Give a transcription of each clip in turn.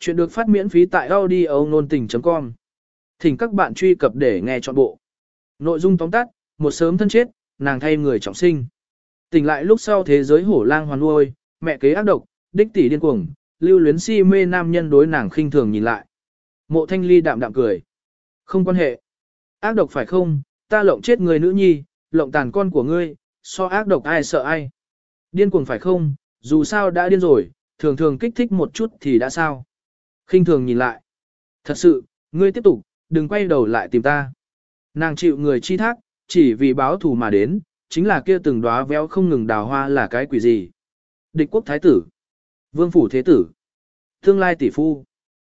Chuyện được phát miễn phí tại audio nôn tình.com. Thỉnh các bạn truy cập để nghe trọn bộ. Nội dung tóm tắt, một sớm thân chết, nàng thay người trọng sinh. Tỉnh lại lúc sau thế giới hổ lang hoàn nuôi, mẹ kế ác độc, đích tỷ điên cuồng, lưu luyến si mê nam nhân đối nàng khinh thường nhìn lại. Mộ thanh ly đạm đạm cười. Không quan hệ. Ác độc phải không, ta lộng chết người nữ nhi, lộng tàn con của ngươi, so ác độc ai sợ ai. Điên cuồng phải không, dù sao đã điên rồi, thường thường kích thích một chút thì đã sao khinh thường nhìn lại. Thật sự, ngươi tiếp tục, đừng quay đầu lại tìm ta. Nàng chịu người chi thác, chỉ vì báo thù mà đến, chính là kia từng đóa véo không ngừng đào hoa là cái quỷ gì. Địch quốc thái tử, vương phủ thế tử, tương lai tỷ phu.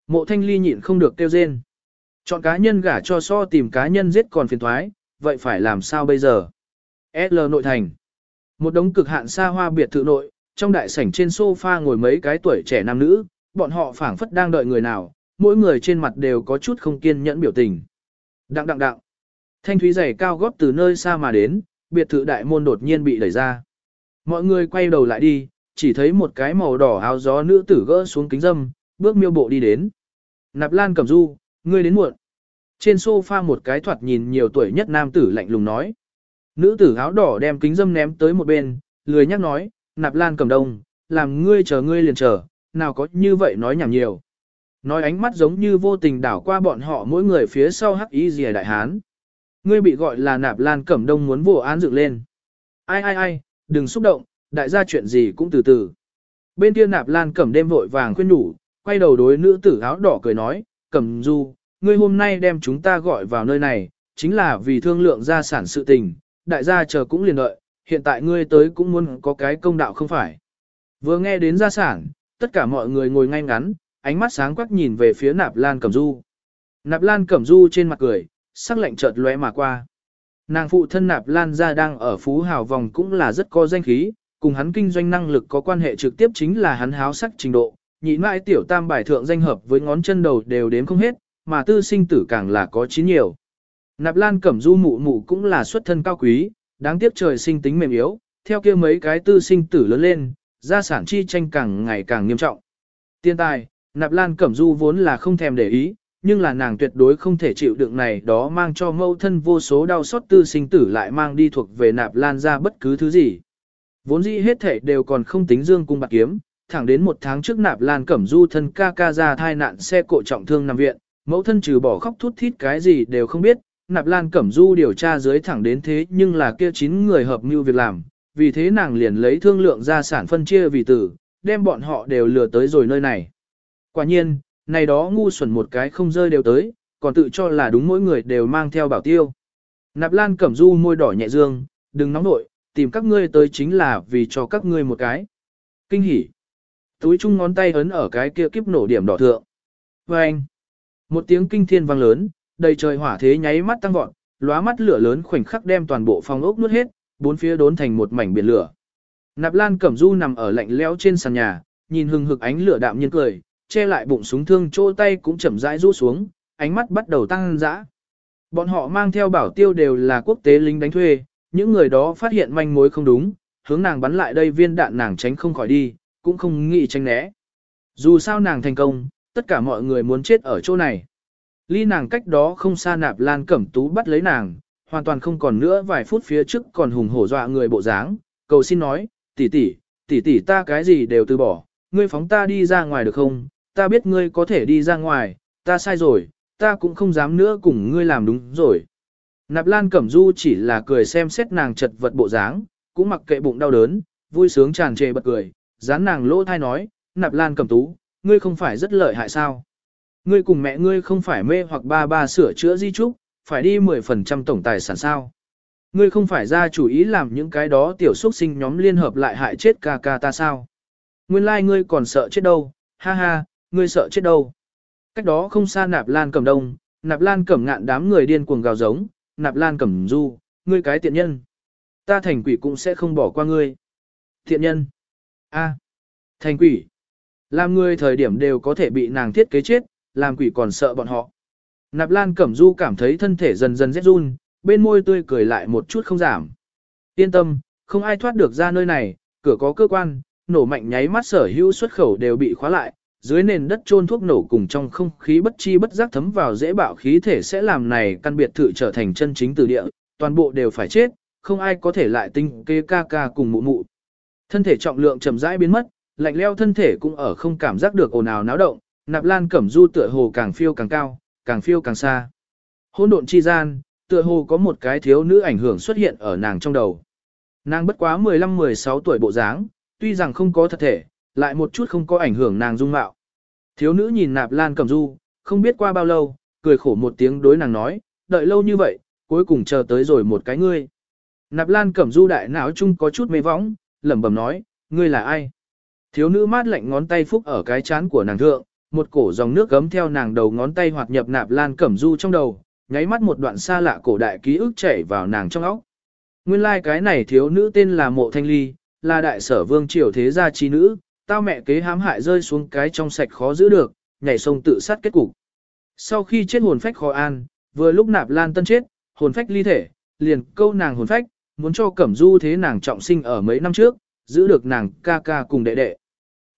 Mộ thanh ly nhịn không được kêu rên. Chọn cá nhân gả cho so tìm cá nhân giết còn phiền thoái, vậy phải làm sao bây giờ? L nội thành. Một đống cực hạn xa hoa biệt thự nội, trong đại sảnh trên sofa ngồi mấy cái tuổi trẻ nam nữ, bọn họ phảng phất đang đợi người nào, mỗi người trên mặt đều có chút không kiên nhẫn biểu tình. Đặng đặng đặng. Thanh thúy giày cao gót từ nơi xa mà đến, biệt thự đại môn đột nhiên bị đẩy ra. Mọi người quay đầu lại đi, chỉ thấy một cái màu đỏ áo gió nữ tử gỡ xuống kính dâm, bước miêu bộ đi đến. Nạp Lan Cẩm Du, ngươi đến muộn. Trên sofa một cái thoạt nhìn nhiều tuổi nhất nam tử lạnh lùng nói. Nữ tử áo đỏ đem kính dâm ném tới một bên, lười nhắc nói, Nạp Lan Cẩm Đông, làm ngươi chờ ngươi liền chờ, nào có như vậy nói nhảm nhiều. Nói ánh mắt giống như vô tình đảo qua bọn họ mỗi người phía sau hắc y rìa đại hán. Ngươi bị gọi là Nạp Lan Cẩm Đông muốn vô án dựng lên. Ai ai ai, đừng xúc động, đại gia chuyện gì cũng từ từ. Bên kia Nạp Lan Cẩm đêm vội vàng khuyên nhủ, quay đầu đối nữ tử áo đỏ cười nói, Cẩm Du, ngươi hôm nay đem chúng ta gọi vào nơi này, chính là vì thương lượng gia sản sự tình, đại gia chờ cũng liền đợi, hiện tại ngươi tới cũng muốn có cái công đạo không phải. Vừa nghe đến gia sản, tất cả mọi người ngồi ngay ngắn, ánh mắt sáng quắc nhìn về phía nạp lan cẩm du. Nạp lan cẩm du trên mặt cười, sắc lạnh chợt lóe mà qua. Nàng phụ thân nạp lan gia đang ở phú hào vòng cũng là rất có danh khí, cùng hắn kinh doanh năng lực có quan hệ trực tiếp chính là hắn háo sắc trình độ, nhị mãi tiểu tam bài thượng danh hợp với ngón chân đầu đều đếm không hết, mà tư sinh tử càng là có chín nhiều. Nạp lan cẩm du mụ mụ cũng là xuất thân cao quý, đáng tiếc trời sinh tính mềm yếu, theo kia mấy cái tư sinh tử lớn lên, gia sản chi tranh càng ngày càng nghiêm trọng. Tiên tài, nạp lan cẩm du vốn là không thèm để ý, nhưng là nàng tuyệt đối không thể chịu đựng này đó mang cho mâu thân vô số đau xót tư sinh tử lại mang đi thuộc về nạp lan ra bất cứ thứ gì. Vốn dĩ hết thể đều còn không tính dương cung bạc kiếm, thẳng đến một tháng trước nạp lan cẩm du thân ca ca ra thai nạn xe cộ trọng thương nằm viện, mẫu thân trừ bỏ khóc thút thít cái gì đều không biết, nạp lan cẩm du điều tra dưới thẳng đến thế nhưng là kia chín người hợp mưu việc làm, vì thế nàng liền lấy thương lượng ra sản phân chia vì tử, đem bọn họ đều lừa tới rồi nơi này. Quả nhiên, này đó ngu xuẩn một cái không rơi đều tới, còn tự cho là đúng mỗi người đều mang theo bảo tiêu. Nạp lan cẩm du môi đỏ nhẹ dương, đừng nóng nội, tìm các ngươi tới chính là vì cho các ngươi một cái. Kinh hỉ. Túi chung ngón tay ấn ở cái kia kiếp nổ điểm đỏ thượng. Và anh. Một tiếng kinh thiên vang lớn, đầy trời hỏa thế nháy mắt tăng vọt, lóa mắt lửa lớn khoảnh khắc đem toàn bộ phòng ốc nuốt hết, bốn phía đốn thành một mảnh biển lửa. Nạp Lan Cẩm Du nằm ở lạnh lẽo trên sàn nhà, nhìn hừng hực ánh lửa đạm nhiên cười, che lại bụng súng thương chỗ tay cũng chậm rãi rũ xuống, ánh mắt bắt đầu tăng dã. Bọn họ mang theo bảo tiêu đều là quốc tế lính đánh thuê, những người đó phát hiện manh mối không đúng, hướng nàng bắn lại đây viên đạn nàng tránh không khỏi đi, cũng không nghĩ tránh né. Dù sao nàng thành công, tất cả mọi người muốn chết ở chỗ này. Ly nàng cách đó không xa nạp lan cẩm tú bắt lấy nàng, hoàn toàn không còn nữa vài phút phía trước còn hùng hổ dọa người bộ dáng, cầu xin nói, tỷ tỷ, tỷ tỷ ta cái gì đều từ bỏ, ngươi phóng ta đi ra ngoài được không, ta biết ngươi có thể đi ra ngoài, ta sai rồi, ta cũng không dám nữa cùng ngươi làm đúng rồi. Nạp Lan Cẩm Du chỉ là cười xem xét nàng chật vật bộ dáng, cũng mặc kệ bụng đau đớn, vui sướng tràn trề bật cười, dán nàng lỗ thai nói, Nạp Lan Cẩm Tú, ngươi không phải rất lợi hại sao? Ngươi cùng mẹ ngươi không phải mê hoặc ba ba sửa chữa di trúc, phải đi 10% tổng tài sản sao. Ngươi không phải ra chủ ý làm những cái đó tiểu xuất sinh nhóm liên hợp lại hại chết ca ca ta sao. Nguyên lai like ngươi còn sợ chết đâu, ha ha, ngươi sợ chết đâu. Cách đó không xa nạp lan cầm đông, nạp lan cầm ngạn đám người điên cuồng gào giống, nạp lan cầm du, ngươi cái tiện nhân. Ta thành quỷ cũng sẽ không bỏ qua ngươi. Tiện nhân. a thành quỷ. Làm ngươi thời điểm đều có thể bị nàng thiết kế chết, làm quỷ còn sợ bọn họ. Nạp Lan Cẩm Du cảm thấy thân thể dần dần rét run, bên môi tươi cười lại một chút không giảm. Yên tâm, không ai thoát được ra nơi này, cửa có cơ quan, nổ mạnh nháy mắt sở hữu xuất khẩu đều bị khóa lại, dưới nền đất trôn thuốc nổ cùng trong không khí bất chi bất giác thấm vào dễ bạo khí thể sẽ làm này căn biệt thự trở thành chân chính từ địa, toàn bộ đều phải chết, không ai có thể lại tinh kê ca ca cùng mụ mụ. Thân thể trọng lượng chậm rãi biến mất, lạnh leo thân thể cũng ở không cảm giác được ồn ào náo động, nạp lan cẩm du tựa hồ càng phiêu càng cao, càng phiêu càng xa. Hỗn độn chi gian, tựa hồ có một cái thiếu nữ ảnh hưởng xuất hiện ở nàng trong đầu. Nàng bất quá 15-16 tuổi bộ dáng, tuy rằng không có thật thể, lại một chút không có ảnh hưởng nàng dung mạo. Thiếu nữ nhìn nạp lan cẩm du, không biết qua bao lâu, cười khổ một tiếng đối nàng nói, đợi lâu như vậy, cuối cùng chờ tới rồi một cái ngươi. Nạp lan cẩm du đại não chung có chút mê võng, lẩm bẩm nói, ngươi là ai? Thiếu nữ mát lạnh ngón tay phúc ở cái chán của nàng thượng, một cổ dòng nước gấm theo nàng đầu ngón tay hoạt nhập nạp lan cẩm du trong đầu, nháy mắt một đoạn xa lạ cổ đại ký ức chảy vào nàng trong óc. Nguyên lai like cái này thiếu nữ tên là Mộ Thanh Ly, là đại sở vương triều thế gia chi nữ, tao mẹ kế hãm hại rơi xuống cái trong sạch khó giữ được, nhảy sông tự sát kết cục. Sau khi chết hồn phách khó an, vừa lúc nạp lan tân chết, hồn phách ly thể, liền câu nàng hồn phách, muốn cho Cẩm Du thế nàng trọng sinh ở mấy năm trước, giữ được nàng ca ca cùng đệ đệ.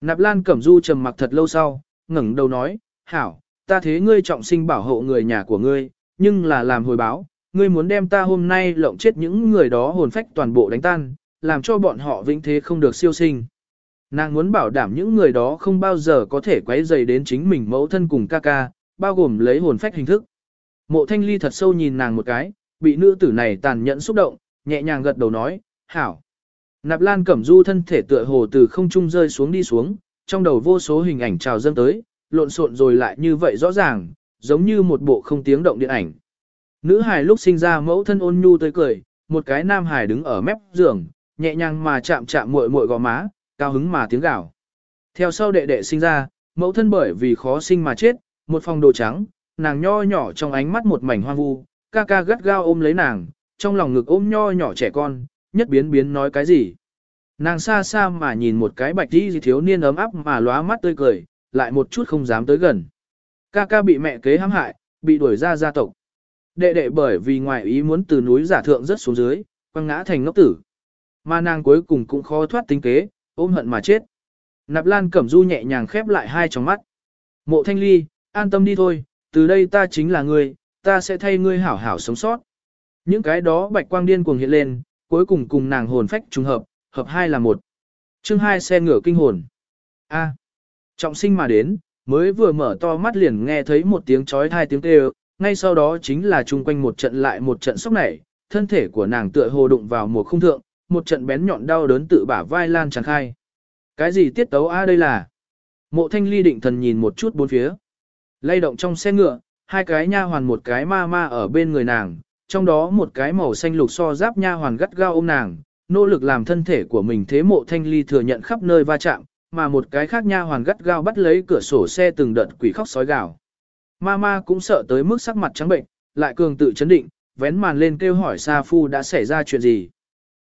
Nạp Lan Cẩm Du trầm mặc thật lâu sau, ngẩng đầu nói, hảo, ta thế ngươi trọng sinh bảo hộ người nhà của ngươi, nhưng là làm hồi báo, ngươi muốn đem ta hôm nay lộng chết những người đó hồn phách toàn bộ đánh tan, làm cho bọn họ vĩnh thế không được siêu sinh. Nàng muốn bảo đảm những người đó không bao giờ có thể quấy rầy đến chính mình mẫu thân cùng ca ca, bao gồm lấy hồn phách hình thức. Mộ thanh ly thật sâu nhìn nàng một cái, bị nữ tử này tàn nhẫn xúc động, nhẹ nhàng gật đầu nói, hảo. Nạp Lan Cẩm Du thân thể tựa hồ từ không trung rơi xuống đi xuống, trong đầu vô số hình ảnh trào dâng tới, lộn xộn rồi lại như vậy rõ ràng, giống như một bộ không tiếng động điện ảnh. Nữ hài lúc sinh ra mẫu thân ôn nhu tới cười, một cái nam hài đứng ở mép giường, nhẹ nhàng mà chạm chạm muội muội gò má, cao hứng mà tiếng gào. Theo sau đệ đệ sinh ra, mẫu thân bởi vì khó sinh mà chết, một phòng đồ trắng, nàng nho nhỏ trong ánh mắt một mảnh hoang vu, ca ca gắt gao ôm lấy nàng, trong lòng ngực ôm nho nhỏ trẻ con, nhất biến biến nói cái gì. Nàng xa xa mà nhìn một cái bạch đi thiếu niên ấm áp mà lóa mắt tươi cười, lại một chút không dám tới gần. Ca ca bị mẹ kế hãm hại, bị đuổi ra gia tộc. Đệ đệ bởi vì ngoại ý muốn từ núi giả thượng rất xuống dưới, quăng ngã thành ngốc tử. Mà nàng cuối cùng cũng khó thoát tính kế, ôm hận mà chết. Nạp Lan Cẩm Du nhẹ nhàng khép lại hai tròng mắt. Mộ Thanh Ly, an tâm đi thôi, từ đây ta chính là ngươi, ta sẽ thay ngươi hảo hảo sống sót. Những cái đó bạch quang điên cuồng hiện lên, cuối cùng cùng nàng hồn phách trùng hợp, hợp hai là một. Chương hai xe ngựa kinh hồn. A. trọng sinh mà đến, mới vừa mở to mắt liền nghe thấy một tiếng chói tai tiếng kêu, ngay sau đó chính là chung quanh một trận lại một trận sốc nảy, thân thể của nàng tựa hồ đụng vào một khung thượng, một trận bén nhọn đau đớn tự bả vai lan tràn khai. Cái gì tiết tấu a đây là? Mộ thanh ly định thần nhìn một chút bốn phía. Lay động trong xe ngựa, hai cái nha hoàn một cái ma ma ở bên người nàng, trong đó một cái màu xanh lục so giáp nha hoàn gắt gao ôm nàng, nỗ lực làm thân thể của mình thế mộ thanh ly thừa nhận khắp nơi va chạm, mà một cái khác nha hoàn gắt gao bắt lấy cửa sổ xe từng đợt quỷ khóc sói gào. Mama cũng sợ tới mức sắc mặt trắng bệnh, lại cường tự chấn định, vén màn lên kêu hỏi Sa Phu đã xảy ra chuyện gì.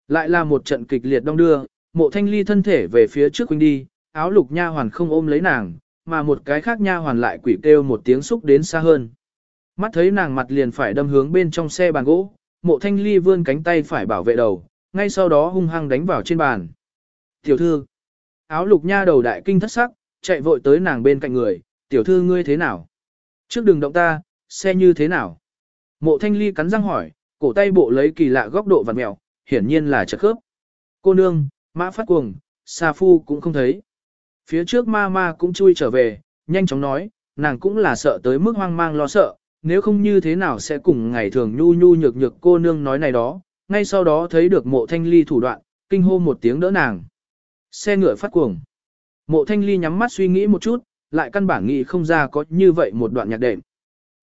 Lại là một trận kịch liệt đông đưa, mộ thanh ly thân thể về phía trước huynh đi, áo lục nha hoàn không ôm lấy nàng, mà một cái khác nha hoàn lại quỷ kêu một tiếng xúc đến xa hơn. Mắt thấy nàng mặt liền phải đâm hướng bên trong xe bàn gỗ, mộ thanh ly vươn cánh tay phải bảo vệ đầu, ngay sau đó hung hăng đánh vào trên bàn. Tiểu thư, áo lục nha đầu đại kinh thất sắc, chạy vội tới nàng bên cạnh người, tiểu thư ngươi thế nào? Trước đường động ta, xe như thế nào? Mộ thanh ly cắn răng hỏi, cổ tay bộ lấy kỳ lạ góc độ vặn mẹo, hiển nhiên là chật khớp. Cô nương, mã phát cuồng, xa phu cũng không thấy. Phía trước ma ma cũng chui trở về, nhanh chóng nói, nàng cũng là sợ tới mức hoang mang lo sợ, nếu không như thế nào sẽ cùng ngày thường nhu nhu nhược nhược cô nương nói này đó, ngay sau đó thấy được mộ thanh ly thủ đoạn, kinh hô một tiếng đỡ nàng. Xe ngựa phát cuồng. Mộ thanh ly nhắm mắt suy nghĩ một chút, lại căn bản nghĩ không ra có như vậy một đoạn nhạc đệm.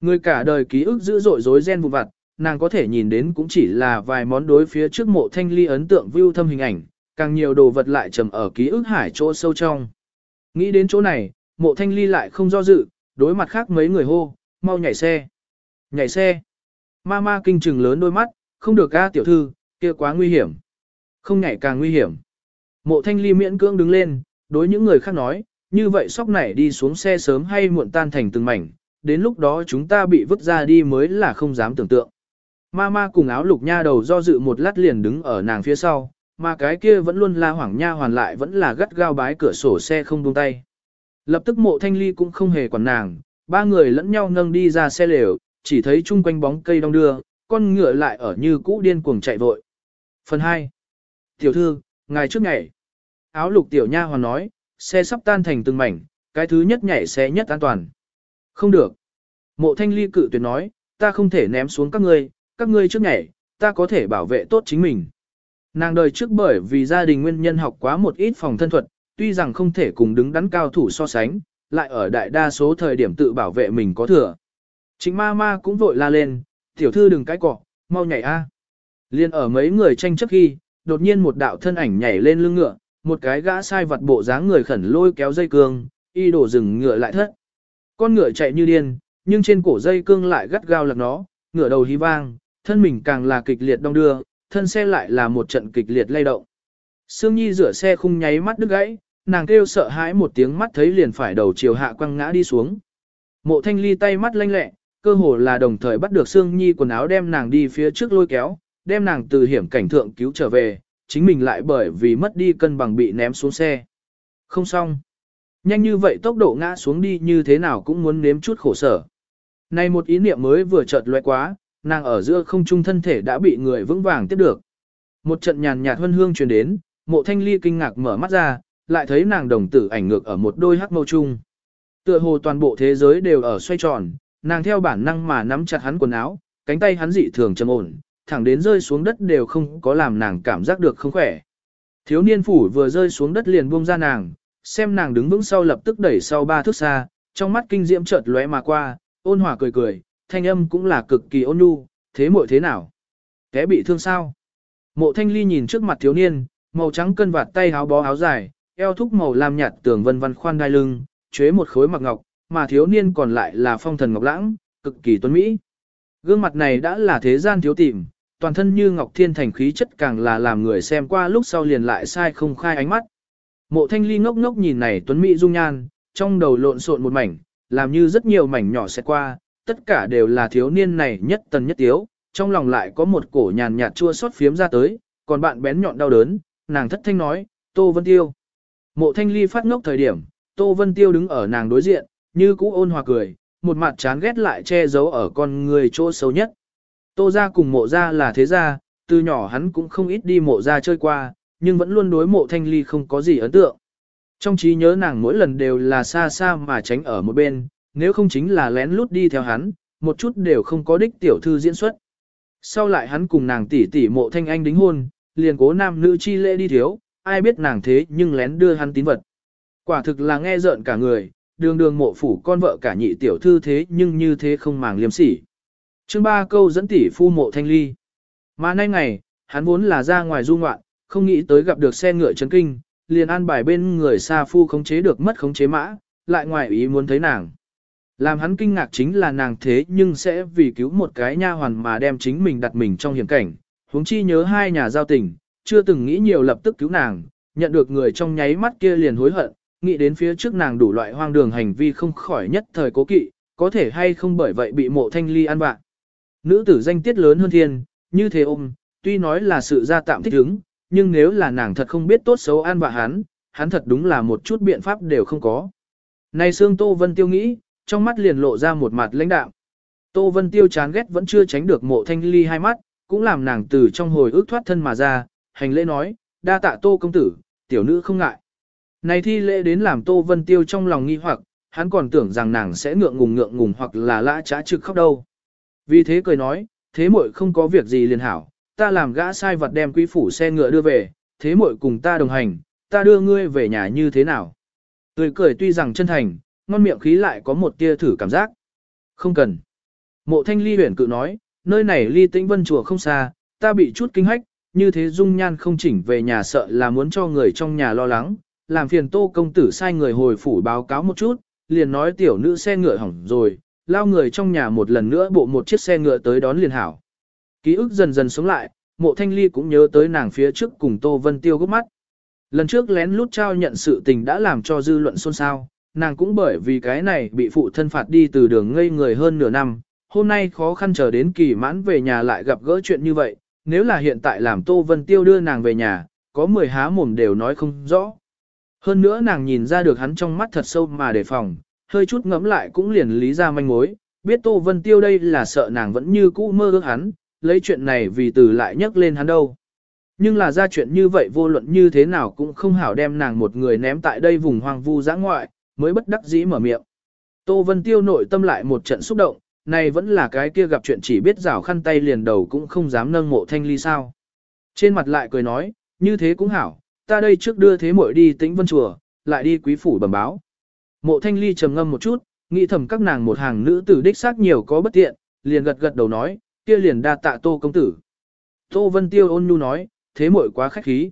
Người cả đời ký ức dữ dội rối ren vụ vặt, nàng có thể nhìn đến cũng chỉ là vài món đối phía trước mộ thanh ly ấn tượng view thâm hình ảnh, càng nhiều đồ vật lại trầm ở ký ức hải chỗ sâu trong. Nghĩ đến chỗ này, mộ thanh ly lại không do dự, đối mặt khác mấy người hô, mau nhảy xe. Nhảy xe. Ma ma kinh trừng lớn đôi mắt, không được ca tiểu thư, kia quá nguy hiểm. Không nhảy càng nguy hiểm. Mộ thanh ly miễn cưỡng đứng lên, đối những người khác nói, như vậy sóc này đi xuống xe sớm hay muộn tan thành từng mảnh, đến lúc đó chúng ta bị vứt ra đi mới là không dám tưởng tượng. Ma ma cùng áo lục nha đầu do dự một lát liền đứng ở nàng phía sau, mà cái kia vẫn luôn la hoảng nha hoàn lại vẫn là gắt gao bái cửa sổ xe không buông tay. Lập tức mộ thanh ly cũng không hề quản nàng, ba người lẫn nhau nâng đi ra xe lều, chỉ thấy chung quanh bóng cây đông đưa, con ngựa lại ở như cũ điên cuồng chạy vội. Phần 2. Tiểu thư, ngài trước nhảy. Áo lục tiểu nha hoàn nói, xe sắp tan thành từng mảnh, cái thứ nhất nhảy sẽ nhất an toàn. Không được. Mộ thanh ly cự tuyệt nói, ta không thể ném xuống các ngươi, các ngươi trước nhảy, ta có thể bảo vệ tốt chính mình. Nàng đời trước bởi vì gia đình nguyên nhân học quá một ít phòng thân thuật, tuy rằng không thể cùng đứng đắn cao thủ so sánh, lại ở đại đa số thời điểm tự bảo vệ mình có thừa. Chính ma ma cũng vội la lên, tiểu thư đừng cái cọ, mau nhảy a. Liên ở mấy người tranh chấp khi, đột nhiên một đạo thân ảnh nhảy lên lưng ngựa, một cái gã sai vật bộ dáng người khẩn lôi kéo dây cương, y đổ rừng ngựa lại thất. Con ngựa chạy như điên, nhưng trên cổ dây cương lại gắt gao lật nó, ngựa đầu hí vang, thân mình càng là kịch liệt đong đưa, thân xe lại là một trận kịch liệt lay động. Sương Nhi rửa xe khung nháy mắt đứt gãy, nàng kêu sợ hãi một tiếng mắt thấy liền phải đầu chiều hạ quăng ngã đi xuống. Mộ Thanh Ly tay mắt lanh lẹ, cơ hồ là đồng thời bắt được Sương Nhi quần áo đem nàng đi phía trước lôi kéo, đem nàng từ hiểm cảnh thượng cứu trở về, chính mình lại bởi vì mất đi cân bằng bị ném xuống xe. Không xong. Nhanh như vậy tốc độ ngã xuống đi như thế nào cũng muốn nếm chút khổ sở. Này một ý niệm mới vừa chợt lóe quá, nàng ở giữa không trung thân thể đã bị người vững vàng tiếp được. Một trận nhàn nhạt hân hương truyền đến, mộ thanh ly kinh ngạc mở mắt ra, lại thấy nàng đồng tử ảnh ngược ở một đôi hắc mâu chung. Tựa hồ toàn bộ thế giới đều ở xoay tròn, nàng theo bản năng mà nắm chặt hắn quần áo, cánh tay hắn dị thường trầm ổn, thẳng đến rơi xuống đất đều không có làm nàng cảm giác được không khỏe. Thiếu niên phủ vừa rơi xuống đất liền buông ra nàng, xem nàng đứng vững sau lập tức đẩy sau ba thước xa, trong mắt kinh diễm chợt lóe mà qua, ôn hòa cười cười, thanh âm cũng là cực kỳ ôn nhu, thế muội thế nào? Té bị thương sao? Mộ thanh ly nhìn trước mặt thiếu niên, màu trắng cân vạt tay áo bó áo dài, eo thúc màu lam nhạt tường vân vân khoan đai lưng, chế một khối mặc ngọc, mà thiếu niên còn lại là phong thần ngọc lãng, cực kỳ tuấn mỹ. Gương mặt này đã là thế gian thiếu tìm, toàn thân như ngọc thiên thành khí chất càng là làm người xem qua lúc sau liền lại sai không khai ánh mắt. Mộ thanh ly ngốc ngốc nhìn này tuấn mỹ dung nhan, trong đầu lộn xộn một mảnh, làm như rất nhiều mảnh nhỏ sẽ qua, tất cả đều là thiếu niên này nhất tần nhất tiếu, trong lòng lại có một cổ nhàn nhạt chua xót phiếm ra tới, còn bạn bén nhọn đau đớn, nàng thất thanh nói, Tô Vân Tiêu. Mộ thanh ly phát ngốc thời điểm, Tô Vân Tiêu đứng ở nàng đối diện, như cũ ôn hòa cười, một mặt chán ghét lại che giấu ở con người chỗ xấu nhất. Tô ra cùng mộ ra là thế ra, từ nhỏ hắn cũng không ít đi mộ ra chơi qua, nhưng vẫn luôn đối mộ thanh ly không có gì ấn tượng. Trong trí nhớ nàng mỗi lần đều là xa xa mà tránh ở một bên, nếu không chính là lén lút đi theo hắn, một chút đều không có đích tiểu thư diễn xuất. Sau lại hắn cùng nàng tỷ tỷ mộ thanh anh đính hôn, liền cố nam nữ chi lễ đi thiếu, ai biết nàng thế nhưng lén đưa hắn tín vật. Quả thực là nghe rợn cả người, đường đường mộ phủ con vợ cả nhị tiểu thư thế nhưng như thế không màng liêm sỉ. Chương ba câu dẫn tỷ phu mộ thanh ly. Mà nay ngày, hắn vốn là ra ngoài du ngoạn, không nghĩ tới gặp được xe ngựa chấn kinh, liền an bài bên người xa phu khống chế được mất khống chế mã, lại ngoài ý muốn thấy nàng. Làm hắn kinh ngạc chính là nàng thế nhưng sẽ vì cứu một cái nha hoàn mà đem chính mình đặt mình trong hiểm cảnh, huống chi nhớ hai nhà giao tình, chưa từng nghĩ nhiều lập tức cứu nàng, nhận được người trong nháy mắt kia liền hối hận, nghĩ đến phía trước nàng đủ loại hoang đường hành vi không khỏi nhất thời cố kỵ, có thể hay không bởi vậy bị mộ thanh ly ăn bạn. Nữ tử danh tiết lớn hơn thiên, như thế ôm, tuy nói là sự gia tạm thích ứng, nhưng nếu là nàng thật không biết tốt xấu an bạ hắn, hắn thật đúng là một chút biện pháp đều không có. Này Sương Tô Vân Tiêu nghĩ, trong mắt liền lộ ra một mặt lãnh đạm. Tô Vân Tiêu chán ghét vẫn chưa tránh được mộ thanh ly hai mắt, cũng làm nàng từ trong hồi ước thoát thân mà ra, hành lễ nói, đa tạ Tô công tử, tiểu nữ không ngại. Này thi lễ đến làm Tô Vân Tiêu trong lòng nghi hoặc, hắn còn tưởng rằng nàng sẽ ngượng ngùng ngượng ngùng hoặc là lã trá trực khóc đâu. Vì thế cười nói, thế muội không có việc gì liền hảo, ta làm gã sai vật đem quý phủ xe ngựa đưa về, thế muội cùng ta đồng hành, ta đưa ngươi về nhà như thế nào. Tươi cười tuy rằng chân thành, ngon miệng khí lại có một tia thử cảm giác. Không cần. Mộ thanh ly huyển cự nói, nơi này ly tĩnh vân chùa không xa, ta bị chút kinh hách, như thế dung nhan không chỉnh về nhà sợ là muốn cho người trong nhà lo lắng, làm phiền tô công tử sai người hồi phủ báo cáo một chút, liền nói tiểu nữ xe ngựa hỏng rồi, lao người trong nhà một lần nữa bộ một chiếc xe ngựa tới đón liền hảo. Ký ức dần dần sống lại, mộ thanh ly cũng nhớ tới nàng phía trước cùng Tô Vân Tiêu gốc mắt. Lần trước lén lút trao nhận sự tình đã làm cho dư luận xôn xao, nàng cũng bởi vì cái này bị phụ thân phạt đi từ đường ngây người hơn nửa năm, hôm nay khó khăn chờ đến kỳ mãn về nhà lại gặp gỡ chuyện như vậy, nếu là hiện tại làm Tô Vân Tiêu đưa nàng về nhà, có mười há mồm đều nói không rõ. Hơn nữa nàng nhìn ra được hắn trong mắt thật sâu mà đề phòng, hơi chút ngẫm lại cũng liền lý ra manh mối, biết Tô Vân Tiêu đây là sợ nàng vẫn như cũ mơ ước hắn, lấy chuyện này vì từ lại nhắc lên hắn đâu. Nhưng là ra chuyện như vậy vô luận như thế nào cũng không hảo đem nàng một người ném tại đây vùng hoang vu giã ngoại, mới bất đắc dĩ mở miệng. Tô Vân Tiêu nội tâm lại một trận xúc động, này vẫn là cái kia gặp chuyện chỉ biết rảo khăn tay liền đầu cũng không dám nâng mộ thanh ly sao. Trên mặt lại cười nói, như thế cũng hảo, ta đây trước đưa thế muội đi tĩnh vân chùa, lại đi quý phủ bẩm báo. Mộ thanh ly trầm ngâm một chút, nghĩ thầm các nàng một hàng nữ tử đích xác nhiều có bất tiện, liền gật gật đầu nói, kia liền đa tạ tô công tử. Tô Vân Tiêu ôn nhu nói, thế muội quá khách khí.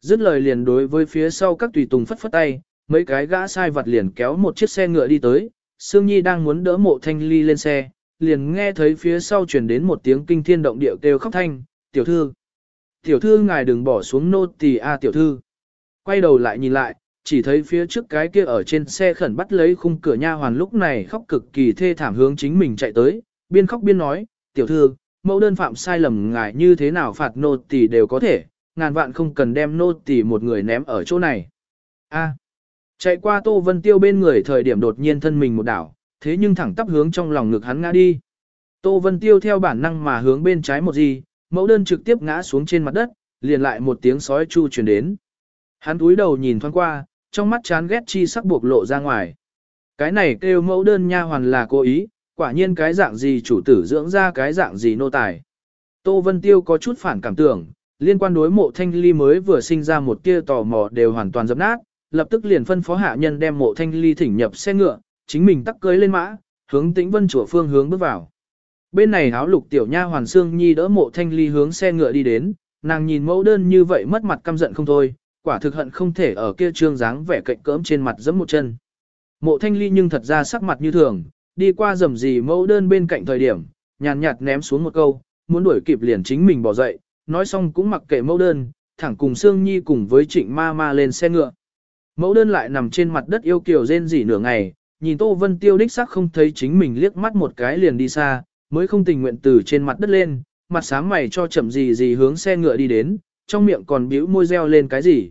Dứt lời liền đối với phía sau các tùy tùng phất phất tay, mấy cái gã sai vặt liền kéo một chiếc xe ngựa đi tới, Sương Nhi đang muốn đỡ mộ thanh ly lên xe, liền nghe thấy phía sau truyền đến một tiếng kinh thiên động địa kêu khóc thanh, tiểu thư. Tiểu thư ngài đừng bỏ xuống nô tỳ a tiểu thư. Quay đầu lại nhìn lại, chỉ thấy phía trước cái kia ở trên xe khẩn bắt lấy khung cửa nha hoàn lúc này khóc cực kỳ thê thảm hướng chính mình chạy tới, biên khóc biên nói, tiểu thư, mẫu đơn phạm sai lầm ngài như thế nào phạt nô tỳ đều có thể, ngàn vạn không cần đem nô tỳ một người ném ở chỗ này. A. Chạy qua Tô Vân Tiêu bên người thời điểm đột nhiên thân mình một đảo, thế nhưng thẳng tắp hướng trong lòng ngực hắn ngã đi. Tô Vân Tiêu theo bản năng mà hướng bên trái một gì, mẫu đơn trực tiếp ngã xuống trên mặt đất, liền lại một tiếng sói chu truyền đến. Hắn túi đầu nhìn thoáng qua, trong mắt chán ghét chi sắc buộc lộ ra ngoài. Cái này kêu mẫu đơn nha hoàn là cố ý, quả nhiên cái dạng gì chủ tử dưỡng ra cái dạng gì nô tài. Tô Vân Tiêu có chút phản cảm tưởng, liên quan đối mộ thanh ly mới vừa sinh ra một tia tò mò đều hoàn toàn dập nát, lập tức liền phân phó hạ nhân đem mộ thanh ly thỉnh nhập xe ngựa, chính mình tắc cưới lên mã, hướng tĩnh vân chùa phương hướng bước vào. Bên này áo lục tiểu nha hoàn xương nhi đỡ mộ thanh ly hướng xe ngựa đi đến, nàng nhìn mẫu đơn như vậy mất mặt căm giận không thôi, quả thực hận không thể ở kia trương dáng vẻ cạnh cỡm trên mặt giẫm một chân. Mộ thanh ly nhưng thật ra sắc mặt như thường, đi qua rầm gì mẫu đơn bên cạnh thời điểm, nhàn nhạt ném xuống một câu, muốn đuổi kịp liền chính mình bỏ dậy, nói xong cũng mặc kệ mẫu đơn, thẳng cùng Sương Nhi cùng với trịnh ma ma lên xe ngựa. Mẫu đơn lại nằm trên mặt đất yêu kiều rên rỉ nửa ngày, nhìn Tô Vân Tiêu đích sắc không thấy chính mình liếc mắt một cái liền đi xa, mới không tình nguyện từ trên mặt đất lên, mặt sáng mày cho chậm gì gì hướng xe ngựa đi đến, trong miệng còn bĩu môi reo lên cái gì.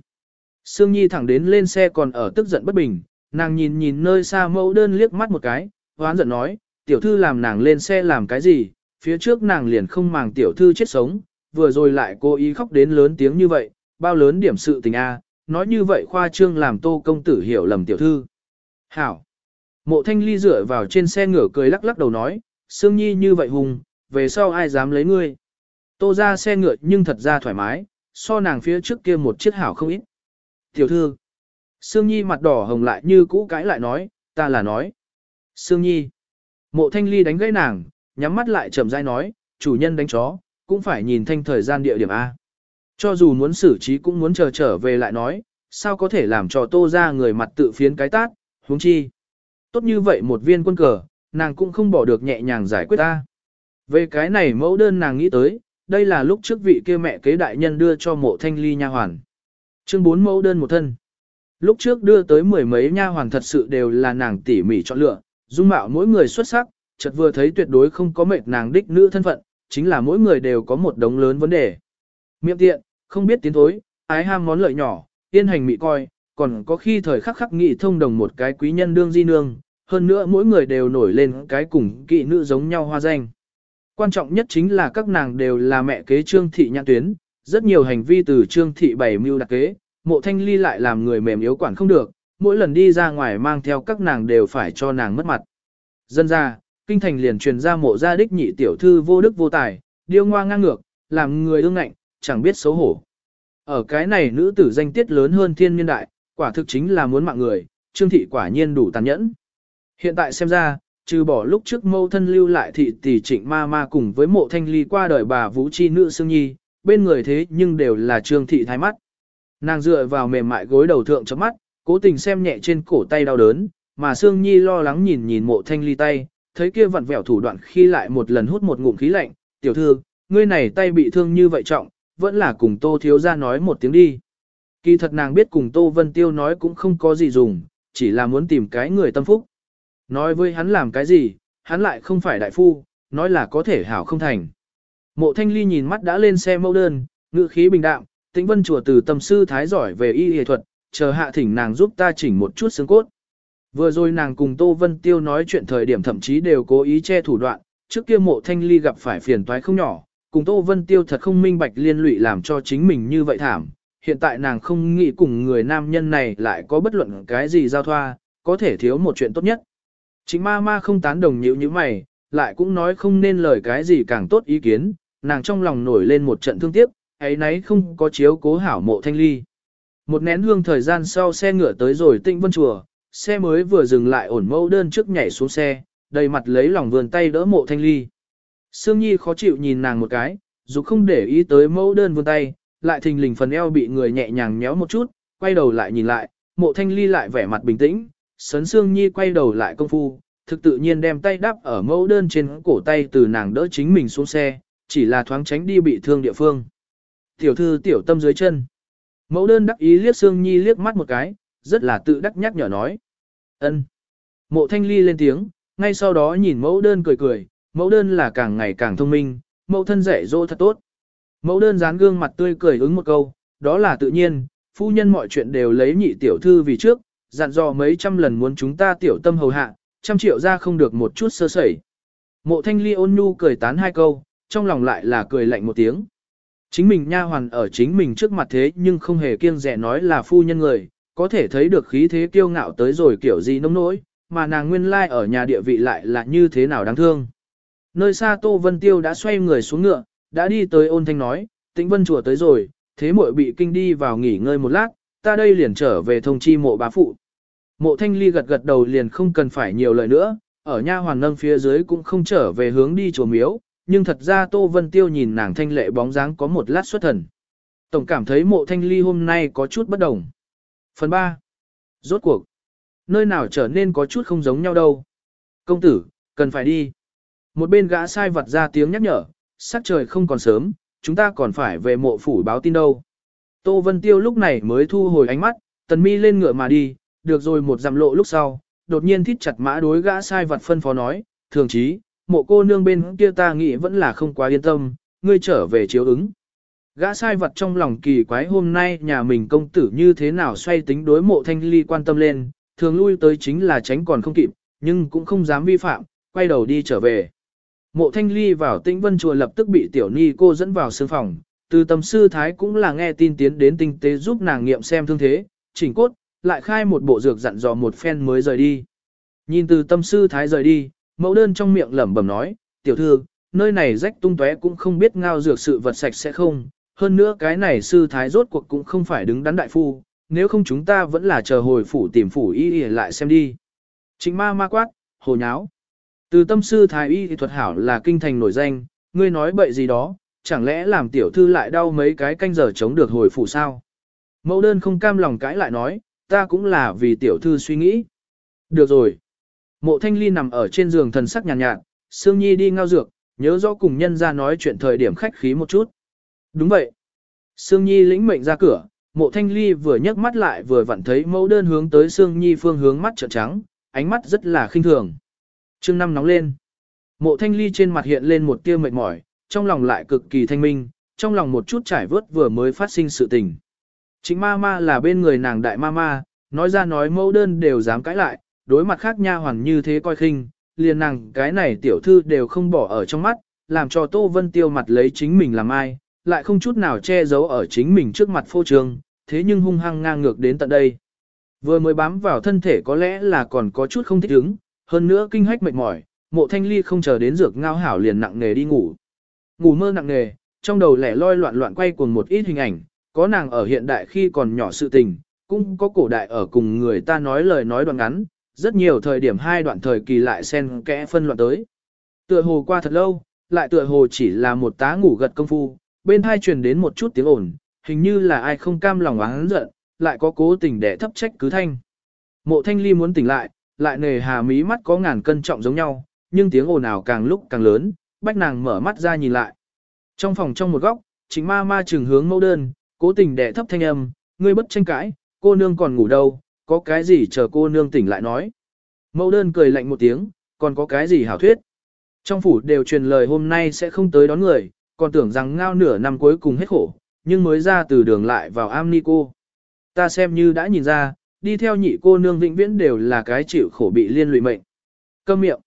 Sương Nhi thẳng đến lên xe còn ở tức giận bất bình, nàng nhìn nhìn nơi xa mẫu đơn liếc mắt một cái, hoán giận nói, tiểu thư làm nàng lên xe làm cái gì, phía trước nàng liền không màng tiểu thư chết sống, vừa rồi lại cố ý khóc đến lớn tiếng như vậy, bao lớn điểm sự tình a, nói như vậy khoa trương làm tô công tử hiểu lầm tiểu thư. Hảo! Mộ thanh ly dựa vào trên xe ngửa cười lắc lắc đầu nói, Sương Nhi như vậy hùng, về sau ai dám lấy ngươi. Tô ra xe ngựa nhưng thật ra thoải mái, so nàng phía trước kia một chiếc hảo không ít. Tiểu thư! Sương Nhi mặt đỏ hồng lại như cũ cãi lại nói, ta là nói. Sương Nhi! Mộ thanh ly đánh gãy nàng, nhắm mắt lại chậm rãi nói, chủ nhân đánh chó, cũng phải nhìn thanh thời gian địa điểm A. Cho dù muốn xử trí cũng muốn chờ trở về lại nói, sao có thể làm cho tô ra người mặt tự phiến cái tát, huống chi. Tốt như vậy một viên quân cờ, nàng cũng không bỏ được nhẹ nhàng giải quyết ta. Về cái này mẫu đơn nàng nghĩ tới, đây là lúc trước vị kia mẹ kế đại nhân đưa cho mộ thanh ly nha hoàn. Chương 4 mẫu đơn một thân. Lúc trước đưa tới mười mấy nha hoàn thật sự đều là nàng tỉ mỉ chọn lựa, dung mạo mỗi người xuất sắc, chợt vừa thấy tuyệt đối không có mệt nàng đích nữ thân phận, chính là mỗi người đều có một đống lớn vấn đề. Miệng tiện, không biết tiến thối, ái ham món lợi nhỏ, tiên hành mị coi, còn có khi thời khắc khắc nghị thông đồng một cái quý nhân đương di nương, hơn nữa mỗi người đều nổi lên cái cùng kỵ nữ giống nhau hoa danh. Quan trọng nhất chính là các nàng đều là mẹ kế trương thị nhãn tuyến, rất nhiều hành vi từ trương thị bảy mưu đặc kế, mộ thanh ly lại làm người mềm yếu quản không được, mỗi lần đi ra ngoài mang theo các nàng đều phải cho nàng mất mặt. Dân ra, kinh thành liền truyền ra mộ gia đích nhị tiểu thư vô đức vô tài, điêu ngoa ngang ngược, làm người ương ngạnh, chẳng biết xấu hổ. Ở cái này nữ tử danh tiết lớn hơn thiên niên đại, quả thực chính là muốn mạng người, trương thị quả nhiên đủ tàn nhẫn. Hiện tại xem ra, trừ bỏ lúc trước mâu thân lưu lại thị tỷ trịnh ma ma cùng với mộ thanh ly qua đời bà vũ chi nữ xương nhi, bên người thế nhưng đều là trương thị thái mắt. Nàng dựa vào mềm mại gối đầu thượng chấm mắt, cố tình xem nhẹ trên cổ tay đau đớn, mà xương nhi lo lắng nhìn nhìn mộ thanh ly tay, thấy kia vặn vẹo thủ đoạn khi lại một lần hút một ngụm khí lạnh, tiểu thư, ngươi này tay bị thương như vậy trọng, vẫn là cùng Tô Thiếu ra nói một tiếng đi. Kỳ thật nàng biết cùng Tô Vân Tiêu nói cũng không có gì dùng, chỉ là muốn tìm cái người tâm phúc. Nói với hắn làm cái gì, hắn lại không phải đại phu, nói là có thể hảo không thành. Mộ Thanh Ly nhìn mắt đã lên xe mẫu đơn, ngữ khí bình đạm, Tĩnh Vân chùa từ tâm sư thái giỏi về y y thuật, chờ hạ thỉnh nàng giúp ta chỉnh một chút xương cốt. Vừa rồi nàng cùng Tô Vân Tiêu nói chuyện thời điểm thậm chí đều cố ý che thủ đoạn, trước kia mộ thanh ly gặp phải phiền toái không nhỏ, cùng Tô Vân Tiêu thật không minh bạch liên lụy làm cho chính mình như vậy thảm. Hiện tại nàng không nghĩ cùng người nam nhân này lại có bất luận cái gì giao thoa, có thể thiếu một chuyện tốt nhất. Chính ma ma không tán đồng nhữ như mày, lại cũng nói không nên lời cái gì càng tốt ý kiến, nàng trong lòng nổi lên một trận thương tiếc, ấy nấy không có chiếu cố hảo mộ thanh ly. Một nén hương thời gian sau xe ngựa tới rồi tịnh vân chùa, xe mới vừa dừng lại ổn mẫu đơn trước nhảy xuống xe, đầy mặt lấy lòng vườn tay đỡ mộ thanh ly. Sương Nhi khó chịu nhìn nàng một cái, dù không để ý tới mẫu đơn vươn tay, lại thình lình phần eo bị người nhẹ nhàng nhéo một chút, quay đầu lại nhìn lại, mộ thanh ly lại vẻ mặt bình tĩnh, sấn xương Nhi quay đầu lại công phu, thực tự nhiên đem tay đắp ở mẫu đơn trên cổ tay từ nàng đỡ chính mình xuống xe, chỉ là thoáng tránh đi bị thương địa phương. Tiểu thư tiểu tâm dưới chân. Mẫu đơn đắc ý liếc xương Nhi liếc mắt một cái, rất là tự đắc nhắc nhở nói. ân. Mộ thanh ly lên tiếng, ngay sau đó nhìn mẫu đơn cười cười, mẫu đơn là càng ngày càng thông minh, mẫu thân dạy dỗ thật tốt. Mẫu đơn dán gương mặt tươi cười ứng một câu, đó là tự nhiên, phu nhân mọi chuyện đều lấy nhị tiểu thư vì trước, dặn dò mấy trăm lần muốn chúng ta tiểu tâm hầu hạ, trăm triệu ra không được một chút sơ sẩy. Mộ thanh ly ôn nhu cười tán hai câu, trong lòng lại là cười lạnh một tiếng. Chính mình nha hoàn ở chính mình trước mặt thế nhưng không hề kiêng rẻ nói là phu nhân người, có thể thấy được khí thế kiêu ngạo tới rồi kiểu gì nông nỗi, mà nàng nguyên lai ở nhà địa vị lại là như thế nào đáng thương. Nơi xa Tô Vân Tiêu đã xoay người xuống ngựa, đã đi tới ôn thanh nói, tĩnh vân chùa tới rồi, thế muội bị kinh đi vào nghỉ ngơi một lát, ta đây liền trở về thông chi mộ bá phụ. Mộ thanh ly gật gật đầu liền không cần phải nhiều lời nữa, ở nha hoàn nâng phía dưới cũng không trở về hướng đi chùa miếu, nhưng thật ra Tô Vân Tiêu nhìn nàng thanh lệ bóng dáng có một lát xuất thần. Tổng cảm thấy mộ thanh ly hôm nay có chút bất đồng. Phần 3. Rốt cuộc. Nơi nào trở nên có chút không giống nhau đâu. Công tử, cần phải đi. Một bên gã sai vật ra tiếng nhắc nhở, sắc trời không còn sớm, chúng ta còn phải về mộ phủ báo tin đâu. Tô Vân Tiêu lúc này mới thu hồi ánh mắt, tần mi lên ngựa mà đi, được rồi một dặm lộ lúc sau, đột nhiên thít chặt mã đối gã sai vật phân phó nói, thường chí, mộ cô nương bên kia ta nghĩ vẫn là không quá yên tâm, ngươi trở về chiếu ứng. Gã sai vật trong lòng kỳ quái hôm nay nhà mình công tử như thế nào xoay tính đối mộ thanh ly quan tâm lên, thường lui tới chính là tránh còn không kịp, nhưng cũng không dám vi phạm, quay đầu đi trở về. Mộ thanh ly vào tĩnh vân chùa lập tức bị tiểu ni cô dẫn vào sương phòng, từ tâm sư thái cũng là nghe tin tiến đến tinh tế giúp nàng nghiệm xem thương thế, chỉnh cốt, lại khai một bộ dược dặn dò một phen mới rời đi. Nhìn từ tâm sư thái rời đi, mẫu đơn trong miệng lẩm bẩm nói, tiểu thư, nơi này rách tung tóe cũng không biết ngao dược sự vật sạch sẽ không, hơn nữa cái này sư thái rốt cuộc cũng không phải đứng đắn đại phu, nếu không chúng ta vẫn là chờ hồi phủ tìm phủ y y lại xem đi. Chính ma ma quát, hồ nháo. Từ tâm sư thái y thuật hảo là kinh thành nổi danh, ngươi nói bậy gì đó, chẳng lẽ làm tiểu thư lại đau mấy cái canh giờ chống được hồi phủ sao? Mẫu đơn không cam lòng cãi lại nói, ta cũng là vì tiểu thư suy nghĩ. Được rồi. Mộ thanh ly nằm ở trên giường thần sắc nhàn nhạt, nhạt, Sương Nhi đi ngao dược, nhớ rõ cùng nhân ra nói chuyện thời điểm khách khí một chút. Đúng vậy. Sương Nhi lĩnh mệnh ra cửa, mộ thanh ly vừa nhấc mắt lại vừa vặn thấy mẫu đơn hướng tới Sương Nhi phương hướng mắt trợn trắng, ánh mắt rất là khinh thường. chương năm nóng lên. Mộ thanh ly trên mặt hiện lên một tia mệt mỏi, trong lòng lại cực kỳ thanh minh, trong lòng một chút trải vớt vừa mới phát sinh sự tình. Chính ma ma là bên người nàng đại ma ma, nói ra nói mẫu đơn đều dám cãi lại, đối mặt khác nha hoàn như thế coi khinh, liền nàng cái này tiểu thư đều không bỏ ở trong mắt, làm cho Tô Vân Tiêu mặt lấy chính mình làm ai, lại không chút nào che giấu ở chính mình trước mặt phô trương, thế nhưng hung hăng ngang ngược đến tận đây. Vừa mới bám vào thân thể có lẽ là còn có chút không thích ứng, hơn nữa kinh hách mệt mỏi, mộ thanh ly không chờ đến dược ngao hảo liền nặng nề đi ngủ. Ngủ mơ nặng nề, trong đầu lẻ loi loạn loạn quay cuồng một ít hình ảnh, có nàng ở hiện đại khi còn nhỏ sự tình, cũng có cổ đại ở cùng người ta nói lời nói đoạn ngắn, rất nhiều thời điểm hai đoạn thời kỳ lại xen kẽ phân loạn tới. Tựa hồ qua thật lâu, lại tựa hồ chỉ là một tá ngủ gật công phu, bên hai truyền đến một chút tiếng ồn, hình như là ai không cam lòng oán giận, lại có cố tình để thấp trách cứ thanh. Mộ thanh ly muốn tỉnh lại, lại nề hà mí mắt có ngàn cân trọng giống nhau, nhưng tiếng ồn ào càng lúc càng lớn, bách nàng mở mắt ra nhìn lại. Trong phòng trong một góc, chính ma ma trừng hướng mẫu đơn, cố tình đẻ thấp thanh âm, ngươi bất tranh cãi, cô nương còn ngủ đâu, có cái gì chờ cô nương tỉnh lại nói. Mẫu đơn cười lạnh một tiếng, còn có cái gì hảo thuyết. Trong phủ đều truyền lời hôm nay sẽ không tới đón người, còn tưởng rằng ngao nửa năm cuối cùng hết khổ, nhưng mới ra từ đường lại vào am ni cô. Ta xem như đã nhìn ra, đi theo nhị cô nương vĩnh viễn đều là cái chịu khổ bị liên lụy mệnh. Câm miệng.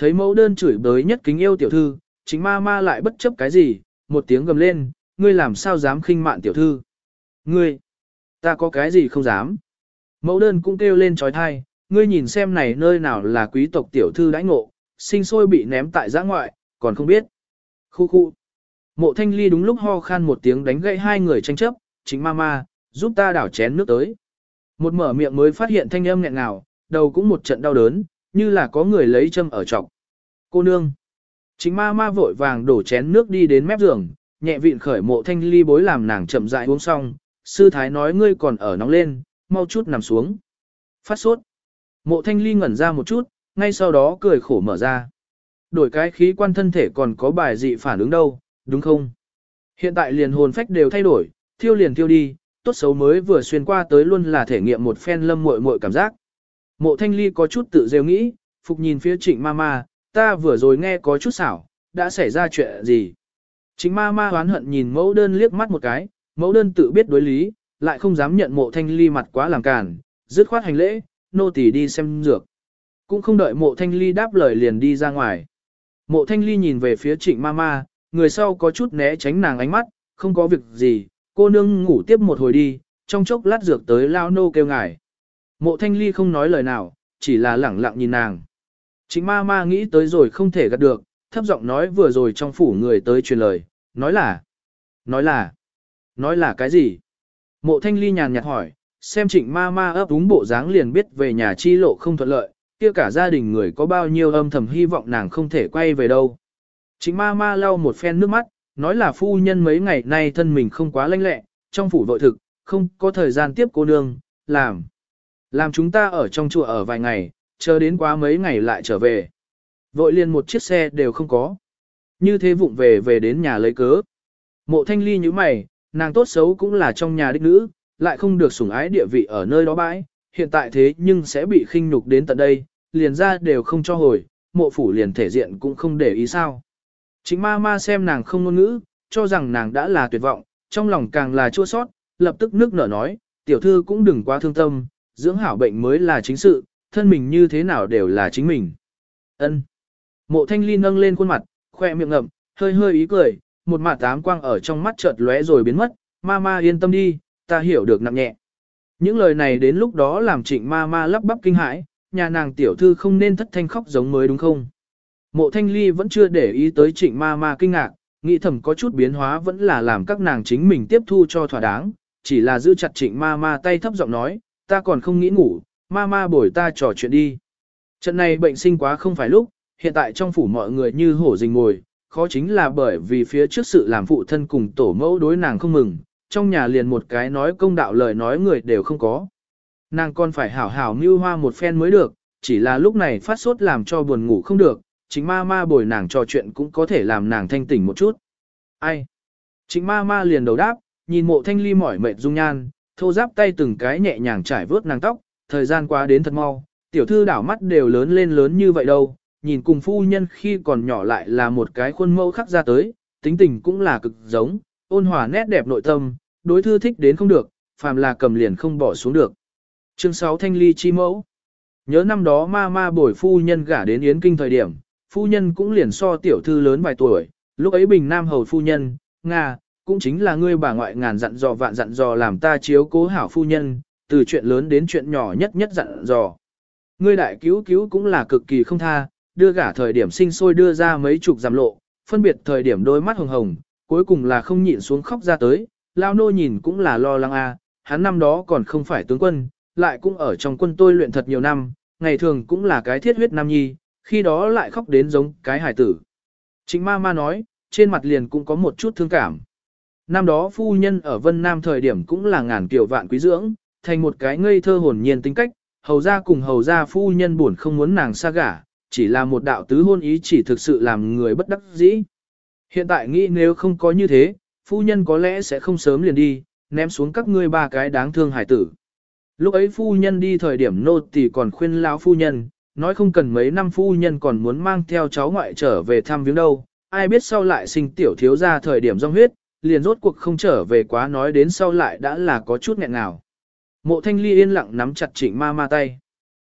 Thấy mẫu đơn chửi bới nhất kính yêu tiểu thư, chính ma ma lại bất chấp cái gì, một tiếng gầm lên, ngươi làm sao dám khinh mạn tiểu thư. Ngươi, ta có cái gì không dám. Mẫu đơn cũng kêu lên trói thai, ngươi nhìn xem này nơi nào là quý tộc tiểu thư đãi ngộ, sinh sôi bị ném tại giã ngoại, còn không biết. Khu khu. Mộ thanh ly đúng lúc ho khan một tiếng đánh gãy hai người tranh chấp, chính ma ma, giúp ta đảo chén nước tới. Một mở miệng mới phát hiện thanh âm nghẹn ngào, đầu cũng một trận đau đớn, như là có người lấy châm ở trọc. Cô nương. Chính ma ma vội vàng đổ chén nước đi đến mép giường, nhẹ vịn khởi mộ thanh ly bối làm nàng chậm rãi uống xong. Sư thái nói ngươi còn ở nóng lên, mau chút nằm xuống. Phát sốt. Mộ thanh ly ngẩn ra một chút, ngay sau đó cười khổ mở ra. Đổi cái khí quan thân thể còn có bài dị phản ứng đâu, đúng không? Hiện tại liền hồn phách đều thay đổi, thiêu liền thiêu đi, tốt xấu mới vừa xuyên qua tới luôn là thể nghiệm một phen lâm muội muội cảm giác. Mộ thanh ly có chút tự rêu nghĩ, phục nhìn phía trịnh ma ma, ta vừa rồi nghe có chút xảo, đã xảy ra chuyện gì? Trịnh ma ma hoán hận nhìn mẫu đơn liếc mắt một cái, mẫu đơn tự biết đối lý, lại không dám nhận mộ thanh ly mặt quá làm cản, dứt khoát hành lễ, nô tỳ đi xem dược. Cũng không đợi mộ thanh ly đáp lời liền đi ra ngoài. Mộ thanh ly nhìn về phía trịnh ma ma, người sau có chút né tránh nàng ánh mắt, không có việc gì, cô nương ngủ tiếp một hồi đi, trong chốc lát dược tới lao nô kêu ngài. Mộ thanh ly không nói lời nào, chỉ là lẳng lặng nhìn nàng. Trịnh ma ma nghĩ tới rồi không thể gạt được, thấp giọng nói vừa rồi trong phủ người tới truyền lời, nói là, nói là, nói là cái gì? Mộ thanh ly nhàn nhạt hỏi, xem trịnh ma ma ấp úng bộ dáng liền biết về nhà chi lộ không thuận lợi, kia cả gia đình người có bao nhiêu âm thầm hy vọng nàng không thể quay về đâu. Trịnh ma ma lau một phen nước mắt, nói là phu nhân mấy ngày nay thân mình không quá lanh lẹ, trong phủ vội thực, không có thời gian tiếp cô nương, làm. Làm chúng ta ở trong chùa ở vài ngày, chờ đến quá mấy ngày lại trở về. Vội liền một chiếc xe đều không có. Như thế vụng về về đến nhà lấy cớ. Mộ thanh ly như mày, nàng tốt xấu cũng là trong nhà đích nữ, lại không được sủng ái địa vị ở nơi đó bãi, hiện tại thế nhưng sẽ bị khinh nhục đến tận đây, liền ra đều không cho hồi, mộ phủ liền thể diện cũng không để ý sao. Chính ma ma xem nàng không ngôn ngữ, cho rằng nàng đã là tuyệt vọng, trong lòng càng là chua sót, lập tức nước nở nói, tiểu thư cũng đừng quá thương tâm, dưỡng hảo bệnh mới là chính sự, thân mình như thế nào đều là chính mình. Ân. Mộ thanh ly nâng lên khuôn mặt, khoe miệng ngậm, hơi hơi ý cười, một mạt tám quang ở trong mắt chợt lóe rồi biến mất, ma ma yên tâm đi, ta hiểu được nặng nhẹ. Những lời này đến lúc đó làm trịnh ma ma lắp bắp kinh hãi, nhà nàng tiểu thư không nên thất thanh khóc giống mới đúng không? Mộ thanh ly vẫn chưa để ý tới trịnh ma ma kinh ngạc, nghĩ thầm có chút biến hóa vẫn là làm các nàng chính mình tiếp thu cho thỏa đáng, chỉ là giữ chặt trịnh ma ma tay thấp giọng nói, ta còn không nghĩ ngủ, ma ma bồi ta trò chuyện đi. Trận này bệnh sinh quá không phải lúc, hiện tại trong phủ mọi người như hổ rình ngồi, khó chính là bởi vì phía trước sự làm phụ thân cùng tổ mẫu đối nàng không mừng, trong nhà liền một cái nói công đạo lời nói người đều không có. Nàng còn phải hảo hảo mưu hoa một phen mới được, chỉ là lúc này phát sốt làm cho buồn ngủ không được, chính ma ma bồi nàng trò chuyện cũng có thể làm nàng thanh tỉnh một chút. Ai? Chính ma ma liền đầu đáp, nhìn mộ thanh ly mỏi mệt dung nhan, thô giáp tay từng cái nhẹ nhàng trải vớt nàng tóc, thời gian qua đến thật mau, tiểu thư đảo mắt đều lớn lên lớn như vậy đâu, nhìn cùng phu nhân khi còn nhỏ lại là một cái khuôn mẫu khắc ra tới, tính tình cũng là cực giống, ôn hòa nét đẹp nội tâm, đối thư thích đến không được, phàm là cầm liền không bỏ xuống được. Chương 6 Thanh Ly Chi Mẫu Nhớ năm đó ma ma bồi phu nhân gả đến Yến Kinh thời điểm, phu nhân cũng liền so tiểu thư lớn vài tuổi, lúc ấy Bình Nam hầu phu nhân, Nga, cũng chính là ngươi bà ngoại ngàn dặn dò vạn dặn dò làm ta chiếu cố hảo phu nhân, từ chuyện lớn đến chuyện nhỏ nhất nhất dặn dò. Ngươi đại cứu cứu cũng là cực kỳ không tha, đưa gả thời điểm sinh sôi đưa ra mấy chục giảm lộ, phân biệt thời điểm đôi mắt hồng hồng, cuối cùng là không nhịn xuống khóc ra tới, lao nô nhìn cũng là lo lắng a, hắn năm đó còn không phải tướng quân, lại cũng ở trong quân tôi luyện thật nhiều năm, ngày thường cũng là cái thiết huyết nam nhi, khi đó lại khóc đến giống cái hải tử. Chính ma ma nói, trên mặt liền cũng có một chút thương cảm. Năm đó phu nhân ở Vân Nam thời điểm cũng là ngàn kiều vạn quý dưỡng, thành một cái ngây thơ hồn nhiên tính cách, hầu ra cùng hầu ra phu nhân buồn không muốn nàng xa gả, chỉ là một đạo tứ hôn ý chỉ thực sự làm người bất đắc dĩ. Hiện tại nghĩ nếu không có như thế, phu nhân có lẽ sẽ không sớm liền đi, ném xuống các ngươi ba cái đáng thương hải tử. Lúc ấy phu nhân đi thời điểm nô tỳ còn khuyên lão phu nhân, nói không cần mấy năm phu nhân còn muốn mang theo cháu ngoại trở về thăm viếng đâu, ai biết sau lại sinh tiểu thiếu ra thời điểm rong huyết, liền rốt cuộc không trở về quá nói đến sau lại đã là có chút nghẹn nào. Mộ thanh ly yên lặng nắm chặt trịnh ma ma tay.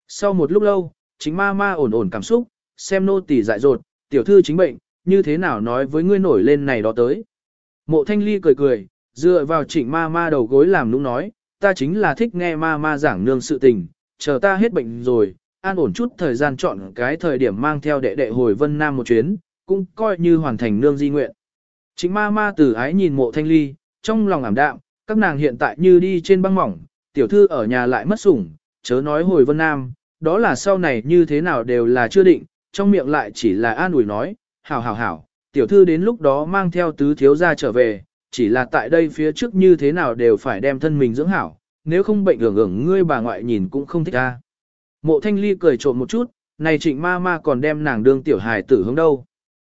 Sau một lúc lâu, chính ma ma ổn ổn cảm xúc, xem nô tỳ dại dột, tiểu thư chính bệnh, như thế nào nói với ngươi nổi lên này đó tới. Mộ thanh ly cười cười, dựa vào trịnh ma ma đầu gối làm nũng nói, ta chính là thích nghe ma ma giảng nương sự tình, chờ ta hết bệnh rồi, an ổn chút thời gian chọn cái thời điểm mang theo đệ đệ hồi Vân Nam một chuyến, cũng coi như hoàn thành nương di nguyện. Trịnh ma ma từ ái nhìn mộ thanh ly, trong lòng ảm đạm, các nàng hiện tại như đi trên băng mỏng, tiểu thư ở nhà lại mất sủng, chớ nói hồi Vân Nam, đó là sau này như thế nào đều là chưa định, trong miệng lại chỉ là an ủi nói, hảo hảo hảo, tiểu thư đến lúc đó mang theo tứ thiếu gia trở về, chỉ là tại đây phía trước như thế nào đều phải đem thân mình dưỡng hảo, nếu không bệnh ưởng ưởng ngươi bà ngoại nhìn cũng không thích ta. Mộ thanh ly cười trộm một chút, này trịnh ma ma còn đem nàng đương tiểu hài tử hướng đâu.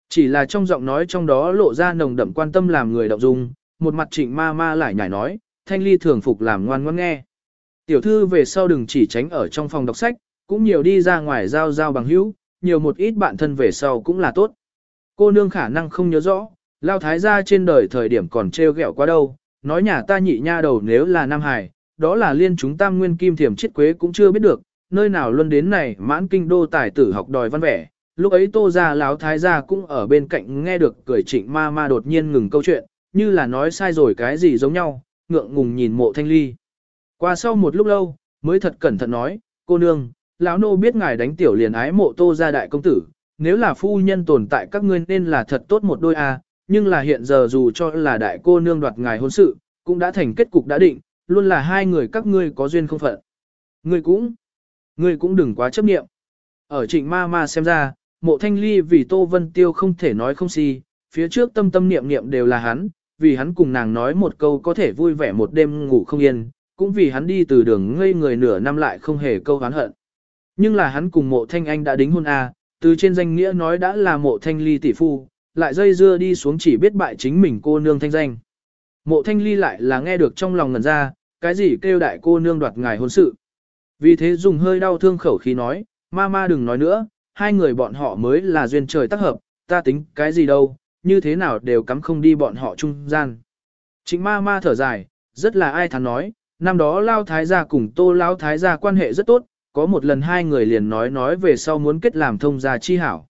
Chỉ là trong giọng nói trong đó lộ ra nồng đậm quan tâm làm người động dung, một mặt trịnh ma ma lại nhảy nói, thanh ly thường phục làm ngoan ngoãn nghe. Tiểu thư về sau đừng chỉ tránh ở trong phòng đọc sách, cũng nhiều đi ra ngoài giao giao bằng hữu, nhiều một ít bạn thân về sau cũng là tốt. Cô nương khả năng không nhớ rõ, lao thái gia trên đời thời điểm còn treo gẹo quá đâu, nói nhà ta nhị nha đầu nếu là Nam Hải, đó là liên chúng tam nguyên kim thiểm chết quế cũng chưa biết được, nơi nào luôn đến này mãn kinh đô tài tử học đòi văn vẻ. Lúc ấy tô ra lão thái gia cũng ở bên cạnh nghe được cười trịnh ma ma đột nhiên ngừng câu chuyện, như là nói sai rồi cái gì giống nhau, ngượng ngùng nhìn mộ thanh ly. Qua sau một lúc lâu, mới thật cẩn thận nói, cô nương, lão nô biết ngài đánh tiểu liền ái mộ tô ra đại công tử, nếu là phu nhân tồn tại các ngươi nên là thật tốt một đôi a, nhưng là hiện giờ dù cho là đại cô nương đoạt ngài hôn sự, cũng đã thành kết cục đã định, luôn là hai người các ngươi có duyên không phận. Ngươi cũng, ngươi cũng đừng quá chấp niệm. Ở trịnh ma ma xem ra, mộ thanh ly vì Tô Vân Tiêu không thể nói không si, phía trước tâm tâm niệm niệm đều là hắn, vì hắn cùng nàng nói một câu có thể vui vẻ một đêm ngủ không yên, cũng vì hắn đi từ đường ngây người nửa năm lại không hề câu hán hận. Nhưng là hắn cùng mộ thanh anh đã đính hôn A, từ trên danh nghĩa nói đã là mộ thanh ly tỷ phu, lại dây dưa đi xuống chỉ biết bại chính mình cô nương thanh danh. Mộ thanh ly lại là nghe được trong lòng ngần ra, cái gì kêu đại cô nương đoạt ngài hôn sự. Vì thế dùng hơi đau thương khẩu khí nói, ma ma đừng nói nữa, hai người bọn họ mới là duyên trời tác hợp, ta tính cái gì đâu, như thế nào đều cắm không đi bọn họ trung gian. Trịnh ma ma thở dài, rất là ai thắn nói, năm đó Lao Thái gia cùng Tô Lao Thái gia quan hệ rất tốt, có một lần hai người liền nói nói về sau muốn kết làm thông gia chi hảo.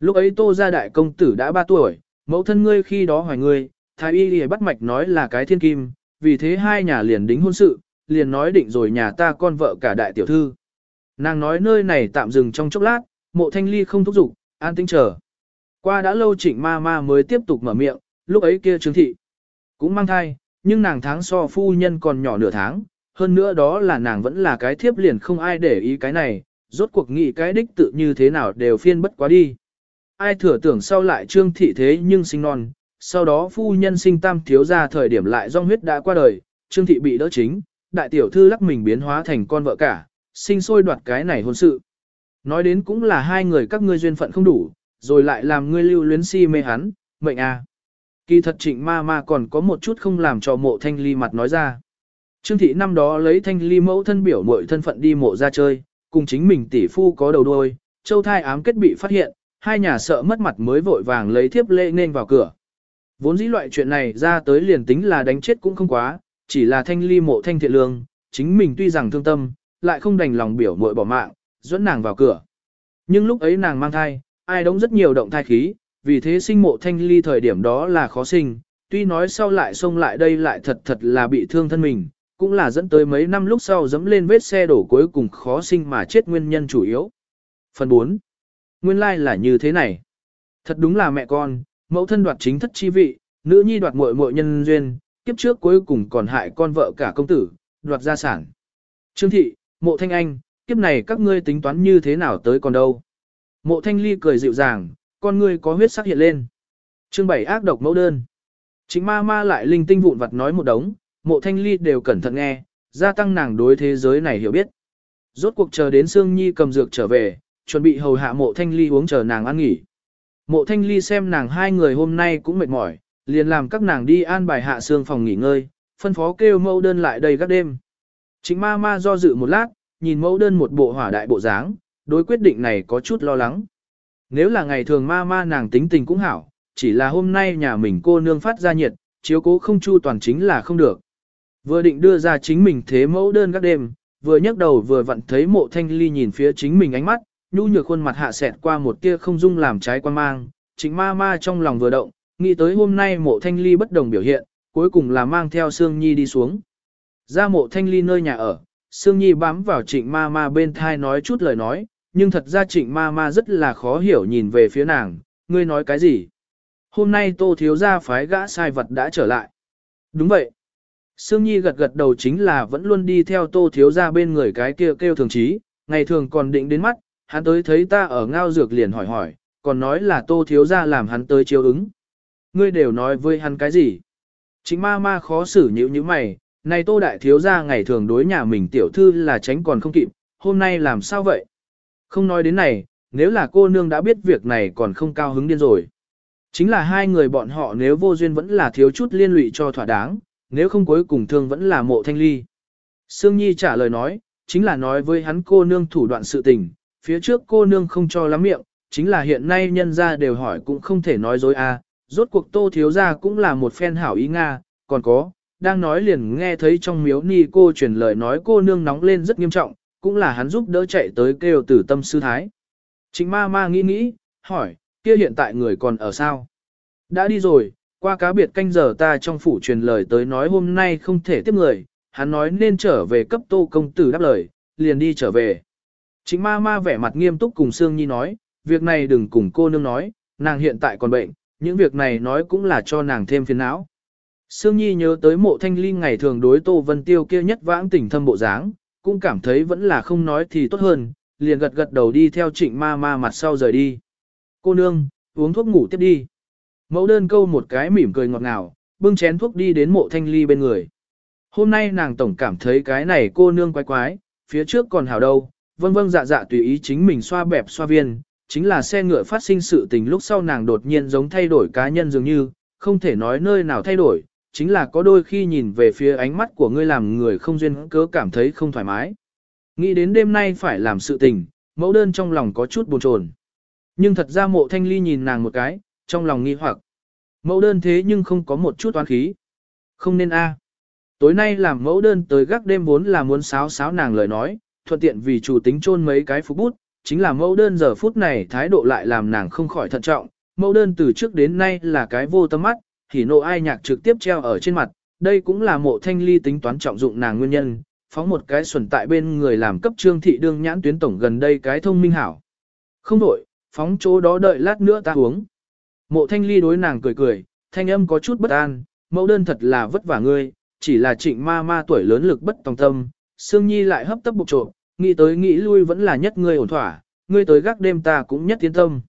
Lúc ấy Tô gia đại công tử đã ba tuổi, mẫu thân ngươi khi đó hỏi ngươi, Thái y lìa bắt mạch nói là cái thiên kim, vì thế hai nhà liền đính hôn sự, liền nói định rồi nhà ta con vợ cả đại tiểu thư. Nàng nói nơi này tạm dừng trong chốc lát, mộ thanh ly không thúc giục, an tĩnh chờ. Qua đã lâu trịnh ma ma mới tiếp tục mở miệng, lúc ấy kia trương thị. Cũng mang thai, nhưng nàng tháng so phu nhân còn nhỏ nửa tháng, hơn nữa đó là nàng vẫn là cái thiếp liền không ai để ý cái này, rốt cuộc nghĩ cái đích tự như thế nào đều phiên bất quá đi. Ai thừa tưởng sau lại trương thị thế nhưng sinh non, sau đó phu nhân sinh tam thiếu ra thời điểm lại do huyết đã qua đời, trương thị bị đỡ chính, đại tiểu thư lắc mình biến hóa thành con vợ cả, sinh sôi đoạt cái này hôn sự. Nói đến cũng là hai người các ngươi duyên phận không đủ, rồi lại làm ngươi lưu luyến si mê hắn, mệnh à. Kỳ thật trịnh ma ma còn có một chút không làm cho mộ thanh ly mặt nói ra. Trương thị năm đó lấy thanh ly mẫu thân biểu mội thân phận đi mộ ra chơi, cùng chính mình tỷ phu có đầu đôi, châu thai ám kết bị phát hiện, hai nhà sợ mất mặt mới vội vàng lấy thiếp lệ nên vào cửa. Vốn dĩ loại chuyện này ra tới liền tính là đánh chết cũng không quá, chỉ là thanh ly mộ thanh thiện lương, chính mình tuy rằng thương tâm, lại không đành lòng biểu mội bỏ mạng, dẫn nàng vào cửa. Nhưng lúc ấy nàng mang thai, ai đóng rất nhiều động thai khí, vì thế sinh mộ thanh ly thời điểm đó là khó sinh, tuy nói sau lại xông lại đây lại thật thật là bị thương thân mình, cũng là dẫn tới mấy năm lúc sau dẫm lên vết xe đổ cuối cùng khó sinh mà chết nguyên nhân chủ yếu. Phần 4. Nguyên lai like là như thế này. Thật đúng là mẹ con, mẫu thân đoạt chính thất chi vị, nữ nhi đoạt muội muội nhân duyên, kiếp trước cuối cùng còn hại con vợ cả công tử, đoạt gia sản. Trương thị, mộ thanh anh, kiếp này các ngươi tính toán như thế nào tới còn đâu. Mộ thanh ly cười dịu dàng, con ngươi có huyết sắc hiện lên. Chương 7 ác độc mẫu đơn. Chính ma ma lại linh tinh vụn vặt nói một đống, mộ thanh ly đều cẩn thận nghe, gia tăng nàng đối thế giới này hiểu biết. Rốt cuộc chờ đến Sương Nhi cầm dược trở về, chuẩn bị hầu hạ mộ thanh ly uống chờ nàng ăn nghỉ. Mộ thanh ly xem nàng hai người hôm nay cũng mệt mỏi, liền làm các nàng đi an bài hạ xương phòng nghỉ ngơi, phân phó kêu mẫu đơn lại đây các đêm. Chính ma ma do dự một lát, nhìn mẫu đơn một bộ hỏa đại bộ dáng, đối quyết định này có chút lo lắng. Nếu là ngày thường ma ma nàng tính tình cũng hảo, chỉ là hôm nay nhà mình cô nương phát ra nhiệt, chiếu cố không chu toàn chính là không được. Vừa định đưa ra chính mình thế mẫu đơn các đêm, vừa nhấc đầu vừa vặn thấy mộ thanh ly nhìn phía chính mình ánh mắt, nhu nhược khuôn mặt hạ sẹt qua một tia không dung làm trái quan mang, chính ma ma trong lòng vừa động, nghĩ tới hôm nay mộ thanh ly bất đồng biểu hiện, cuối cùng là mang theo Sương Nhi đi xuống. Ra mộ thanh ly nơi nhà ở, Sương Nhi bám vào trịnh ma ma bên thai nói chút lời nói, nhưng thật ra trịnh ma ma rất là khó hiểu nhìn về phía nàng, ngươi nói cái gì? Hôm nay tô thiếu gia phái gã sai vật đã trở lại. Đúng vậy. Sương Nhi gật gật đầu chính là vẫn luôn đi theo tô thiếu gia bên người cái kia kêu thường trí, ngày thường còn định đến mắt, hắn tới thấy ta ở ngao dược liền hỏi hỏi, còn nói là tô thiếu gia làm hắn tới chiếu ứng. Ngươi đều nói với hắn cái gì? Chính ma ma khó xử nhữ như mày, này tô đại thiếu gia ngày thường đối nhà mình tiểu thư là tránh còn không kịp, hôm nay làm sao vậy? Không nói đến này, nếu là cô nương đã biết việc này còn không cao hứng điên rồi. Chính là hai người bọn họ nếu vô duyên vẫn là thiếu chút liên lụy cho thỏa đáng, nếu không cuối cùng thương vẫn là mộ thanh ly. Sương Nhi trả lời nói, chính là nói với hắn cô nương thủ đoạn sự tình, phía trước cô nương không cho lắm miệng, chính là hiện nay nhân ra đều hỏi cũng không thể nói dối a. rốt cuộc tô thiếu ra cũng là một phen hảo ý Nga, còn có, đang nói liền nghe thấy trong miếu ni cô truyền lời nói cô nương nóng lên rất nghiêm trọng, cũng là hắn giúp đỡ chạy tới kêu tử tâm sư thái. Chính ma ma nghĩ nghĩ, hỏi, kia hiện tại người còn ở sao? Đã đi rồi, qua cá biệt canh giờ ta trong phủ truyền lời tới nói hôm nay không thể tiếp người, hắn nói nên trở về cấp tô công tử đáp lời, liền đi trở về. Chính ma ma vẻ mặt nghiêm túc cùng Sương Nhi nói, việc này đừng cùng cô nương nói, nàng hiện tại còn bệnh, những việc này nói cũng là cho nàng thêm phiền não. Sương Nhi nhớ tới mộ thanh ly ngày thường đối Tô Vân Tiêu kia nhất vãng tỉnh thâm bộ dáng, cũng cảm thấy vẫn là không nói thì tốt hơn, liền gật gật đầu đi theo trịnh ma ma mặt sau rời đi. Cô nương, uống thuốc ngủ tiếp đi. Mẫu đơn câu một cái mỉm cười ngọt ngào, bưng chén thuốc đi đến mộ thanh ly bên người. Hôm nay nàng tổng cảm thấy cái này cô nương quái quái, phía trước còn hào đâu, vâng vâng dạ dạ tùy ý chính mình xoa bẹp xoa viên, chính là xe ngựa phát sinh sự tình lúc sau nàng đột nhiên giống thay đổi cá nhân dường như, không thể nói nơi nào thay đổi, chính là có đôi khi nhìn về phía ánh mắt của ngươi làm người không duyên cớ cảm thấy không thoải mái. Nghĩ đến đêm nay phải làm sự tình, mẫu đơn trong lòng có chút buồn chồn. Nhưng thật ra mộ thanh ly nhìn nàng một cái, trong lòng nghi hoặc. Mẫu đơn thế nhưng không có một chút toán khí. Không nên a. Tối nay làm mẫu đơn tới gác đêm vốn là muốn sáo sáo nàng lời nói, thuận tiện vì chủ tính chôn mấy cái phục bút, chính là mẫu đơn giờ phút này thái độ lại làm nàng không khỏi thận trọng. Mẫu đơn từ trước đến nay là cái vô tâm mắt, thì nộ ai nhạc trực tiếp treo ở trên mặt, đây cũng là mộ thanh ly tính toán trọng dụng nàng nguyên nhân, phóng một cái xuẩn tại bên người làm cấp trương thị đương nhãn tuyến tổng gần đây cái thông minh hảo. Không đổi, phóng chỗ đó đợi lát nữa ta uống. Mộ thanh ly đối nàng cười cười, thanh âm có chút bất an, mẫu đơn thật là vất vả ngươi, chỉ là trịnh ma ma tuổi lớn lực bất tòng tâm, Sương Nhi lại hấp tấp bục trộm, nghĩ tới nghĩ lui vẫn là nhất ngươi ổn thỏa, ngươi tới gác đêm ta cũng nhất tiến tâm.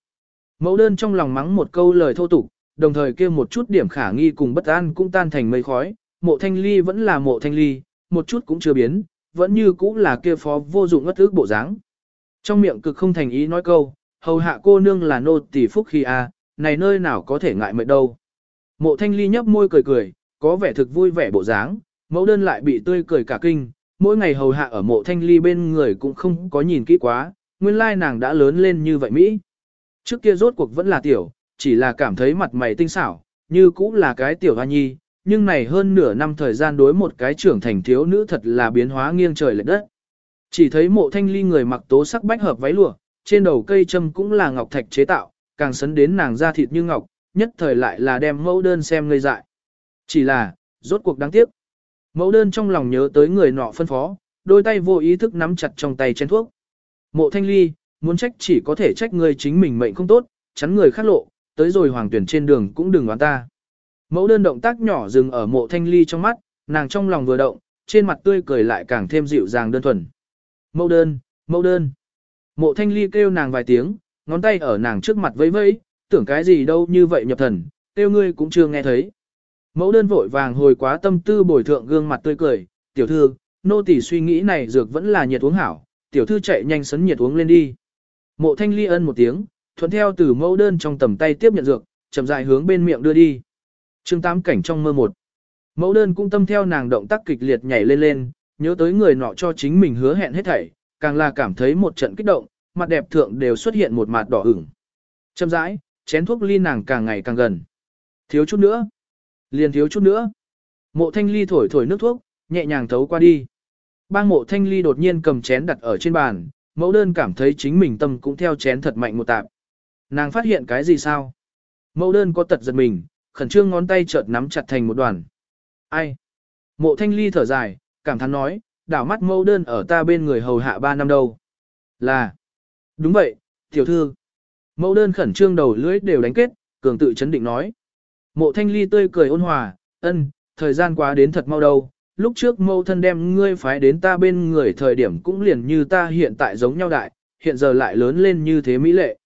Mẫu đơn trong lòng mắng một câu lời thô tục, đồng thời kia một chút điểm khả nghi cùng bất an cũng tan thành mây khói, mộ thanh ly vẫn là mộ thanh ly, một chút cũng chưa biến, vẫn như cũ là kia phó vô dụng ngất ước bộ dáng. Trong miệng cực không thành ý nói câu, hầu hạ cô nương là nô tỷ phúc khi a, này nơi nào có thể ngại mệt đâu. Mộ thanh ly nhấp môi cười cười, có vẻ thực vui vẻ bộ dáng, mẫu đơn lại bị tươi cười cả kinh, mỗi ngày hầu hạ ở mộ thanh ly bên người cũng không có nhìn kỹ quá, nguyên lai nàng đã lớn lên như vậy Mỹ. Trước kia rốt cuộc vẫn là tiểu, chỉ là cảm thấy mặt mày tinh xảo, như cũng là cái tiểu hoa nhi, nhưng này hơn nửa năm thời gian đối một cái trưởng thành thiếu nữ thật là biến hóa nghiêng trời lệch đất. Chỉ thấy mộ thanh ly người mặc tố sắc bách hợp váy lụa, trên đầu cây châm cũng là ngọc thạch chế tạo, càng sấn đến nàng da thịt như ngọc, nhất thời lại là đem mẫu đơn xem ngây dại. Chỉ là, rốt cuộc đáng tiếc. Mẫu đơn trong lòng nhớ tới người nọ phân phó, đôi tay vô ý thức nắm chặt trong tay chén thuốc. Mộ thanh ly, muốn trách chỉ có thể trách người chính mình mệnh không tốt, chắn người khác lộ, tới rồi hoàng tuyển trên đường cũng đừng đoán ta. Mẫu đơn động tác nhỏ dừng ở mộ thanh ly trong mắt, nàng trong lòng vừa động, trên mặt tươi cười lại càng thêm dịu dàng đơn thuần. Mẫu đơn, mẫu đơn. Mộ thanh ly kêu nàng vài tiếng, ngón tay ở nàng trước mặt vẫy vẫy, tưởng cái gì đâu như vậy nhập thần, kêu ngươi cũng chưa nghe thấy. Mẫu đơn vội vàng hồi quá tâm tư bồi thượng gương mặt tươi cười, tiểu thư, nô tỳ suy nghĩ này dược vẫn là nhiệt uống hảo, tiểu thư chạy nhanh sấn nhiệt uống lên đi. Mộ thanh ly ân một tiếng, thuận theo từ mẫu đơn trong tầm tay tiếp nhận dược, chậm rãi hướng bên miệng đưa đi. chương tám cảnh trong mơ một. Mẫu đơn cũng tâm theo nàng động tác kịch liệt nhảy lên lên, nhớ tới người nọ cho chính mình hứa hẹn hết thảy, càng là cảm thấy một trận kích động, mặt đẹp thượng đều xuất hiện một mặt đỏ ửng. Chậm rãi, chén thuốc ly nàng càng ngày càng gần. Thiếu chút nữa. Liền thiếu chút nữa. Mộ thanh ly thổi thổi nước thuốc, nhẹ nhàng thấu qua đi. Bang mộ thanh ly đột nhiên cầm chén đặt ở trên bàn, mẫu đơn cảm thấy chính mình tâm cũng theo chén thật mạnh một tạp. Nàng phát hiện cái gì sao? Mẫu đơn có tật giật mình, khẩn trương ngón tay chợt nắm chặt thành một đoàn. Ai? Mộ thanh ly thở dài, cảm thán nói, đảo mắt mẫu đơn ở ta bên người hầu hạ ba năm đâu. Là. Đúng vậy, tiểu thư. Mẫu đơn khẩn trương đầu lưỡi đều đánh kết, cường tự chấn định nói. Mộ thanh ly tươi cười ôn hòa, ân, thời gian quá đến thật mau đâu. Lúc trước mẫu thân đem ngươi phái đến ta bên người thời điểm cũng liền như ta hiện tại giống nhau đại, hiện giờ lại lớn lên như thế mỹ lệ.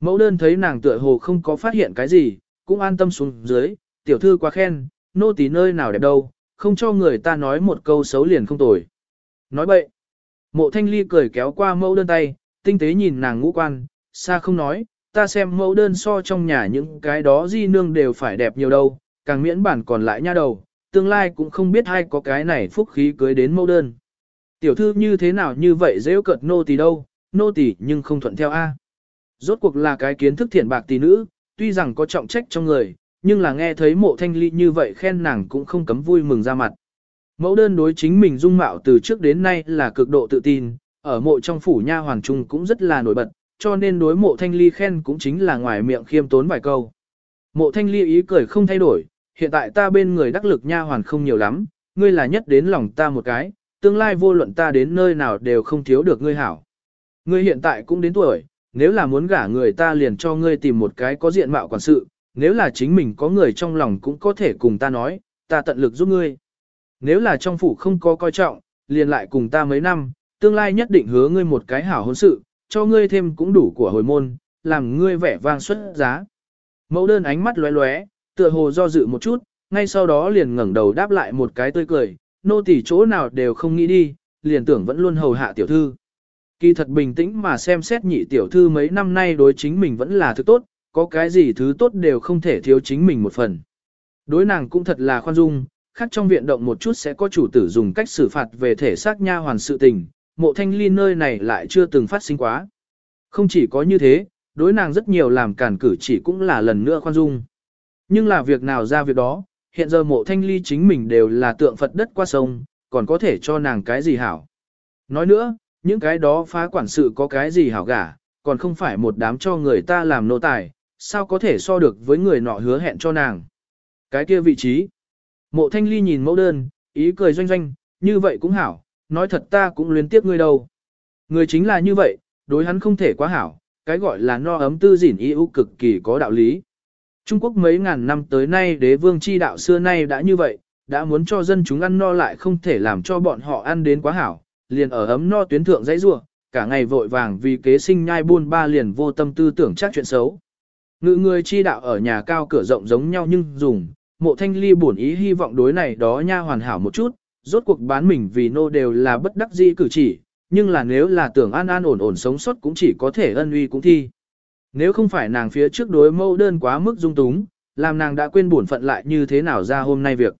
Mẫu đơn thấy nàng tựa hồ không có phát hiện cái gì, cũng an tâm xuống dưới, tiểu thư quá khen, nô tỳ nơi nào đẹp đâu, không cho người ta nói một câu xấu liền không tồi. Nói bậy. Mộ thanh ly cười kéo qua mẫu đơn tay, tinh tế nhìn nàng ngũ quan, xa không nói, ta xem mẫu đơn so trong nhà những cái đó di nương đều phải đẹp nhiều đâu, càng miễn bản còn lại nha đầu, tương lai cũng không biết ai có cái này phúc khí cưới đến mẫu đơn. Tiểu thư như thế nào như vậy dễ cợt nô tỳ đâu, nô tỳ nhưng không thuận theo A. Rốt cuộc là cái kiến thức thiện bạc tỷ nữ, tuy rằng có trọng trách trong người, nhưng là nghe thấy mộ thanh ly như vậy khen nàng cũng không cấm vui mừng ra mặt. Mẫu đơn đối chính mình dung mạo từ trước đến nay là cực độ tự tin, ở mộ trong phủ nha hoàng trung cũng rất là nổi bật, cho nên đối mộ thanh ly khen cũng chính là ngoài miệng khiêm tốn vài câu. Mộ thanh ly ý cười không thay đổi, hiện tại ta bên người đắc lực nha hoàn không nhiều lắm, ngươi là nhất đến lòng ta một cái, tương lai vô luận ta đến nơi nào đều không thiếu được ngươi hảo. Ngươi hiện tại cũng đến tuổi, nếu là muốn gả người ta liền cho ngươi tìm một cái có diện mạo quản sự, nếu là chính mình có người trong lòng cũng có thể cùng ta nói, ta tận lực giúp ngươi. Nếu là trong phủ không có coi trọng, liền lại cùng ta mấy năm, tương lai nhất định hứa ngươi một cái hảo hôn sự, cho ngươi thêm cũng đủ của hồi môn, làm ngươi vẻ vang xuất giá. Mẫu đơn ánh mắt lóe lóe, tựa hồ do dự một chút, ngay sau đó liền ngẩng đầu đáp lại một cái tươi cười, nô tỳ chỗ nào đều không nghĩ đi, liền tưởng vẫn luôn hầu hạ tiểu thư. Kỳ thật bình tĩnh mà xem xét nhị tiểu thư mấy năm nay đối chính mình vẫn là thứ tốt, có cái gì thứ tốt đều không thể thiếu chính mình một phần. Đối nàng cũng thật là khoan dung, khác trong viện động một chút sẽ có chủ tử dùng cách xử phạt về thể xác nha hoàn sự tình, mộ thanh ly nơi này lại chưa từng phát sinh quá. Không chỉ có như thế, đối nàng rất nhiều làm cản cử chỉ cũng là lần nữa khoan dung. Nhưng là việc nào ra việc đó, hiện giờ mộ thanh ly chính mình đều là tượng Phật đất qua sông, còn có thể cho nàng cái gì hảo. Nói nữa, những cái đó phá quản sự có cái gì hảo gả, còn không phải một đám cho người ta làm nô tài, sao có thể so được với người nọ hứa hẹn cho nàng. Cái kia vị trí. Mộ thanh ly nhìn mẫu đơn, ý cười doanh doanh, như vậy cũng hảo, nói thật ta cũng luyến tiếc ngươi đâu. Người chính là như vậy, đối hắn không thể quá hảo, cái gọi là no ấm tư dỉn ý ưu cực kỳ có đạo lý. Trung Quốc mấy ngàn năm tới nay đế vương chi đạo xưa nay đã như vậy, đã muốn cho dân chúng ăn no lại không thể làm cho bọn họ ăn đến quá hảo, liền ở ấm no tuyến thượng dãy rua, cả ngày vội vàng vì kế sinh nhai buôn ba liền vô tâm tư tưởng chắc chuyện xấu. Ngự người chi đạo ở nhà cao cửa rộng giống nhau nhưng dùng, mộ thanh ly buồn ý hy vọng đối này đó nha hoàn hảo một chút, rốt cuộc bán mình vì nô đều là bất đắc dĩ cử chỉ, nhưng là nếu là tưởng an an ổn ổn sống sót cũng chỉ có thể ân uy cũng thi. Nếu không phải nàng phía trước đối mẫu đơn quá mức dung túng, làm nàng đã quên buồn phận lại như thế nào ra hôm nay việc.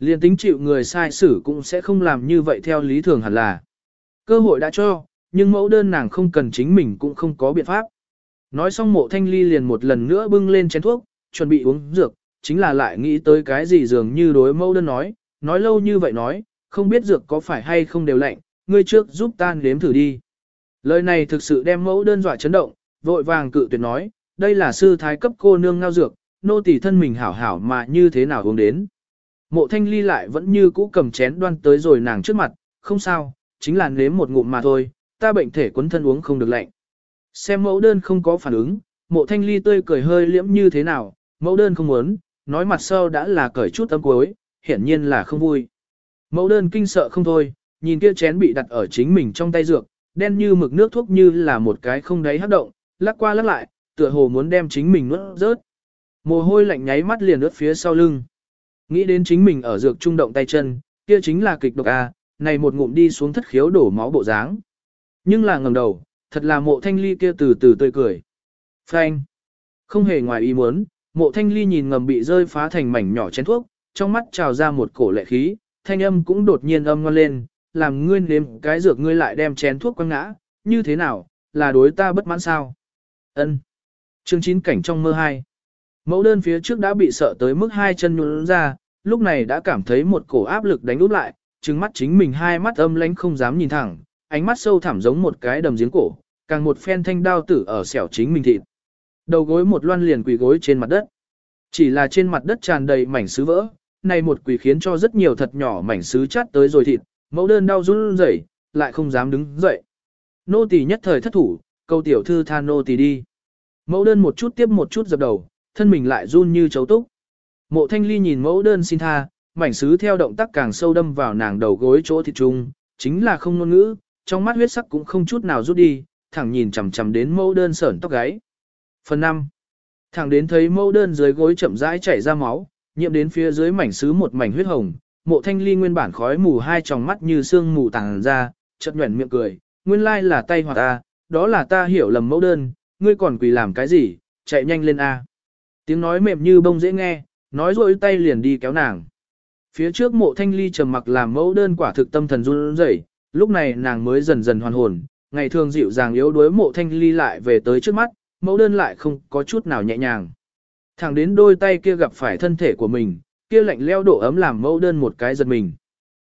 Liên tính chịu người sai xử cũng sẽ không làm như vậy theo lý thường hẳn là. Cơ hội đã cho, nhưng mẫu đơn nàng không cần chính mình cũng không có biện pháp. Nói xong mộ thanh ly liền một lần nữa bưng lên chén thuốc, chuẩn bị uống dược, chính là lại nghĩ tới cái gì dường như đối mẫu đơn nói, nói lâu như vậy nói, không biết dược có phải hay không đều lạnh, ngươi trước giúp ta nếm thử đi. Lời này thực sự đem mẫu đơn dọa chấn động, vội vàng cự tuyệt nói, đây là sư thái cấp cô nương ngao dược, nô tỳ thân mình hảo hảo mà như thế nào uống đến. Mộ thanh ly lại vẫn như cũ cầm chén đoan tới rồi nàng trước mặt, không sao, chính là nếm một ngụm mà thôi, ta bệnh thể quấn thân uống không được lạnh. Xem mẫu đơn không có phản ứng, mộ thanh ly tươi cười hơi liễm như thế nào, mẫu đơn không muốn, nói mặt sau đã là cởi chút âm cuối, hiển nhiên là không vui. Mẫu đơn kinh sợ không thôi, nhìn kia chén bị đặt ở chính mình trong tay dược, đen như mực nước thuốc như là một cái không đáy hấp động, lắc qua lắc lại, tựa hồ muốn đem chính mình nuốt rớt. Mồ hôi lạnh nháy mắt liền ướt phía sau lưng. Nghĩ đến chính mình ở dược trung động tay chân, kia chính là kịch độc A, này một ngụm đi xuống thất khiếu đổ máu bộ dáng. Nhưng là ngầm đầu, thật là mộ thanh ly kia từ từ tươi cười. Phanh. Không hề ngoài ý muốn, mộ thanh ly nhìn ngầm bị rơi phá thành mảnh nhỏ chén thuốc, trong mắt trào ra một cổ lệ khí, thanh âm cũng đột nhiên âm ngon lên, làm ngươi nếm cái dược ngươi lại đem chén thuốc quăng ngã, như thế nào, là đối ta bất mãn sao? Ân. Chương 9 cảnh trong mơ hai. Mẫu đơn phía trước đã bị sợ tới mức hai chân nhũn ra, lúc này đã cảm thấy một cổ áp lực đánh úp lại, trừng mắt chính mình hai mắt âm lánh không dám nhìn thẳng, ánh mắt sâu thẳm giống một cái đầm giếng cổ, càng một phen thanh đao tử ở xẻo chính mình thịt. Đầu gối một loan liền quỳ gối trên mặt đất. Chỉ là trên mặt đất tràn đầy mảnh sứ vỡ, này một quỳ khiến cho rất nhiều thật nhỏ mảnh sứ chát tới rồi thịt, mẫu đơn đau run rẩy, lại không dám đứng dậy. Nô tỳ nhất thời thất thủ, câu tiểu thư tha nô tỳ đi. Mẫu đơn một chút tiếp một chút dập đầu, thân mình lại run như chấu túc. Mộ thanh ly nhìn mẫu đơn xin tha, mảnh sứ theo động tác càng sâu đâm vào nàng đầu gối chỗ thịt trung, chính là không ngôn ngữ, trong mắt huyết sắc cũng không chút nào rút đi, thẳng nhìn chằm chằm đến mẫu đơn sởn tóc gáy. Phần 5. Thẳng đến thấy mẫu đơn dưới gối chậm rãi chảy ra máu, nhiễm đến phía dưới mảnh sứ một mảnh huyết hồng, mộ thanh ly nguyên bản khói mù hai tròng mắt như sương mù tàng ra, chợt nhuẩn miệng cười, nguyên lai là tay hoặc ta, đó là ta hiểu lầm mẫu đơn, ngươi còn quỳ làm cái gì, chạy nhanh lên A. Tiếng nói mềm như bông dễ nghe, nói rồi tay liền đi kéo nàng. Phía trước mộ thanh ly trầm mặc làm mẫu đơn quả thực tâm thần run rẩy, lúc này nàng mới dần dần hoàn hồn, ngày thường dịu dàng yếu đuối mộ thanh ly lại về tới trước mắt, mẫu đơn lại không có chút nào nhẹ nhàng. Thẳng đến đôi tay kia gặp phải thân thể của mình, kia lạnh leo độ ấm làm mẫu đơn một cái giật mình.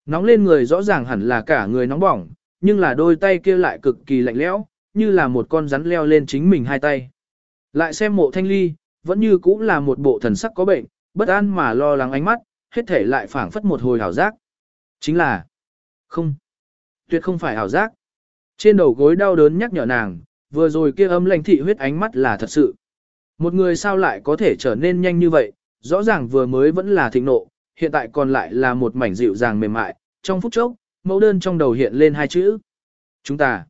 Nóng lên người rõ ràng hẳn là cả người nóng bỏng, nhưng là đôi tay kia lại cực kỳ lạnh lẽo, như là một con rắn leo lên chính mình hai tay. Lại xem mộ thanh ly, vẫn như cũng là một bộ thần sắc có bệnh, bất an mà lo lắng ánh mắt, hết thể lại phảng phất một hồi hảo giác. Chính là, không, tuyệt không phải hảo giác. Trên đầu gối đau đớn nhắc nhở nàng, vừa rồi kia âm lãnh thị huyết ánh mắt là thật sự. Một người sao lại có thể trở nên nhanh như vậy, rõ ràng vừa mới vẫn là thịnh nộ, hiện tại còn lại là một mảnh dịu dàng mềm mại, trong phút chốc, mẫu đơn trong đầu hiện lên hai chữ. Chúng ta.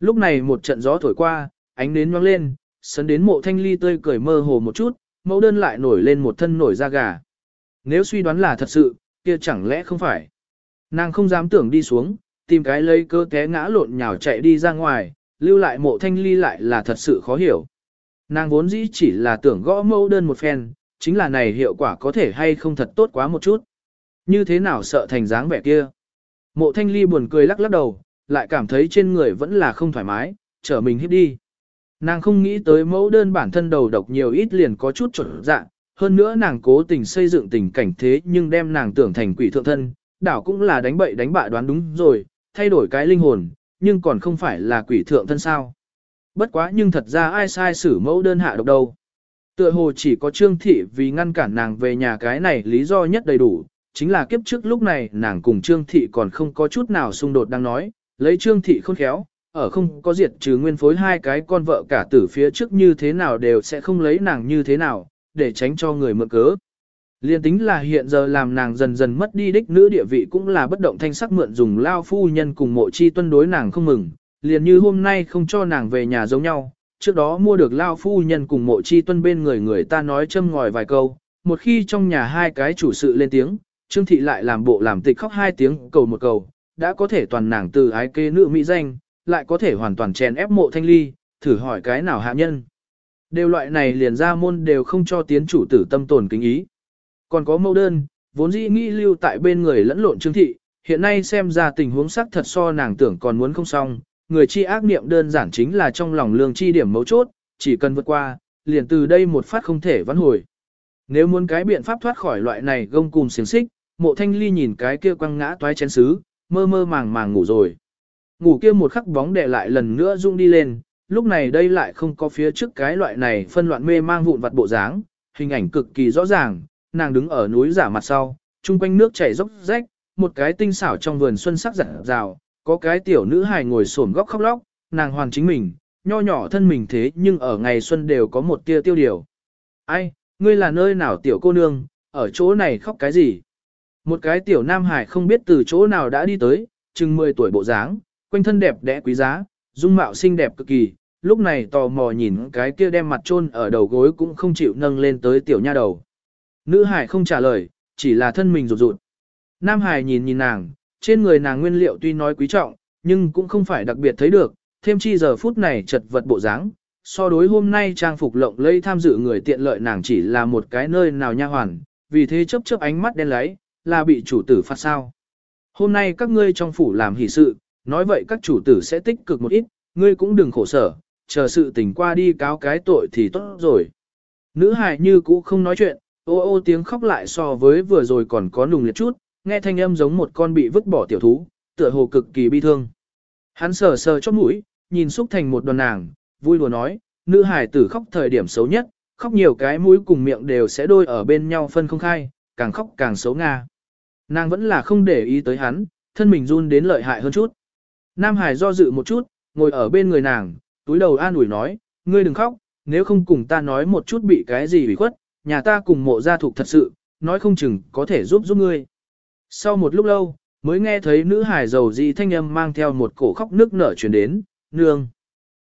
Lúc này một trận gió thổi qua, ánh nến nhoang lên, sấn đến mộ thanh ly tươi cười mơ hồ một chút, mẫu đơn lại nổi lên một thân nổi da gà. Nếu suy đoán là thật sự, kia chẳng lẽ không phải. Nàng không dám tưởng đi xuống, tìm cái lấy cơ té ngã lộn nhào chạy đi ra ngoài, lưu lại mộ thanh ly lại là thật sự khó hiểu. Nàng vốn dĩ chỉ là tưởng gõ mẫu đơn một phen, chính là này hiệu quả có thể hay không thật tốt quá một chút. Như thế nào sợ thành dáng vẻ kia. Mộ thanh ly buồn cười lắc lắc đầu, lại cảm thấy trên người vẫn là không thoải mái, trở mình hít đi. Nàng không nghĩ tới mẫu đơn bản thân đầu độc nhiều ít liền có chút chuẩn dạng, hơn nữa nàng cố tình xây dựng tình cảnh thế nhưng đem nàng tưởng thành quỷ thượng thân, đảo cũng là đánh bậy đánh bạ đoán đúng rồi, thay đổi cái linh hồn, nhưng còn không phải là quỷ thượng thân sao. Bất quá nhưng thật ra ai sai xử mẫu đơn hạ độc đâu. Tựa hồ chỉ có Trương Thị vì ngăn cản nàng về nhà cái này lý do nhất đầy đủ, chính là kiếp trước lúc này nàng cùng Trương Thị còn không có chút nào xung đột đang nói, lấy Trương Thị khôn khéo, ở không có diệt trừ nguyên phối hai cái con vợ cả tử phía trước như thế nào đều sẽ không lấy nàng như thế nào, để tránh cho người mượn cớ. Liên tính là hiện giờ làm nàng dần dần mất đi đích nữ địa vị cũng là bất động thanh sắc mượn dùng lao phu nhân cùng mộ chi tuân đối nàng không mừng, liền như hôm nay không cho nàng về nhà giống nhau, trước đó mua được lao phu nhân cùng mộ chi tuân bên người người ta nói châm ngòi vài câu, một khi trong nhà hai cái chủ sự lên tiếng, Trương Thị lại làm bộ làm tịch khóc hai tiếng cầu một cầu, đã có thể toàn nàng từ ái kê nữ mỹ danh, lại có thể hoàn toàn chèn ép mộ thanh ly, thử hỏi cái nào hạ nhân. Đều loại này liền ra môn đều không cho tiến chủ tử tâm tồn kính ý. Còn có mẫu đơn, vốn dĩ nghĩ lưu tại bên người lẫn lộn Trương Thị, hiện nay xem ra tình huống sắc thật so nàng tưởng còn muốn không xong, người chi ác niệm đơn giản chính là trong lòng lương chi điểm mấu chốt, chỉ cần vượt qua, liền từ đây một phát không thể vãn hồi. Nếu muốn cái biện pháp thoát khỏi loại này gông cùng xiềng xích, mộ thanh ly nhìn cái kia quăng ngã toái chén xứ, mơ mơ màng màng ngủ rồi. Ngủ kia một khắc bóng đè lại lần nữa rung đi lên, lúc này đây lại không có phía trước cái loại này phân loạn mê mang vụn vặt bộ dáng, hình ảnh cực kỳ rõ ràng, nàng đứng ở núi giả mặt sau, chung quanh nước chảy dốc rách, một cái tinh xảo trong vườn xuân sắc rạng rào, có cái tiểu nữ hài ngồi xổm góc khóc lóc, nàng hoàn chính mình, nho nhỏ thân mình thế nhưng ở ngày xuân đều có một tia tiêu điều. Ai, ngươi là nơi nào tiểu cô nương, ở chỗ này khóc cái gì? Một cái tiểu nam hải không biết từ chỗ nào đã đi tới, chừng 10 tuổi bộ dáng, quanh thân đẹp đẽ quý giá, dung mạo xinh đẹp cực kỳ, lúc này tò mò nhìn cái kia đem mặt chôn ở đầu gối cũng không chịu nâng lên tới tiểu nha đầu. Nữ hải không trả lời, chỉ là thân mình rụt rụt. Nam hải nhìn nhìn nàng, trên người nàng nguyên liệu tuy nói quý trọng, nhưng cũng không phải đặc biệt thấy được, thêm chi giờ phút này chật vật bộ dáng. So đối hôm nay trang phục lộng lây tham dự người tiện lợi nàng chỉ là một cái nơi nào nha hoàn, vì thế chớp chớp ánh mắt đen lấy, là bị chủ tử phát sao. Hôm nay các ngươi trong phủ làm hỷ sự, nói vậy các chủ tử sẽ tích cực một ít, ngươi cũng đừng khổ sở, chờ sự tình qua đi cáo cái tội thì tốt rồi. Nữ hài như cũ không nói chuyện, ô ô tiếng khóc lại so với vừa rồi còn có nùng liệt chút, nghe thanh âm giống một con bị vứt bỏ tiểu thú, tựa hồ cực kỳ bi thương. Hắn sờ sờ chót mũi, nhìn xúc thành một đoàn nàng, vui lùa nói, nữ hài tử khóc thời điểm xấu nhất, khóc nhiều cái mũi cùng miệng đều sẽ đôi ở bên nhau phân không khai, càng khóc càng xấu nga. Nàng vẫn là không để ý tới hắn, thân mình run đến lợi hại hơn chút. Nam Hải do dự một chút, ngồi ở bên người nàng, túi đầu an ủi nói, ngươi đừng khóc, nếu không cùng ta nói một chút bị cái gì bị khuất, nhà ta cùng mộ gia thuộc thật sự, nói không chừng có thể giúp giúp ngươi. Sau một lúc lâu, mới nghe thấy nữ hải giàu dị thanh âm mang theo một cổ khóc nước nở chuyển đến, nương.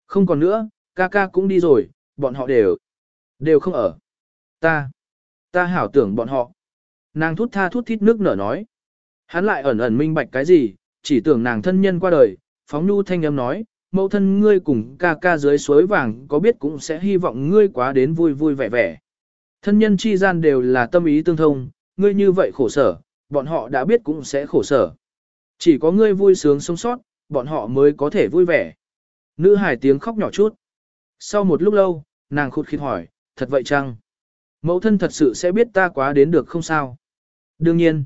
Không còn nữa, ca ca cũng đi rồi, bọn họ đều, đều không ở. Ta, ta hảo tưởng bọn họ. Nàng thút tha thút thít nước nở nói. Hắn lại ẩn ẩn minh bạch cái gì, chỉ tưởng nàng thân nhân qua đời, phóng nhu thanh âm nói, mẫu thân ngươi cùng ca ca dưới suối vàng có biết cũng sẽ hy vọng ngươi quá đến vui vui vẻ vẻ. Thân nhân chi gian đều là tâm ý tương thông, ngươi như vậy khổ sở, bọn họ đã biết cũng sẽ khổ sở. Chỉ có ngươi vui sướng sống sót, bọn họ mới có thể vui vẻ. Nữ hải tiếng khóc nhỏ chút. Sau một lúc lâu, nàng khụt khịt hỏi, thật vậy chăng? Mẫu thân thật sự sẽ biết ta quá đến được không sao? Đương nhiên.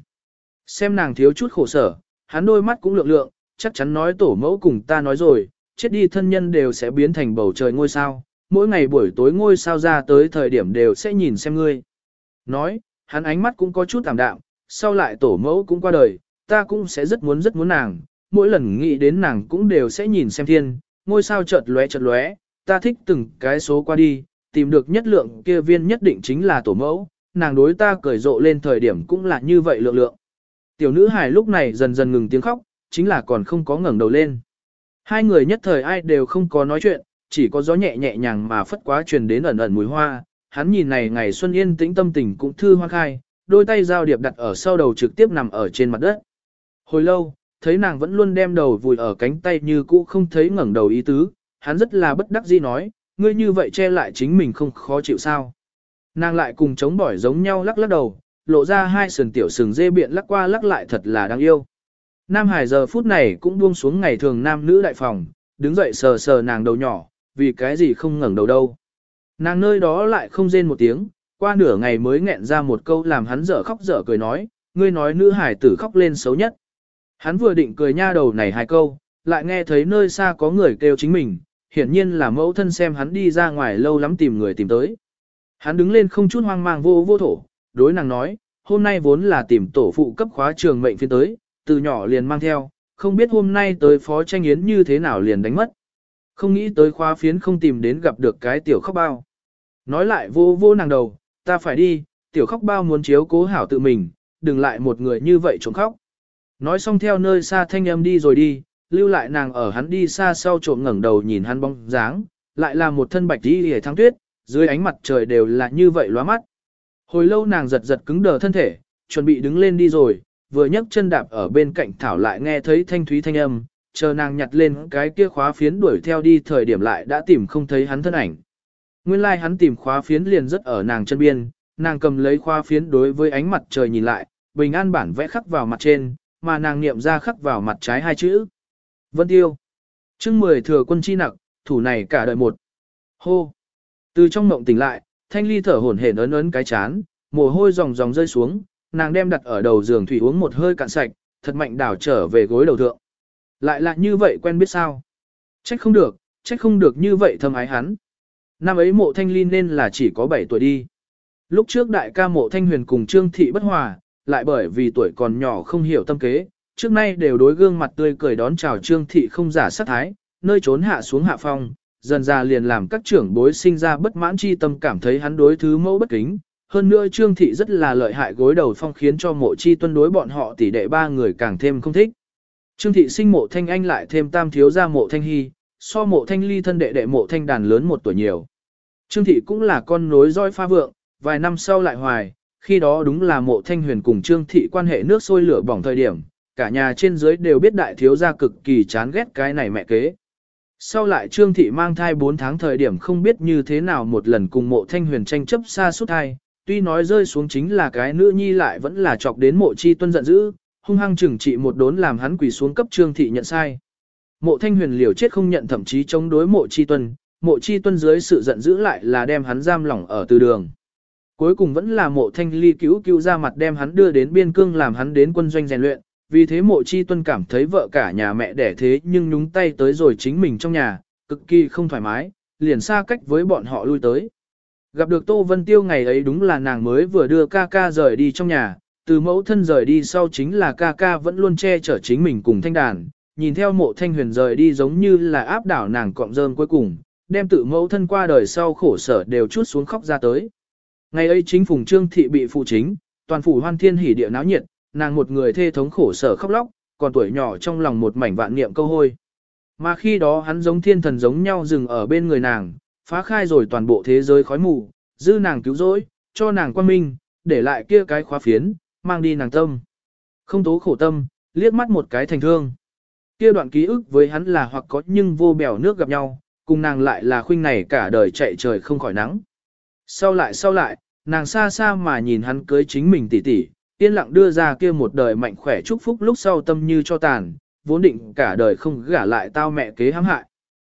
Xem nàng thiếu chút khổ sở, hắn đôi mắt cũng lượng lượng, chắc chắn nói tổ mẫu cùng ta nói rồi, chết đi thân nhân đều sẽ biến thành bầu trời ngôi sao, mỗi ngày buổi tối ngôi sao ra tới thời điểm đều sẽ nhìn xem ngươi. Nói, hắn ánh mắt cũng có chút tạm đạm, sau lại tổ mẫu cũng qua đời, ta cũng sẽ rất muốn rất muốn nàng, mỗi lần nghĩ đến nàng cũng đều sẽ nhìn xem thiên, ngôi sao chợt lóe chợt lóe, ta thích từng cái số qua đi, tìm được nhất lượng kia viên nhất định chính là tổ mẫu, nàng đối ta cởi rộ lên thời điểm cũng là như vậy lượng lượng. Tiểu nữ hài lúc này dần dần ngừng tiếng khóc, chính là còn không có ngẩng đầu lên. Hai người nhất thời ai đều không có nói chuyện, chỉ có gió nhẹ nhẹ nhàng mà phất quá truyền đến ẩn ẩn mùi hoa. Hắn nhìn này ngày xuân yên tĩnh tâm tình cũng thư hoa khai, đôi tay giao điệp đặt ở sau đầu trực tiếp nằm ở trên mặt đất. Hồi lâu, thấy nàng vẫn luôn đem đầu vùi ở cánh tay như cũ không thấy ngẩng đầu ý tứ, hắn rất là bất đắc dĩ nói, ngươi như vậy che lại chính mình không khó chịu sao. Nàng lại cùng chống bỏi giống nhau lắc lắc đầu, lộ ra hai sườn tiểu sừng dê biện lắc qua lắc lại thật là đáng yêu. Nam Hải giờ phút này cũng buông xuống ngày thường nam nữ đại phòng, đứng dậy sờ sờ nàng đầu nhỏ, vì cái gì không ngẩng đầu đâu. Nàng nơi đó lại không rên một tiếng, qua nửa ngày mới nghẹn ra một câu làm hắn dở khóc dở cười nói, ngươi nói nữ hải tử khóc lên xấu nhất. Hắn vừa định cười nha đầu này hai câu, lại nghe thấy nơi xa có người kêu chính mình, hiển nhiên là mẫu thân xem hắn đi ra ngoài lâu lắm tìm người tìm tới. Hắn đứng lên không chút hoang mang vô vô thổ, đối nàng nói, hôm nay vốn là tìm tổ phụ cấp khóa trường mệnh phiên tới, từ nhỏ liền mang theo, không biết hôm nay tới phó tranh yến như thế nào liền đánh mất. Không nghĩ tới khóa phiến không tìm đến gặp được cái tiểu khóc bao. Nói lại vô vô nàng đầu, ta phải đi, tiểu khóc bao muốn chiếu cố hảo tự mình, đừng lại một người như vậy trốn khóc. Nói xong theo nơi xa thanh âm đi rồi đi, lưu lại nàng ở hắn đi xa sau trộm ngẩng đầu nhìn hắn bóng dáng, lại là một thân bạch đi hề thăng tuyết, dưới ánh mặt trời đều là như vậy lóa mắt. Hồi lâu nàng giật giật cứng đờ thân thể, chuẩn bị đứng lên đi rồi, vừa nhấc chân đạp ở bên cạnh thảo lại nghe thấy thanh thúy thanh âm, chờ nàng nhặt lên cái kia khóa phiến đuổi theo đi thời điểm lại đã tìm không thấy hắn thân ảnh. Nguyên lai like hắn tìm khóa phiến liền rất ở nàng chân biên, nàng cầm lấy khóa phiến đối với ánh mặt trời nhìn lại, bình an bản vẽ khắc vào mặt trên, mà nàng niệm ra khắc vào mặt trái hai chữ. Vân Tiêu. chương 10 thừa quân chi nặng, thủ này cả đời một. Hô. Từ trong mộng tỉnh lại, thanh ly thở hổn hển ấn ấn cái chán, mồ hôi ròng ròng rơi xuống, nàng đem đặt ở đầu giường thủy uống một hơi cạn sạch, thật mạnh đảo trở về gối đầu thượng. Lại là như vậy quen biết sao? Trách không được, trách không được như vậy thâm ái hắn. Năm ấy mộ thanh ly nên là chỉ có 7 tuổi đi. Lúc trước đại ca mộ thanh huyền cùng trương thị bất hòa, lại bởi vì tuổi còn nhỏ không hiểu tâm kế, trước nay đều đối gương mặt tươi cười đón chào trương thị không giả sát thái, nơi trốn hạ xuống hạ phong, dần ra liền làm các trưởng bối sinh ra bất mãn chi tâm cảm thấy hắn đối thứ mẫu bất kính. Hơn nữa trương thị rất là lợi hại gối đầu phong khiến cho mộ chi tuân đối bọn họ tỷ đệ ba người càng thêm không thích. Trương thị sinh mộ thanh anh lại thêm tam thiếu gia mộ thanh hy, so mộ thanh ly thân đệ đệ mộ thanh đàn lớn một tuổi nhiều. Trương thị cũng là con nối roi pha vượng, vài năm sau lại hoài, khi đó đúng là mộ thanh huyền cùng trương thị quan hệ nước sôi lửa bỏng thời điểm, cả nhà trên dưới đều biết đại thiếu gia cực kỳ chán ghét cái này mẹ kế. Sau lại trương thị mang thai 4 tháng thời điểm không biết như thế nào một lần cùng mộ thanh huyền tranh chấp xa suốt thai, tuy nói rơi xuống chính là cái nữ nhi lại vẫn là chọc đến mộ chi tuân giận dữ, hung hăng trừng trị một đốn làm hắn quỳ xuống cấp trương thị nhận sai. Mộ thanh huyền liều chết không nhận thậm chí chống đối mộ chi tuân, mộ chi tuân dưới sự giận dữ lại là đem hắn giam lỏng ở từ đường. Cuối cùng vẫn là mộ thanh ly cứu cứu ra mặt đem hắn đưa đến biên cương làm hắn đến quân doanh rèn luyện, vì thế mộ chi tuân cảm thấy vợ cả nhà mẹ đẻ thế nhưng nhúng tay tới rồi chính mình trong nhà, cực kỳ không thoải mái, liền xa cách với bọn họ lui tới. Gặp được Tô Vân Tiêu ngày ấy đúng là nàng mới vừa đưa ca ca rời đi trong nhà, từ mẫu thân rời đi sau chính là ca ca vẫn luôn che chở chính mình cùng thanh đàn, nhìn theo mộ thanh huyền rời đi giống như là áp đảo nàng cọng rơm cuối cùng, đem tự mẫu thân qua đời sau khổ sở đều chút xuống khóc ra tới. Ngày ấy chính phùng trương thị bị phụ chính, toàn phủ hoan thiên hỉ địa náo nhiệt, nàng một người thê thống khổ sở khóc lóc, còn tuổi nhỏ trong lòng một mảnh vạn niệm câu hôi. Mà khi đó hắn giống thiên thần giống nhau dừng ở bên người nàng, phá khai rồi toàn bộ thế giới khói mù, dư nàng cứu rỗi, cho nàng quan minh, để lại kia cái khóa phiến, mang đi nàng tâm. Không tố khổ tâm, liếc mắt một cái thành thương. Kia đoạn ký ức với hắn là hoặc có nhưng vô bèo nước gặp nhau, cùng nàng lại là khuynh này cả đời chạy trời không khỏi nắng. Sau lại sau lại, nàng xa xa mà nhìn hắn cưới chính mình tỉ tỉ, yên lặng đưa ra kia một đời mạnh khỏe chúc phúc lúc sau tâm như cho tàn, vốn định cả đời không gả lại tao mẹ kế hãm hại.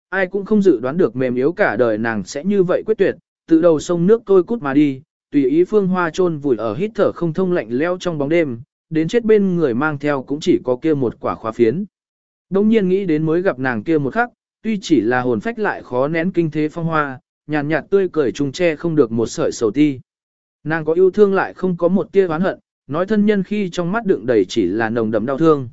Ai cũng không dự đoán được mềm yếu cả đời nàng sẽ như vậy quyết tuyệt, tự đầu sông nước tôi cút mà đi, tùy ý phương hoa chôn vùi ở hít thở không thông lạnh leo trong bóng đêm, đến chết bên người mang theo cũng chỉ có kia một quả khóa phiến. Đông nhiên nghĩ đến mới gặp nàng kia một khắc, tuy chỉ là hồn phách lại khó nén kinh thế phong hoa, nhàn nhạt, tươi cười trùng che không được một sợi sầu ti. Nàng có yêu thương lại không có một tia oán hận, nói thân nhân khi trong mắt đựng đầy chỉ là nồng đậm đau thương.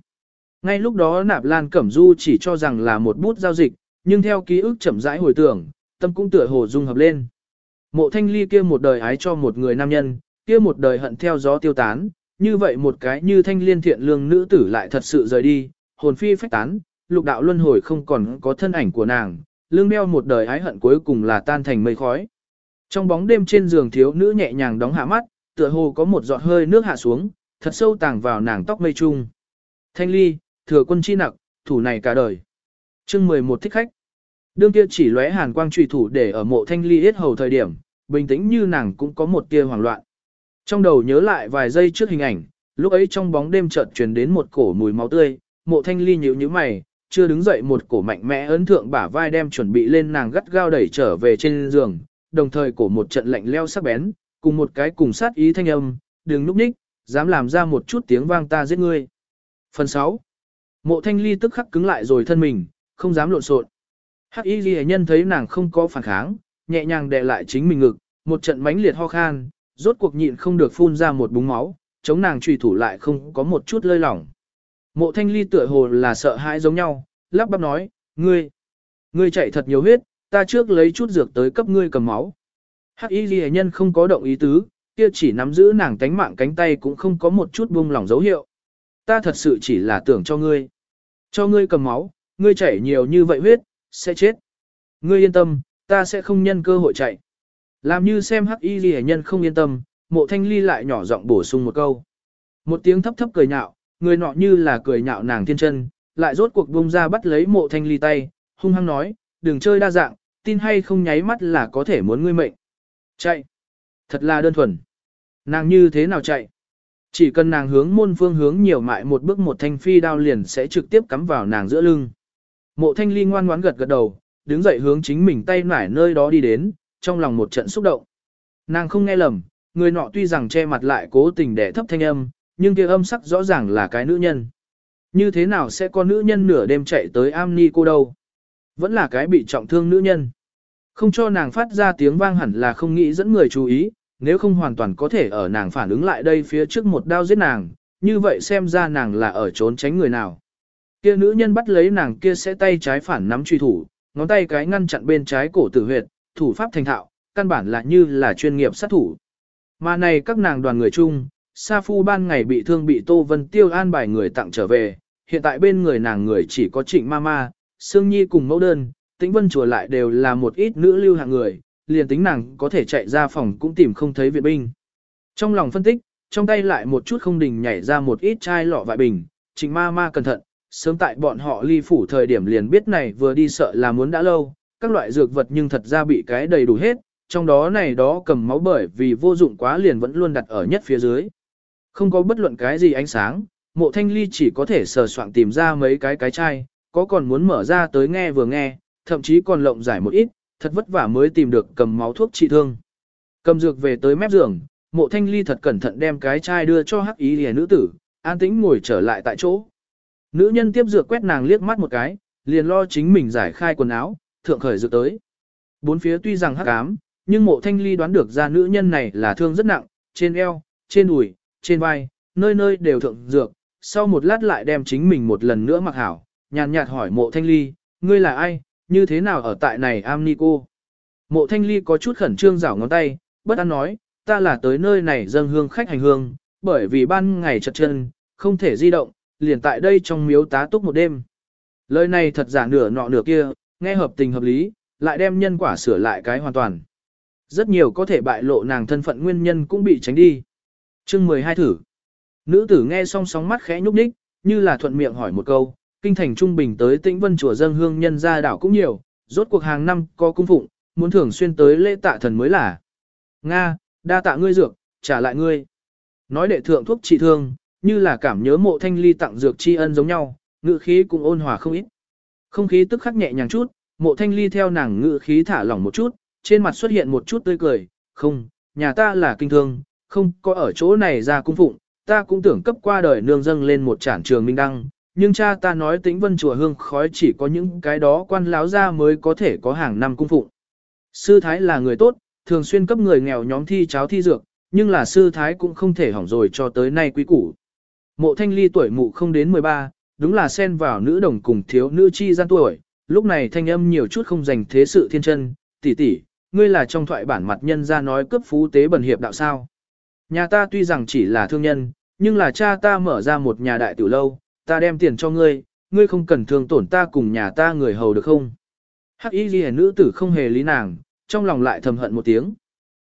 Ngay lúc đó Nạp Lan Cẩm Du chỉ cho rằng là một bút giao dịch, nhưng theo ký ức chậm rãi hồi tưởng, tâm cũng tựa hồ dung hợp lên. Mộ Thanh Ly kia một đời ái cho một người nam nhân, kia một đời hận theo gió tiêu tán, như vậy một cái như thanh liên thiện lương nữ tử lại thật sự rời đi, hồn phi phách tán, lục đạo luân hồi không còn có thân ảnh của nàng, lương đeo một đời ái hận cuối cùng là tan thành mây khói. Trong bóng đêm trên giường thiếu nữ nhẹ nhàng đóng hạ mắt, tựa hồ có một giọt hơi nước hạ xuống, thật sâu tàng vào nàng tóc mây trung. Thanh ly, thừa quân chi nặc, thủ này cả đời. chương 11 thích khách. Đương kia chỉ lóe hàn quang trùy thủ để ở mộ thanh ly hết hầu thời điểm, bình tĩnh như nàng cũng có một tia hoảng loạn. Trong đầu nhớ lại vài giây trước hình ảnh, lúc ấy trong bóng đêm chợt truyền đến một cổ mùi máu tươi, mộ thanh ly nhíu nhíu mày, chưa đứng dậy một cổ mạnh mẽ ấn thượng bả vai đem chuẩn bị lên nàng gắt gao đẩy trở về trên giường, đồng thời cổ một trận lạnh leo sắc bén, cùng một cái cùng sát ý thanh âm, đừng núp ních, dám làm ra một chút tiếng vang ta giết ngươi. Phần 6. Mộ thanh ly tức khắc cứng lại rồi thân mình, không dám lộn xộn. Hắc y ghi nhân thấy nàng không có phản kháng, nhẹ nhàng đè lại chính mình ngực, một trận mãnh liệt ho khan, rốt cuộc nhịn không được phun ra một búng máu, chống nàng trùy thủ lại không có một chút lơi lỏng. Mộ thanh ly tựa hồ là sợ hãi giống nhau, lắp bắp nói, ngươi, ngươi chạy thật nhiều huyết, ta trước lấy chút dược tới cấp ngươi cầm máu. Hắc y ghi nhân không có động ý tứ, kia chỉ nắm giữ nàng tánh mạng cánh tay cũng không có một chút buông lỏng dấu hiệu. Ta thật sự chỉ là tưởng cho ngươi. Cho ngươi cầm máu, ngươi chảy nhiều như vậy huyết, sẽ chết. Ngươi yên tâm, ta sẽ không nhân cơ hội chạy. Làm như xem hắc y ghi nhân không yên tâm, mộ thanh ly lại nhỏ giọng bổ sung một câu. Một tiếng thấp thấp cười nhạo, người nọ như là cười nhạo nàng thiên chân, lại rốt cuộc bông ra bắt lấy mộ thanh ly tay, hung hăng nói, đừng chơi đa dạng, tin hay không nháy mắt là có thể muốn ngươi mệnh. Chạy. Thật là đơn thuần. Nàng như thế nào chạy? Chỉ cần nàng hướng môn phương hướng nhiều mại một bước một thanh phi đao liền sẽ trực tiếp cắm vào nàng giữa lưng. Mộ thanh ly ngoan ngoãn gật gật đầu, đứng dậy hướng chính mình tay nải nơi đó đi đến, trong lòng một trận xúc động. Nàng không nghe lầm, người nọ tuy rằng che mặt lại cố tình để thấp thanh âm, nhưng kia âm sắc rõ ràng là cái nữ nhân. Như thế nào sẽ có nữ nhân nửa đêm chạy tới am ni cô đâu? Vẫn là cái bị trọng thương nữ nhân. Không cho nàng phát ra tiếng vang hẳn là không nghĩ dẫn người chú ý, nếu không hoàn toàn có thể ở nàng phản ứng lại đây phía trước một đao giết nàng, như vậy xem ra nàng là ở trốn tránh người nào. Kia nữ nhân bắt lấy nàng kia sẽ tay trái phản nắm truy thủ, ngón tay cái ngăn chặn bên trái cổ tử huyệt, thủ pháp thành thạo, căn bản là như là chuyên nghiệp sát thủ. Mà này các nàng đoàn người chung, Sa Phu ban ngày bị thương bị Tô Vân Tiêu an bài người tặng trở về, hiện tại bên người nàng người chỉ có Trịnh Mama, Sương Nhi cùng mẫu đơn, Tĩnh Vân chùa lại đều là một ít nữ lưu hạng người, liền tính nàng có thể chạy ra phòng cũng tìm không thấy viện binh. Trong lòng phân tích, trong tay lại một chút không đình nhảy ra một ít chai lọ vại bình, Trịnh Mama cẩn thận, sớm tại bọn họ ly phủ thời điểm liền biết này vừa đi sợ là muốn đã lâu, các loại dược vật nhưng thật ra bị cái đầy đủ hết, trong đó này đó cầm máu bởi vì vô dụng quá liền vẫn luôn đặt ở nhất phía dưới. Không có bất luận cái gì ánh sáng, mộ thanh ly chỉ có thể sờ soạn tìm ra mấy cái cái chai, có còn muốn mở ra tới nghe vừa nghe, thậm chí còn lộng giải một ít, thật vất vả mới tìm được cầm máu thuốc trị thương. Cầm dược về tới mép giường, mộ thanh ly thật cẩn thận đem cái chai đưa cho hắc ý lìa nữ tử, an tĩnh ngồi trở lại tại chỗ. Nữ nhân tiếp dược quét nàng liếc mắt một cái, liền lo chính mình giải khai quần áo, thượng khởi dược tới. Bốn phía tuy rằng hắc ám, nhưng mộ thanh ly đoán được ra nữ nhân này là thương rất nặng, trên eo, trên đùi, trên vai, nơi nơi đều thượng dược. Sau một lát lại đem chính mình một lần nữa mặc hảo, nhàn nhạt hỏi mộ thanh ly, ngươi là ai, như thế nào ở tại này am ni cô. Mộ thanh ly có chút khẩn trương rảo ngón tay, bất an nói, ta là tới nơi này dâng hương khách hành hương, bởi vì ban ngày chật chân, không thể di động, liền tại đây trong miếu tá túc một đêm. Lời này thật giả nửa nọ nửa kia, nghe hợp tình hợp lý, lại đem nhân quả sửa lại cái hoàn toàn. Rất nhiều có thể bại lộ nàng thân phận nguyên nhân cũng bị tránh đi. chương 12 thử. Nữ tử nghe xong sóng mắt khẽ nhúc nhích, như là thuận miệng hỏi một câu, kinh thành trung bình tới tĩnh vân chùa dân hương nhân gia đảo cũng nhiều, rốt cuộc hàng năm có cung phụng, muốn thường xuyên tới lễ tạ thần mới là. Nga, đa tạ ngươi dược, trả lại ngươi. Nói đệ thượng thuốc trị thương, như là cảm nhớ mộ thanh ly tặng dược tri ân giống nhau, ngự khí cũng ôn hòa không ít. Không khí tức khắc nhẹ nhàng chút, mộ thanh ly theo nàng ngự khí thả lỏng một chút, trên mặt xuất hiện một chút tươi cười, không, nhà ta là kinh thương, không có ở chỗ này ra cung phụng, ta cũng tưởng cấp qua đời nương dâng lên một trản trường minh đăng, nhưng cha ta nói tĩnh vân chùa hương khói chỉ có những cái đó quan láo ra mới có thể có hàng năm cung phụng. Sư Thái là người tốt, thường xuyên cấp người nghèo nhóm thi cháo thi dược, nhưng là sư Thái cũng không thể hỏng rồi cho tới nay quý củ. Mộ thanh ly tuổi mụ không đến 13, đúng là xen vào nữ đồng cùng thiếu nữ chi gian tuổi, lúc này thanh âm nhiều chút không dành thế sự thiên chân, tỷ tỷ, ngươi là trong thoại bản mặt nhân ra nói cấp phú tế bẩn hiệp đạo sao. Nhà ta tuy rằng chỉ là thương nhân, nhưng là cha ta mở ra một nhà đại tiểu lâu, ta đem tiền cho ngươi, ngươi không cần thương tổn ta cùng nhà ta người hầu được không? Hắc y ghi nữ tử không hề lý nàng, trong lòng lại thầm hận một tiếng.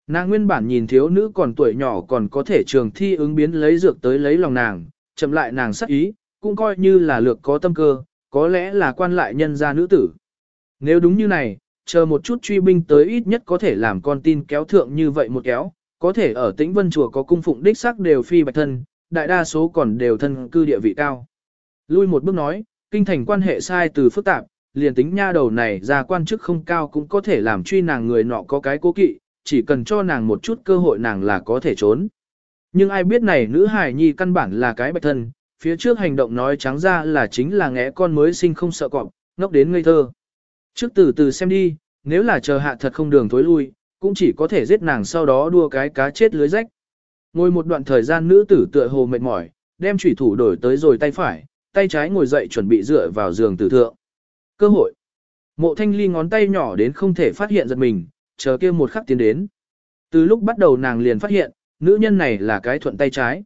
Nàng nguyên bản nhìn thiếu nữ còn tuổi nhỏ còn có thể trường thi ứng biến lấy dược tới lấy lòng nàng, chậm lại nàng sắc ý, cũng coi như là lược có tâm cơ, có lẽ là quan lại nhân gia nữ tử. Nếu đúng như này, chờ một chút truy binh tới ít nhất có thể làm con tin kéo thượng như vậy một kéo, có thể ở tĩnh vân chùa có cung phụng đích sắc đều phi bạch thân, đại đa số còn đều thân cư địa vị cao. Lui một bước nói, kinh thành quan hệ sai từ phức tạp, liền tính nha đầu này ra quan chức không cao cũng có thể làm truy nàng người nọ có cái cố kỵ, chỉ cần cho nàng một chút cơ hội nàng là có thể trốn. Nhưng ai biết này nữ hài nhi căn bản là cái bạch thân, phía trước hành động nói trắng ra là chính là ngẽ con mới sinh không sợ cọp, ngốc đến ngây thơ. Trước từ từ xem đi, nếu là chờ hạ thật không đường thối lui, cũng chỉ có thể giết nàng sau đó đua cái cá chết lưới rách. Ngồi một đoạn thời gian nữ tử tựa hồ mệt mỏi, đem chủy thủ đổi tới rồi tay phải, tay trái ngồi dậy chuẩn bị dựa vào giường tử thượng. Cơ hội. Mộ thanh ly ngón tay nhỏ đến không thể phát hiện giật mình, chờ kia một khắc tiến đến. Từ lúc bắt đầu nàng liền phát hiện, nữ nhân này là cái thuận tay trái.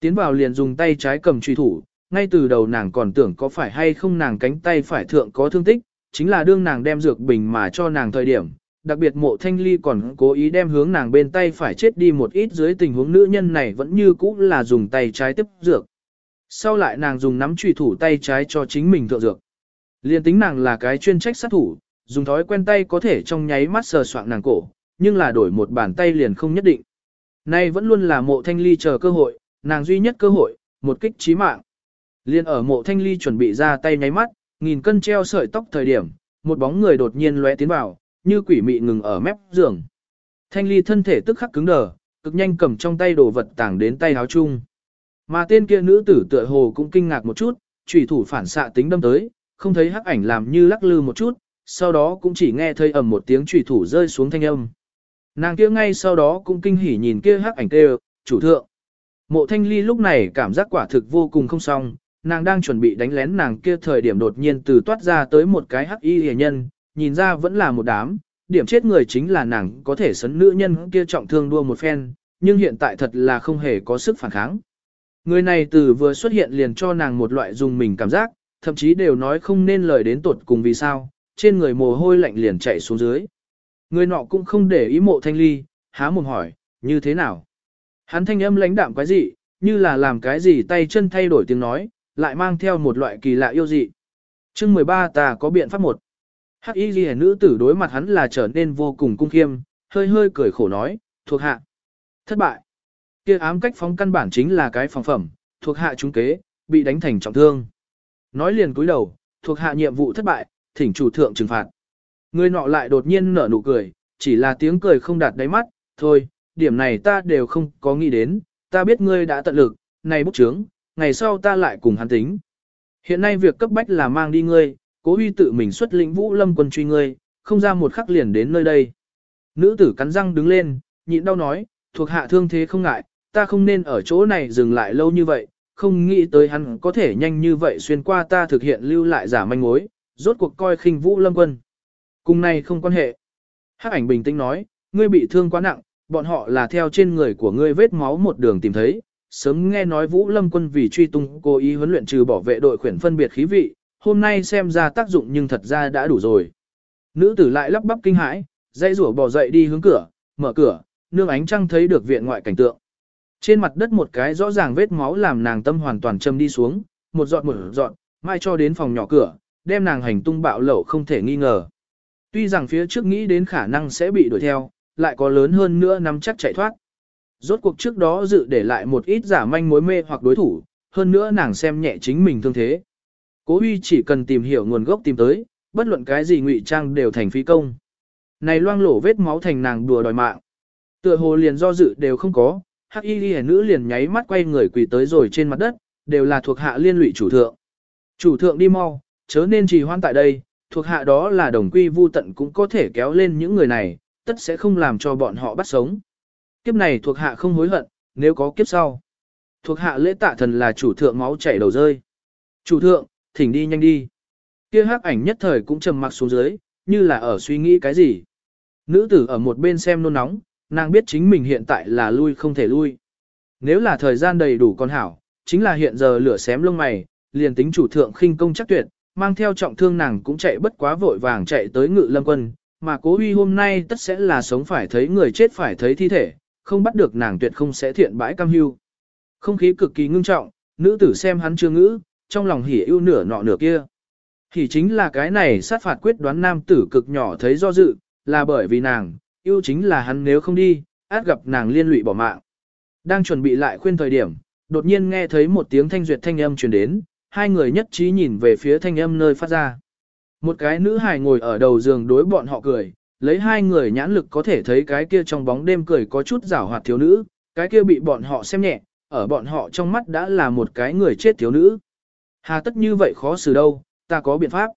Tiến vào liền dùng tay trái cầm truy thủ, ngay từ đầu nàng còn tưởng có phải hay không nàng cánh tay phải thượng có thương tích, chính là đương nàng đem dược bình mà cho nàng thời điểm, đặc biệt mộ thanh ly còn cố ý đem hướng nàng bên tay phải chết đi một ít dưới tình huống nữ nhân này vẫn như cũ là dùng tay trái tiếp dược. Sau lại nàng dùng nắm truy thủ tay trái cho chính mình thượng dược. Liên tính nàng là cái chuyên trách sát thủ, dùng thói quen tay có thể trong nháy mắt sờ soạng nàng cổ, nhưng là đổi một bàn tay liền không nhất định. Nay vẫn luôn là mộ thanh ly chờ cơ hội, nàng duy nhất cơ hội, một kích chí mạng. Liên ở mộ thanh ly chuẩn bị ra tay nháy mắt, nghìn cân treo sợi tóc thời điểm, một bóng người đột nhiên lóe tiến vào, như quỷ mị ngừng ở mép giường. Thanh ly thân thể tức khắc cứng đờ, cực nhanh cầm trong tay đồ vật tảng đến tay áo chung. Mà tên kia nữ tử tựa hồ cũng kinh ngạc một chút, chủy thủ phản xạ tính đâm tới, không thấy hắc ảnh làm như lắc lư một chút, sau đó cũng chỉ nghe thấy ầm một tiếng chủy thủ rơi xuống thanh âm. Nàng kia ngay sau đó cũng kinh hỉ nhìn kia hắc ảnh kêu, chủ thượng. Mộ thanh ly lúc này cảm giác quả thực vô cùng không xong, nàng đang chuẩn bị đánh lén nàng kia thời điểm đột nhiên từ toát ra tới một cái hắc y hề nhân, nhìn ra vẫn là một đám, điểm chết người chính là nàng có thể sấn nữ nhân kia trọng thương đua một phen, nhưng hiện tại thật là không hề có sức phản kháng. Người này từ vừa xuất hiện liền cho nàng một loại dùng mình cảm giác, thậm chí đều nói không nên lời đến tuột cùng vì sao, trên người mồ hôi lạnh liền chạy xuống dưới. Người nọ cũng không để ý mộ thanh ly, há mồm hỏi, như thế nào? Hắn thanh âm lãnh đạm quái dị, như là làm cái gì tay chân thay đổi tiếng nói, lại mang theo một loại kỳ lạ yêu dị. chương 13 ta có biện pháp một. Hắc y ghi nữ tử đối mặt hắn là trở nên vô cùng cung khiêm, hơi hơi cười khổ nói, thuộc hạ. Thất bại kia ám cách phóng căn bản chính là cái phòng phẩm, thuộc hạ trúng kế, bị đánh thành trọng thương. Nói liền cúi đầu, thuộc hạ nhiệm vụ thất bại, thỉnh chủ thượng trừng phạt. Người nọ lại đột nhiên nở nụ cười, chỉ là tiếng cười không đạt đáy mắt, thôi, điểm này ta đều không có nghĩ đến, ta biết ngươi đã tận lực, này bút chướng, ngày sau ta lại cùng hắn tính. Hiện nay việc cấp bách là mang đi ngươi, cố huy tự mình xuất lĩnh vũ lâm quân truy ngươi, không ra một khắc liền đến nơi đây. Nữ tử cắn răng đứng lên, nhịn đau nói, thuộc hạ thương thế không ngại, ta không nên ở chỗ này dừng lại lâu như vậy, không nghĩ tới hắn có thể nhanh như vậy xuyên qua ta thực hiện lưu lại giả manh mối, rốt cuộc coi khinh vũ lâm quân. Cùng này không quan hệ. Hắc ảnh bình tĩnh nói, ngươi bị thương quá nặng, bọn họ là theo trên người của ngươi vết máu một đường tìm thấy. Sớm nghe nói Vũ Lâm quân vì truy tung cố ý huấn luyện trừ bỏ vệ đội khuyển phân biệt khí vị, hôm nay xem ra tác dụng nhưng thật ra đã đủ rồi. Nữ tử lại lắp bắp kinh hãi, dây rủa bò dậy đi hướng cửa, mở cửa, nương ánh trăng thấy được viện ngoại cảnh tượng. Trên mặt đất một cái rõ ràng vết máu làm nàng tâm hoàn toàn châm đi xuống, một giọt một giọt, mai cho đến phòng nhỏ cửa, đem nàng hành tung bạo lẩu không thể nghi ngờ. Tuy rằng phía trước nghĩ đến khả năng sẽ bị đuổi theo, lại có lớn hơn nữa nắm chắc chạy thoát. Rốt cuộc trước đó dự để lại một ít giả manh mối mê hoặc đối thủ, hơn nữa nàng xem nhẹ chính mình thương thế. Cố Huy chỉ cần tìm hiểu nguồn gốc tìm tới, bất luận cái gì ngụy trang đều thành phí công. Này loang lổ vết máu thành nàng đùa đòi mạng. Tựa hồ liền do dự đều không có, hắc y ghi nữ liền nháy mắt quay người quỳ tới rồi trên mặt đất, đều là thuộc hạ liên lụy chủ thượng. Chủ thượng đi mau, chớ nên trì hoãn tại đây, thuộc hạ đó là đồng quy vu tận cũng có thể kéo lên những người này, tất sẽ không làm cho bọn họ bắt sống. Kiếp này thuộc hạ không hối hận, nếu có kiếp sau. Thuộc hạ lễ tạ thần là chủ thượng máu chảy đầu rơi. Chủ thượng, thỉnh đi nhanh đi. Kia hắc ảnh nhất thời cũng trầm mặc xuống dưới, như là ở suy nghĩ cái gì. Nữ tử ở một bên xem nôn nóng, nàng biết chính mình hiện tại là lui không thể lui. Nếu là thời gian đầy đủ con hảo, chính là hiện giờ lửa xém lông mày, liền tính chủ thượng khinh công chắc tuyệt, mang theo trọng thương nàng cũng chạy bất quá vội vàng chạy tới ngự lâm quân, mà cố huy hôm nay tất sẽ là sống phải thấy người chết phải thấy thi thể, không bắt được nàng tuyệt không sẽ thiện bãi cam hưu. Không khí cực kỳ ngưng trọng, nữ tử xem hắn chưa ngữ, trong lòng hỉ ưu nửa nọ nửa kia. Thì chính là cái này sát phạt quyết đoán nam tử cực nhỏ thấy do dự, là bởi vì nàng, ưu chính là hắn nếu không đi, át gặp nàng liên lụy bỏ mạng. Đang chuẩn bị lại khuyên thời điểm, đột nhiên nghe thấy một tiếng thanh duyệt thanh âm truyền đến, hai người nhất trí nhìn về phía thanh âm nơi phát ra. Một cái nữ hài ngồi ở đầu giường đối bọn họ cười, lấy hai người nhãn lực có thể thấy cái kia trong bóng đêm cười có chút giảo hoạt thiếu nữ, cái kia bị bọn họ xem nhẹ, ở bọn họ trong mắt đã là một cái người chết thiếu nữ. Hà tất như vậy khó xử đâu, ta có biện pháp.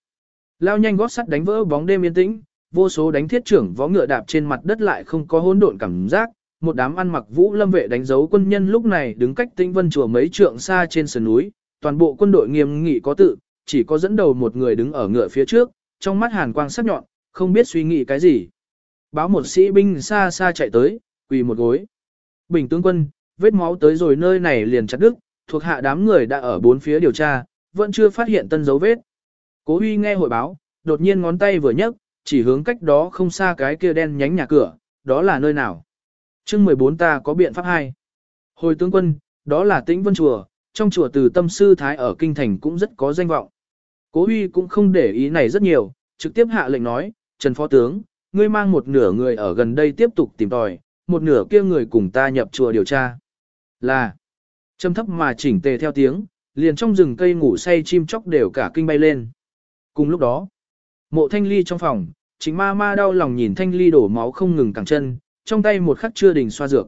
Lao nhanh gót sắt đánh vỡ bóng đêm yên tĩnh, vô số đánh thiết trưởng võ ngựa đạp trên mặt đất lại không có hỗn độn cảm giác, một đám ăn mặc vũ lâm vệ đánh dấu quân nhân lúc này đứng cách tinh vân chùa mấy trượng xa trên sườn núi, toàn bộ quân đội nghiêm nghị có tự, chỉ có dẫn đầu một người đứng ở ngựa phía trước, trong mắt hàn quang sắc nhọn, không biết suy nghĩ cái gì. Báo một sĩ binh xa xa chạy tới, quỳ một gối. Bình tướng quân, vết máu tới rồi nơi này liền chặt đứt, thuộc hạ đám người đã ở bốn phía điều tra, vẫn chưa phát hiện tân dấu vết. Cố Huy nghe hội báo, đột nhiên ngón tay vừa nhấc, chỉ hướng cách đó không xa cái kia đen nhánh nhà cửa, đó là nơi nào. chương 14 ta có biện pháp hay. Hồi tướng quân, đó là tĩnh vân chùa, trong chùa từ tâm sư Thái ở Kinh Thành cũng rất có danh vọng. Cố Huy cũng không để ý này rất nhiều, trực tiếp hạ lệnh nói, Trần Phó Tướng, ngươi mang một nửa người ở gần đây tiếp tục tìm tòi, một nửa kia người cùng ta nhập chùa điều tra. Là, châm thấp mà chỉnh tề theo tiếng, liền trong rừng cây ngủ say chim chóc đều cả kinh bay lên. Cùng lúc đó, mộ thanh ly trong phòng, chính ma ma đau lòng nhìn thanh ly đổ máu không ngừng cẳng chân, trong tay một khắc chưa đình xoa dược.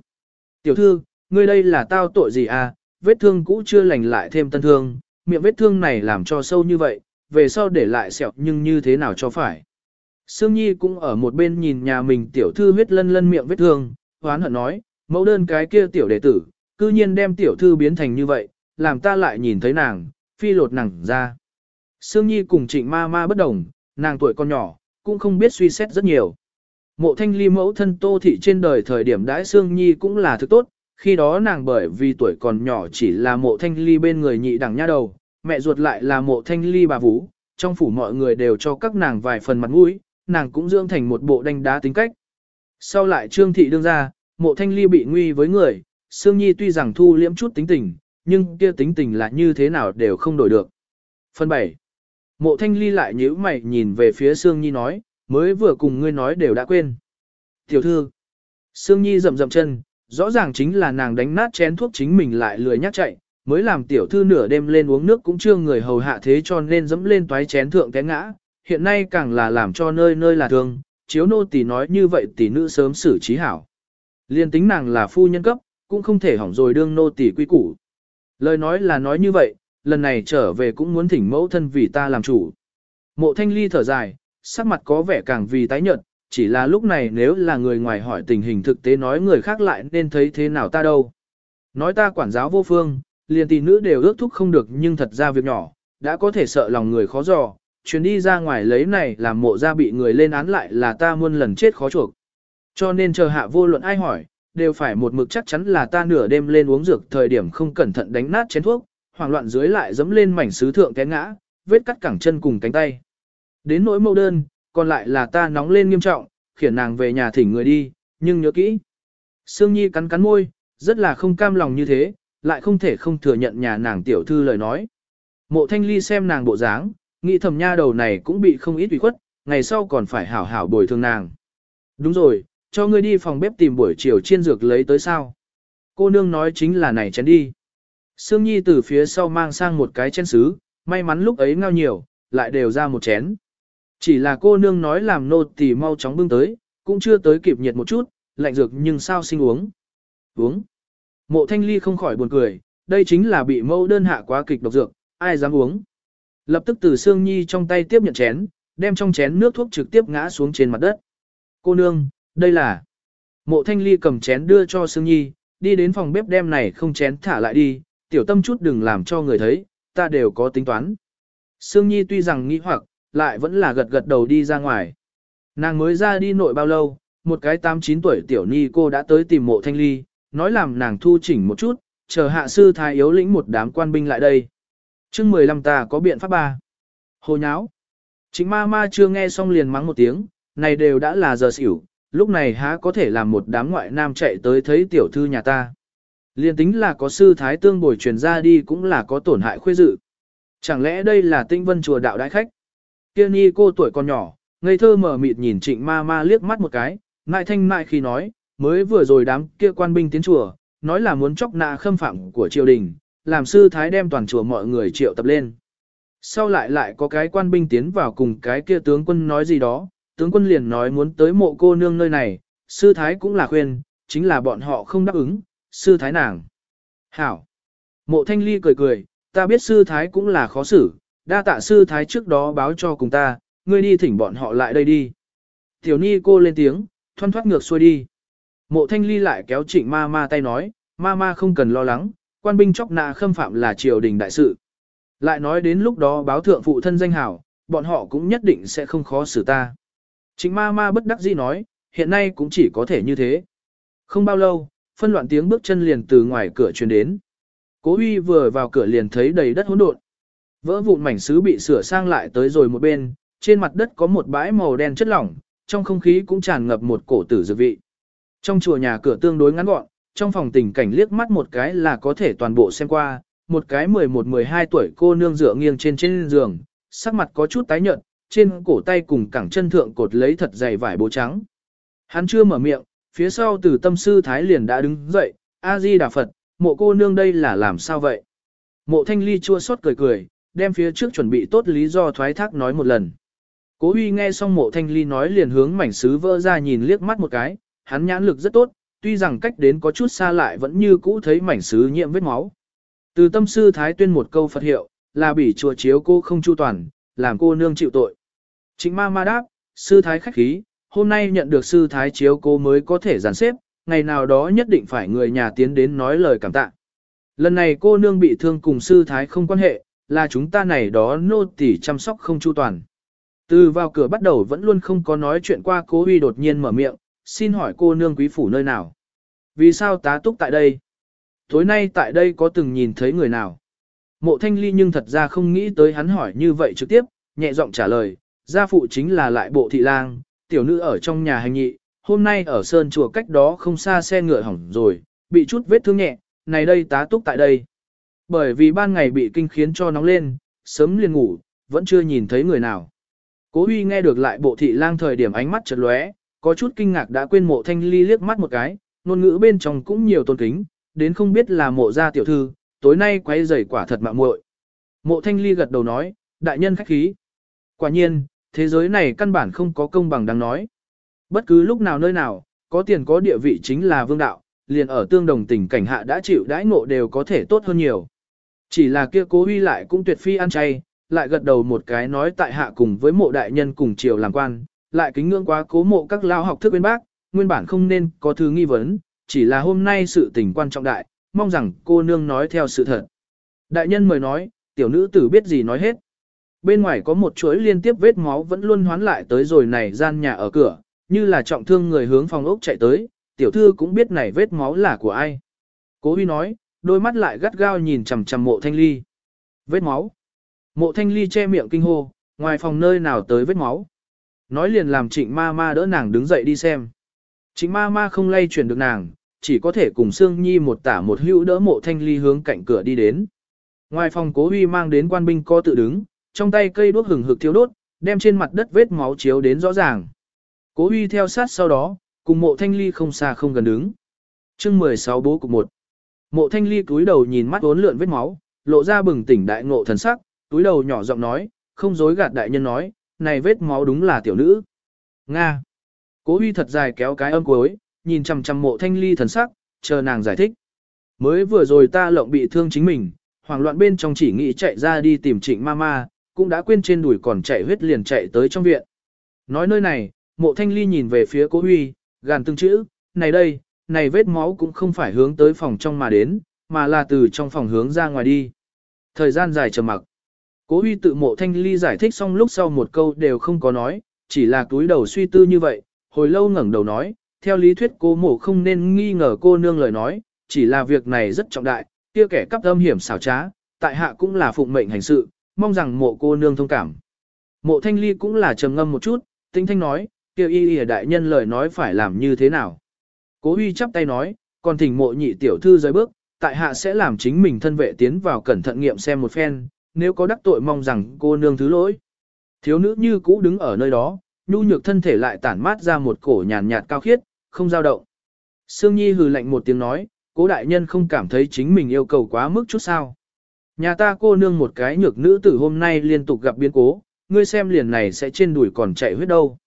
Tiểu thư, ngươi đây là tao tội gì à, vết thương cũ chưa lành lại thêm tân thương, miệng vết thương này làm cho sâu như vậy, về sau để lại sẹo nhưng như thế nào cho phải. Sương Nhi cũng ở một bên nhìn nhà mình tiểu thư huyết lân lân miệng vết thương, hoán hận nói, mẫu đơn cái kia tiểu đệ tử, cư nhiên đem tiểu thư biến thành như vậy, làm ta lại nhìn thấy nàng, phi lột nàng ra. Sương Nhi cùng trịnh ma ma bất đồng, nàng tuổi con nhỏ, cũng không biết suy xét rất nhiều. Mộ thanh ly mẫu thân tô thị trên đời thời điểm đãi Sương Nhi cũng là thứ tốt, khi đó nàng bởi vì tuổi còn nhỏ chỉ là mộ thanh ly bên người nhị đẳng nha đầu, mẹ ruột lại là mộ thanh ly bà vũ, trong phủ mọi người đều cho các nàng vài phần mặt mũi, nàng cũng dưỡng thành một bộ đanh đá tính cách. Sau lại trương thị đương ra, mộ thanh ly bị nguy với người, Sương Nhi tuy rằng thu liễm chút tính tình, nhưng kia tính tình là như thế nào đều không đổi được. Phần 7. Mộ thanh ly lại nhíu mày nhìn về phía Sương Nhi nói, mới vừa cùng ngươi nói đều đã quên. Tiểu thư. Sương Nhi rậm rậm chân, rõ ràng chính là nàng đánh nát chén thuốc chính mình lại lười nhắc chạy, mới làm tiểu thư nửa đêm lên uống nước cũng chưa người hầu hạ thế cho nên dẫm lên toái chén thượng té ngã, hiện nay càng là làm cho nơi nơi là thương, chiếu nô tỷ nói như vậy tỷ nữ sớm xử trí hảo. Liên tính nàng là phu nhân cấp, cũng không thể hỏng rồi đương nô tỷ quy củ. Lời nói là nói như vậy, lần này trở về cũng muốn thỉnh mẫu thân vì ta làm chủ. Mộ thanh ly thở dài, sắc mặt có vẻ càng vì tái nhợt, chỉ là lúc này nếu là người ngoài hỏi tình hình thực tế nói người khác lại nên thấy thế nào ta đâu. Nói ta quản giáo vô phương, liền tỷ nữ đều ước thúc không được nhưng thật ra việc nhỏ, đã có thể sợ lòng người khó dò, chuyến đi ra ngoài lấy này làm mộ ra bị người lên án lại là ta muôn lần chết khó chuộc. Cho nên chờ hạ vô luận ai hỏi, đều phải một mực chắc chắn là ta nửa đêm lên uống dược thời điểm không cẩn thận đánh nát chén thuốc, hoảng loạn dưới lại dẫm lên mảnh sứ thượng té ngã, vết cắt cẳng chân cùng cánh tay. Đến nỗi mẫu đơn, còn lại là ta nóng lên nghiêm trọng, khiển nàng về nhà thỉnh người đi, nhưng nhớ kỹ. Sương Nhi cắn cắn môi, rất là không cam lòng như thế, lại không thể không thừa nhận nhà nàng tiểu thư lời nói. Mộ thanh ly xem nàng bộ dáng, nghĩ thầm nha đầu này cũng bị không ít ủy khuất, ngày sau còn phải hảo hảo bồi thường nàng. Đúng rồi, cho ngươi đi phòng bếp tìm buổi chiều chiên dược lấy tới sao. Cô nương nói chính là này chén đi. Sương Nhi từ phía sau mang sang một cái chén sứ, may mắn lúc ấy ngao nhiều, lại đều ra một chén. Chỉ là cô nương nói làm nô tỳ mau chóng bưng tới, cũng chưa tới kịp nhiệt một chút, lạnh dược nhưng sao sinh uống. Uống. Mộ thanh ly không khỏi buồn cười, đây chính là bị mâu đơn hạ quá kịch độc dược, ai dám uống. Lập tức từ Sương Nhi trong tay tiếp nhận chén, đem trong chén nước thuốc trực tiếp ngã xuống trên mặt đất. Cô nương, đây là... Mộ thanh ly cầm chén đưa cho Sương Nhi, đi đến phòng bếp đem này không chén thả lại đi, tiểu tâm chút đừng làm cho người thấy, ta đều có tính toán. Sương Nhi tuy rằng nghĩ hoặc, lại vẫn là gật gật đầu đi ra ngoài. Nàng mới ra đi nội bao lâu, một cái 8-9 tuổi tiểu ni cô đã tới tìm mộ thanh ly, nói làm nàng thu chỉnh một chút, chờ hạ sư thái yếu lĩnh một đám quan binh lại đây. chương 15 ta có biện pháp ba. Hồ nháo. Chính ma ma chưa nghe xong liền mắng một tiếng, này đều đã là giờ xỉu, lúc này há có thể làm một đám ngoại nam chạy tới thấy tiểu thư nhà ta. Liên tính là có sư thái tương bồi truyền ra đi cũng là có tổn hại khuê dự. Chẳng lẽ đây là tinh vân chùa đạo đại khách? Kia ni cô tuổi còn nhỏ, ngây thơ mở mịt nhìn trịnh ma ma liếc mắt một cái, ngại thanh ngại khi nói, mới vừa rồi đám kia quan binh tiến chùa, nói là muốn chóc nạ khâm phạm của triều đình, làm sư thái đem toàn chùa mọi người triệu tập lên. Sau lại lại có cái quan binh tiến vào cùng cái kia tướng quân nói gì đó, tướng quân liền nói muốn tới mộ cô nương nơi này, sư thái cũng là khuyên, chính là bọn họ không đáp ứng, sư thái nàng. Hảo! Mộ thanh ly cười cười, ta biết sư thái cũng là khó xử, đa tạ sư thái trước đó báo cho cùng ta, ngươi đi thỉnh bọn họ lại đây đi. Tiểu ni cô lên tiếng, thoăn thoát ngược xuôi đi. Mộ thanh ly lại kéo trịnh ma ma tay nói, ma ma không cần lo lắng, quan binh chóc nạ khâm phạm là triều đình đại sự. Lại nói đến lúc đó báo thượng phụ thân danh hảo, bọn họ cũng nhất định sẽ không khó xử ta. Trịnh ma ma bất đắc dĩ nói, hiện nay cũng chỉ có thể như thế. Không bao lâu, phân loạn tiếng bước chân liền từ ngoài cửa truyền đến. Cố Huy vừa vào cửa liền thấy đầy đất hỗn độn. Vỡ vụn mảnh sứ bị sửa sang lại tới rồi một bên, trên mặt đất có một bãi màu đen chất lỏng, trong không khí cũng tràn ngập một cổ tử dược vị. Trong chùa nhà cửa tương đối ngắn gọn, trong phòng tình cảnh liếc mắt một cái là có thể toàn bộ xem qua, một cái 11-12 tuổi cô nương dựa nghiêng trên trên giường, sắc mặt có chút tái nhợt, trên cổ tay cùng cẳng chân thượng cột lấy thật dày vải bố trắng. Hắn chưa mở miệng, phía sau từ tâm sư Thái liền đã đứng dậy, A-di Đà Phật, mộ cô nương đây là làm sao vậy? Mộ thanh ly chua xót cười cười, đem phía trước chuẩn bị tốt lý do thoái thác nói một lần. Cố huy nghe xong mộ thanh ly nói liền hướng mảnh sứ vỡ ra nhìn liếc mắt một cái, hắn nhãn lực rất tốt, tuy rằng cách đến có chút xa lại vẫn như cũ thấy mảnh sứ nhiễm vết máu. Từ tâm sư Thái tuyên một câu Phật hiệu, là bỉ chùa chiếu cô không chu toàn, làm cô nương chịu tội. chính ma ma đáp, sư Thái khách khí, hôm nay nhận được sư Thái chiếu cô mới có thể giàn xếp, ngày nào đó nhất định phải người nhà tiến đến nói lời cảm tạ. Lần này cô nương bị thương cùng sư Thái không quan hệ, là chúng ta này đó nô tỳ chăm sóc không chu toàn. Từ vào cửa bắt đầu vẫn luôn không có nói chuyện qua cố huy đột nhiên mở miệng, xin hỏi cô nương quý phủ nơi nào? Vì sao tá túc tại đây? Tối nay tại đây có từng nhìn thấy người nào? Mộ thanh ly nhưng thật ra không nghĩ tới hắn hỏi như vậy trực tiếp, nhẹ giọng trả lời, gia phụ chính là lại bộ thị lang, tiểu nữ ở trong nhà hành nhị, hôm nay ở sơn chùa cách đó không xa xe ngựa hỏng rồi, bị chút vết thương nhẹ, này đây tá túc tại đây. Bởi vì ban ngày bị kinh khiến cho nóng lên, sớm liền ngủ, vẫn chưa nhìn thấy người nào. Cố Huy nghe được lại bộ thị lang thời điểm ánh mắt chợt lóe, có chút kinh ngạc đã quên mộ thanh ly liếc mắt một cái, ngôn ngữ bên trong cũng nhiều tôn kính, đến không biết là mộ gia tiểu thư, tối nay quay rầy quả thật mạo muội. Mộ thanh ly gật đầu nói, đại nhân khách khí. Quả nhiên, thế giới này căn bản không có công bằng đáng nói. Bất cứ lúc nào nơi nào, có tiền có địa vị chính là vương đạo, liền ở tương đồng tình cảnh hạ đã chịu đãi ngộ đều có thể tốt hơn nhiều. Chỉ là kia cố huy lại cũng tuyệt phi ăn chay, lại gật đầu một cái nói tại hạ cùng với mộ đại nhân cùng triều làm quan, lại kính ngưỡng quá cố mộ các lao học thức bên bác, nguyên bản không nên có thứ nghi vấn, chỉ là hôm nay sự tình quan trọng đại, mong rằng cô nương nói theo sự thật. Đại nhân mời nói, tiểu nữ tử biết gì nói hết. Bên ngoài có một chuỗi liên tiếp vết máu vẫn luôn hoán lại tới rồi này gian nhà ở cửa, như là trọng thương người hướng phòng ốc chạy tới, tiểu thư cũng biết này vết máu là của ai. Cố Huy nói, đôi mắt lại gắt gao nhìn chằm chằm mộ thanh ly. Vết máu. Mộ thanh ly che miệng kinh hô, ngoài phòng nơi nào tới vết máu. Nói liền làm trịnh ma ma đỡ nàng đứng dậy đi xem. Trịnh ma ma không lay chuyển được nàng, chỉ có thể cùng Sương Nhi một tả một hữu đỡ mộ thanh ly hướng cạnh cửa đi đến. Ngoài phòng cố huy mang đến quan binh co tự đứng, trong tay cây đuốc hừng hực thiêu đốt, đem trên mặt đất vết máu chiếu đến rõ ràng. Cố huy theo sát sau đó, cùng mộ thanh ly không xa không gần đứng. chương 16 bố cục 1. Mộ thanh ly túi đầu nhìn mắt uốn lượn vết máu, lộ ra bừng tỉnh đại ngộ thần sắc, túi đầu nhỏ giọng nói, không dối gạt đại nhân nói, này vết máu đúng là tiểu nữ. Nga. Cố huy thật dài kéo cái âm cuối, nhìn chằm chằm mộ thanh ly thần sắc, chờ nàng giải thích. Mới vừa rồi ta lộng bị thương chính mình, hoảng loạn bên trong chỉ nghĩ chạy ra đi tìm trịnh mama, cũng đã quên trên đùi còn chạy huyết liền chạy tới trong viện. Nói nơi này, mộ thanh ly nhìn về phía cố huy, gàn từng chữ, này đây, này vết máu cũng không phải hướng tới phòng trong mà đến, mà là từ trong phòng hướng ra ngoài đi. Thời gian dài trầm mặc. Cố huy tự mộ thanh ly giải thích xong lúc sau một câu đều không có nói, chỉ là túi đầu suy tư như vậy, hồi lâu ngẩng đầu nói, theo lý thuyết cô mộ không nên nghi ngờ cô nương lời nói, chỉ là việc này rất trọng đại, kia kẻ cắp âm hiểm xảo trá, tại hạ cũng là phụng mệnh hành sự, mong rằng mộ cô nương thông cảm. Mộ thanh ly cũng là trầm ngâm một chút, tinh thanh nói, kia y y đại nhân lời nói phải làm như thế nào. Cố huy chắp tay nói, còn thỉnh mộ nhị tiểu thư rời bước, tại hạ sẽ làm chính mình thân vệ tiến vào cẩn thận nghiệm xem một phen, nếu có đắc tội mong rằng cô nương thứ lỗi. Thiếu nữ như cũ đứng ở nơi đó, nhu nhược thân thể lại tản mát ra một cổ nhàn nhạt cao khiết, không dao động. Sương Nhi hừ lạnh một tiếng nói, cố đại nhân không cảm thấy chính mình yêu cầu quá mức chút sao. Nhà ta cô nương một cái nhược nữ tử hôm nay liên tục gặp biến cố, ngươi xem liền này sẽ trên đùi còn chạy huyết đâu.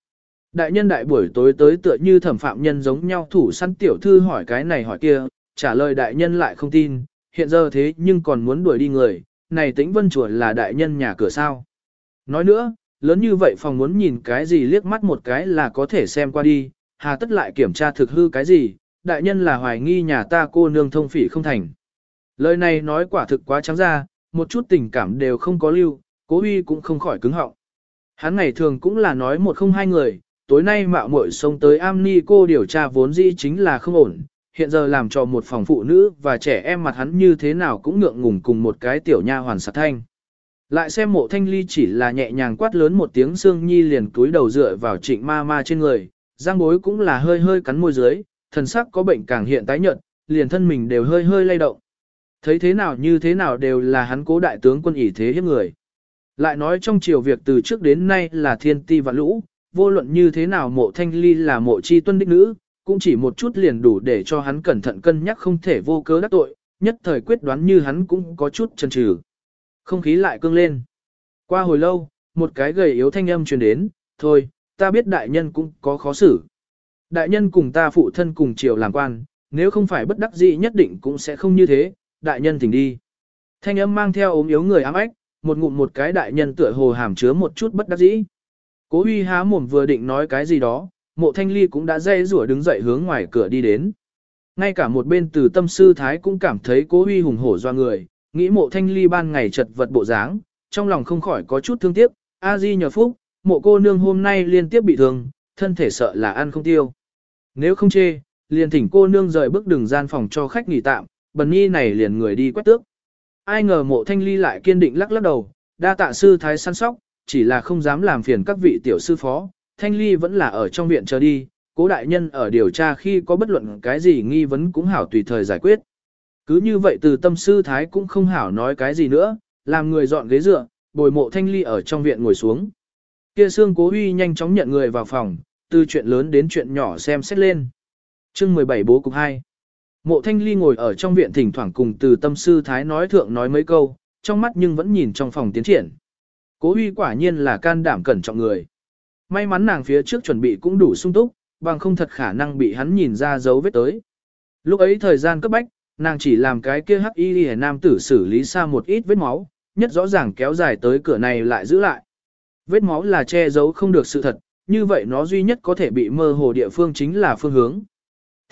Đại nhân đại buổi tối tới tựa như thẩm phạm nhân giống nhau thủ săn tiểu thư hỏi cái này hỏi kia, trả lời đại nhân lại không tin, hiện giờ thế nhưng còn muốn đuổi đi người, này tĩnh vân chùa là đại nhân nhà cửa sao. Nói nữa, lớn như vậy phòng muốn nhìn cái gì liếc mắt một cái là có thể xem qua đi, hà tất lại kiểm tra thực hư cái gì, đại nhân là hoài nghi nhà ta cô nương thông phỉ không thành. Lời này nói quả thực quá trắng ra, một chút tình cảm đều không có lưu, cố uy cũng không khỏi cứng họng. Hắn ngày thường cũng là nói một không hai người, tối nay mạo muội xông tới am ni cô điều tra vốn dĩ chính là không ổn, hiện giờ làm cho một phòng phụ nữ và trẻ em mặt hắn như thế nào cũng ngượng ngùng cùng một cái tiểu nha hoàn sạc thanh. Lại xem mộ thanh ly chỉ là nhẹ nhàng quát lớn một tiếng xương nhi liền túi đầu dựa vào trịnh ma ma trên người, giang bối cũng là hơi hơi cắn môi dưới, thần sắc có bệnh càng hiện tái nhợt, liền thân mình đều hơi hơi lay động. Thấy thế nào như thế nào đều là hắn cố đại tướng quân ỷ thế hiếp người. Lại nói trong chiều việc từ trước đến nay là thiên ti và lũ, vô luận như thế nào mộ thanh ly là mộ chi tuân đích nữ, cũng chỉ một chút liền đủ để cho hắn cẩn thận cân nhắc không thể vô cớ đắc tội, nhất thời quyết đoán như hắn cũng có chút chần chừ. Không khí lại cương lên. Qua hồi lâu, một cái gầy yếu thanh âm truyền đến, thôi, ta biết đại nhân cũng có khó xử. Đại nhân cùng ta phụ thân cùng triều làm quan, nếu không phải bất đắc dĩ nhất định cũng sẽ không như thế, đại nhân thỉnh đi. Thanh âm mang theo ốm yếu người ám ách, một ngụm một cái đại nhân tựa hồ hàm chứa một chút bất đắc dĩ. Cố huy há mồm vừa định nói cái gì đó, mộ thanh ly cũng đã dây rủa đứng dậy hướng ngoài cửa đi đến. Ngay cả một bên từ tâm sư thái cũng cảm thấy cố huy hùng hổ do người, nghĩ mộ thanh ly ban ngày chật vật bộ dáng, trong lòng không khỏi có chút thương tiếc, a di nhờ phúc, mộ cô nương hôm nay liên tiếp bị thương, thân thể sợ là ăn không tiêu. Nếu không chê, liền thỉnh cô nương rời bước đường gian phòng cho khách nghỉ tạm, bần nhi này liền người đi quét tước. Ai ngờ mộ thanh ly lại kiên định lắc lắc đầu, đa tạ sư thái săn sóc, chỉ là không dám làm phiền các vị tiểu sư phó, thanh ly vẫn là ở trong viện chờ đi, cố đại nhân ở điều tra khi có bất luận cái gì nghi vấn cũng hảo tùy thời giải quyết. Cứ như vậy từ tâm sư thái cũng không hảo nói cái gì nữa, làm người dọn ghế dựa, bồi mộ thanh ly ở trong viện ngồi xuống. Kia xương cố huy nhanh chóng nhận người vào phòng, từ chuyện lớn đến chuyện nhỏ xem xét lên. chương 17 bố cục 2 Mộ thanh ly ngồi ở trong viện thỉnh thoảng cùng từ tâm sư thái nói thượng nói mấy câu, trong mắt nhưng vẫn nhìn trong phòng tiến triển. Cố huy quả nhiên là can đảm cẩn trọng người. May mắn nàng phía trước chuẩn bị cũng đủ sung túc, bằng không thật khả năng bị hắn nhìn ra dấu vết tới. Lúc ấy thời gian cấp bách, nàng chỉ làm cái kia hắc y hề nam tử xử lý xa một ít vết máu, nhất rõ ràng kéo dài tới cửa này lại giữ lại. Vết máu là che giấu không được sự thật, như vậy nó duy nhất có thể bị mơ hồ địa phương chính là phương hướng.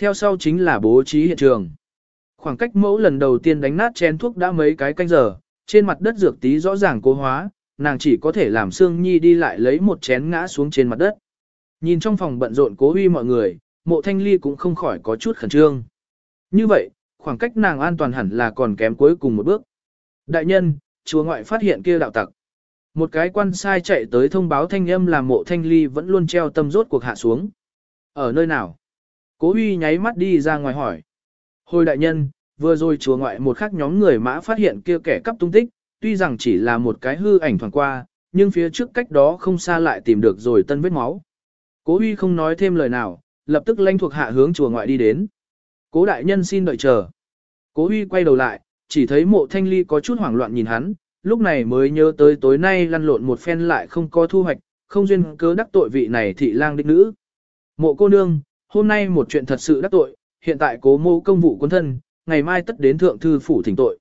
Theo sau chính là bố trí hiện trường. Khoảng cách mẫu lần đầu tiên đánh nát chén thuốc đã mấy cái canh giờ, trên mặt đất dược tí rõ ràng cố hóa, nàng chỉ có thể làm Sương Nhi đi lại lấy một chén ngã xuống trên mặt đất. Nhìn trong phòng bận rộn cố huy mọi người, mộ thanh ly cũng không khỏi có chút khẩn trương. Như vậy, khoảng cách nàng an toàn hẳn là còn kém cuối cùng một bước. Đại nhân, chúa ngoại phát hiện kia đạo tặc. Một cái quan sai chạy tới thông báo thanh âm là mộ thanh ly vẫn luôn treo tâm rốt cuộc hạ xuống. Ở nơi nào? Cố huy nháy mắt đi ra ngoài hỏi. Hồi đại nhân, vừa rồi chùa ngoại một khắc nhóm người mã phát hiện kia kẻ cắp tung tích, tuy rằng chỉ là một cái hư ảnh thoảng qua, nhưng phía trước cách đó không xa lại tìm được rồi tân vết máu. Cố huy không nói thêm lời nào, lập tức lanh thuộc hạ hướng chùa ngoại đi đến. Cố đại nhân xin đợi chờ. Cố huy quay đầu lại, chỉ thấy mộ thanh ly có chút hoảng loạn nhìn hắn, lúc này mới nhớ tới tối nay lăn lộn một phen lại không có thu hoạch, không duyên cớ đắc tội vị này thị lang đích nữ. Mộ cô nương, hôm nay một chuyện thật sự đắc tội, hiện tại cố mô công vụ quân thân, ngày mai tất đến thượng thư phủ thỉnh tội.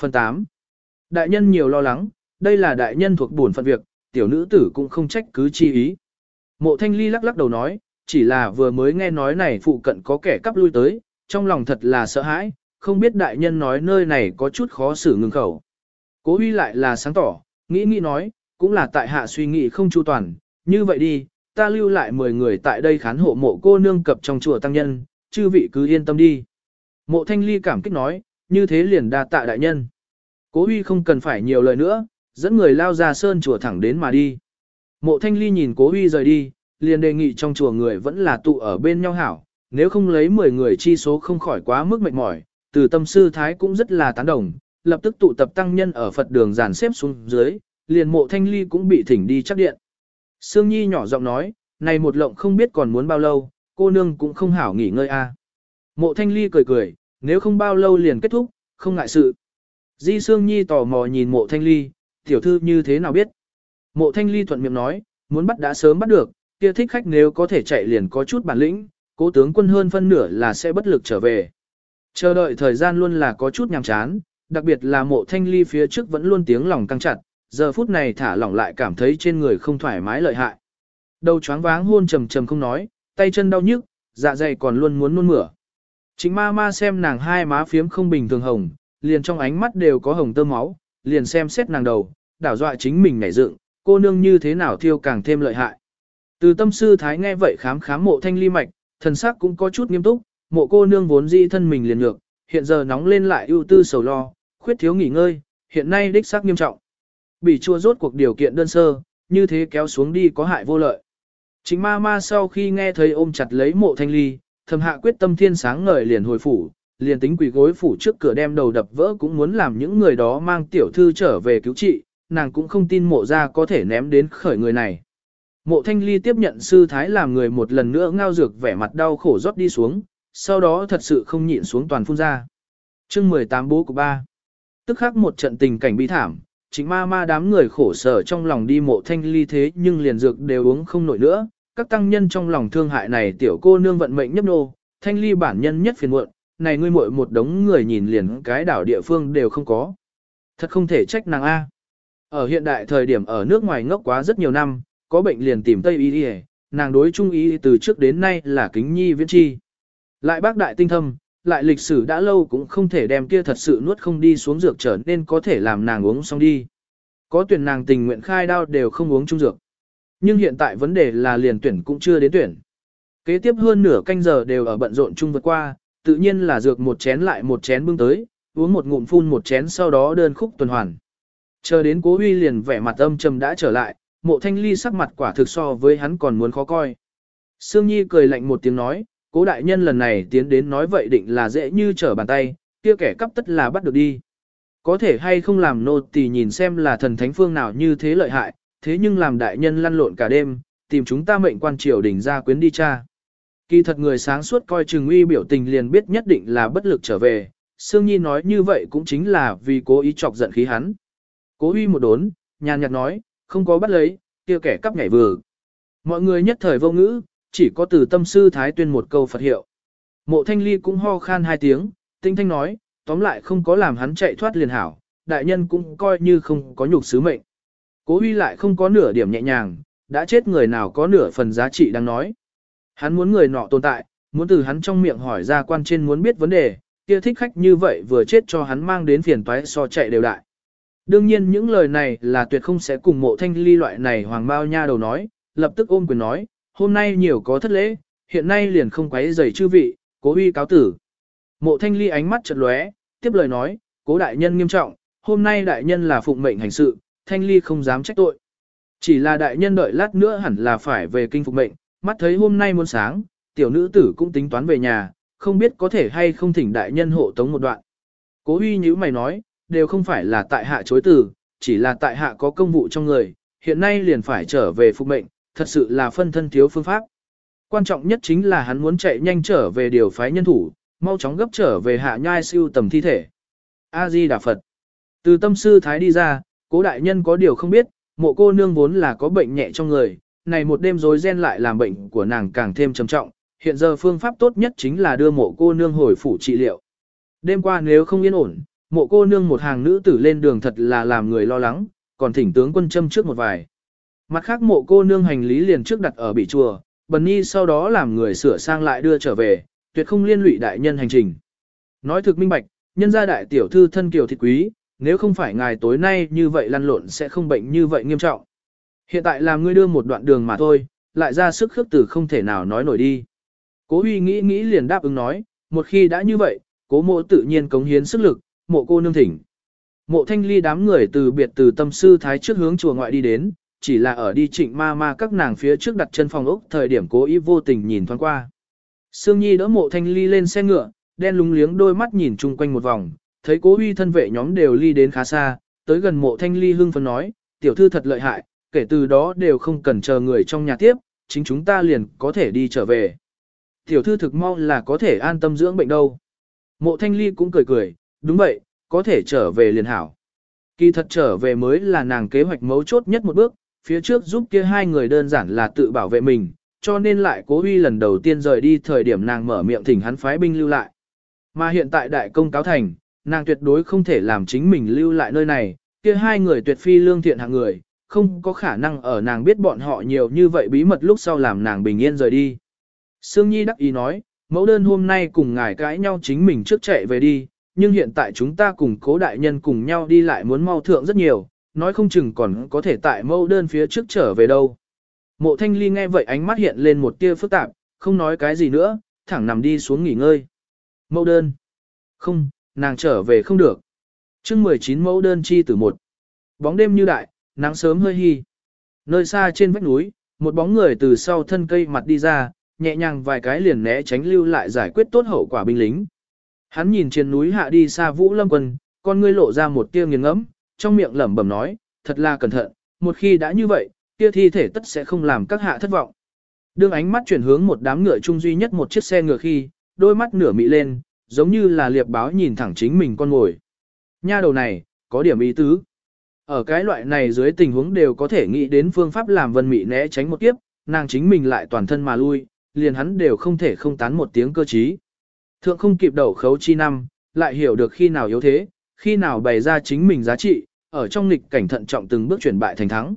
Phần 8. Đại nhân nhiều lo lắng, đây là đại nhân thuộc bổn phận việc, tiểu nữ tử cũng không trách cứ chi ý. Mộ thanh ly lắc lắc đầu nói, chỉ là vừa mới nghe nói này phụ cận có kẻ cắp lui tới, trong lòng thật là sợ hãi, không biết đại nhân nói nơi này có chút khó xử ngừng khẩu. Cố huy lại là sáng tỏ, nghĩ nghĩ nói, cũng là tại hạ suy nghĩ không chu toàn, như vậy đi, ta lưu lại 10 người tại đây khán hộ mộ cô nương cập trong chùa tăng nhân, chư vị cứ yên tâm đi. Mộ thanh ly cảm kích nói, như thế liền đa tạ đại nhân. Cố huy không cần phải nhiều lời nữa, dẫn người lao ra sơn chùa thẳng đến mà đi. Mộ thanh ly nhìn cố huy rời đi, liền đề nghị trong chùa người vẫn là tụ ở bên nhau hảo, nếu không lấy 10 người chi số không khỏi quá mức mệt mỏi, từ tâm sư thái cũng rất là tán đồng, lập tức tụ tập tăng nhân ở Phật đường dàn xếp xuống dưới, liền mộ thanh ly cũng bị thỉnh đi chắc điện. Sương Nhi nhỏ giọng nói, này một lộng không biết còn muốn bao lâu, cô nương cũng không hảo nghỉ ngơi a. Mộ thanh ly cười cười, nếu không bao lâu liền kết thúc, không ngại sự. Di Sương Nhi tò mò nhìn mộ thanh ly, tiểu thư như thế nào biết. Mộ thanh ly thuận miệng nói, muốn bắt đã sớm bắt được, kia thích khách nếu có thể chạy liền có chút bản lĩnh, cố tướng quân hơn phân nửa là sẽ bất lực trở về. Chờ đợi thời gian luôn là có chút nhàm chán, đặc biệt là mộ thanh ly phía trước vẫn luôn tiếng lòng căng chặt, giờ phút này thả lỏng lại cảm thấy trên người không thoải mái lợi hại. Đầu choáng váng hôn trầm trầm không nói, tay chân đau nhức, dạ dày còn luôn muốn nôn mửa. Chính ma ma xem nàng hai má phiếm không bình thường hồng, liền trong ánh mắt đều có hồng tơ máu, liền xem xét nàng đầu, đảo dọa chính mình nảy dựng, cô nương như thế nào thiêu càng thêm lợi hại. Từ tâm sư thái nghe vậy khám khám mộ thanh ly mạch, thần sắc cũng có chút nghiêm túc, mộ cô nương vốn di thân mình liền ngược, hiện giờ nóng lên lại ưu tư sầu lo, khuyết thiếu nghỉ ngơi, hiện nay đích xác nghiêm trọng. Bị chua rốt cuộc điều kiện đơn sơ, như thế kéo xuống đi có hại vô lợi. Chính ma ma sau khi nghe thấy ôm chặt lấy mộ thanh ly, thầm hạ quyết tâm thiên sáng ngời liền hồi phủ, liền tính quỷ gối phủ trước cửa đem đầu đập vỡ cũng muốn làm những người đó mang tiểu thư trở về cứu trị, nàng cũng không tin mộ ra có thể ném đến khởi người này. Mộ thanh ly tiếp nhận sư thái làm người một lần nữa ngao dược vẻ mặt đau khổ rót đi xuống, sau đó thật sự không nhịn xuống toàn phun ra. chương 18 bố của ba. Tức khắc một trận tình cảnh bi thảm, chính ma ma đám người khổ sở trong lòng đi mộ thanh ly thế nhưng liền dược đều uống không nổi nữa. Các tăng nhân trong lòng thương hại này tiểu cô nương vận mệnh nhấp nô, thanh ly bản nhân nhất phiền muộn, này ngươi muội một đống người nhìn liền cái đảo địa phương đều không có. Thật không thể trách nàng A. Ở hiện đại thời điểm ở nước ngoài ngốc quá rất nhiều năm, có bệnh liền tìm Tây Y đi nàng đối trung y từ trước đến nay là kính nhi viễn chi. Lại bác đại tinh thâm, lại lịch sử đã lâu cũng không thể đem kia thật sự nuốt không đi xuống dược trở nên có thể làm nàng uống xong đi. Có tuyển nàng tình nguyện khai đao đều không uống chung dược. Nhưng hiện tại vấn đề là liền tuyển cũng chưa đến tuyển. Kế tiếp hơn nửa canh giờ đều ở bận rộn chung vượt qua, tự nhiên là dược một chén lại một chén bưng tới, uống một ngụm phun một chén sau đó đơn khúc tuần hoàn. Chờ đến cố huy liền vẻ mặt âm trầm đã trở lại, mộ thanh ly sắc mặt quả thực so với hắn còn muốn khó coi. Sương Nhi cười lạnh một tiếng nói, cố đại nhân lần này tiến đến nói vậy định là dễ như trở bàn tay, kia kẻ cắp tất là bắt được đi. Có thể hay không làm nô tỳ nhìn xem là thần thánh phương nào như thế lợi hại, thế nhưng làm đại nhân lăn lộn cả đêm, tìm chúng ta mệnh quan triều đình ra quyến đi cha. Kỳ thật người sáng suốt coi chừng uy biểu tình liền biết nhất định là bất lực trở về, Sương Nhi nói như vậy cũng chính là vì cố ý chọc giận khí hắn. Cố uy một đốn, nhàn nhạt nói, không có bắt lấy, kia kẻ cắp nhảy vừa. Mọi người nhất thời vô ngữ, chỉ có từ tâm sư thái tuyên một câu Phật hiệu. Mộ thanh ly cũng ho khan hai tiếng, tinh thanh nói, tóm lại không có làm hắn chạy thoát liền hảo, đại nhân cũng coi như không có nhục sứ mệnh. Cố huy lại không có nửa điểm nhẹ nhàng, đã chết người nào có nửa phần giá trị đang nói. Hắn muốn người nọ tồn tại, muốn từ hắn trong miệng hỏi ra quan trên muốn biết vấn đề, kia thích khách như vậy vừa chết cho hắn mang đến phiền toái so chạy đều đại. Đương nhiên những lời này là tuyệt không sẽ cùng mộ thanh ly loại này hoàng bao nha đầu nói, lập tức ôm quyền nói, hôm nay nhiều có thất lễ, hiện nay liền không quấy rầy chư vị, cố huy cáo tử. Mộ thanh ly ánh mắt chật lóe, tiếp lời nói, cố đại nhân nghiêm trọng, hôm nay đại nhân là phụng mệnh hành sự, thanh ly không dám trách tội. Chỉ là đại nhân đợi lát nữa hẳn là phải về kinh phục mệnh, mắt thấy hôm nay muôn sáng, tiểu nữ tử cũng tính toán về nhà, không biết có thể hay không thỉnh đại nhân hộ tống một đoạn. Cố huy như mày nói, đều không phải là tại hạ chối tử, chỉ là tại hạ có công vụ trong người, hiện nay liền phải trở về phục mệnh, thật sự là phân thân thiếu phương pháp. Quan trọng nhất chính là hắn muốn chạy nhanh trở về điều phái nhân thủ, mau chóng gấp trở về hạ nhai siêu tầm thi thể. A-di Đà Phật. Từ tâm sư Thái đi ra, cố đại nhân có điều không biết, mộ cô nương vốn là có bệnh nhẹ trong người, này một đêm rối ren lại làm bệnh của nàng càng thêm trầm trọng, hiện giờ phương pháp tốt nhất chính là đưa mộ cô nương hồi phủ trị liệu. Đêm qua nếu không yên ổn, mộ cô nương một hàng nữ tử lên đường thật là làm người lo lắng, còn thỉnh tướng quân châm trước một vài. Mặt khác mộ cô nương hành lý liền trước đặt ở bị chùa, Bần Nhi sau đó làm người sửa sang lại đưa trở về, tuyệt không liên lụy đại nhân hành trình. Nói thực minh bạch, nhân gia đại tiểu thư thân kiều thịt quý, nếu không phải ngài tối nay như vậy lăn lộn sẽ không bệnh như vậy nghiêm trọng. Hiện tại là ngươi đưa một đoạn đường mà thôi, lại ra sức khước từ không thể nào nói nổi đi. Cố huy nghĩ nghĩ liền đáp ứng nói, một khi đã như vậy, cố mộ tự nhiên cống hiến sức lực, mộ cô nương thỉnh. Mộ thanh ly đám người từ biệt từ tâm sư thái trước hướng chùa ngoại đi đến, chỉ là ở đi trịnh ma ma các nàng phía trước đặt chân phòng ốc thời điểm cố ý vô tình nhìn thoáng qua. Sương Nhi đỡ mộ thanh ly lên xe ngựa, đen lúng liếng đôi mắt nhìn chung quanh một vòng, thấy cố uy thân vệ nhóm đều ly đến khá xa, tới gần mộ thanh ly hưng phấn nói, tiểu thư thật lợi hại, kể từ đó đều không cần chờ người trong nhà tiếp, chính chúng ta liền có thể đi trở về. Tiểu thư thực mau là có thể an tâm dưỡng bệnh đâu. Mộ thanh ly cũng cười cười, đúng vậy, có thể trở về liền hảo. Kỳ thật trở về mới là nàng kế hoạch mấu chốt nhất một bước, phía trước giúp kia hai người đơn giản là tự bảo vệ mình, cho nên lại cố huy lần đầu tiên rời đi thời điểm nàng mở miệng thỉnh hắn phái binh lưu lại. Mà hiện tại đại công cáo thành, nàng tuyệt đối không thể làm chính mình lưu lại nơi này, kia hai người tuyệt phi lương thiện hạng người, không có khả năng ở nàng biết bọn họ nhiều như vậy bí mật lúc sau làm nàng bình yên rời đi. Sương Nhi đắc ý nói, mẫu đơn hôm nay cùng ngài cãi nhau chính mình trước chạy về đi, nhưng hiện tại chúng ta cùng cố đại nhân cùng nhau đi lại muốn mau thượng rất nhiều, nói không chừng còn có thể tại mẫu đơn phía trước trở về đâu. Mộ thanh ly nghe vậy ánh mắt hiện lên một tia phức tạp, không nói cái gì nữa, thẳng nằm đi xuống nghỉ ngơi. Mẫu đơn. Không, nàng trở về không được. chương 19 mẫu đơn chi tử một. Bóng đêm như đại, nắng sớm hơi hi. Nơi xa trên vách núi, một bóng người từ sau thân cây mặt đi ra, nhẹ nhàng vài cái liền né tránh lưu lại giải quyết tốt hậu quả binh lính. Hắn nhìn trên núi hạ đi xa Vũ Lâm Quân, con ngươi lộ ra một tia nghiền ngẫm, trong miệng lẩm bẩm nói, thật là cẩn thận, một khi đã như vậy, kia thi thể tất sẽ không làm các hạ thất vọng. Đương ánh mắt chuyển hướng một đám ngựa chung duy nhất một chiếc xe ngựa khi, đôi mắt nửa mị lên, giống như là liệp báo nhìn thẳng chính mình con ngồi. Nha đầu này, có điểm ý tứ. Ở cái loại này dưới tình huống đều có thể nghĩ đến phương pháp làm vân mị né tránh một kiếp, nàng chính mình lại toàn thân mà lui, liền hắn đều không thể không tán một tiếng cơ trí. Thượng không kịp đầu khấu chi năm, lại hiểu được khi nào yếu thế, khi nào bày ra chính mình giá trị, ở trong nghịch cảnh thận trọng từng bước chuyển bại thành thắng.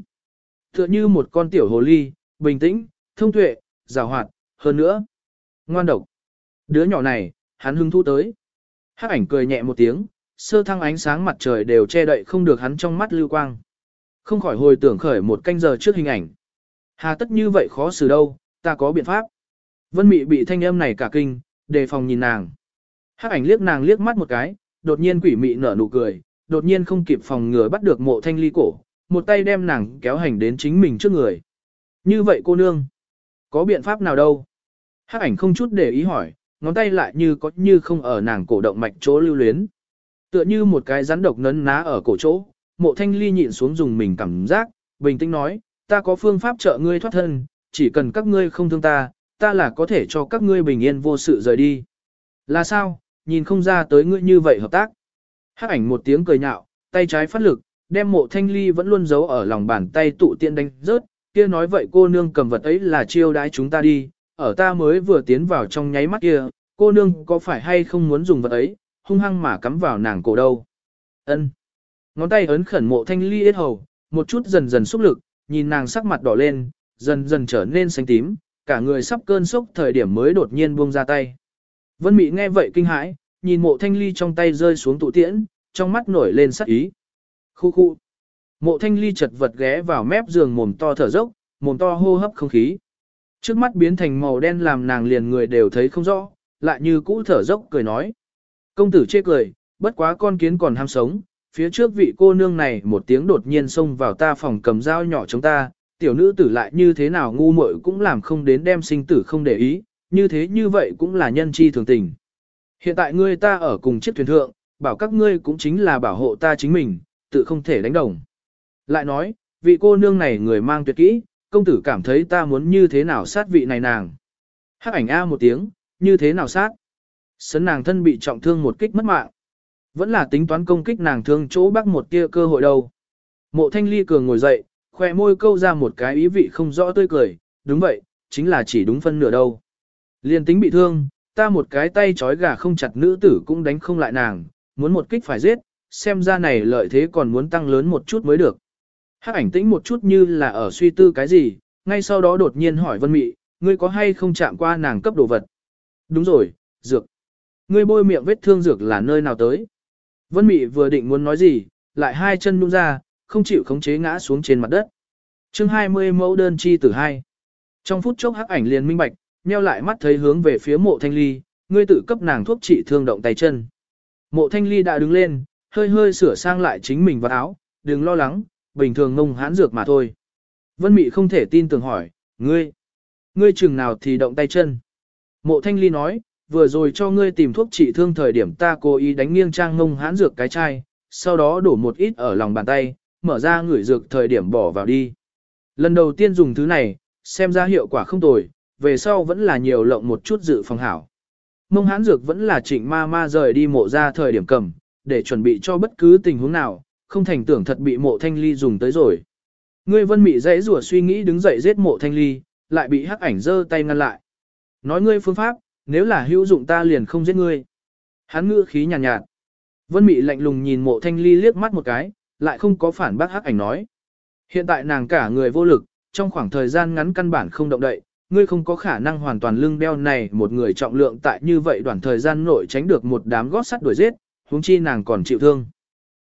Tựa như một con tiểu hồ ly, bình tĩnh, thông tuệ, rào hoạt, hơn nữa. Ngoan độc. Đứa nhỏ này, hắn hứng thú tới. Hắc ảnh cười nhẹ một tiếng, sơ thăng ánh sáng mặt trời đều che đậy không được hắn trong mắt lưu quang. Không khỏi hồi tưởng khởi một canh giờ trước hình ảnh. Hà tất như vậy khó xử đâu, ta có biện pháp. Vân Mị bị thanh âm này cả kinh, đề phòng nhìn nàng. Hắc ảnh liếc nàng liếc mắt một cái, đột nhiên quỷ mị nở nụ cười, đột nhiên không kịp phòng ngừa bắt được mộ thanh ly cổ, một tay đem nàng kéo hành đến chính mình trước người. Như vậy cô nương, có biện pháp nào đâu? Hắc ảnh không chút để ý hỏi, ngón tay lại như có như không ở nàng cổ động mạch chỗ lưu luyến. Tựa như một cái rắn độc nấn ná ở cổ chỗ, mộ thanh ly nhịn xuống dùng mình cảm giác, bình tĩnh nói, ta có phương pháp trợ ngươi thoát thân, chỉ cần các ngươi không thương ta, ta là có thể cho các ngươi bình yên vô sự rời đi. Là sao, nhìn không ra tới ngươi như vậy hợp tác. Hắc ảnh một tiếng cười nhạo, tay trái phát lực, đem mộ thanh ly vẫn luôn giấu ở lòng bàn tay tụ tiện đánh rớt, kia nói vậy cô nương cầm vật ấy là chiêu đãi chúng ta đi, ở ta mới vừa tiến vào trong nháy mắt kia, cô nương có phải hay không muốn dùng vật ấy, hung hăng mà cắm vào nàng cổ đâu. Ân. Ngón tay ấn khẩn mộ thanh ly ít hầu, một chút dần dần xúc lực, nhìn nàng sắc mặt đỏ lên, dần dần trở nên xanh tím, cả người sắp cơn sốc thời điểm mới đột nhiên buông ra tay. Vân Mị nghe vậy kinh hãi, nhìn mộ thanh ly trong tay rơi xuống tụ tiễn, trong mắt nổi lên sắc ý. Khu khu. Mộ thanh ly chật vật ghé vào mép giường mồm to thở dốc, mồm to hô hấp không khí. Trước mắt biến thành màu đen làm nàng liền người đều thấy không rõ, lại như cũ thở dốc cười nói. Công tử chê cười, bất quá con kiến còn ham sống, phía trước vị cô nương này một tiếng đột nhiên xông vào ta phòng cầm dao nhỏ chúng ta, tiểu nữ tử lại như thế nào ngu muội cũng làm không đến đem sinh tử không để ý, như thế như vậy cũng là nhân chi thường tình. Hiện tại ngươi ta ở cùng chiếc thuyền thượng, bảo các ngươi cũng chính là bảo hộ ta chính mình, tự không thể đánh đồng. Lại nói, vị cô nương này người mang tuyệt kỹ, công tử cảm thấy ta muốn như thế nào sát vị này nàng. Hắc ảnh A một tiếng, như thế nào sát. Sấn nàng thân bị trọng thương một kích mất mạng. Vẫn là tính toán công kích nàng thương chỗ bắc một tia cơ hội đâu. Mộ thanh ly cường ngồi dậy, khoe môi câu ra một cái ý vị không rõ tươi cười, đúng vậy, chính là chỉ đúng phân nửa đâu. Liên tính bị thương, ta một cái tay trói gà không chặt nữ tử cũng đánh không lại nàng, muốn một kích phải giết, xem ra này lợi thế còn muốn tăng lớn một chút mới được. Hắc ảnh tĩnh một chút như là ở suy tư cái gì, ngay sau đó đột nhiên hỏi Vân Mị, ngươi có hay không chạm qua nàng cấp đồ vật? Đúng rồi, dược. Ngươi bôi miệng vết thương dược là nơi nào tới? Vân Mị vừa định muốn nói gì, lại hai chân nhung ra, không chịu khống chế ngã xuống trên mặt đất. Chương 20 mẫu đơn chi tử hai. Trong phút chốc hắc ảnh liền minh bạch, nheo lại mắt thấy hướng về phía mộ thanh ly, ngươi tự cấp nàng thuốc trị thương động tay chân. Mộ thanh ly đã đứng lên, hơi hơi sửa sang lại chính mình vào áo, đừng lo lắng, bình thường ngông hãn dược mà thôi. Vân Mị không thể tin tưởng hỏi, ngươi, ngươi chừng nào thì động tay chân. Mộ thanh ly nói, vừa rồi cho ngươi tìm thuốc trị thương thời điểm ta cố ý đánh nghiêng trang ngông hãn dược cái chai, sau đó đổ một ít ở lòng bàn tay, mở ra ngửi dược thời điểm bỏ vào đi. Lần đầu tiên dùng thứ này, xem ra hiệu quả không tồi, về sau vẫn là nhiều lộng một chút dự phòng hảo. Mông hãn dược vẫn là trịnh ma ma rời đi mộ ra thời điểm cầm, để chuẩn bị cho bất cứ tình huống nào, không thành tưởng thật bị mộ thanh ly dùng tới rồi. Ngươi vân mị dãy rủa suy nghĩ đứng dậy giết mộ thanh ly, lại bị hắc ảnh giơ tay ngăn lại. Nói ngươi phương pháp, nếu là hữu dụng ta liền không giết ngươi. Hắn ngữ khí nhàn nhạt, nhạt. Vân mị lạnh lùng nhìn mộ thanh ly liếc mắt một cái, lại không có phản bác hắc ảnh nói. Hiện tại nàng cả người vô lực, trong khoảng thời gian ngắn căn bản không động đậy, ngươi không có khả năng hoàn toàn lưng đeo này một người trọng lượng tại như vậy đoạn thời gian nội tránh được một đám gót sắt đuổi giết, huống chi nàng còn chịu thương.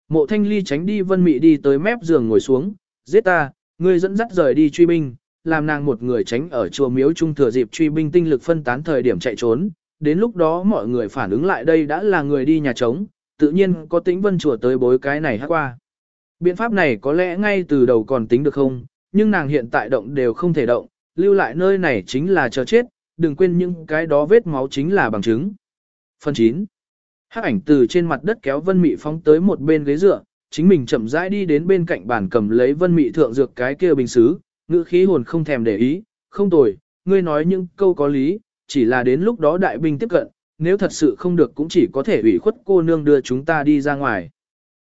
Mộ thanh ly tránh đi vân mị đi tới mép giường ngồi xuống, giết ta, ngươi dẫn dắt rời đi truy binh, làm nàng một người tránh ở chùa miếu trung thừa dịp truy binh tinh lực phân tán thời điểm chạy trốn, đến lúc đó mọi người phản ứng lại đây đã là người đi nhà trống, tự nhiên có tính vân chùa tới bối cái này hát qua. Biện pháp này có lẽ ngay từ đầu còn tính được không, nhưng nàng hiện tại động đều không thể động, lưu lại nơi này chính là chờ chết, đừng quên những cái đó vết máu chính là bằng chứng. Phần 9. Hắc ảnh từ trên mặt đất kéo Vân Mị phóng tới một bên ghế dựa, chính mình chậm rãi đi đến bên cạnh bàn cầm lấy Vân Mị thượng dược cái kia bình xứ, ngữ khí hồn không thèm để ý, không tồi, ngươi nói những câu có lý, chỉ là đến lúc đó đại binh tiếp cận, nếu thật sự không được cũng chỉ có thể ủy khuất cô nương đưa chúng ta đi ra ngoài.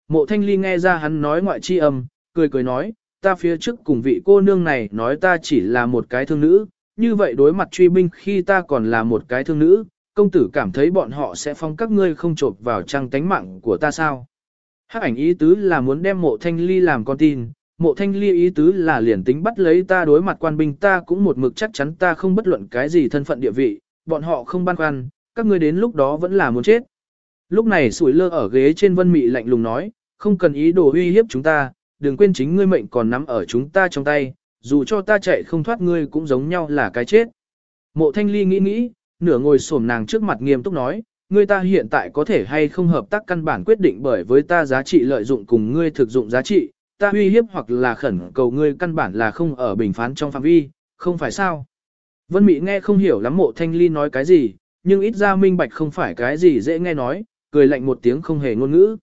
Mộ thanh ly nghe ra hắn nói ngoại chi âm, cười cười nói, ta phía trước cùng vị cô nương này nói ta chỉ là một cái thương nữ, như vậy đối mặt truy binh khi ta còn là một cái thương nữ, công tử cảm thấy bọn họ sẽ phong các ngươi không chộp vào trang tánh mạng của ta sao. Hắc ảnh ý tứ là muốn đem mộ thanh ly làm con tin, mộ thanh ly ý tứ là liền tính bắt lấy ta đối mặt quan binh ta cũng một mực chắc chắn ta không bất luận cái gì thân phận địa vị, bọn họ không băn khoăn, các ngươi đến lúc đó vẫn là muốn chết. Lúc này sủi lơ ở ghế trên vân mị lạnh lùng nói, không cần ý đồ uy hiếp chúng ta, đừng quên chính ngươi mệnh còn nắm ở chúng ta trong tay, dù cho ta chạy không thoát ngươi cũng giống nhau là cái chết. Mộ thanh ly nghĩ nghĩ, nửa ngồi xổm nàng trước mặt nghiêm túc nói, ngươi ta hiện tại có thể hay không hợp tác căn bản quyết định bởi với ta giá trị lợi dụng cùng ngươi thực dụng giá trị, ta uy hiếp hoặc là khẩn cầu ngươi căn bản là không ở bình phán trong phạm vi, không phải sao. Vân Mỹ nghe không hiểu lắm mộ thanh ly nói cái gì, nhưng ít ra minh bạch không phải cái gì dễ nghe nói, cười lạnh một tiếng không hề ngôn ngữ.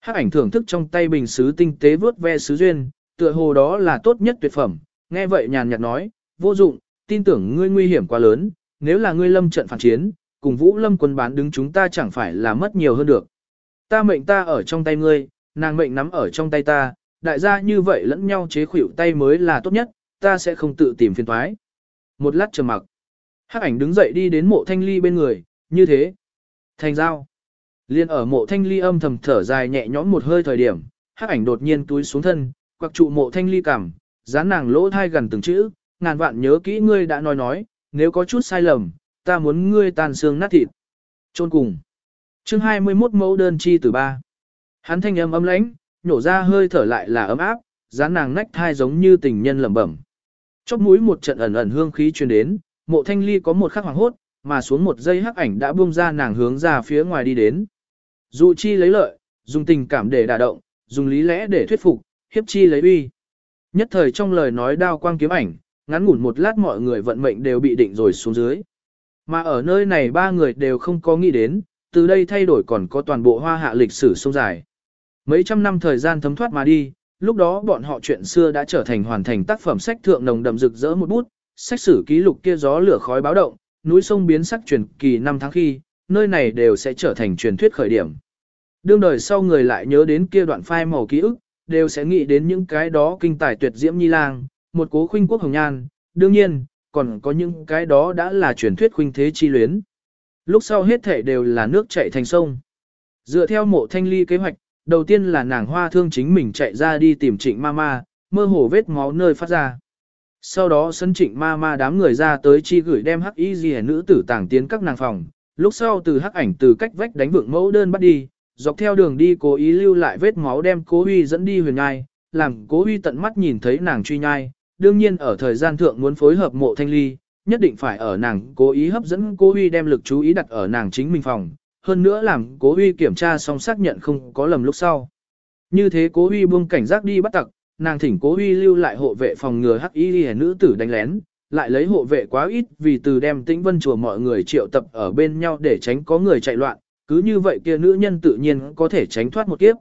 Hắc ảnh thưởng thức trong tay bình sứ tinh tế vớt ve sứ duyên, tựa hồ đó là tốt nhất tuyệt phẩm, nghe vậy nhàn nhạt nói, vô dụng, tin tưởng ngươi nguy hiểm quá lớn, nếu là ngươi lâm trận phản chiến, cùng vũ lâm quân bán đứng chúng ta chẳng phải là mất nhiều hơn được. Ta mệnh ta ở trong tay ngươi, nàng mệnh nắm ở trong tay ta, đại gia như vậy lẫn nhau chế khuỷu tay mới là tốt nhất, ta sẽ không tự tìm phiền toái. Một lát trầm mặc. Hắc ảnh đứng dậy đi đến mộ thanh ly bên người, như thế. Thành giao. Liên ở mộ thanh ly âm thầm thở dài nhẹ nhõm một hơi thời điểm, hắc ảnh đột nhiên túi xuống thân, quặc trụ mộ thanh ly cảm, dán nàng lỗ thai gần từng chữ, ngàn vạn nhớ kỹ ngươi đã nói nói, nếu có chút sai lầm, ta muốn ngươi tàn xương nát thịt. Trôn cùng. chương 21 mẫu đơn chi từ ba. Hắn thanh âm ấm lãnh, nhổ ra hơi thở lại là ấm áp, dán nàng nách thai giống như tình nhân lẩm bẩm. Chóp mũi một trận ẩn ẩn hương khí truyền đến, mộ thanh ly có một khắc hoàng hốt, mà xuống một giây hắc ảnh đã buông ra nàng hướng ra phía ngoài đi đến. Dụ chi lấy lợi, dùng tình cảm để đả động, dùng lý lẽ để thuyết phục, hiếp chi lấy uy. Nhất thời trong lời nói đao quang kiếm ảnh, ngắn ngủn một lát mọi người vận mệnh đều bị định rồi xuống dưới. Mà ở nơi này ba người đều không có nghĩ đến, từ đây thay đổi còn có toàn bộ hoa hạ lịch sử sông dài. Mấy trăm năm thời gian thấm thoát mà đi, lúc đó bọn họ chuyện xưa đã trở thành hoàn thành tác phẩm sách thượng nồng đậm rực rỡ một bút, sách sử ký lục kia gió lửa khói báo động, núi sông biến sắc truyền kỳ năm tháng khi, nơi này đều sẽ trở thành truyền thuyết khởi điểm. Đương đời sau người lại nhớ đến kia đoạn phai màu ký ức, đều sẽ nghĩ đến những cái đó kinh tài tuyệt diễm nhi lang, một cố khuynh quốc hồng nhan, đương nhiên, còn có những cái đó đã là truyền thuyết khuynh thế chi luyến. Lúc sau hết thể đều là nước chảy thành sông. Dựa theo mộ thanh ly kế hoạch, đầu tiên là nàng hoa thương chính mình chạy ra đi tìm trịnh ma mơ hồ vết máu nơi phát ra. Sau đó sân trịnh ma ma đám người ra tới chi gửi đem hắc y gì nữ tử tàng tiến các nàng phòng, lúc sau từ hắc ảnh từ cách vách đánh vượng mẫu đơn bắt đi, dọc theo đường đi cố ý lưu lại vết máu đem cố huy dẫn đi huyền nhai, làm cố huy tận mắt nhìn thấy nàng truy nhai, đương nhiên ở thời gian thượng muốn phối hợp mộ thanh ly, nhất định phải ở nàng cố ý hấp dẫn cố huy đem lực chú ý đặt ở nàng chính mình phòng, hơn nữa làm cố huy kiểm tra xong xác nhận không có lầm lúc sau. Như thế cố huy buông cảnh giác đi bắt tặc, nàng thỉnh cố huy lưu lại hộ vệ phòng ngừa hắc y nữ tử đánh lén, lại lấy hộ vệ quá ít vì từ đem tĩnh vân chùa mọi người triệu tập ở bên nhau để tránh có người chạy loạn, cứ như vậy kia nữ nhân tự nhiên có thể tránh thoát một kiếp.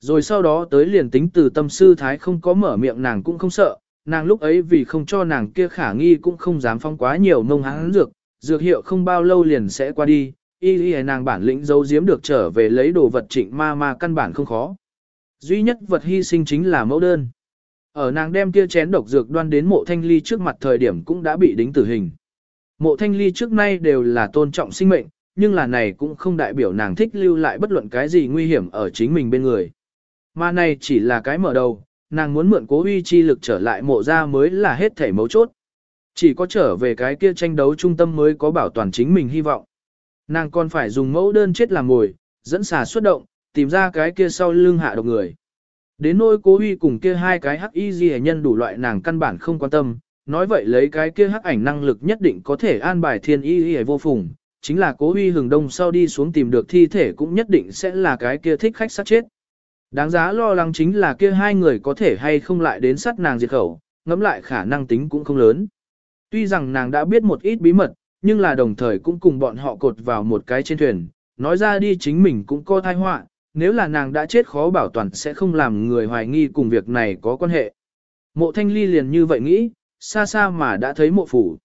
Rồi sau đó tới liền tính từ tâm sư thái không có mở miệng nàng cũng không sợ, nàng lúc ấy vì không cho nàng kia khả nghi cũng không dám phong quá nhiều mông hán dược, dược hiệu không bao lâu liền sẽ qua đi, y y nàng bản lĩnh giấu giếm được trở về lấy đồ vật trịnh ma ma căn bản không khó. Duy nhất vật hy sinh chính là mẫu đơn. Ở nàng đem kia chén độc dược đoan đến mộ thanh ly trước mặt thời điểm cũng đã bị đính tử hình. Mộ thanh ly trước nay đều là tôn trọng sinh mệnh, nhưng là này cũng không đại biểu nàng thích lưu lại bất luận cái gì nguy hiểm ở chính mình bên người. Mà này chỉ là cái mở đầu, nàng muốn mượn cố uy chi lực trở lại mộ ra mới là hết thể mấu chốt. Chỉ có trở về cái kia tranh đấu trung tâm mới có bảo toàn chính mình hy vọng. Nàng còn phải dùng mẫu đơn chết làm mồi, dẫn xà xuất động, tìm ra cái kia sau lưng hạ độc người. Đến nỗi cố huy cùng kia hai cái hắc y gì nhân đủ loại nàng căn bản không quan tâm, nói vậy lấy cái kia hắc ảnh năng lực nhất định có thể an bài thiên y y vô phùng, chính là cố huy hừng đông sau đi xuống tìm được thi thể cũng nhất định sẽ là cái kia thích khách sát chết. Đáng giá lo lắng chính là kia hai người có thể hay không lại đến sát nàng diệt khẩu, ngẫm lại khả năng tính cũng không lớn. Tuy rằng nàng đã biết một ít bí mật, nhưng là đồng thời cũng cùng bọn họ cột vào một cái trên thuyền, nói ra đi chính mình cũng có thai họa, nếu là nàng đã chết khó bảo toàn sẽ không làm người hoài nghi cùng việc này có quan hệ. Mộ thanh ly liền như vậy nghĩ, xa xa mà đã thấy mộ phủ.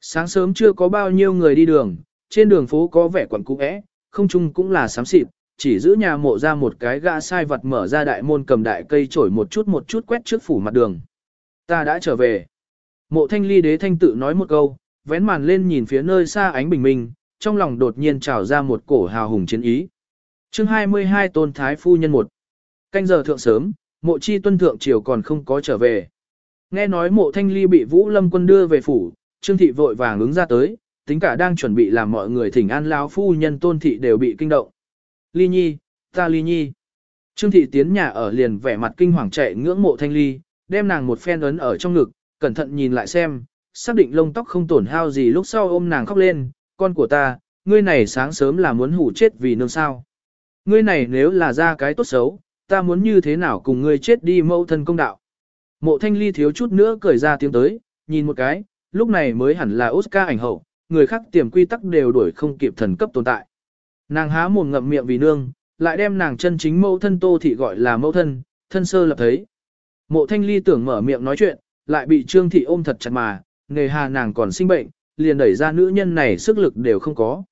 Sáng sớm chưa có bao nhiêu người đi đường, trên đường phố có vẻ quẩn cũ ẽ, không chung cũng là sám xịt, chỉ giữ nhà mộ ra một cái gã sai vật mở ra đại môn cầm đại cây chổi một chút một chút quét trước phủ mặt đường. Ta đã trở về. Mộ thanh ly đế thanh tự nói một câu, vén màn lên nhìn phía nơi xa ánh bình minh, trong lòng đột nhiên trào ra một cổ hào hùng chiến ý chương 22 Tôn Thái Phu Nhân một Canh giờ thượng sớm, mộ chi tuân thượng triều còn không có trở về. Nghe nói mộ thanh ly bị Vũ Lâm quân đưa về phủ, Trương Thị vội vàng ứng ra tới, tính cả đang chuẩn bị làm mọi người thỉnh an lão phu nhân Tôn Thị đều bị kinh động. Ly Nhi, ta Ly Nhi. Trương Thị tiến nhà ở liền vẻ mặt kinh hoàng chạy ngưỡng mộ thanh ly, đem nàng một phen ấn ở trong ngực, cẩn thận nhìn lại xem, xác định lông tóc không tổn hao gì lúc sau ôm nàng khóc lên, con của ta, ngươi này sáng sớm là muốn hủ chết vì nương sao. Ngươi này nếu là ra cái tốt xấu, ta muốn như thế nào cùng ngươi chết đi mẫu thân công đạo. Mộ thanh ly thiếu chút nữa cười ra tiếng tới, nhìn một cái, lúc này mới hẳn là Oscar ảnh hậu, người khác tiềm quy tắc đều đuổi không kịp thần cấp tồn tại. Nàng há mồm ngậm miệng vì nương, lại đem nàng chân chính mẫu thân tô thị gọi là mẫu thân, thân sơ lập thấy. Mộ thanh ly tưởng mở miệng nói chuyện, lại bị trương thị ôm thật chặt mà, nghề hà nàng còn sinh bệnh, liền đẩy ra nữ nhân này sức lực đều không có.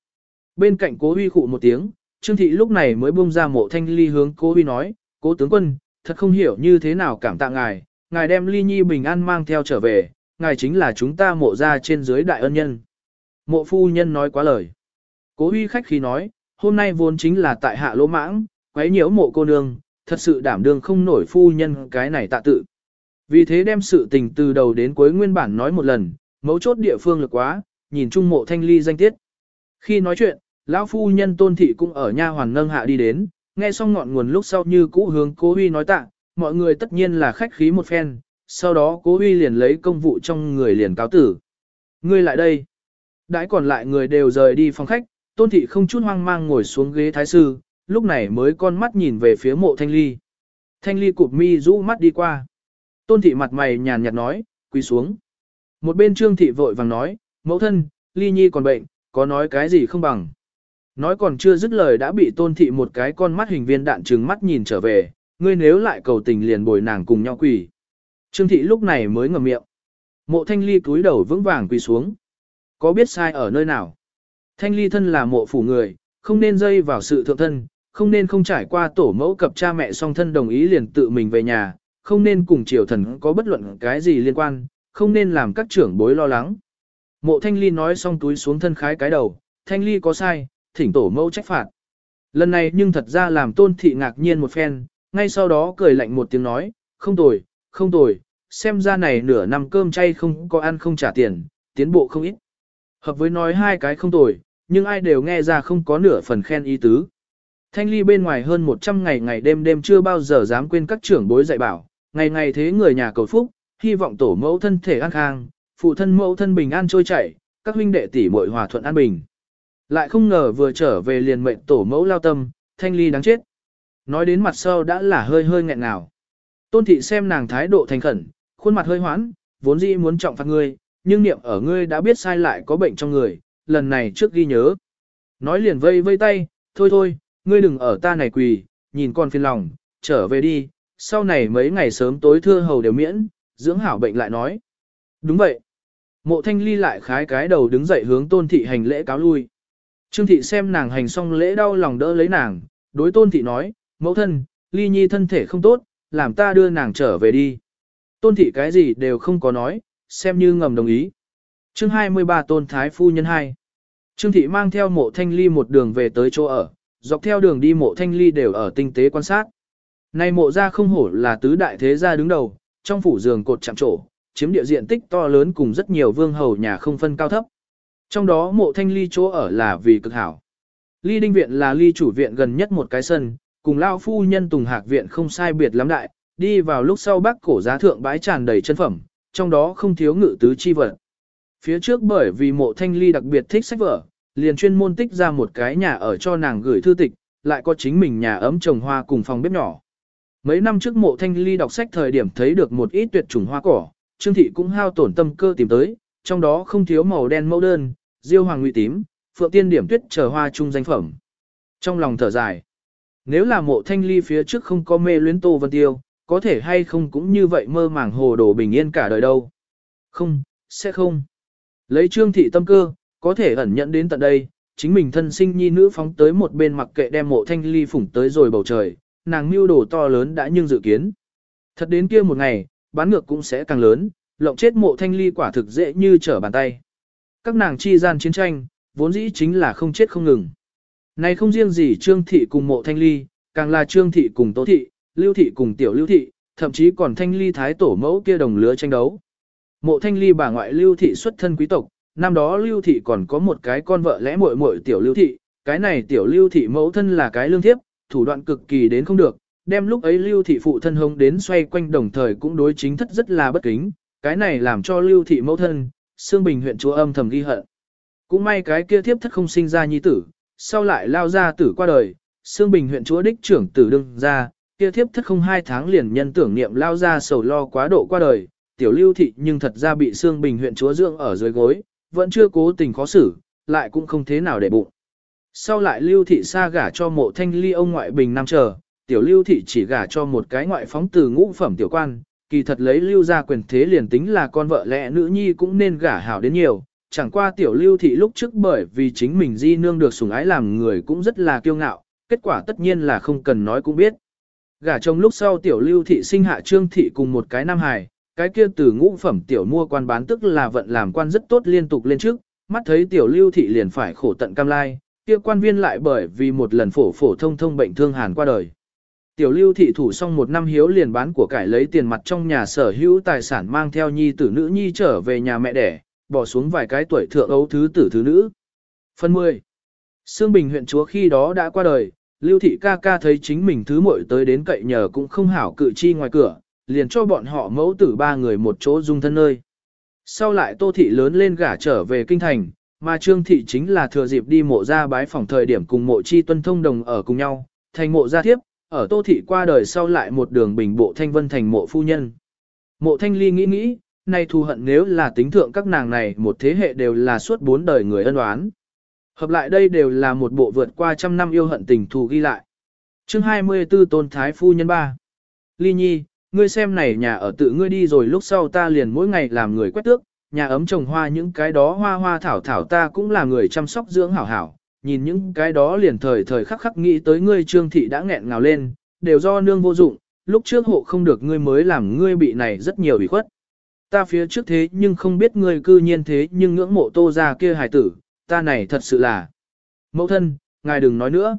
Bên cạnh cố huy khụ một tiếng, trương thị lúc này mới buông ra mộ thanh ly hướng cố huy nói, cố tướng quân, thật không hiểu như thế nào cảm tạ ngài, ngài đem ly nhi bình an mang theo trở về, ngài chính là chúng ta mộ ra trên dưới đại ân nhân. Mộ phu nhân nói quá lời. Cố huy khách khi nói, hôm nay vốn chính là tại hạ lỗ mãng, quấy nhiễu mộ cô nương, thật sự đảm đương không nổi phu nhân cái này tạ tự. Vì thế đem sự tình từ đầu đến cuối nguyên bản nói một lần, mấu chốt địa phương lực quá, nhìn chung mộ thanh ly danh tiết. Khi nói chuyện, lão phu nhân tôn thị cũng ở nha hoàn nâng hạ đi đến, nghe xong ngọn nguồn lúc sau như cũ hướng cố huy nói tạ, mọi người tất nhiên là khách khí một phen, sau đó cố huy liền lấy công vụ trong người liền cáo tử. Ngươi lại đây. Đãi còn lại người đều rời đi phòng khách, tôn thị không chút hoang mang ngồi xuống ghế thái sư, lúc này mới con mắt nhìn về phía mộ thanh ly. Thanh ly cụp mi rũ mắt đi qua. Tôn thị mặt mày nhàn nhạt nói, quỳ xuống. Một bên trương thị vội vàng nói, mẫu thân, ly nhi còn bệnh, có nói cái gì không bằng. Nói còn chưa dứt lời đã bị tôn thị một cái con mắt hình viên đạn trừng mắt nhìn trở về, ngươi nếu lại cầu tình liền bồi nàng cùng nhau quỳ. Trương thị lúc này mới ngậm miệng. Mộ thanh ly cúi đầu vững vàng quỳ xuống. Có biết sai ở nơi nào? Thanh ly thân là mộ phủ người, không nên dây vào sự thượng thân, không nên không trải qua tổ mẫu cập cha mẹ song thân đồng ý liền tự mình về nhà, không nên cùng triều thần có bất luận cái gì liên quan, không nên làm các trưởng bối lo lắng. Mộ thanh ly nói xong túi xuống thân khái cái đầu, thanh ly có sai, thỉnh tổ mẫu trách phạt. Lần này nhưng thật ra làm tôn thị ngạc nhiên một phen, ngay sau đó cười lạnh một tiếng nói, không tồi, không tồi, xem ra này nửa năm cơm chay không có ăn không trả tiền, tiến bộ không ít. Hợp với nói hai cái không tồi, nhưng ai đều nghe ra không có nửa phần khen ý tứ. Thanh ly bên ngoài hơn 100 ngày ngày đêm đêm chưa bao giờ dám quên các trưởng bối dạy bảo, ngày ngày thế người nhà cầu phúc, hy vọng tổ mẫu thân thể an khang, phụ thân mẫu thân bình an trôi chảy, các huynh đệ tỷ muội hòa thuận an bình. Lại không ngờ vừa trở về liền mệnh tổ mẫu lao tâm, thanh ly đáng chết. Nói đến mặt sau đã là hơi hơi nghẹn ngào. Tôn thị xem nàng thái độ thành khẩn, khuôn mặt hơi hoãn, vốn dĩ muốn trọng phạt ngươi, nhưng niệm ở ngươi đã biết sai lại có bệnh trong người, lần này trước ghi nhớ. Nói liền vây vây tay, thôi thôi, ngươi đừng ở ta này quỳ, nhìn con phiền lòng, trở về đi, sau này mấy ngày sớm tối thưa hầu đều miễn, dưỡng hảo bệnh lại nói. Đúng vậy. Mộ thanh ly lại khái cái đầu đứng dậy hướng tôn thị hành lễ cáo lui. Trương thị xem nàng hành xong lễ đau lòng đỡ lấy nàng, đối tôn thị nói, mẫu thân, ly nhi thân thể không tốt, làm ta đưa nàng trở về đi. Tôn thị cái gì đều không có nói, xem như ngầm đồng ý. chương 23 tôn thái phu nhân 2. Trương thị mang theo mộ thanh ly một đường về tới chỗ ở, dọc theo đường đi mộ thanh ly đều ở tinh tế quan sát. Này mộ ra không hổ là tứ đại thế gia đứng đầu, trong phủ giường cột chạm trổ, chiếm địa diện tích to lớn cùng rất nhiều vương hầu nhà không phân cao thấp. Trong đó mộ thanh ly chỗ ở là vì cực hảo. Ly đinh viện là ly chủ viện gần nhất một cái sân, cùng lao phu nhân tùng hạc viện không sai biệt lắm đại, đi vào lúc sau bác cổ giá thượng bãi tràn đầy chân phẩm, trong đó không thiếu ngự tứ chi vật. Phía trước bởi vì mộ thanh ly đặc biệt thích sách vở, liền chuyên môn tích ra một cái nhà ở cho nàng gửi thư tịch, lại có chính mình nhà ấm trồng hoa cùng phòng bếp nhỏ. Mấy năm trước mộ thanh ly đọc sách thời điểm thấy được một ít tuyệt chủng hoa cỏ, Trương Thị cũng hao tổn tâm cơ tìm tới, trong đó không thiếu màu đen mẫu đơn, diêu hoàng ngụy tím, phượng tiên điểm tuyết chờ hoa chung danh phẩm. Trong lòng thở dài, nếu là mộ thanh ly phía trước không có mê luyến tô vân tiêu, có thể hay không cũng như vậy mơ màng hồ đồ bình yên cả đời đâu. Không, sẽ không. Lấy trương thị tâm cơ, có thể ẩn nhận đến tận đây, chính mình thân sinh nhi nữ phóng tới một bên mặc kệ đem mộ thanh ly phủng tới rồi bầu trời, nàng mưu đồ to lớn đã nhưng dự kiến. Thật đến kia một ngày, bán ngược cũng sẽ càng lớn, lộng chết mộ thanh ly quả thực dễ như trở bàn tay. Các nàng chi gian chiến tranh, vốn dĩ chính là không chết không ngừng. Này không riêng gì Trương Thị cùng mộ thanh ly, càng là Trương Thị cùng Tố Thị, Lưu Thị cùng Tiểu Lưu Thị, thậm chí còn thanh ly thái tổ mẫu kia đồng lứa tranh đấu. Mộ thanh ly bà ngoại Lưu Thị xuất thân quý tộc, năm đó Lưu Thị còn có một cái con vợ lẽ muội muội Tiểu Lưu Thị, cái này Tiểu Lưu Thị mẫu thân là cái lương thiếp, thủ đoạn cực kỳ đến không được, đem lúc ấy Lưu Thị phụ thân hông đến xoay quanh đồng thời cũng đối chính thất rất là bất kính, cái này làm cho Lưu Thị mẫu thân, Sương Bình huyện chúa âm thầm ghi hận. Cũng may cái kia thiếp thất không sinh ra nhi tử, sau lại lao ra tử qua đời, Sương Bình huyện chúa đích trưởng tử đương ra, kia thiếp thất không hai tháng liền nhân tưởng niệm lao ra sầu lo quá độ qua đời, tiểu lưu thị nhưng thật ra bị Sương Bình huyện chúa dưỡng ở dưới gối, vẫn chưa cố tình khó xử, lại cũng không thế nào để bụng. Sau lại lưu thị xa gả cho mộ thanh ly ông ngoại bình nam chờ, tiểu lưu thị chỉ gả cho một cái ngoại phóng từ ngũ phẩm tiểu quan, kỳ thật lấy lưu ra quyền thế liền tính là con vợ lẽ nữ nhi cũng nên gả hảo đến nhiều, chẳng qua tiểu lưu thị lúc trước bởi vì chính mình di nương được sủng ái làm người cũng rất là kiêu ngạo, kết quả tất nhiên là không cần nói cũng biết. Gả chồng lúc sau tiểu lưu thị sinh hạ trương thị cùng một cái nam hài, cái kia từ ngũ phẩm tiểu mua quan bán tức là vận làm quan rất tốt liên tục lên trước, mắt thấy tiểu lưu thị liền phải khổ tận cam lai, kia quan viên lại bởi vì một lần phổ phổ thông thông bệnh thương hàn qua đời. Tiểu lưu thị thủ xong một năm hiếu liền bán của cải lấy tiền mặt trong nhà sở hữu tài sản mang theo nhi tử nữ nhi trở về nhà mẹ đẻ, bỏ xuống vài cái tuổi thượng ấu thứ tử thứ nữ. Phần 10. Sương Bình huyện chúa khi đó đã qua đời, lưu thị ca ca thấy chính mình thứ muội tới đến cậy nhờ cũng không hảo cự chi ngoài cửa, liền cho bọn họ mẫu tử ba người một chỗ dung thân nơi. Sau lại tô thị lớn lên gả trở về kinh thành, mà trương thị chính là thừa dịp đi mộ ra bái phòng thời điểm cùng mộ chi tuân thông đồng ở cùng nhau, thành mộ gia thiếp, ở tô thị qua đời sau lại một đường bình bộ thanh vân thành mộ phu nhân. Mộ thanh ly nghĩ nghĩ, nay thù hận nếu là tính thượng các nàng này một thế hệ đều là suốt bốn đời người ân oán. Hợp lại đây đều là một bộ vượt qua trăm năm yêu hận tình thù ghi lại. chương 24 Tôn Thái Phu Nhân 3 Ly Nhi, ngươi xem này nhà ở tự ngươi đi rồi lúc sau ta liền mỗi ngày làm người quét tước, nhà ấm trồng hoa những cái đó hoa hoa thảo thảo ta cũng là người chăm sóc dưỡng hảo hảo, nhìn những cái đó liền thời thời khắc khắc nghĩ tới ngươi trương thị đã nghẹn ngào lên, đều do nương vô dụng, lúc trước hộ không được ngươi mới làm ngươi bị này rất nhiều bị khuất. Ta phía trước thế nhưng không biết ngươi cư nhiên thế nhưng ngưỡng mộ tô ra kia hài tử, ta này thật sự là. Mẫu thân, ngài đừng nói nữa.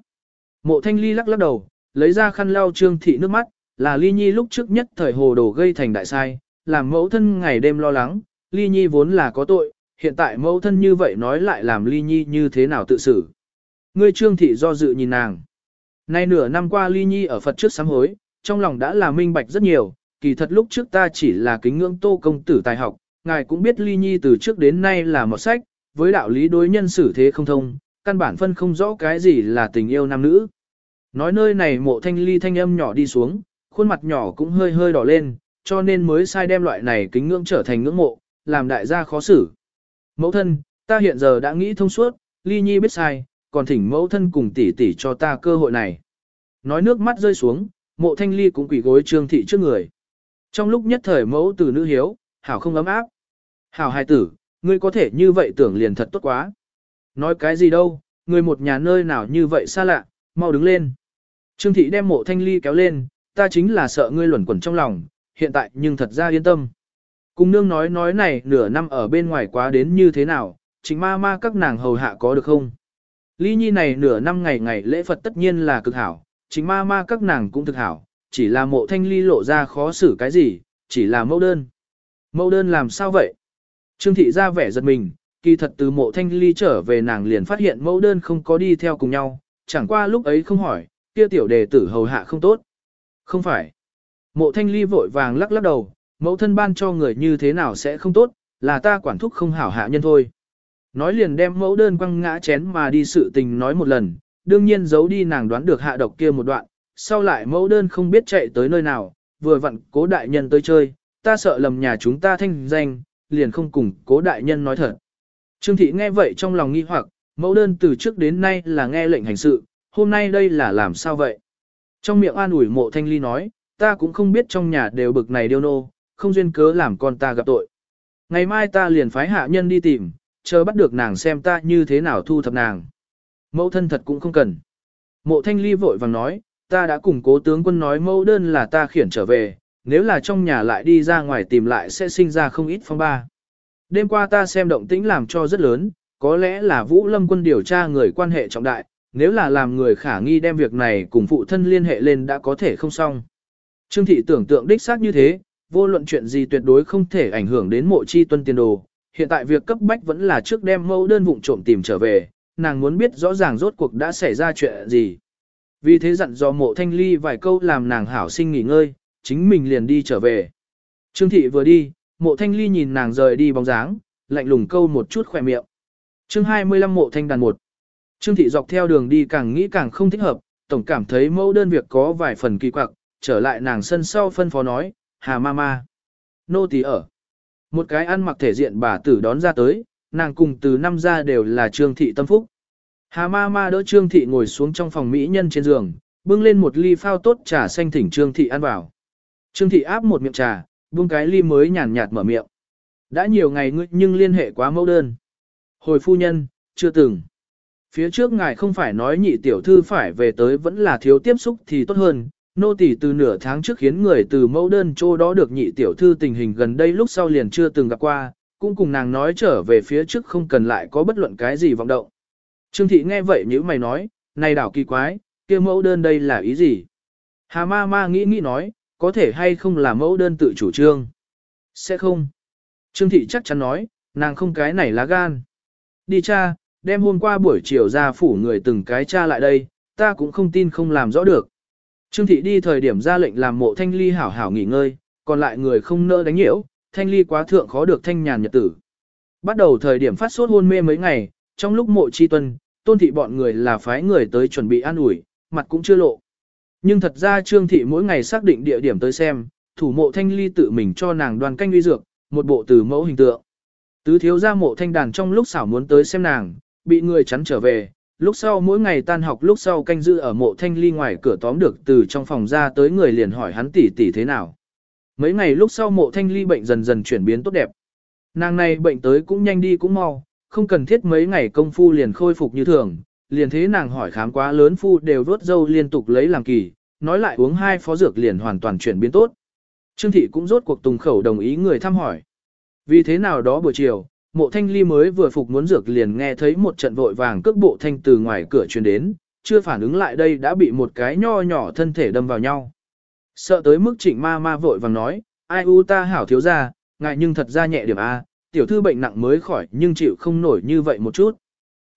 Mộ thanh ly lắc lắc đầu, lấy ra khăn lau trương thị nước mắt, là ly nhi lúc trước nhất thời hồ đồ gây thành đại sai, làm mẫu thân ngày đêm lo lắng, ly nhi vốn là có tội, hiện tại mẫu thân như vậy nói lại làm ly nhi như thế nào tự xử. Ngươi trương thị do dự nhìn nàng. Nay nửa năm qua ly nhi ở Phật trước sám hối, trong lòng đã là minh bạch rất nhiều, kỳ thật lúc trước ta chỉ là kính ngưỡng tô công tử tài học, ngài cũng biết ly nhi từ trước đến nay là một sách, với đạo lý đối nhân xử thế không thông, căn bản phân không rõ cái gì là tình yêu nam nữ. Nói nơi này mộ thanh ly thanh âm nhỏ đi xuống, khuôn mặt nhỏ cũng hơi hơi đỏ lên, cho nên mới sai đem loại này kính ngưỡng trở thành ngưỡng mộ, làm đại gia khó xử. Mẫu thân, ta hiện giờ đã nghĩ thông suốt, ly nhi biết sai, còn thỉnh mẫu thân cùng tỷ tỷ cho ta cơ hội này. Nói nước mắt rơi xuống, mộ thanh ly cũng quỷ gối trương thị trước người. Trong lúc nhất thời mẫu từ nữ hiếu, hảo không ấm áp. Hảo hài tử, ngươi có thể như vậy tưởng liền thật tốt quá. Nói cái gì đâu, ngươi một nhà nơi nào như vậy xa lạ, mau đứng lên. Trương thị đem mộ thanh ly kéo lên, ta chính là sợ ngươi luẩn quẩn trong lòng, hiện tại nhưng thật ra yên tâm. Cùng nương nói nói này nửa năm ở bên ngoài quá đến như thế nào, chính ma ma các nàng hầu hạ có được không? Ly nhi này nửa năm ngày ngày lễ Phật tất nhiên là cực hảo, chính ma ma các nàng cũng thực hảo, chỉ là mộ thanh ly lộ ra khó xử cái gì, chỉ là mẫu đơn. Mẫu đơn làm sao vậy? Trương thị ra vẻ giật mình, kỳ thật từ mộ thanh ly trở về nàng liền phát hiện mẫu đơn không có đi theo cùng nhau, chẳng qua lúc ấy không hỏi, kia tiểu đề tử hầu hạ không tốt. Không phải. Mộ thanh ly vội vàng lắc lắc đầu, mẫu thân ban cho người như thế nào sẽ không tốt, là ta quản thúc không hảo hạ nhân thôi. Nói liền đem mẫu đơn quăng ngã chén mà đi sự tình nói một lần, đương nhiên giấu đi nàng đoán được hạ độc kia một đoạn, sau lại mẫu đơn không biết chạy tới nơi nào, vừa vặn cố đại nhân tới chơi, ta sợ lầm nhà chúng ta thanh danh, liền không cùng cố đại nhân nói thật. Trương thị nghe vậy trong lòng nghi hoặc, mẫu đơn từ trước đến nay là nghe lệnh hành sự, hôm nay đây là làm sao vậy? Trong miệng an ủi mộ thanh ly nói, ta cũng không biết trong nhà đều bực này điêu nô, không duyên cớ làm con ta gặp tội. Ngày mai ta liền phái hạ nhân đi tìm, chờ bắt được nàng xem ta như thế nào thu thập nàng. Mẫu thân thật cũng không cần. Mộ thanh ly vội vàng nói, ta đã cùng cố tướng quân nói mẫu đơn là ta khiển trở về, nếu là trong nhà lại đi ra ngoài tìm lại sẽ sinh ra không ít phong ba. Đêm qua ta xem động tĩnh làm cho rất lớn, có lẽ là Vũ Lâm quân điều tra người quan hệ trọng đại, nếu là làm người khả nghi đem việc này cùng phụ thân liên hệ lên đã có thể không xong. Trương thị tưởng tượng đích xác như thế, vô luận chuyện gì tuyệt đối không thể ảnh hưởng đến mộ chi tuân tiền đồ. Hiện tại việc cấp bách vẫn là trước đem mẫu đơn vụng trộm tìm trở về, nàng muốn biết rõ ràng rốt cuộc đã xảy ra chuyện gì. Vì thế dặn dò mộ thanh ly vài câu làm nàng hảo sinh nghỉ ngơi, chính mình liền đi trở về. Trương thị vừa đi, mộ thanh ly nhìn nàng rời đi bóng dáng, lạnh lùng câu một chút khỏe miệng. chương 25 mộ thanh đàn một. Trương thị dọc theo đường đi càng nghĩ càng không thích hợp, tổng cảm thấy mẫu đơn việc có vài phần kỳ quặc, trở lại nàng sân sau phân phó nói, hà ma ma. Nô tỳ ở. Một cái ăn mặc thể diện bà tử đón ra tới, nàng cùng từ năm ra đều là trương thị tâm phúc. Hà ma ma đỡ trương thị ngồi xuống trong phòng mỹ nhân trên giường, bưng lên một ly phao tốt trà xanh thỉnh trương thị ăn vào. Trương thị áp một miệng trà, buông cái ly mới nhàn nhạt mở miệng. Đã nhiều ngày ngươi nhưng liên hệ quá mẫu đơn. Hồi phu nhân, chưa từng. Phía trước ngài không phải nói nhị tiểu thư phải về tới vẫn là thiếu tiếp xúc thì tốt hơn. Nô tỳ từ nửa tháng trước khiến người từ mẫu đơn chỗ đó được nhị tiểu thư tình hình gần đây lúc sau liền chưa từng gặp qua, cũng cùng nàng nói trở về phía trước không cần lại có bất luận cái gì vọng động. Trương thị nghe vậy như mày nói, này đảo kỳ quái, kia mẫu đơn đây là ý gì? Hà ma ma nghĩ nghĩ nói, có thể hay không là mẫu đơn tự chủ trương? Sẽ không. Trương thị chắc chắn nói, nàng không cái này lá gan. Đi cha, đem hôm qua buổi chiều ra phủ người từng cái cha lại đây, ta cũng không tin không làm rõ được. Trương thị đi thời điểm ra lệnh làm mộ thanh ly hảo hảo nghỉ ngơi, còn lại người không nỡ đánh nhiễu, thanh ly quá thượng khó được thanh nhàn nhật tử. Bắt đầu thời điểm phát sốt hôn mê mấy ngày, trong lúc mộ chi tuân, tôn thị bọn người là phái người tới chuẩn bị an ủi, mặt cũng chưa lộ. Nhưng thật ra trương thị mỗi ngày xác định địa điểm tới xem, thủ mộ thanh ly tự mình cho nàng đoàn canh uy dược, một bộ từ mẫu hình tượng. Tứ thiếu ra mộ thanh đàn trong lúc xảo muốn tới xem nàng, bị người chắn trở về, lúc sau mỗi ngày tan học lúc sau canh giữ ở mộ thanh ly ngoài cửa tóm được từ trong phòng ra tới người liền hỏi hắn tỷ tỷ thế nào. Mấy ngày lúc sau mộ thanh ly bệnh dần dần chuyển biến tốt đẹp. Nàng này bệnh tới cũng nhanh đi cũng mau, không cần thiết mấy ngày công phu liền khôi phục như thường, liền thế nàng hỏi khám quá lớn phu đều vớt dâu liên tục lấy làm kỳ, nói lại uống hai phó dược liền hoàn toàn chuyển biến tốt. Trương thị cũng rốt cuộc tùng khẩu đồng ý người thăm hỏi. Vì thế nào đó buổi chiều, mộ thanh ly mới vừa phục muốn dược liền nghe thấy một trận vội vàng cước bộ thanh từ ngoài cửa truyền đến, chưa phản ứng lại đây đã bị một cái nho nhỏ thân thể đâm vào nhau. Sợ tới mức trịnh ma ma vội vàng nói, ai u ta hảo thiếu ra, ngại nhưng thật ra nhẹ điểm A, tiểu thư bệnh nặng mới khỏi nhưng chịu không nổi như vậy một chút.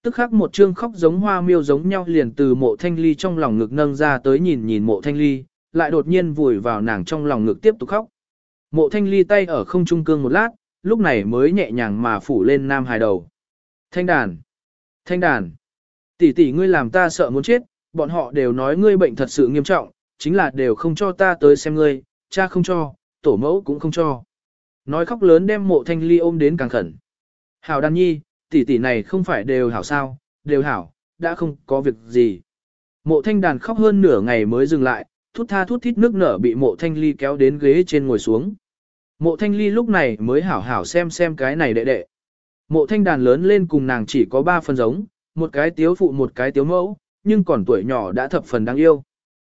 Tức khắc một chương khóc giống hoa miêu giống nhau liền từ mộ thanh ly trong lòng ngực nâng ra tới nhìn nhìn mộ thanh ly, lại đột nhiên vùi vào nàng trong lòng ngực tiếp tục khóc. Mộ thanh ly tay ở không trung cương một lát, lúc này mới nhẹ nhàng mà phủ lên nam hài đầu. Thanh đàn! Thanh đàn! Tỷ tỷ ngươi làm ta sợ muốn chết, bọn họ đều nói ngươi bệnh thật sự nghiêm trọng, chính là đều không cho ta tới xem ngươi, cha không cho, tổ mẫu cũng không cho. Nói khóc lớn đem mộ thanh ly ôm đến càng khẩn. Hảo đàn nhi, tỷ tỷ này không phải đều hảo sao, đều hảo, đã không có việc gì. Mộ thanh đàn khóc hơn nửa ngày mới dừng lại, thút tha thút thít nước nở bị mộ thanh ly kéo đến ghế trên ngồi xuống. Mộ thanh ly lúc này mới hảo hảo xem xem cái này đệ đệ. Mộ thanh đàn lớn lên cùng nàng chỉ có ba phần giống, một cái tiếu phụ một cái tiếu mẫu, nhưng còn tuổi nhỏ đã thập phần đáng yêu.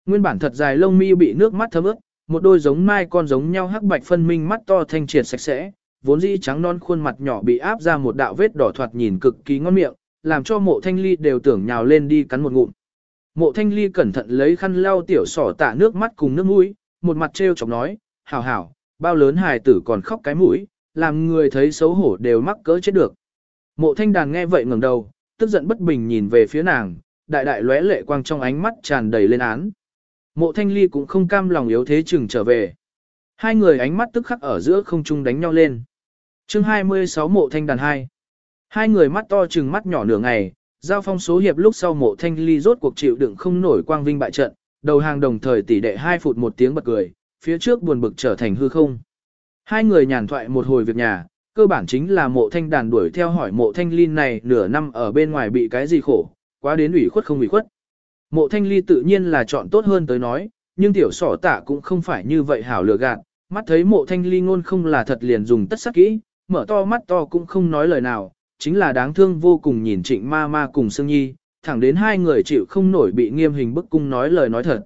Nguyên bản thật dài lông mi bị nước mắt thấm ướt, một đôi giống mai con giống nhau hắc bạch phân minh mắt to thanh triệt sạch sẽ, vốn dĩ trắng non khuôn mặt nhỏ bị áp ra một đạo vết đỏ thoạt nhìn cực kỳ ngon miệng, làm cho mộ thanh ly đều tưởng nhào lên đi cắn một ngụm. Mộ thanh ly cẩn thận lấy khăn lau tiểu sỏ tạ nước mắt cùng nước mũi, một mặt trêu chọc nói, hảo hảo, bao lớn hài tử còn khóc cái mũi, làm người thấy xấu hổ đều mắc cỡ chết được. Mộ thanh đàn nghe vậy ngẩng đầu, tức giận bất bình nhìn về phía nàng, đại đại lóe lệ quang trong ánh mắt tràn đầy lên án. Mộ thanh ly cũng không cam lòng yếu thế chừng trở về. Hai người ánh mắt tức khắc ở giữa không chung đánh nhau lên. chương 26 mộ thanh đàn 2. Hai người mắt to chừng mắt nhỏ nửa ngày, giao phong số hiệp lúc sau mộ thanh ly rốt cuộc chịu đựng không nổi quang vinh bại trận, đầu hàng đồng thời tỷ đệ hai phụt một tiếng bật cười, phía trước buồn bực trở thành hư không. Hai người nhàn thoại một hồi việc nhà, cơ bản chính là mộ thanh đàn đuổi theo hỏi mộ thanh ly này nửa năm ở bên ngoài bị cái gì khổ, quá đến ủy khuất không ủy khuất. Mộ thanh ly tự nhiên là chọn tốt hơn tới nói, nhưng tiểu sỏ tả cũng không phải như vậy hảo lừa gạt, mắt thấy mộ thanh ly ngôn không là thật liền dùng tất sắc kỹ, mở to mắt to cũng không nói lời nào, chính là đáng thương vô cùng nhìn trịnh ma ma cùng Sương Nhi, thẳng đến hai người chịu không nổi bị nghiêm hình bức cung nói lời nói thật.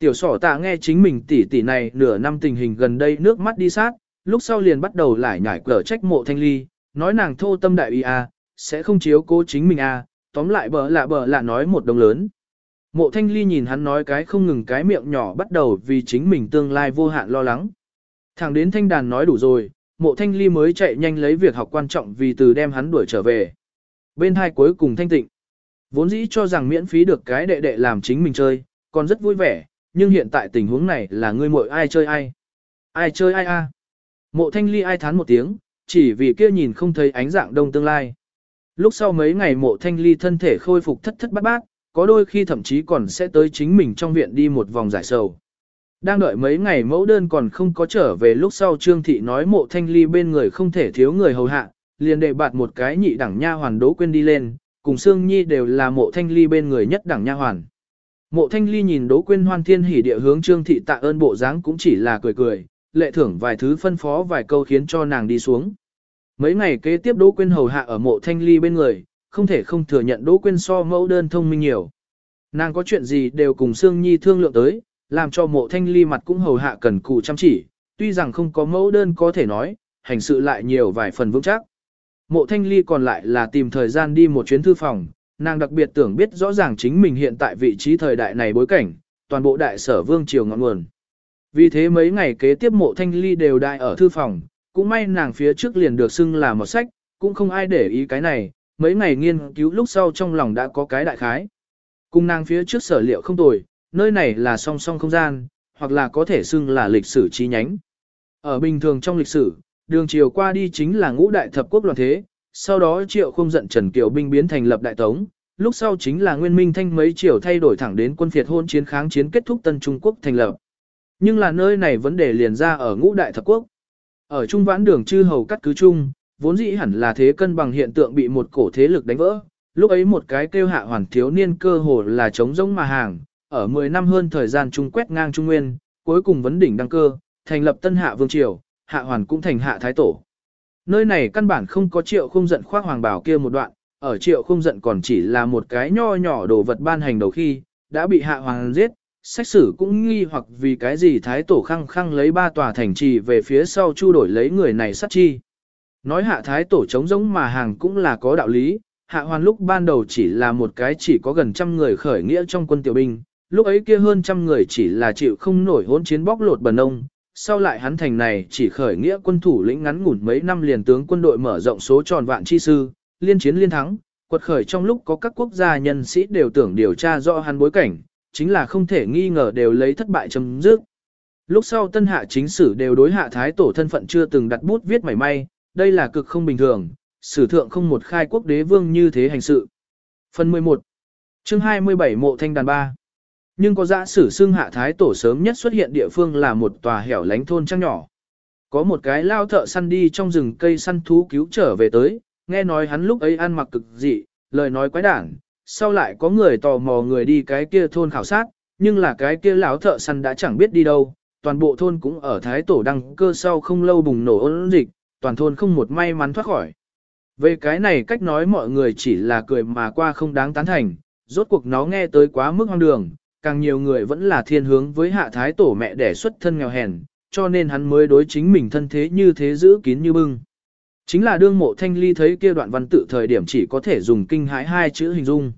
Tiểu sỏ tạ nghe chính mình tỷ tỷ này nửa năm tình hình gần đây nước mắt đi sát, lúc sau liền bắt đầu lại nhảy cờ trách mộ thanh ly, nói nàng thô tâm đại y a, à, sẽ không chiếu cố chính mình a, tóm lại bờ lạ bờ lạ nói một đồng lớn. Mộ thanh ly nhìn hắn nói cái không ngừng cái miệng nhỏ bắt đầu vì chính mình tương lai vô hạn lo lắng. Thẳng đến thanh đàn nói đủ rồi, mộ thanh ly mới chạy nhanh lấy việc học quan trọng vì từ đem hắn đuổi trở về. Bên hai cuối cùng thanh tịnh. Vốn dĩ cho rằng miễn phí được cái đệ đệ làm chính mình chơi, còn rất vui vẻ, nhưng hiện tại tình huống này là ngươi muội ai chơi ai. Ai chơi ai a? Mộ thanh ly ai thán một tiếng, chỉ vì kia nhìn không thấy ánh dạng đông tương lai. Lúc sau mấy ngày mộ thanh ly thân thể khôi phục thất thất bát bát, có đôi khi thậm chí còn sẽ tới chính mình trong viện đi một vòng giải sầu. Đang đợi mấy ngày mẫu đơn còn không có trở về lúc sau Trương Thị nói mộ thanh ly bên người không thể thiếu người hầu hạ, liền đệ bạt một cái nhị đẳng nha hoàn đỗ quên đi lên, cùng Sương Nhi đều là mộ thanh ly bên người nhất đẳng nha hoàn. Mộ thanh ly nhìn đỗ quên hoan thiên hỉ địa hướng Trương Thị tạ ơn bộ dáng cũng chỉ là cười cười, lệ thưởng vài thứ phân phó vài câu khiến cho nàng đi xuống. Mấy ngày kế tiếp đỗ quên hầu hạ ở mộ thanh ly bên người, không thể không thừa nhận đỗ quên so mẫu đơn thông minh nhiều. Nàng có chuyện gì đều cùng Sương Nhi thương lượng tới, làm cho mộ thanh ly mặt cũng hầu hạ cần cù chăm chỉ, tuy rằng không có mẫu đơn có thể nói, hành sự lại nhiều vài phần vững chắc. Mộ thanh ly còn lại là tìm thời gian đi một chuyến thư phòng, nàng đặc biệt tưởng biết rõ ràng chính mình hiện tại vị trí thời đại này bối cảnh, toàn bộ đại sở vương triều ngọn nguồn. Vì thế mấy ngày kế tiếp mộ thanh ly đều đại ở thư phòng, cũng may nàng phía trước liền được xưng là một sách, cũng không ai để ý cái này, mấy ngày nghiên cứu lúc sau trong lòng đã có cái đại khái. Cùng nàng phía trước sở liệu không tồi, nơi này là song song không gian, hoặc là có thể xưng là lịch sử chi nhánh. Ở bình thường trong lịch sử, đường triều qua đi chính là ngũ đại thập quốc loạn thế, sau đó triệu không giận Trần Kiều binh biến thành lập đại tống, lúc sau chính là nguyên minh thanh mấy triều thay đổi thẳng đến quân phiệt hôn chiến kháng chiến kết thúc Tân Trung Quốc thành lập. Nhưng là nơi này vấn đề liền ra ở ngũ đại thập quốc. Ở trung vãn đường chư hầu cắt cứ chung, vốn dĩ hẳn là thế cân bằng hiện tượng bị một cổ thế lực đánh vỡ. Lúc ấy một cái kêu hạ hoàn thiếu niên cơ hồ là chống rỗng mà hàng, ở 10 năm hơn thời gian trung quét ngang trung nguyên, cuối cùng vấn đỉnh đăng cơ, thành lập tân hạ vương triều, hạ hoàn cũng thành hạ thái tổ. Nơi này căn bản không có triệu không giận khoác hoàng bảo kia một đoạn, ở triệu không giận còn chỉ là một cái nho nhỏ đồ vật ban hành đầu khi, đã bị hạ hoàng giết, sách sử cũng nghi hoặc vì cái gì thái tổ khăng khăng lấy ba tòa thành trì về phía sau chu đổi lấy người này sát chi. Nói hạ thái tổ chống giống mà hàng cũng là có đạo lý, hạ hoàn lúc ban đầu chỉ là một cái chỉ có gần trăm người khởi nghĩa trong quân tiểu binh, lúc ấy kia hơn trăm người chỉ là chịu không nổi hỗn chiến bóc lột bần ông, sau lại hắn thành này chỉ khởi nghĩa quân thủ lĩnh ngắn ngủn mấy năm liền tướng quân đội mở rộng số tròn vạn chi sư, liên chiến liên thắng, quật khởi trong lúc có các quốc gia nhân sĩ đều tưởng điều tra rõ hắn bối cảnh, chính là không thể nghi ngờ đều lấy thất bại chấm dứt. Lúc sau tân hạ chính sử đều đối hạ thái tổ thân phận chưa từng đặt bút viết mảy may, đây là cực không bình thường, sử thượng không một khai quốc đế vương như thế hành sự. Phần 11 chương 27 Mộ Thanh Đàn Ba nhưng có giả sử xưng hạ thái tổ sớm nhất xuất hiện địa phương là một tòa hẻo lánh thôn trang nhỏ. Có một cái lao thợ săn đi trong rừng cây săn thú cứu trở về tới, nghe nói hắn lúc ấy ăn mặc cực dị, lời nói quái đản, sau lại có người tò mò người đi cái kia thôn khảo sát, nhưng là cái kia lão thợ săn đã chẳng biết đi đâu, toàn bộ thôn cũng ở thái tổ đăng cơ sau không lâu bùng nổ ôn dịch, toàn thôn không một may mắn thoát khỏi. Về cái này cách nói mọi người chỉ là cười mà qua không đáng tán thành, rốt cuộc nó nghe tới quá mức hoang đường, càng nhiều người vẫn là thiên hướng với hạ thái tổ mẹ đẻ xuất thân nghèo hèn, cho nên hắn mới đối chính mình thân thế như thế giữ kín như bưng. Chính là đương mộ thanh ly thấy kia đoạn văn tự thời điểm chỉ có thể dùng kinh hãi hai chữ hình dung.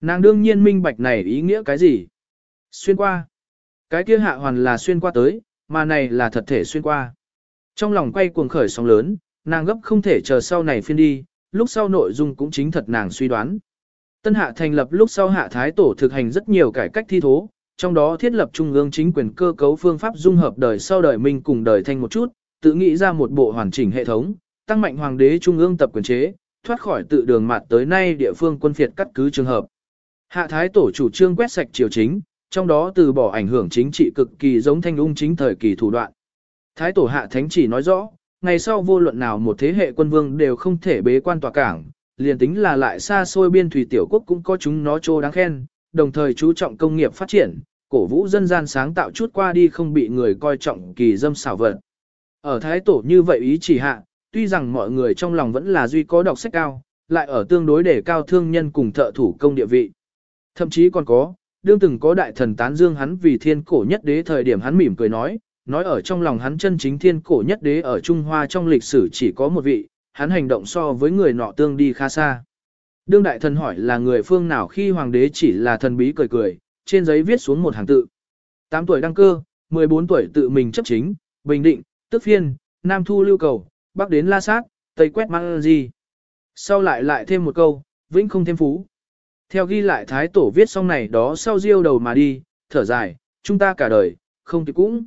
Nàng đương nhiên minh bạch này ý nghĩa cái gì? Xuyên qua. Cái kia hạ hoàn là xuyên qua tới, mà này là thật thể xuyên qua. Trong lòng quay cuồng khởi sóng lớn, nàng gấp không thể chờ sau này phiên đi, lúc sau nội dung cũng chính thật nàng suy đoán. Tân hạ thành lập lúc sau hạ thái tổ thực hành rất nhiều cải cách thi thố, trong đó thiết lập trung ương chính quyền cơ cấu phương pháp dung hợp đời sau đời minh cùng đời thanh một chút, tự nghĩ ra một bộ hoàn chỉnh hệ thống, tăng mạnh hoàng đế trung ương tập quyền chế, thoát khỏi tự đường mặt tới nay địa phương quân phiệt cắt cứ trường hợp. Hạ thái tổ chủ trương quét sạch triều chính, trong đó từ bỏ ảnh hưởng chính trị cực kỳ giống thanh ung chính thời kỳ thủ đoạn. Thái tổ hạ thánh chỉ nói rõ, ngày sau vô luận nào một thế hệ quân vương đều không thể bế quan tòa cảng, liền tính là lại xa xôi biên thủy tiểu quốc cũng có chúng nó trô đáng khen, đồng thời chú trọng công nghiệp phát triển, cổ vũ dân gian sáng tạo chút qua đi không bị người coi trọng kỳ dâm xảo vật. Ở thái tổ như vậy ý chỉ hạ, tuy rằng mọi người trong lòng vẫn là duy có đọc sách cao, lại ở tương đối để cao thương nhân cùng thợ thủ công địa vị. Thậm chí còn có, đương từng có đại thần tán dương hắn vì thiên cổ nhất đế thời điểm hắn mỉm cười nói, nói ở trong lòng hắn chân chính thiên cổ nhất đế ở Trung Hoa trong lịch sử chỉ có một vị, hắn hành động so với người nọ tương đi khá xa. Đương đại thần hỏi là người phương nào khi hoàng đế chỉ là thần bí cười cười, trên giấy viết xuống một hàng tự. 8 tuổi đăng cơ, 14 tuổi tự mình chấp chính, bình định, tức phiên, nam thu lưu cầu, bắc đến la sát, tây quét mang gì. Sau lại lại thêm một câu, vĩnh không thêm phú. Theo ghi lại thái tổ viết xong này đó sau diêu đầu mà đi, thở dài, chúng ta cả đời, không thì cũng.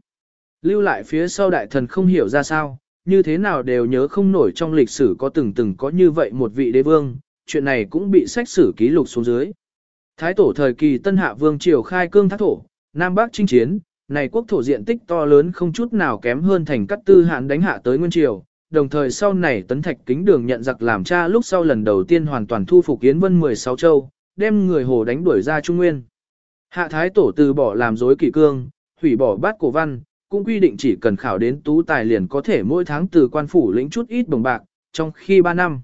Lưu lại phía sau đại thần không hiểu ra sao, như thế nào đều nhớ không nổi trong lịch sử có từng từng có như vậy một vị đế vương, chuyện này cũng bị sách sử ký lục xuống dưới. Thái tổ thời kỳ Tân Hạ Vương triều khai cương thác thổ, Nam Bắc chinh chiến, này quốc thổ diện tích to lớn không chút nào kém hơn thành cắt tư hạn đánh hạ tới Nguyên Triều, đồng thời sau này Tấn Thạch Kính Đường nhận giặc làm cha lúc sau lần đầu tiên hoàn toàn thu phục Yến Vân 16 châu, đem người Hồ đánh đuổi ra Trung Nguyên. Hạ Thái Tổ từ bỏ làm dối kỷ cương, hủy bỏ bát cổ văn, cũng quy định chỉ cần khảo đến tú tài liền có thể mỗi tháng từ quan phủ lĩnh chút ít đồng bạc, trong khi 3 năm.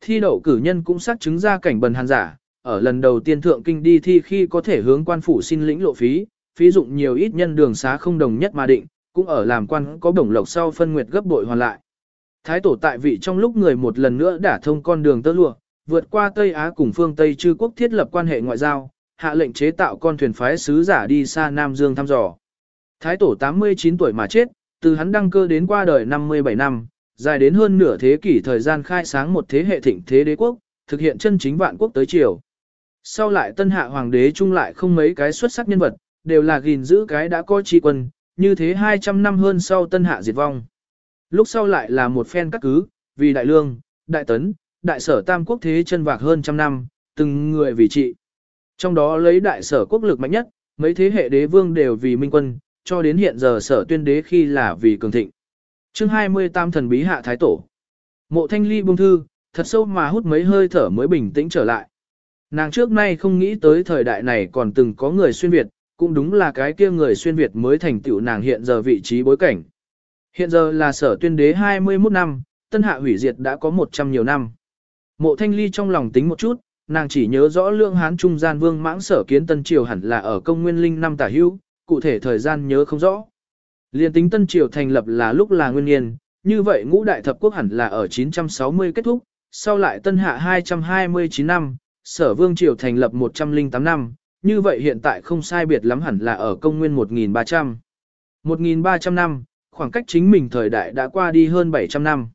Thi đậu cử nhân cũng xác chứng ra cảnh bần hàn giả, ở lần đầu tiên thượng kinh đi thi khi có thể hướng quan phủ xin lĩnh lộ phí, phí dụng nhiều ít nhân đường xá không đồng nhất mà định, cũng ở làm quan có đồng lộc sau phân nguyệt gấp bội hoàn lại. Thái tổ tại vị trong lúc người một lần nữa đả thông con đường tơ lụa, vượt qua Tây Á cùng phương Tây chư quốc thiết lập quan hệ ngoại giao, hạ lệnh chế tạo con thuyền phái sứ giả đi xa Nam Dương thăm dò. Thái tổ 89 tuổi mà chết, từ hắn đăng cơ đến qua đời 57 năm, dài đến hơn nửa thế kỷ thời gian khai sáng một thế hệ thịnh thế đế quốc, thực hiện chân chính vạn quốc tới triều. Sau lại tân hạ hoàng đế chung lại không mấy cái xuất sắc nhân vật, đều là gìn giữ cái đã coi tri quân, như thế 200 năm hơn sau tân hạ diệt vong. Lúc sau lại là một phen các cứ, vì đại lương, đại tấn, đại sở tam quốc thế chân vạc hơn trăm năm, từng người vì trị. Trong đó lấy đại sở quốc lực mạnh nhất, mấy thế hệ đế vương đều vì minh quân, cho đến hiện giờ sở tuyên đế khi là vì cường thịnh. chương 28 thần bí hạ thái tổ. Mộ thanh ly buông thư, thật sâu mà hút mấy hơi thở mới bình tĩnh trở lại. Nàng trước nay không nghĩ tới thời đại này còn từng có người xuyên Việt, cũng đúng là cái kia người xuyên Việt mới thành tựu nàng hiện giờ vị trí bối cảnh. Hiện giờ là sở tuyên đế 21 năm, tân hạ hủy diệt đã có 100 nhiều năm. Mộ thanh ly trong lòng tính một chút, nàng chỉ nhớ rõ lương hán trung gian vương mãng sở kiến tân triều hẳn là ở công nguyên linh năm tả hữu, cụ thể thời gian nhớ không rõ. Liên tính tân triều thành lập là lúc là nguyên niên, như vậy ngũ đại thập quốc hẳn là ở 960 kết thúc, sau lại tân hạ 229 năm, sở vương triều thành lập 108 năm, như vậy hiện tại không sai biệt lắm hẳn là ở công nguyên 1300. 1300 năm, khoảng cách chính mình thời đại đã qua đi hơn 700 năm.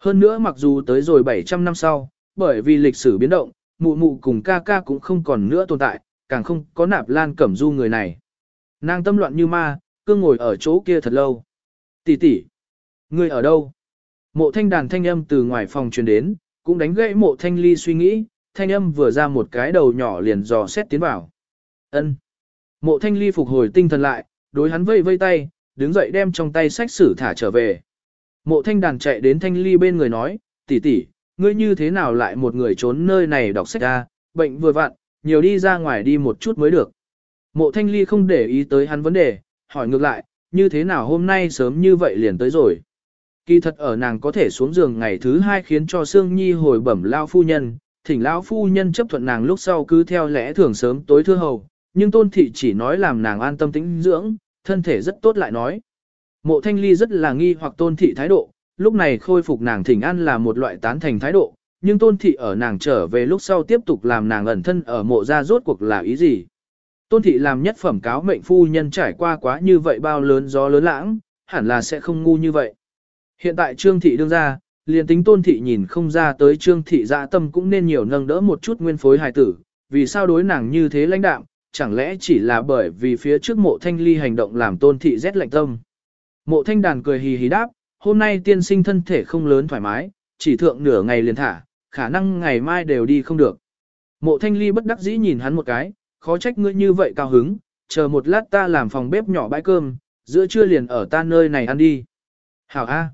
Hơn nữa mặc dù tới rồi 700 năm sau, bởi vì lịch sử biến động, mụ mụ cùng ca ca cũng không còn nữa tồn tại, càng không có nạp lan cẩm du người này. Nàng tâm loạn như ma, cương ngồi ở chỗ kia thật lâu. Tỷ tỷ, ngươi ở đâu? Mộ thanh đàn thanh âm từ ngoài phòng truyền đến, cũng đánh gãy mộ thanh ly suy nghĩ, thanh âm vừa ra một cái đầu nhỏ liền dò xét tiến vào. ân Mộ thanh ly phục hồi tinh thần lại, đối hắn vây vây tay, đứng dậy đem trong tay sách sử thả trở về. Mộ thanh đàn chạy đến thanh ly bên người nói, tỷ tỷ, ngươi như thế nào lại một người trốn nơi này đọc sách ra, bệnh vừa vặn, nhiều đi ra ngoài đi một chút mới được. Mộ thanh ly không để ý tới hắn vấn đề, hỏi ngược lại, như thế nào hôm nay sớm như vậy liền tới rồi. Kỳ thật ở nàng có thể xuống giường ngày thứ hai khiến cho Sương Nhi hồi bẩm lao phu nhân, thỉnh lão phu nhân chấp thuận nàng lúc sau cứ theo lẽ thường sớm tối thưa hầu, nhưng tôn thị chỉ nói làm nàng an tâm tĩnh dưỡng, thân thể rất tốt lại nói. Mộ thanh ly rất là nghi hoặc tôn thị thái độ, lúc này khôi phục nàng thỉnh an là một loại tán thành thái độ, nhưng tôn thị ở nàng trở về lúc sau tiếp tục làm nàng ẩn thân ở mộ ra rốt cuộc là ý gì. Tôn thị làm nhất phẩm cáo mệnh phu nhân trải qua quá như vậy bao lớn gió lớn lãng, hẳn là sẽ không ngu như vậy. Hiện tại trương thị đương ra, liền tính tôn thị nhìn không ra tới trương thị dạ tâm cũng nên nhiều nâng đỡ một chút nguyên phối hài tử, vì sao đối nàng như thế lãnh đạm, chẳng lẽ chỉ là bởi vì phía trước mộ thanh ly hành động làm tôn thị rét lạnh tâm. Mộ thanh đàn cười hì hì đáp, hôm nay tiên sinh thân thể không lớn thoải mái, chỉ thượng nửa ngày liền thả, khả năng ngày mai đều đi không được. Mộ thanh ly bất đắc dĩ nhìn hắn một cái, khó trách ngươi như vậy cao hứng, chờ một lát ta làm phòng bếp nhỏ bãi cơm, giữa trưa liền ở ta nơi này ăn đi. Hảo A.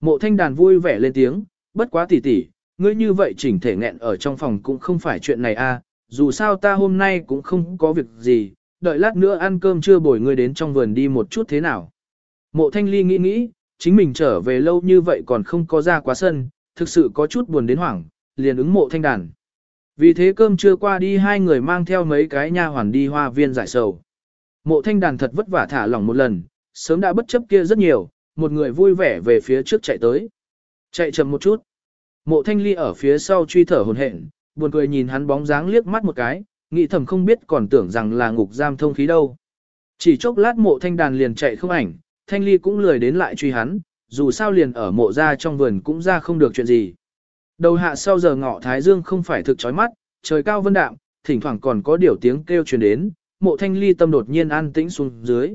Mộ thanh đàn vui vẻ lên tiếng, bất quá tỉ tỉ, ngươi như vậy chỉnh thể nghẹn ở trong phòng cũng không phải chuyện này A, dù sao ta hôm nay cũng không có việc gì, đợi lát nữa ăn cơm chưa bồi ngươi đến trong vườn đi một chút thế nào. Mộ thanh ly nghĩ nghĩ, chính mình trở về lâu như vậy còn không có ra quá sân, thực sự có chút buồn đến hoảng, liền ứng mộ thanh đàn. Vì thế cơm chưa qua đi hai người mang theo mấy cái nha hoàn đi hoa viên giải sầu. Mộ thanh đàn thật vất vả thả lỏng một lần, sớm đã bất chấp kia rất nhiều, một người vui vẻ về phía trước chạy tới. Chạy chậm một chút. Mộ thanh ly ở phía sau truy thở hồn hển, buồn cười nhìn hắn bóng dáng liếc mắt một cái, nghĩ thầm không biết còn tưởng rằng là ngục giam thông khí đâu. Chỉ chốc lát mộ thanh đàn liền chạy không ảnh, thanh ly cũng lười đến lại truy hắn, dù sao liền ở mộ ra trong vườn cũng ra không được chuyện gì. Đầu hạ sau giờ ngọ thái dương không phải thực chói mắt, trời cao vân đạm, thỉnh thoảng còn có điều tiếng kêu truyền đến, mộ thanh ly tâm đột nhiên an tĩnh xuống dưới.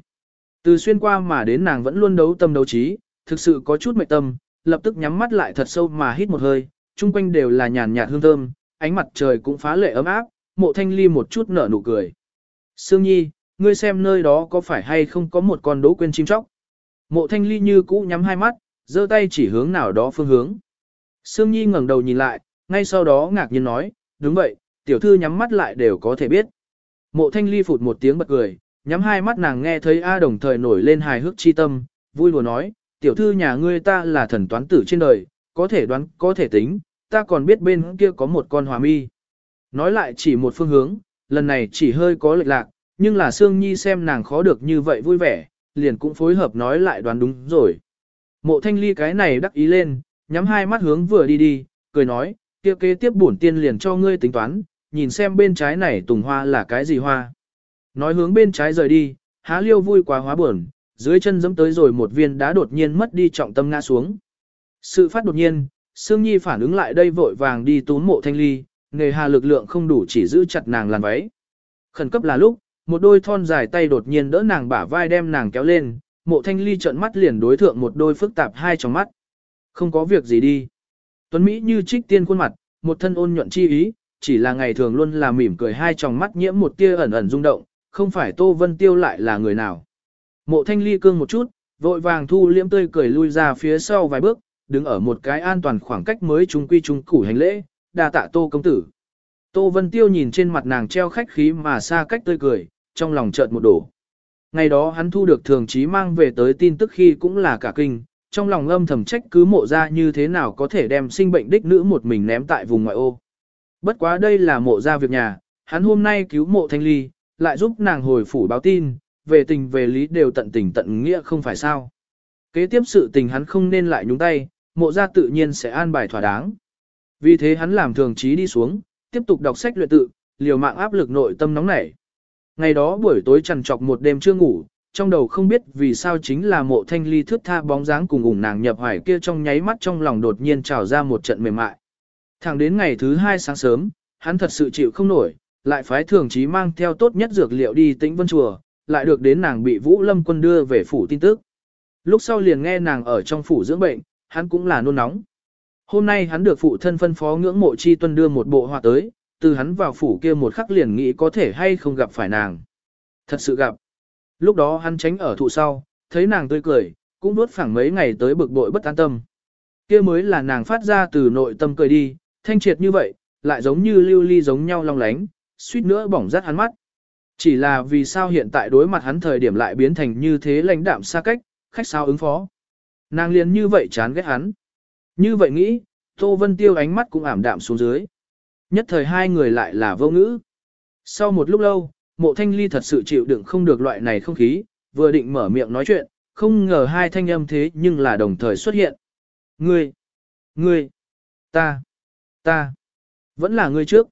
Từ xuyên qua mà đến nàng vẫn luôn đấu tâm đấu trí, thực sự có chút mệt tâm, lập tức nhắm mắt lại thật sâu mà hít một hơi, chung quanh đều là nhàn nhạt hương thơm, ánh mặt trời cũng phá lệ ấm áp, mộ thanh ly một chút nở nụ cười. Sương Nhi, ngươi xem nơi đó có phải hay không có một con đố quên chim chóc. Mộ thanh ly như cũ nhắm hai mắt, giơ tay chỉ hướng nào đó phương hướng. Sương Nhi ngẩng đầu nhìn lại, ngay sau đó ngạc nhiên nói, đúng vậy, tiểu thư nhắm mắt lại đều có thể biết. Mộ thanh ly phụt một tiếng bật cười, nhắm hai mắt nàng nghe thấy A đồng thời nổi lên hài hước chi tâm, vui lùa nói, tiểu thư nhà ngươi ta là thần toán tử trên đời, có thể đoán, có thể tính, ta còn biết bên kia có một con hòa mi. Nói lại chỉ một phương hướng, lần này chỉ hơi có lệch lạc, nhưng là Sương Nhi xem nàng khó được như vậy vui vẻ, liền cũng phối hợp nói lại đoán đúng rồi. Mộ thanh ly cái này đắc ý lên, nhắm hai mắt hướng vừa đi đi, cười nói, kia kế tiếp bổn tiên liền cho ngươi tính toán, nhìn xem bên trái này tùng hoa là cái gì hoa. Nói hướng bên trái rời đi, há liêu vui quá hóa buồn, dưới chân dẫm tới rồi một viên đá đột nhiên mất đi trọng tâm ngã xuống. Sự phát đột nhiên, Sương Nhi phản ứng lại đây vội vàng đi túm mộ thanh ly, nghề hà lực lượng không đủ chỉ giữ chặt nàng làn váy. Khẩn cấp là lúc, một đôi thon dài tay đột nhiên đỡ nàng bả vai đem nàng kéo lên, mộ thanh ly trợn mắt liền đối thượng một đôi phức tạp hai trong mắt. Không có việc gì đi. Tuấn Mỹ như trích tiên khuôn mặt, một thân ôn nhuận chi ý, chỉ là ngày thường luôn là mỉm cười hai tròng mắt nhiễm một tia ẩn ẩn rung động, không phải Tô Vân Tiêu lại là người nào. Mộ thanh ly cương một chút, vội vàng thu liễm tươi cười lui ra phía sau vài bước, đứng ở một cái an toàn khoảng cách mới trung quy trung củ hành lễ, đa tạ Tô công tử. Tô Vân Tiêu nhìn trên mặt nàng treo khách khí mà xa cách tươi cười, trong lòng chợt một đổ. Ngày đó hắn thu được thường chí mang về tới tin tức khi cũng là cả kinh, trong lòng âm thầm trách cứ mộ ra như thế nào có thể đem sinh bệnh đích nữ một mình ném tại vùng ngoại ô. Bất quá đây là mộ ra việc nhà, hắn hôm nay cứu mộ thanh ly, lại giúp nàng hồi phủ báo tin, về tình về lý đều tận tình tận nghĩa không phải sao. Kế tiếp sự tình hắn không nên lại nhúng tay, mộ ra tự nhiên sẽ an bài thỏa đáng. Vì thế hắn làm thường chí đi xuống, tiếp tục đọc sách luyện tự, liều mạng áp lực nội tâm nóng nảy. Ngày đó buổi tối trằn trọc một đêm chưa ngủ, trong đầu không biết vì sao chính là mộ thanh ly thước tha bóng dáng cùng ủng nàng nhập hoài kia trong nháy mắt trong lòng đột nhiên trào ra một trận mềm mại. Thẳng đến ngày thứ hai sáng sớm, hắn thật sự chịu không nổi, lại phái thường chí mang theo tốt nhất dược liệu đi tĩnh vân chùa, lại được đến nàng bị Vũ Lâm quân đưa về phủ tin tức. Lúc sau liền nghe nàng ở trong phủ dưỡng bệnh, hắn cũng là nôn nóng. Hôm nay hắn được phụ thân phân phó ngưỡng mộ chi tuân đưa một bộ họa tới, từ hắn vào phủ kia một khắc liền nghĩ có thể hay không gặp phải nàng. Thật sự gặp. Lúc đó hắn tránh ở thụ sau, thấy nàng tươi cười, cũng đuốt phẳng mấy ngày tới bực bội bất an tâm. Kia mới là nàng phát ra từ nội tâm cười đi, thanh triệt như vậy, lại giống như lưu ly giống nhau long lánh, suýt nữa bỏng rát hắn mắt. Chỉ là vì sao hiện tại đối mặt hắn thời điểm lại biến thành như thế lãnh đạm xa cách, khách sao ứng phó. Nàng liền như vậy chán ghét hắn. Như vậy nghĩ, Tô Vân Tiêu ánh mắt cũng ảm đạm xuống dưới. Nhất thời hai người lại là vô ngữ. Sau một lúc lâu, mộ thanh ly thật sự chịu đựng không được loại này không khí, vừa định mở miệng nói chuyện, không ngờ hai thanh âm thế nhưng là đồng thời xuất hiện. Ngươi, ngươi, ta, ta, vẫn là ngươi trước,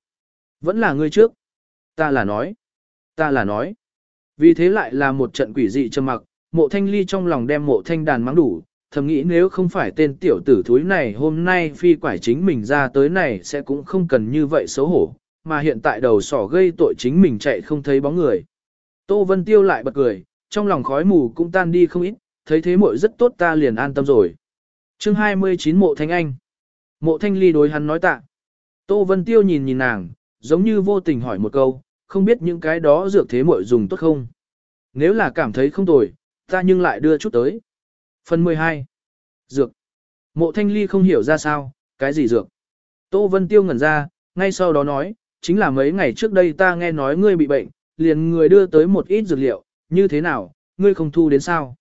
vẫn là ngươi trước, ta là nói, ta là nói. Vì thế lại là một trận quỷ dị trầm mặc, mộ thanh ly trong lòng đem mộ thanh đàn mắng đủ, thầm nghĩ nếu không phải tên tiểu tử thúi này hôm nay phi quải chính mình ra tới này sẽ cũng không cần như vậy xấu hổ, mà hiện tại đầu sỏ gây tội chính mình chạy không thấy bóng người. Tô Vân Tiêu lại bật cười, trong lòng khói mù cũng tan đi không ít, thấy thế muội rất tốt ta liền an tâm rồi. chương 29 Mộ Thanh Anh Mộ Thanh Ly đối hắn nói tạ. Tô Vân Tiêu nhìn nhìn nàng, giống như vô tình hỏi một câu, không biết những cái đó dược thế muội dùng tốt không? Nếu là cảm thấy không tồi, ta nhưng lại đưa chút tới. Phần 12. Dược. Mộ thanh ly không hiểu ra sao, cái gì dược. Tô Vân Tiêu ngẩn ra, ngay sau đó nói, chính là mấy ngày trước đây ta nghe nói ngươi bị bệnh, liền người đưa tới một ít dược liệu, như thế nào, ngươi không thu đến sao.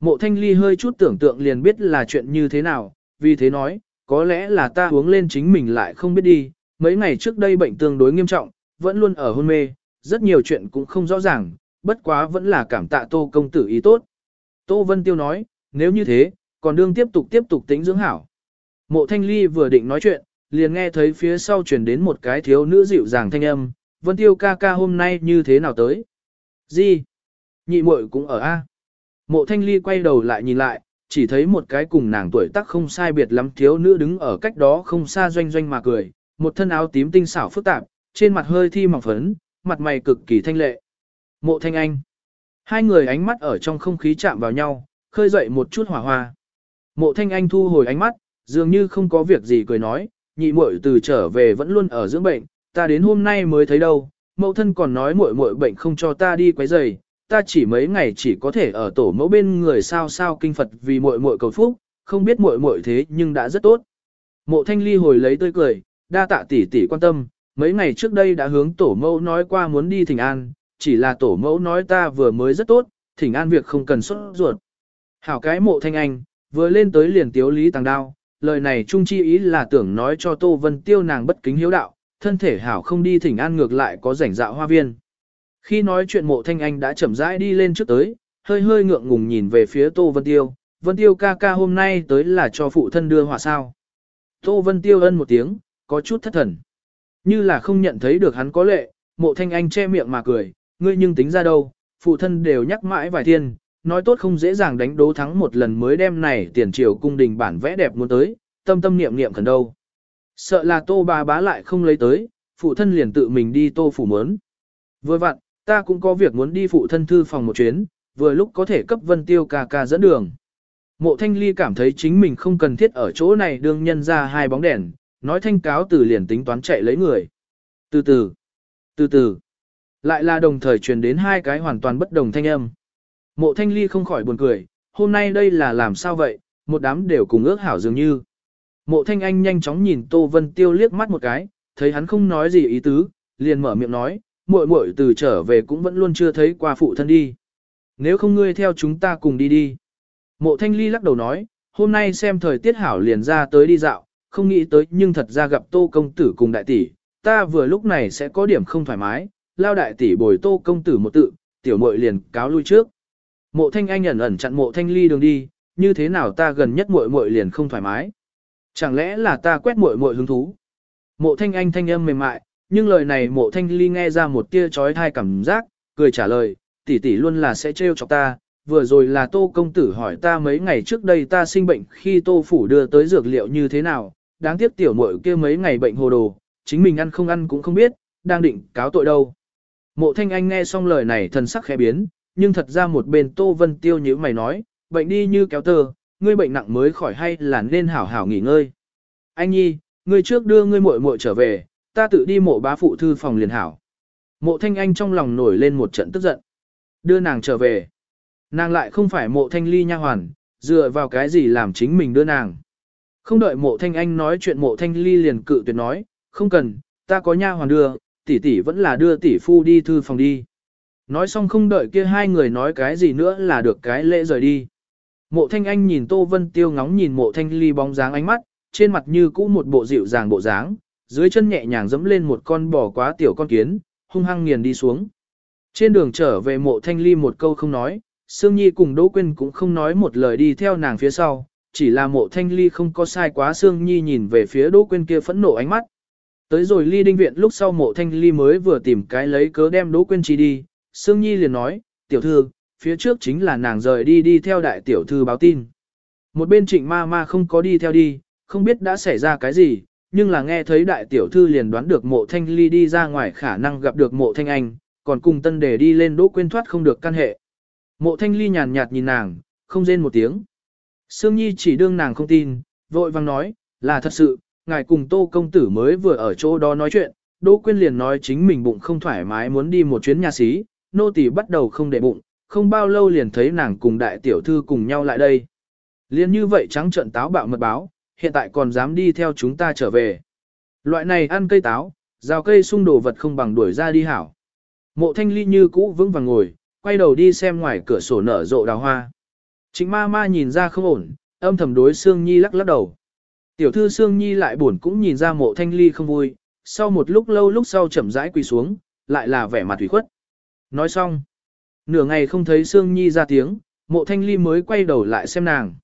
Mộ thanh ly hơi chút tưởng tượng liền biết là chuyện như thế nào, vì thế nói, có lẽ là ta uống lên chính mình lại không biết đi, mấy ngày trước đây bệnh tương đối nghiêm trọng, vẫn luôn ở hôn mê, rất nhiều chuyện cũng không rõ ràng, bất quá vẫn là cảm tạ tô công tử ý tốt. Tô Vân Tiêu nói, nếu như thế, còn đương tiếp tục tiếp tục tính dưỡng hảo. Mộ thanh ly vừa định nói chuyện, liền nghe thấy phía sau truyền đến một cái thiếu nữ dịu dàng thanh âm, Vân Tiêu ca ca hôm nay như thế nào tới? Gì? Nhị muội cũng ở A. Mộ thanh ly quay đầu lại nhìn lại, chỉ thấy một cái cùng nàng tuổi tác không sai biệt lắm thiếu nữ đứng ở cách đó không xa doanh doanh mà cười, một thân áo tím tinh xảo phức tạp, trên mặt hơi thi mỏng phấn, mặt mày cực kỳ thanh lệ. Mộ thanh anh. Hai người ánh mắt ở trong không khí chạm vào nhau, khơi dậy một chút hỏa hoa. Mộ thanh anh thu hồi ánh mắt, dường như không có việc gì cười nói, nhị muội từ trở về vẫn luôn ở dưỡng bệnh, ta đến hôm nay mới thấy đâu, mẫu thân còn nói muội muội bệnh không cho ta đi quấy rầy, ta chỉ mấy ngày chỉ có thể ở tổ mẫu bên người sao sao kinh Phật vì muội muội cầu phúc, không biết muội muội thế nhưng đã rất tốt. Mộ thanh ly hồi lấy tươi cười, đa tạ tỷ tỷ quan tâm, mấy ngày trước đây đã hướng tổ mẫu nói qua muốn đi thỉnh an, chỉ là tổ mẫu nói ta vừa mới rất tốt, thỉnh an việc không cần xuất ruột. Hảo cái mộ thanh anh, vừa lên tới liền tiếu lý tàng đao, lời này trung chi ý là tưởng nói cho Tô Vân Tiêu nàng bất kính hiếu đạo, thân thể hảo không đi thỉnh an ngược lại có rảnh dạo hoa viên. Khi nói chuyện mộ thanh anh đã chậm rãi đi lên trước tới, hơi hơi ngượng ngùng nhìn về phía Tô Vân Tiêu, Vân Tiêu ca ca hôm nay tới là cho phụ thân đưa hòa sao. Tô Vân Tiêu ân một tiếng, có chút thất thần. Như là không nhận thấy được hắn có lệ, mộ thanh anh che miệng mà cười, ngươi nhưng tính ra đâu, phụ thân đều nhắc mãi vài thiên, nói tốt không dễ dàng đánh đố thắng một lần mới đem này tiền triều cung đình bản vẽ đẹp muốn tới, tâm tâm niệm niệm khẩn đâu. Sợ là tô bà bá lại không lấy tới, phụ thân liền tự mình đi tô phủ mớn. Vừa vặn, ta cũng có việc muốn đi phụ thân thư phòng một chuyến, vừa lúc có thể cấp vân tiêu ca ca dẫn đường. Mộ thanh ly cảm thấy chính mình không cần thiết ở chỗ này đương nhân ra hai bóng đèn, nói thanh cáo từ liền tính toán chạy lấy người. Từ từ, từ từ, lại là đồng thời truyền đến hai cái hoàn toàn bất đồng thanh âm. Mộ thanh ly không khỏi buồn cười, hôm nay đây là làm sao vậy, một đám đều cùng ước hảo dường như. Mộ thanh anh nhanh chóng nhìn Tô Vân Tiêu liếc mắt một cái, thấy hắn không nói gì ý tứ, liền mở miệng nói, muội muội từ trở về cũng vẫn luôn chưa thấy qua phụ thân đi. Nếu không ngươi theo chúng ta cùng đi đi. Mộ thanh ly lắc đầu nói, hôm nay xem thời tiết hảo liền ra tới đi dạo, không nghĩ tới nhưng thật ra gặp tô công tử cùng đại tỷ, ta vừa lúc này sẽ có điểm không thoải mái, lao đại tỷ bồi tô công tử một tự, tiểu muội liền cáo lui trước. Mộ thanh anh ẩn ẩn chặn mộ thanh ly đường đi, như thế nào ta gần nhất muội muội liền không thoải mái. Chẳng lẽ là ta quét muội muội hứng thú? Mộ thanh anh thanh âm mềm mại, nhưng lời này mộ thanh ly nghe ra một tia trói thai cảm giác, cười trả lời, tỷ tỷ luôn là sẽ trêu chọc ta, vừa rồi là tô công tử hỏi ta mấy ngày trước đây ta sinh bệnh khi tô phủ đưa tới dược liệu như thế nào, đáng tiếc tiểu muội kia mấy ngày bệnh hồ đồ, chính mình ăn không ăn cũng không biết, đang định cáo tội đâu. Mộ thanh anh nghe xong lời này thần sắc khẽ biến, nhưng thật ra một bên tô vân tiêu như mày nói, bệnh đi như kéo tờ ngươi bệnh nặng mới khỏi hay là nên hảo hảo nghỉ ngơi. Anh nhi, ngươi trước đưa ngươi muội muội trở về, ta tự đi mộ bá phụ thư phòng liền hảo. Mộ thanh anh trong lòng nổi lên một trận tức giận. Đưa nàng trở về. Nàng lại không phải mộ thanh ly nha hoàn, dựa vào cái gì làm chính mình đưa nàng. Không đợi mộ thanh anh nói chuyện mộ thanh ly liền cự tuyệt nói, không cần, ta có nha hoàn đưa, tỷ tỷ vẫn là đưa tỷ phu đi thư phòng đi. Nói xong không đợi kia hai người nói cái gì nữa là được cái lễ rời đi. Mộ thanh anh nhìn Tô Vân Tiêu ngóng nhìn mộ thanh ly bóng dáng ánh mắt, trên mặt như cũ một bộ dịu dàng bộ dáng, dưới chân nhẹ nhàng dẫm lên một con bò quá tiểu con kiến, hung hăng nghiền đi xuống. Trên đường trở về mộ thanh ly một câu không nói, Sương Nhi cùng Đỗ Quyên cũng không nói một lời đi theo nàng phía sau, chỉ là mộ thanh ly không có sai quá Sương Nhi nhìn về phía Đỗ Quyên kia phẫn nộ ánh mắt. Tới rồi ly đinh viện lúc sau mộ thanh ly mới vừa tìm cái lấy cớ đem Đỗ Quyên chỉ đi, Sương Nhi liền nói, tiểu thư, phía trước chính là nàng rời đi đi theo đại tiểu thư báo tin. Một bên trịnh ma ma không có đi theo đi, không biết đã xảy ra cái gì, nhưng là nghe thấy đại tiểu thư liền đoán được mộ thanh ly đi ra ngoài khả năng gặp được mộ thanh anh, còn cùng tân đề đi lên đỗ quên thoát không được căn hệ. Mộ thanh ly nhàn nhạt nhìn nàng, không rên một tiếng. Sương Nhi chỉ đương nàng không tin, vội vang nói, là thật sự, ngài cùng tô công tử mới vừa ở chỗ đó nói chuyện, Đỗ Quyên liền nói chính mình bụng không thoải mái muốn đi một chuyến nhà xí, nô tỳ bắt đầu không để bụng, không bao lâu liền thấy nàng cùng đại tiểu thư cùng nhau lại đây. Liên như vậy trắng trận táo bạo mật báo, hiện tại còn dám đi theo chúng ta trở về. Loại này ăn cây táo, rào cây sung đồ vật không bằng đuổi ra đi hảo. Mộ thanh ly như cũ vững vàng ngồi, quay đầu đi xem ngoài cửa sổ nở rộ đào hoa. Chính ma ma nhìn ra không ổn, âm thầm đối Sương Nhi lắc lắc đầu. Tiểu thư Sương Nhi lại buồn cũng nhìn ra mộ thanh ly không vui, sau một lúc lâu lúc sau chậm rãi quỳ xuống, lại là vẻ mặt thủy khuất. Nói xong, nửa ngày không thấy Sương Nhi ra tiếng, mộ thanh ly mới quay đầu lại xem nàng.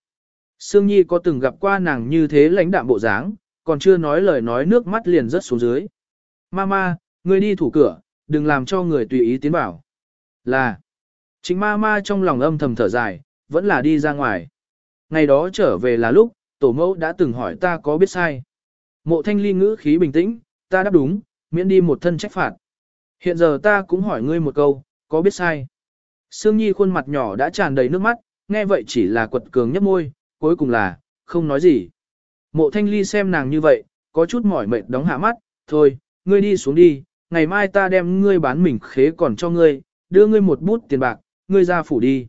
Sương Nhi có từng gặp qua nàng như thế lãnh đạm bộ dáng, còn chưa nói lời nói nước mắt liền rớt xuống dưới. Mama, ngươi đi thủ cửa, đừng làm cho người tùy ý tiến bảo. Là, chính Mama trong lòng âm thầm thở dài, vẫn là đi ra ngoài. Ngày đó trở về là lúc, tổ mẫu đã từng hỏi ta có biết sai. Mộ thanh ly ngữ khí bình tĩnh, ta đáp đúng, miễn đi một thân trách phạt. Hiện giờ ta cũng hỏi ngươi một câu, có biết sai? Sương Nhi khuôn mặt nhỏ đã tràn đầy nước mắt, nghe vậy chỉ là quật cường nhấp môi, cuối cùng là, không nói gì. Mộ thanh ly xem nàng như vậy, có chút mỏi mệt đóng hạ mắt, thôi, ngươi đi xuống đi, ngày mai ta đem ngươi bán mình khế còn cho ngươi, đưa ngươi một bút tiền bạc, ngươi ra phủ đi.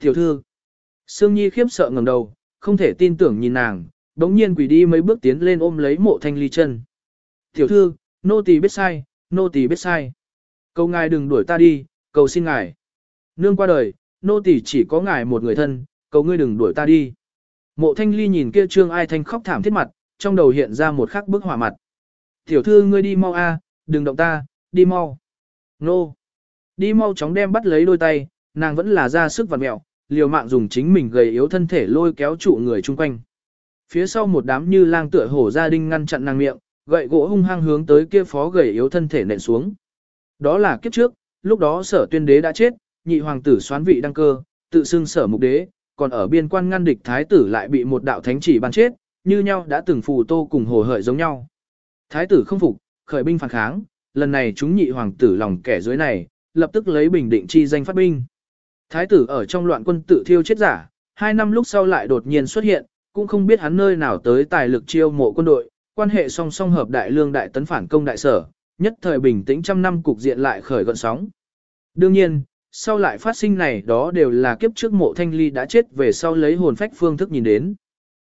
Tiểu thư, Sương Nhi khiếp sợ ngẩng đầu, không thể tin tưởng nhìn nàng, đống nhiên quỷ đi mấy bước tiến lên ôm lấy mộ thanh ly chân. Tiểu thư, nô tỳ biết sai, nô tỳ biết sai. Cầu ngài đừng đuổi ta đi, cầu xin ngài. Nương qua đời, nô tỳ chỉ có ngài một người thân, cầu ngươi đừng đuổi ta đi. Mộ thanh ly nhìn kia trương ai thanh khóc thảm thiết mặt, trong đầu hiện ra một khắc bức hỏa mặt. Tiểu thư ngươi đi mau a, đừng động ta, đi mau. Nô. Đi mau chóng đem bắt lấy đôi tay, nàng vẫn là ra sức vặn mẹo, liều mạng dùng chính mình gầy yếu thân thể lôi kéo trụ người chung quanh. Phía sau một đám như lang tựa hổ gia đình ngăn chặn nàng miệng, gậy gỗ hung hăng hướng tới kia phó gầy yếu thân thể nện xuống. Đó là kiếp trước, lúc đó sở tuyên đế đã chết, nhị hoàng tử xoán vị đăng cơ, tự xưng sở mục đế, còn ở biên quan ngăn địch thái tử lại bị một đạo thánh chỉ ban chết, như nhau đã từng phù tô cùng hồ hợi giống nhau. Thái tử không phục, khởi binh phản kháng, lần này chúng nhị hoàng tử lòng kẻ dưới này, lập tức lấy bình định chi danh phát binh. Thái tử ở trong loạn quân tự thiêu chết giả, hai năm lúc sau lại đột nhiên xuất hiện, cũng không biết hắn nơi nào tới tài lực chiêu mộ quân đội, quan hệ song song hợp đại lương đại tấn phản công đại sở, nhất thời bình tĩnh trăm năm cục diện lại khởi gọn sóng. Đương nhiên, sau lại phát sinh này đó đều là kiếp trước mộ thanh ly đã chết về sau lấy hồn phách phương thức nhìn đến.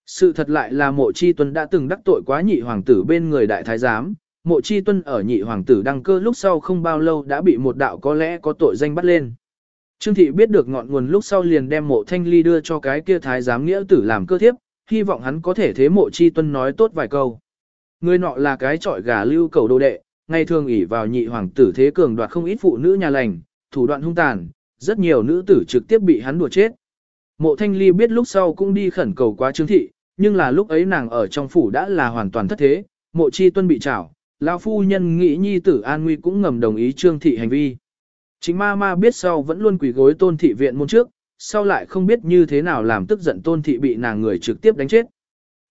Sự thật lại là mộ chi tuân đã từng đắc tội quá nhị hoàng tử bên người đại thái giám, mộ chi tuân ở nhị hoàng tử đăng cơ lúc sau không bao lâu đã bị một đạo có lẽ có tội danh bắt lên. Trương thị biết được ngọn nguồn lúc sau liền đem mộ thanh ly đưa cho cái kia thái giám nghĩa tử làm cơ thiếp, hy vọng hắn có thể thế mộ chi tuân nói tốt vài câu. Người nọ là cái trọi gà lưu cầu đô đệ, ngày thường ỷ vào nhị hoàng tử thế cường đoạt không ít phụ nữ nhà lành, thủ đoạn hung tàn, rất nhiều nữ tử trực tiếp bị hắn đùa chết. Mộ thanh ly biết lúc sau cũng đi khẩn cầu quá trương thị, nhưng là lúc ấy nàng ở trong phủ đã là hoàn toàn thất thế, mộ chi tuân bị trảo, lão phu nhân nghĩ nhi tử an nguy cũng ngầm đồng ý trương thị hành vi. Chính ma ma biết sau vẫn luôn quỳ gối tôn thị viện môn trước, sau lại không biết như thế nào làm tức giận tôn thị bị nàng người trực tiếp đánh chết.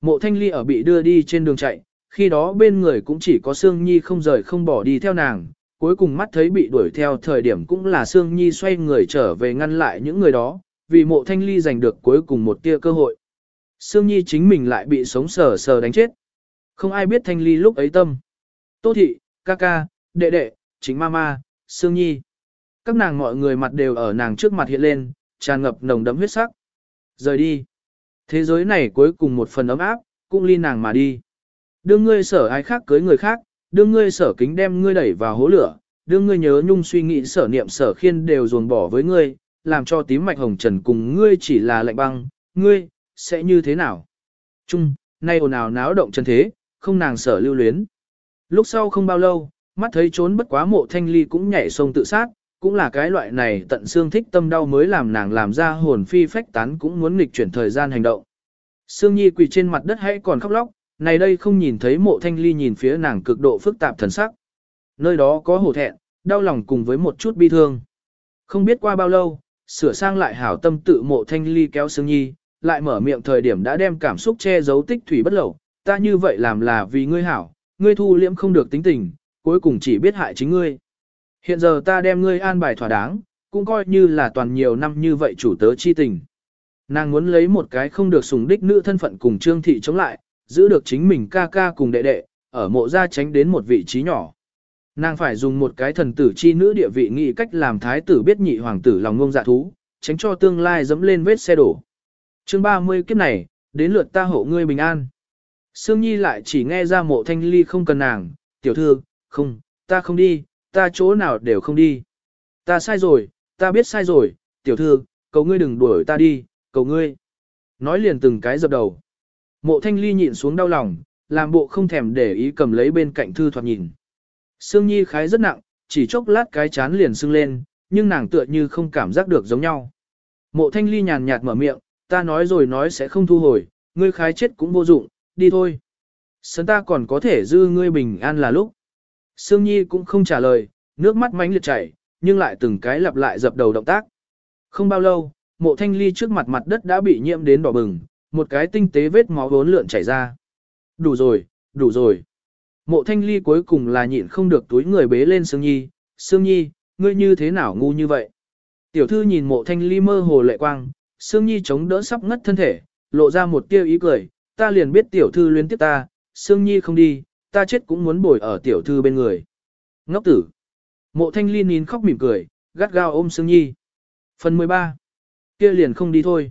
Mộ thanh ly ở bị đưa đi trên đường chạy, khi đó bên người cũng chỉ có Sương Nhi không rời không bỏ đi theo nàng, cuối cùng mắt thấy bị đuổi theo thời điểm cũng là Sương Nhi xoay người trở về ngăn lại những người đó, vì mộ thanh ly giành được cuối cùng một tia cơ hội. Sương Nhi chính mình lại bị sống sờ sờ đánh chết. Không ai biết thanh ly lúc ấy tâm. Tô thị, ca ca, đệ đệ, chính mama, Sương Nhi. Các nàng mọi người mặt đều ở nàng trước mặt hiện lên, tràn ngập nồng đấm huyết sắc. Rời đi. Thế giới này cuối cùng một phần ấm áp, cũng ly nàng mà đi. Đương ngươi sở ai khác cưới người khác, đương ngươi sở kính đem ngươi đẩy vào hố lửa, đương ngươi nhớ nhung suy nghĩ sở niệm sở khiên đều dồn bỏ với ngươi, làm cho tím mạch hồng trần cùng ngươi chỉ là lạnh băng, ngươi, sẽ như thế nào? Trung, nay ồn ào náo động chân thế, không nàng sở lưu luyến. Lúc sau không bao lâu, mắt thấy trốn bất quá mộ thanh ly cũng nhảy sông tự sát, cũng là cái loại này tận xương thích tâm đau mới làm nàng làm ra hồn phi phách tán cũng muốn nghịch chuyển thời gian hành động. Sương Nhi quỳ trên mặt đất hãy còn khóc lóc, này đây không nhìn thấy mộ thanh ly nhìn phía nàng cực độ phức tạp thần sắc. Nơi đó có hổ thẹn, đau lòng cùng với một chút bi thương. Không biết qua bao lâu, sửa sang lại hảo tâm tự mộ thanh ly kéo Sương Nhi, lại mở miệng thời điểm đã đem cảm xúc che giấu tích thủy bất lẩu, ta như vậy làm là vì ngươi hảo, ngươi thu liễm không được tính tình, cuối cùng chỉ biết hại chính ngươi. Hiện giờ ta đem ngươi an bài thỏa đáng, cũng coi như là toàn nhiều năm như vậy chủ tớ chi tình. Nàng muốn lấy một cái không được sùng đích nữ thân phận cùng Trương Thị chống lại, giữ được chính mình ca ca cùng đệ đệ, ở mộ gia tránh đến một vị trí nhỏ. Nàng phải dùng một cái thần tử chi nữ địa vị nghị cách làm thái tử biết nhị hoàng tử lòng ngông dạ thú, tránh cho tương lai dẫm lên vết xe đổ. chương 30 kiếp này, đến lượt ta hộ ngươi bình an. Sương Nhi lại chỉ nghe ra mộ thanh ly không cần nàng, tiểu thư, không, ta không đi, ta chỗ nào đều không đi. Ta sai rồi, ta biết sai rồi, tiểu thư, cầu ngươi đừng đuổi ta đi, cầu ngươi. Nói liền từng cái dập đầu. Mộ thanh ly nhịn xuống đau lòng, làm bộ không thèm để ý cầm lấy bên cạnh thư thoạt nhìn. Sương Nhi khái rất nặng, chỉ chốc lát cái chán liền sưng lên, nhưng nàng tựa như không cảm giác được giống nhau. Mộ thanh ly nhàn nhạt mở miệng, ta nói rồi nói sẽ không thu hồi, ngươi khái chết cũng vô dụng, đi thôi. Sân ta còn có thể dư ngươi bình an là lúc. Sương Nhi cũng không trả lời, nước mắt mánh liệt chảy, nhưng lại từng cái lặp lại dập đầu động tác. Không bao lâu, mộ thanh ly trước mặt mặt đất đã bị nhiễm đến đỏ bừng, một cái tinh tế vết máu vốn lượn chảy ra. Đủ rồi, đủ rồi. Mộ thanh ly cuối cùng là nhịn không được túi người bế lên Sương Nhi. Sương Nhi, ngươi như thế nào ngu như vậy? Tiểu thư nhìn mộ thanh ly mơ hồ lệ quang, Sương Nhi chống đỡ sắp ngất thân thể, lộ ra một tia ý cười, ta liền biết tiểu thư luyến tiếp ta, Sương Nhi không đi, ta chết cũng muốn bồi ở tiểu thư bên người. Ngốc tử. Mộ thanh ly nín khóc mỉm cười, gắt gao ôm Sương Nhi. Phần 13. kia liền không đi thôi.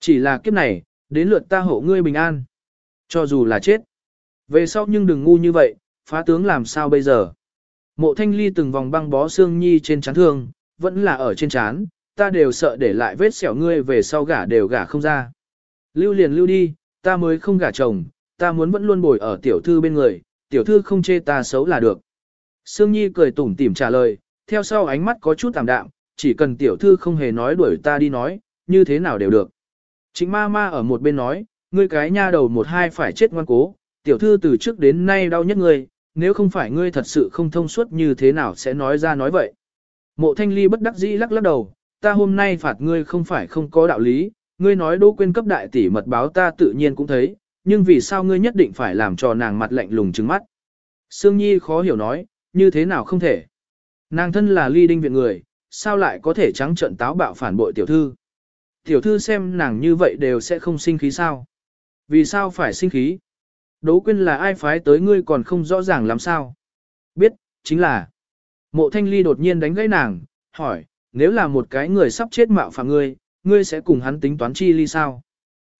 Chỉ là kiếp này, đến lượt ta hộ ngươi bình an. Cho dù là chết. Về sau nhưng đừng ngu như vậy, phá tướng làm sao bây giờ. Mộ thanh ly từng vòng băng bó xương Nhi trên chán thương, vẫn là ở trên chán, ta đều sợ để lại vết sẹo ngươi về sau gả đều gả không ra. Lưu liền lưu đi, ta mới không gả chồng, ta muốn vẫn luôn bồi ở tiểu thư bên người, tiểu thư không chê ta xấu là được. Sương Nhi cười tủm tỉm trả lời, theo sau ánh mắt có chút tạm đạm, chỉ cần tiểu thư không hề nói đuổi ta đi nói, như thế nào đều được. Trịnh ma ma ở một bên nói, ngươi cái nha đầu một hai phải chết ngoan cố, tiểu thư từ trước đến nay đau nhất ngươi, nếu không phải ngươi thật sự không thông suốt như thế nào sẽ nói ra nói vậy. Mộ thanh ly bất đắc dĩ lắc lắc đầu, ta hôm nay phạt ngươi không phải không có đạo lý, ngươi nói đỗ quên cấp đại tỷ mật báo ta tự nhiên cũng thấy, nhưng vì sao ngươi nhất định phải làm cho nàng mặt lạnh lùng trừng mắt. Sương Nhi khó hiểu nói, như thế nào không thể. Nàng thân là ly đinh viện người, sao lại có thể trắng trợn táo bạo phản bội tiểu thư. Tiểu thư xem nàng như vậy đều sẽ không sinh khí sao. Vì sao phải sinh khí? Đỗ quyên là ai phái tới ngươi còn không rõ ràng làm sao. Biết, chính là. Mộ thanh ly đột nhiên đánh gãy nàng, hỏi, nếu là một cái người sắp chết mạo phạm ngươi, ngươi sẽ cùng hắn tính toán chi ly sao?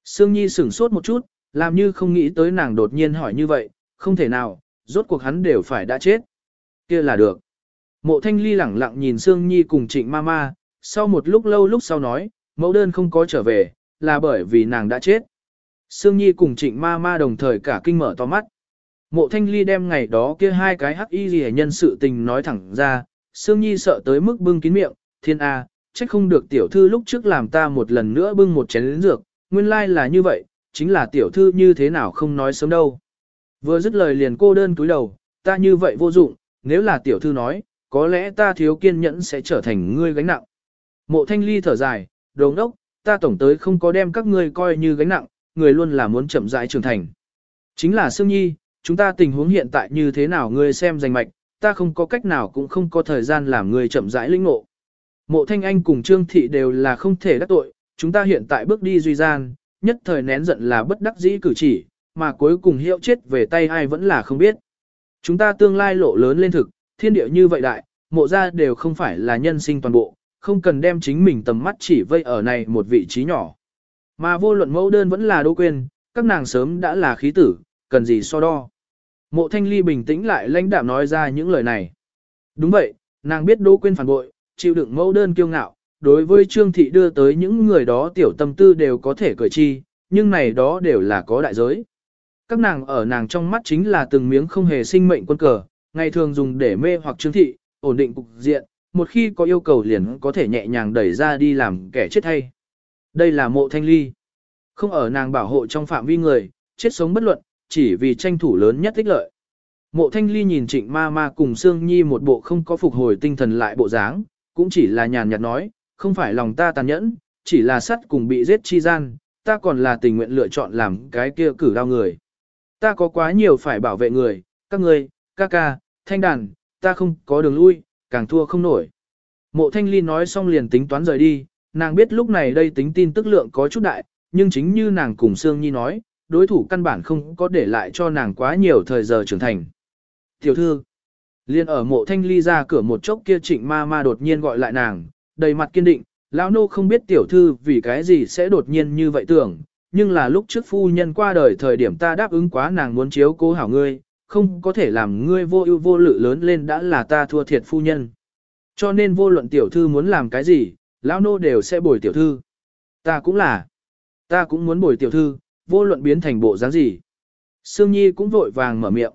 Sương Nhi sửng sốt một chút, làm như không nghĩ tới nàng đột nhiên hỏi như vậy, không thể nào, rốt cuộc hắn đều phải đã chết. kia là được. Mộ thanh ly lẳng lặng nhìn Sương Nhi cùng trịnh ma ma, sau một lúc lâu lúc sau nói, mẫu đơn không có trở về, là bởi vì nàng đã chết. Sương Nhi cùng trịnh ma ma đồng thời cả kinh mở to mắt. Mộ thanh ly đem ngày đó kia hai cái hắc y gì nhân sự tình nói thẳng ra, Sương Nhi sợ tới mức bưng kín miệng, thiên A, trách không được tiểu thư lúc trước làm ta một lần nữa bưng một chén lĩnh dược, nguyên lai like là như vậy, chính là tiểu thư như thế nào không nói sớm đâu. Vừa dứt lời liền cô đơn túi đầu, ta như vậy vô dụng, nếu là tiểu thư nói, có lẽ ta thiếu kiên nhẫn sẽ trở thành ngươi gánh nặng. Mộ thanh ly thở dài, đồng đốc, ta tổng tới không có đem các ngươi coi như gánh nặng, người luôn là muốn chậm rãi trưởng thành. Chính là Sương Nhi, chúng ta tình huống hiện tại như thế nào ngươi xem danh mạch, ta không có cách nào cũng không có thời gian làm ngươi chậm rãi linh ngộ. Mộ Thanh Anh cùng Trương Thị đều là không thể đắc tội, chúng ta hiện tại bước đi duy gian, nhất thời nén giận là bất đắc dĩ cử chỉ, mà cuối cùng hiệu chết về tay ai vẫn là không biết. Chúng ta tương lai lộ lớn lên thực, thiên địa như vậy đại, mộ ra đều không phải là nhân sinh toàn bộ, không cần đem chính mình tầm mắt chỉ vây ở này một vị trí nhỏ. Mà vô luận mẫu đơn vẫn là đô quên, các nàng sớm đã là khí tử, cần gì so đo. Mộ thanh ly bình tĩnh lại lãnh đạm nói ra những lời này. Đúng vậy, nàng biết đô quên phản bội, chịu đựng mẫu đơn kiêu ngạo, đối với trương thị đưa tới những người đó tiểu tâm tư đều có thể cởi chi, nhưng này đó đều là có đại giới. Các nàng ở nàng trong mắt chính là từng miếng không hề sinh mệnh quân cờ, ngày thường dùng để mê hoặc trương thị, ổn định cục diện, một khi có yêu cầu liền có thể nhẹ nhàng đẩy ra đi làm kẻ chết hay. Đây là mộ thanh ly. Không ở nàng bảo hộ trong phạm vi người, chết sống bất luận, chỉ vì tranh thủ lớn nhất ích lợi. Mộ thanh ly nhìn trịnh ma ma cùng Sương Nhi một bộ không có phục hồi tinh thần lại bộ dáng, cũng chỉ là nhàn nhạt nói, không phải lòng ta tàn nhẫn, chỉ là sắt cùng bị giết chi gian, ta còn là tình nguyện lựa chọn làm cái kia cử đau người. Ta có quá nhiều phải bảo vệ người, các người, ca ca, thanh đàn, ta không có đường lui, càng thua không nổi. Mộ thanh ly nói xong liền tính toán rời đi, nàng biết lúc này đây tính tin tức lượng có chút đại, nhưng chính như nàng cùng Sương Nhi nói, đối thủ căn bản không có để lại cho nàng quá nhiều thời giờ trưởng thành. Tiểu thư, liên ở mộ thanh ly ra cửa một chốc kia trịnh ma ma đột nhiên gọi lại nàng, đầy mặt kiên định, lão nô không biết tiểu thư vì cái gì sẽ đột nhiên như vậy tưởng, nhưng là lúc trước phu nhân qua đời thời điểm ta đáp ứng quá nàng muốn chiếu cố hảo ngươi, không có thể làm ngươi vô ưu vô lự lớn lên đã là ta thua thiệt phu nhân. Cho nên vô luận tiểu thư muốn làm cái gì, lão nô đều sẽ bồi tiểu thư. Ta cũng là. Ta cũng muốn bồi tiểu thư, vô luận biến thành bộ dáng gì. Sương Nhi cũng vội vàng mở miệng.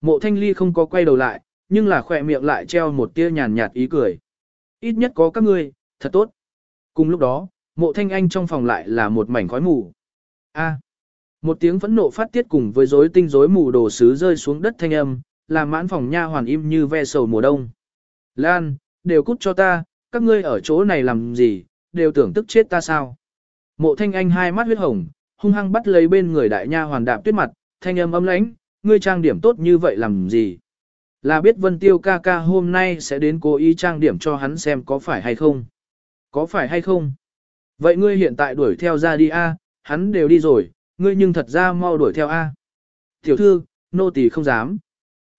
Mộ thanh ly không có quay đầu lại, nhưng là khỏe miệng lại treo một tia nhàn nhạt ý cười. Ít nhất có các ngươi, thật tốt. Cùng lúc đó, mộ thanh anh trong phòng lại là một mảnh khói mù. A một tiếng phẫn nộ phát tiết cùng với rối tinh rối mù đồ sứ rơi xuống đất thanh âm, làm mãn phòng nha hoàn im như ve sầu mùa đông. Lan, đều cút cho ta, các ngươi ở chỗ này làm gì, đều tưởng tức chết ta sao. Mộ thanh anh hai mắt huyết hồng, hung hăng bắt lấy bên người đại nha hoàn đạp tuyết mặt, thanh âm ấm lãnh, ngươi trang điểm tốt như vậy làm gì. Là biết Vân Tiêu ca ca hôm nay sẽ đến cố ý trang điểm cho hắn xem có phải hay không. Có phải hay không? Vậy ngươi hiện tại đuổi theo ra đi a, hắn đều đi rồi, ngươi nhưng thật ra mau đuổi theo a. Tiểu thư, nô tỳ không dám.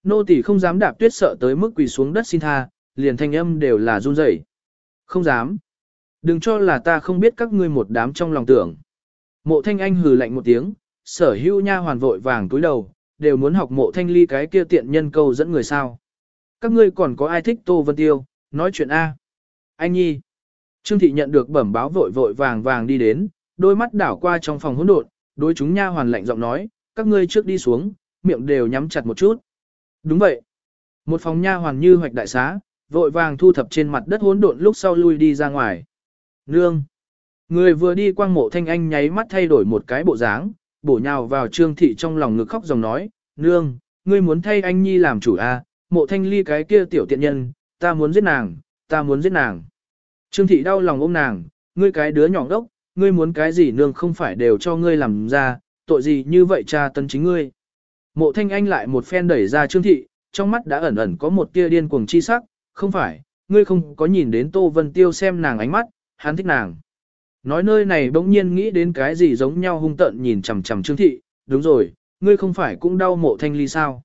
Nô tỳ không dám đạp tuyết sợ tới mức quỳ xuống đất xin tha, liền thanh âm đều là run rẩy. Không dám. Đừng cho là ta không biết các ngươi một đám trong lòng tưởng. Mộ thanh anh hừ lạnh một tiếng, sở hữu nha hoàn vội vàng túi đầu, đều muốn học mộ thanh ly cái kia tiện nhân câu dẫn người sao. Các ngươi còn có ai thích Tô Vân Tiêu, nói chuyện A. Anh Nhi. Trương Thị nhận được bẩm báo vội vội vàng vàng đi đến, đôi mắt đảo qua trong phòng hỗn độn, đối chúng nha hoàn lạnh giọng nói, các ngươi trước đi xuống, miệng đều nhắm chặt một chút. Đúng vậy. Một phòng nha hoàn như hoạch đại xá, vội vàng thu thập trên mặt đất hỗn độn lúc sau lui đi ra ngoài. Nương. Người vừa đi quang mộ thanh anh nháy mắt thay đổi một cái bộ dáng, bổ nhào vào trương thị trong lòng ngực khóc dòng nói, nương, ngươi muốn thay anh nhi làm chủ a, à, mộ thanh ly cái kia tiểu tiện nhân, ta muốn giết nàng, ta muốn giết nàng. Trương thị đau lòng ôm nàng, ngươi cái đứa nhỏ đốc, ngươi muốn cái gì nương không phải đều cho ngươi làm ra, tội gì như vậy cha tân chính ngươi. Mộ thanh anh lại một phen đẩy ra trương thị, trong mắt đã ẩn ẩn có một tia điên cuồng chi sắc, không phải, ngươi không có nhìn đến Tô Vân Tiêu xem nàng ánh mắt, hắn thích nàng. Nói nơi này bỗng nhiên nghĩ đến cái gì giống nhau hung tận nhìn chằm chằm trương thị, đúng rồi, ngươi không phải cũng đau mộ thanh ly sao?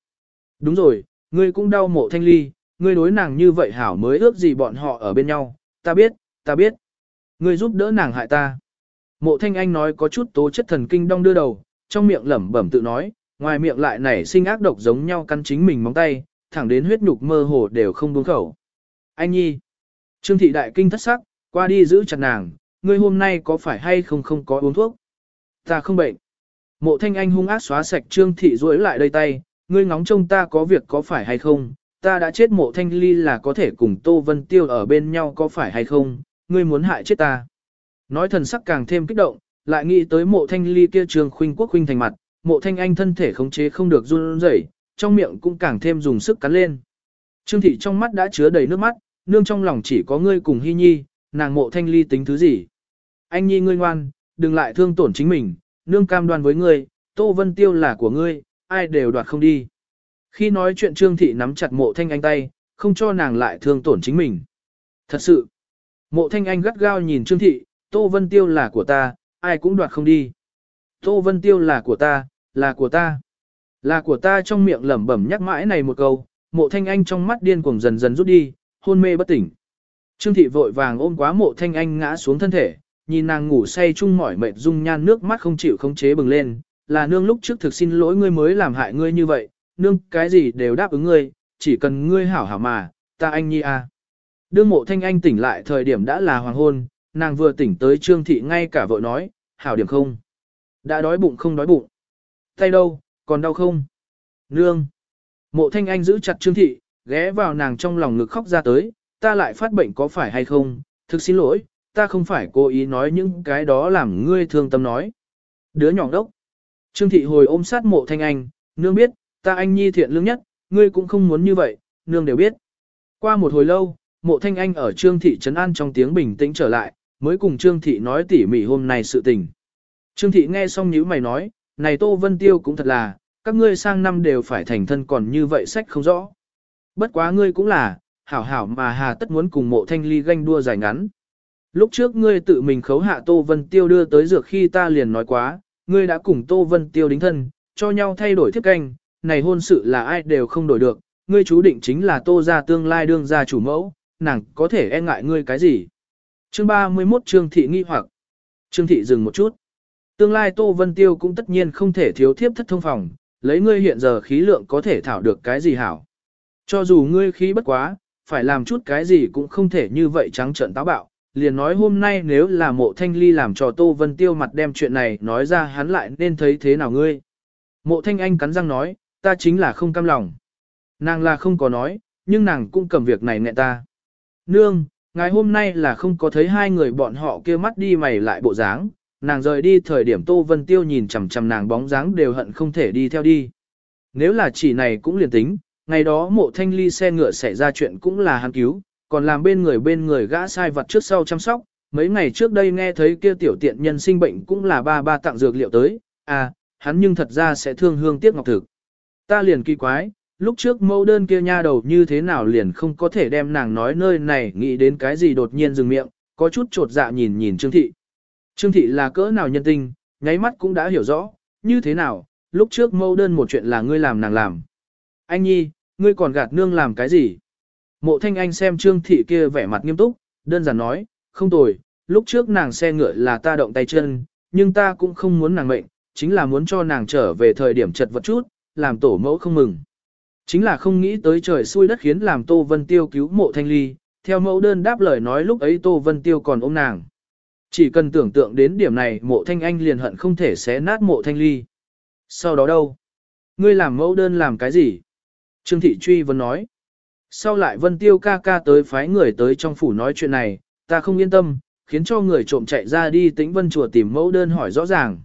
Đúng rồi, ngươi cũng đau mộ thanh ly, ngươi đối nàng như vậy hảo mới ước gì bọn họ ở bên nhau, ta biết, ta biết. Ngươi giúp đỡ nàng hại ta. Mộ thanh anh nói có chút tố chất thần kinh đong đưa đầu, trong miệng lẩm bẩm tự nói, ngoài miệng lại nảy sinh ác độc giống nhau căn chính mình móng tay, thẳng đến huyết nhục mơ hồ đều không buông khẩu. Anh nhi. Trương thị đại kinh thất sắc, qua đi giữ chặt nàng, ngươi hôm nay có phải hay không không có uống thuốc? Ta không bệnh. Mộ thanh anh hung ác xóa sạch trương thị rối lại đây tay, ngươi ngóng trông ta có việc có phải hay không? Ta đã chết mộ thanh ly là có thể cùng Tô Vân Tiêu ở bên nhau có phải hay không? Ngươi muốn hại chết ta. Nói thần sắc càng thêm kích động, lại nghĩ tới mộ thanh ly kia trường khuynh quốc khuynh thành mặt, mộ thanh anh thân thể khống chế không được run rẩy, trong miệng cũng càng thêm dùng sức cắn lên. Trương thị trong mắt đã chứa đầy nước mắt, nương trong lòng chỉ có ngươi cùng hy nhi, nàng mộ thanh ly tính thứ gì. Anh nhi ngươi ngoan, đừng lại thương tổn chính mình, nương cam đoan với ngươi, Tô Vân Tiêu là của ngươi, ai đều đoạt không đi. Khi nói chuyện Trương Thị nắm chặt mộ thanh anh tay, không cho nàng lại thương tổn chính mình. Thật sự, mộ thanh anh gắt gao nhìn Trương Thị, Tô Vân Tiêu là của ta, ai cũng đoạt không đi. Tô Vân Tiêu là của ta, là của ta. Là của ta trong miệng lẩm bẩm nhắc mãi này một câu, mộ thanh anh trong mắt điên cuồng dần dần rút đi, hôn mê bất tỉnh. Trương thị vội vàng ôm quá mộ thanh anh ngã xuống thân thể, nhìn nàng ngủ say chung mỏi mệt dung nhan nước mắt không chịu khống chế bừng lên, là nương lúc trước thực xin lỗi ngươi mới làm hại ngươi như vậy, nương cái gì đều đáp ứng ngươi, chỉ cần ngươi hảo hảo mà, ta anh nhi à. Đương mộ thanh anh tỉnh lại thời điểm đã là hoàng hôn, nàng vừa tỉnh tới trương thị ngay cả vội nói, hảo điểm không. Đã đói bụng không đói bụng. Tay đâu, còn đau không? Nương. Mộ thanh anh giữ chặt trương thị, ghé vào nàng trong lòng ngực khóc ra tới, ta lại phát bệnh có phải hay không, thực xin lỗi, ta không phải cố ý nói những cái đó làm ngươi thương tâm nói. Đứa nhỏ đốc. Trương thị hồi ôm sát mộ thanh anh, nương biết, ta anh nhi thiện lương nhất, ngươi cũng không muốn như vậy, nương đều biết. Qua một hồi lâu, mộ thanh anh ở trương thị trấn an trong tiếng bình tĩnh trở lại, mới cùng trương thị nói tỉ mỉ hôm nay sự tình. Trương thị nghe xong nhíu mày nói, này Tô Vân Tiêu cũng thật là, các ngươi sang năm đều phải thành thân còn như vậy sách không rõ. Bất quá ngươi cũng là, hảo hảo mà hà tất muốn cùng mộ thanh ly ganh đua dài ngắn. Lúc trước ngươi tự mình khấu hạ Tô Vân Tiêu đưa tới dược khi ta liền nói quá, ngươi đã cùng Tô Vân Tiêu đính thân, cho nhau thay đổi thiết canh, này hôn sự là ai đều không đổi được, ngươi chú định chính là Tô gia tương lai đương gia chủ mẫu, nàng có thể e ngại ngươi cái gì. Chương 31 Trương Thị nghi hoặc. Trương Thị dừng một chút. Tương lai Tô Vân Tiêu cũng tất nhiên không thể thiếu thiếp thất thông phòng, lấy ngươi hiện giờ khí lượng có thể thảo được cái gì hảo. Cho dù ngươi khí bất quá, phải làm chút cái gì cũng không thể như vậy trắng trợn táo bạo. Liền nói hôm nay nếu là mộ thanh ly làm cho Tô Vân Tiêu mặt đem chuyện này nói ra hắn lại nên thấy thế nào ngươi. Mộ thanh anh cắn răng nói, ta chính là không cam lòng. Nàng là không có nói, nhưng nàng cũng cầm việc này nghẹn ta. Nương, ngày hôm nay là không có thấy hai người bọn họ kia mắt đi mày lại bộ dáng, nàng rời đi thời điểm Tô Vân Tiêu nhìn chằm chằm nàng bóng dáng đều hận không thể đi theo đi. Nếu là chỉ này cũng liền tính, ngày đó mộ thanh ly xe ngựa xảy ra chuyện cũng là hắn cứu, còn làm bên người bên người gã sai vật trước sau chăm sóc. Mấy ngày trước đây nghe thấy kia tiểu tiện nhân sinh bệnh cũng là ba ba tặng dược liệu tới, à, hắn nhưng thật ra sẽ thương hương tiếc ngọc thực. Ta liền kỳ quái, lúc trước mẫu đơn kia nha đầu như thế nào liền không có thể đem nàng nói nơi này nghĩ đến cái gì đột nhiên dừng miệng, có chút trột dạ nhìn nhìn Trương Thị. Trương Thị là cỡ nào nhân tình, nháy mắt cũng đã hiểu rõ, như thế nào, lúc trước mẫu đơn một chuyện là ngươi làm nàng làm. Anh nhi, ngươi còn gạt nương làm cái gì? Mộ thanh anh xem Trương Thị kia vẻ mặt nghiêm túc, đơn giản nói, không tồi, lúc trước nàng xe ngựa là ta động tay chân, nhưng ta cũng không muốn nàng mệnh, chính là muốn cho nàng trở về thời điểm chật vật chút, làm tổ mẫu không mừng. Chính là không nghĩ tới trời xui đất khiến làm Tô Vân Tiêu cứu mộ thanh ly, theo mẫu đơn đáp lời nói lúc ấy Tô Vân Tiêu còn ôm nàng. Chỉ cần tưởng tượng đến điểm này mộ thanh anh liền hận không thể xé nát mộ thanh ly. Sau đó đâu? Ngươi làm mẫu đơn làm cái gì? Trương Thị Truy vẫn nói. Sau lại Vân Tiêu ca ca tới phái người tới trong phủ nói chuyện này, ta không yên tâm, khiến cho người trộm chạy ra đi tĩnh vân chùa tìm mẫu đơn hỏi rõ ràng.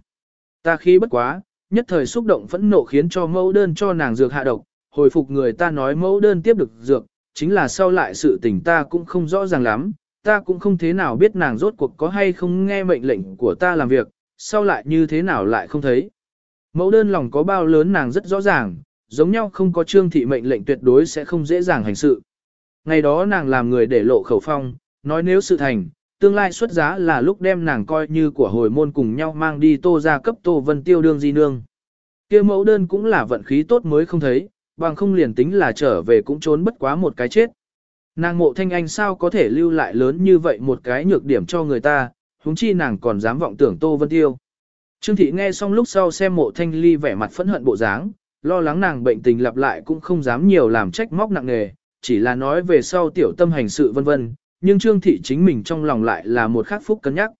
Ta khi bất quá, nhất thời xúc động phẫn nộ khiến cho mẫu đơn cho nàng dược hạ độc, hồi phục người ta nói mẫu đơn tiếp được dược, chính là sau lại sự tình ta cũng không rõ ràng lắm, ta cũng không thế nào biết nàng rốt cuộc có hay không nghe mệnh lệnh của ta làm việc, sau lại như thế nào lại không thấy. Mẫu đơn lòng có bao lớn nàng rất rõ ràng, giống nhau không có trương thị mệnh lệnh tuyệt đối sẽ không dễ dàng hành sự. Ngày đó nàng làm người để lộ khẩu phong, nói nếu sự thành, tương lai xuất giá là lúc đem nàng coi như của hồi môn cùng nhau mang đi tô ra cấp tô vân tiêu đương di nương. kia mẫu đơn cũng là vận khí tốt mới không thấy, bằng không liền tính là trở về cũng trốn bất quá một cái chết. Nàng mộ thanh anh sao có thể lưu lại lớn như vậy một cái nhược điểm cho người ta, huống chi nàng còn dám vọng tưởng tô vân tiêu. Trương thị nghe xong lúc sau xem mộ thanh ly vẻ mặt phẫn hận bộ dáng, lo lắng nàng bệnh tình lặp lại cũng không dám nhiều làm trách móc nặng nề, chỉ là nói về sau tiểu tâm hành sự vân vân, nhưng Trương thị chính mình trong lòng lại là một khắc phúc cân nhắc.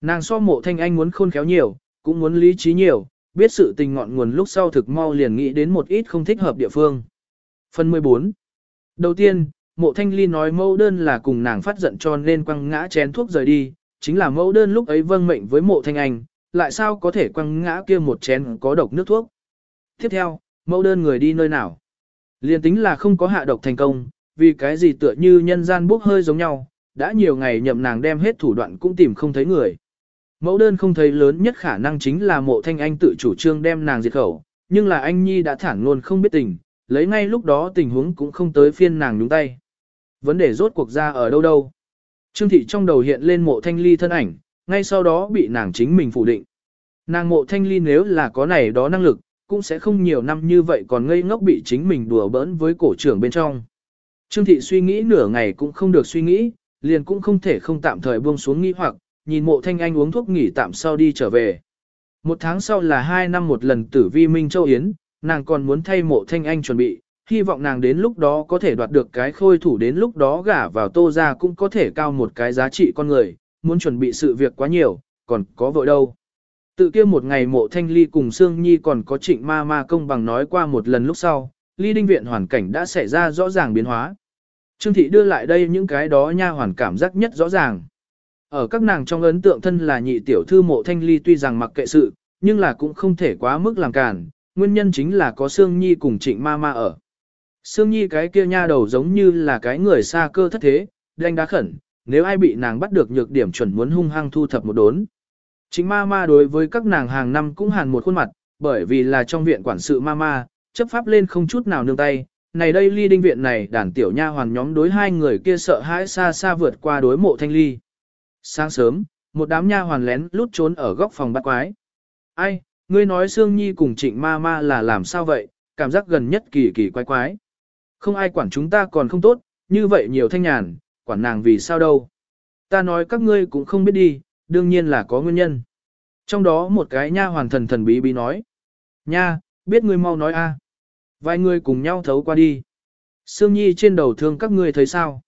Nàng so mộ thanh anh muốn khôn khéo nhiều, cũng muốn lý trí nhiều, biết sự tình ngọn nguồn lúc sau thực mau liền nghĩ đến một ít không thích hợp địa phương. Phần 14 Đầu tiên, mộ thanh ly nói mẫu đơn là cùng nàng phát giận cho nên quăng ngã chén thuốc rời đi, chính là mẫu đơn lúc ấy vâng mệnh với mộ thanh anh, lại sao có thể quăng ngã kia một chén có độc nước thuốc. Tiếp theo, mẫu đơn người đi nơi nào? Liên tính là không có hạ độc thành công, vì cái gì tựa như nhân gian bốc hơi giống nhau, đã nhiều ngày nhậm nàng đem hết thủ đoạn cũng tìm không thấy người. Mẫu đơn không thấy lớn nhất khả năng chính là mộ thanh anh tự chủ trương đem nàng diệt khẩu, nhưng là anh Nhi đã thản luôn không biết tình, lấy ngay lúc đó tình huống cũng không tới phiên nàng nhúng tay. Vấn đề rốt cuộc ra ở đâu đâu. Trương thị trong đầu hiện lên mộ thanh ly thân ảnh, ngay sau đó bị nàng chính mình phủ định. Nàng mộ thanh ly nếu là có này đó năng lực, cũng sẽ không nhiều năm như vậy còn ngây ngốc bị chính mình đùa bỡn với cổ trưởng bên trong. Trương thị suy nghĩ nửa ngày cũng không được suy nghĩ, liền cũng không thể không tạm thời buông xuống nghi hoặc, nhìn mộ thanh anh uống thuốc nghỉ tạm sau đi trở về. Một tháng sau là hai năm một lần tử vi Minh Châu Yến, nàng còn muốn thay mộ thanh anh chuẩn bị, hy vọng nàng đến lúc đó có thể đoạt được cái khôi thủ đến lúc đó gả vào tô ra cũng có thể cao một cái giá trị con người, muốn chuẩn bị sự việc quá nhiều, còn có vội đâu. Tự kia một ngày mộ thanh ly cùng Sương Nhi còn có trịnh ma ma công bằng nói qua một lần lúc sau, ly đinh viện hoàn cảnh đã xảy ra rõ ràng biến hóa. Trương thị đưa lại đây những cái đó nha hoàn cảm giác nhất rõ ràng. Ở các nàng trong ấn tượng thân là nhị tiểu thư mộ thanh ly tuy rằng mặc kệ sự, nhưng là cũng không thể quá mức làm cản, nguyên nhân chính là có Sương Nhi cùng trịnh ma ma ở. Sương Nhi cái kia nha đầu giống như là cái người xa cơ thất thế, đánh đá khẩn, nếu ai bị nàng bắt được nhược điểm chuẩn muốn hung hăng thu thập một đốn. Chính ma ma đối với các nàng hàng năm cũng hàn một khuôn mặt, bởi vì là trong viện quản sự ma ma, chấp pháp lên không chút nào nương tay. Này đây ly đinh viện này đàn tiểu nha hoàn nhóm đối hai người kia sợ hãi xa xa vượt qua đối mộ thanh ly. Sáng sớm, một đám nha hoàn lén lút trốn ở góc phòng bắt quái. Ai, ngươi nói Sương Nhi cùng trịnh ma ma là làm sao vậy, cảm giác gần nhất kỳ kỳ quái quái. Không ai quản chúng ta còn không tốt, như vậy nhiều thanh nhàn, quản nàng vì sao đâu. Ta nói các ngươi cũng không biết đi, đương nhiên là có nguyên nhân. Trong đó một cái nha hoàn thần thần bí bí nói. Nha, biết ngươi mau nói a. Vài người cùng nhau thấu qua đi. Sương Nhi trên đầu thương các ngươi thấy sao?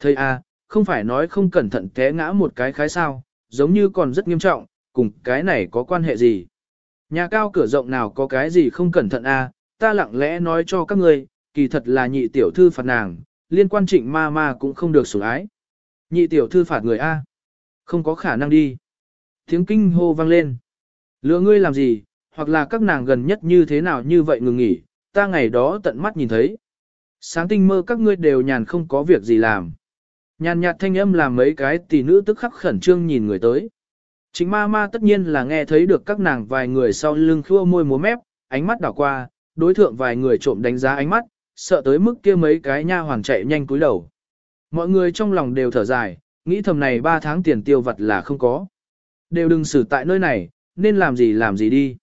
Thấy a, không phải nói không cẩn thận té ngã một cái khái sao, giống như còn rất nghiêm trọng, cùng cái này có quan hệ gì? Nhà cao cửa rộng nào có cái gì không cẩn thận a? ta lặng lẽ nói cho các ngươi, kỳ thật là nhị tiểu thư phạt nàng, liên quan trịnh ma ma cũng không được sủng ái. Nhị tiểu thư phạt người a. Không có khả năng đi. Tiếng kinh hô vang lên. Lựa ngươi làm gì, hoặc là các nàng gần nhất như thế nào như vậy ngừng nghỉ, ta ngày đó tận mắt nhìn thấy. Sáng tinh mơ các ngươi đều nhàn không có việc gì làm. Nhàn nhạt thanh âm làm mấy cái tỷ nữ tức khắc khẩn trương nhìn người tới. Chính ma ma tất nhiên là nghe thấy được các nàng vài người sau lưng khua môi múa mép, ánh mắt đảo qua, đối thượng vài người trộm đánh giá ánh mắt, sợ tới mức kia mấy cái nha hoàn chạy nhanh cúi đầu. Mọi người trong lòng đều thở dài, nghĩ thầm này 3 tháng tiền tiêu vặt là không có. Đều đừng xử tại nơi này, nên làm gì làm gì đi.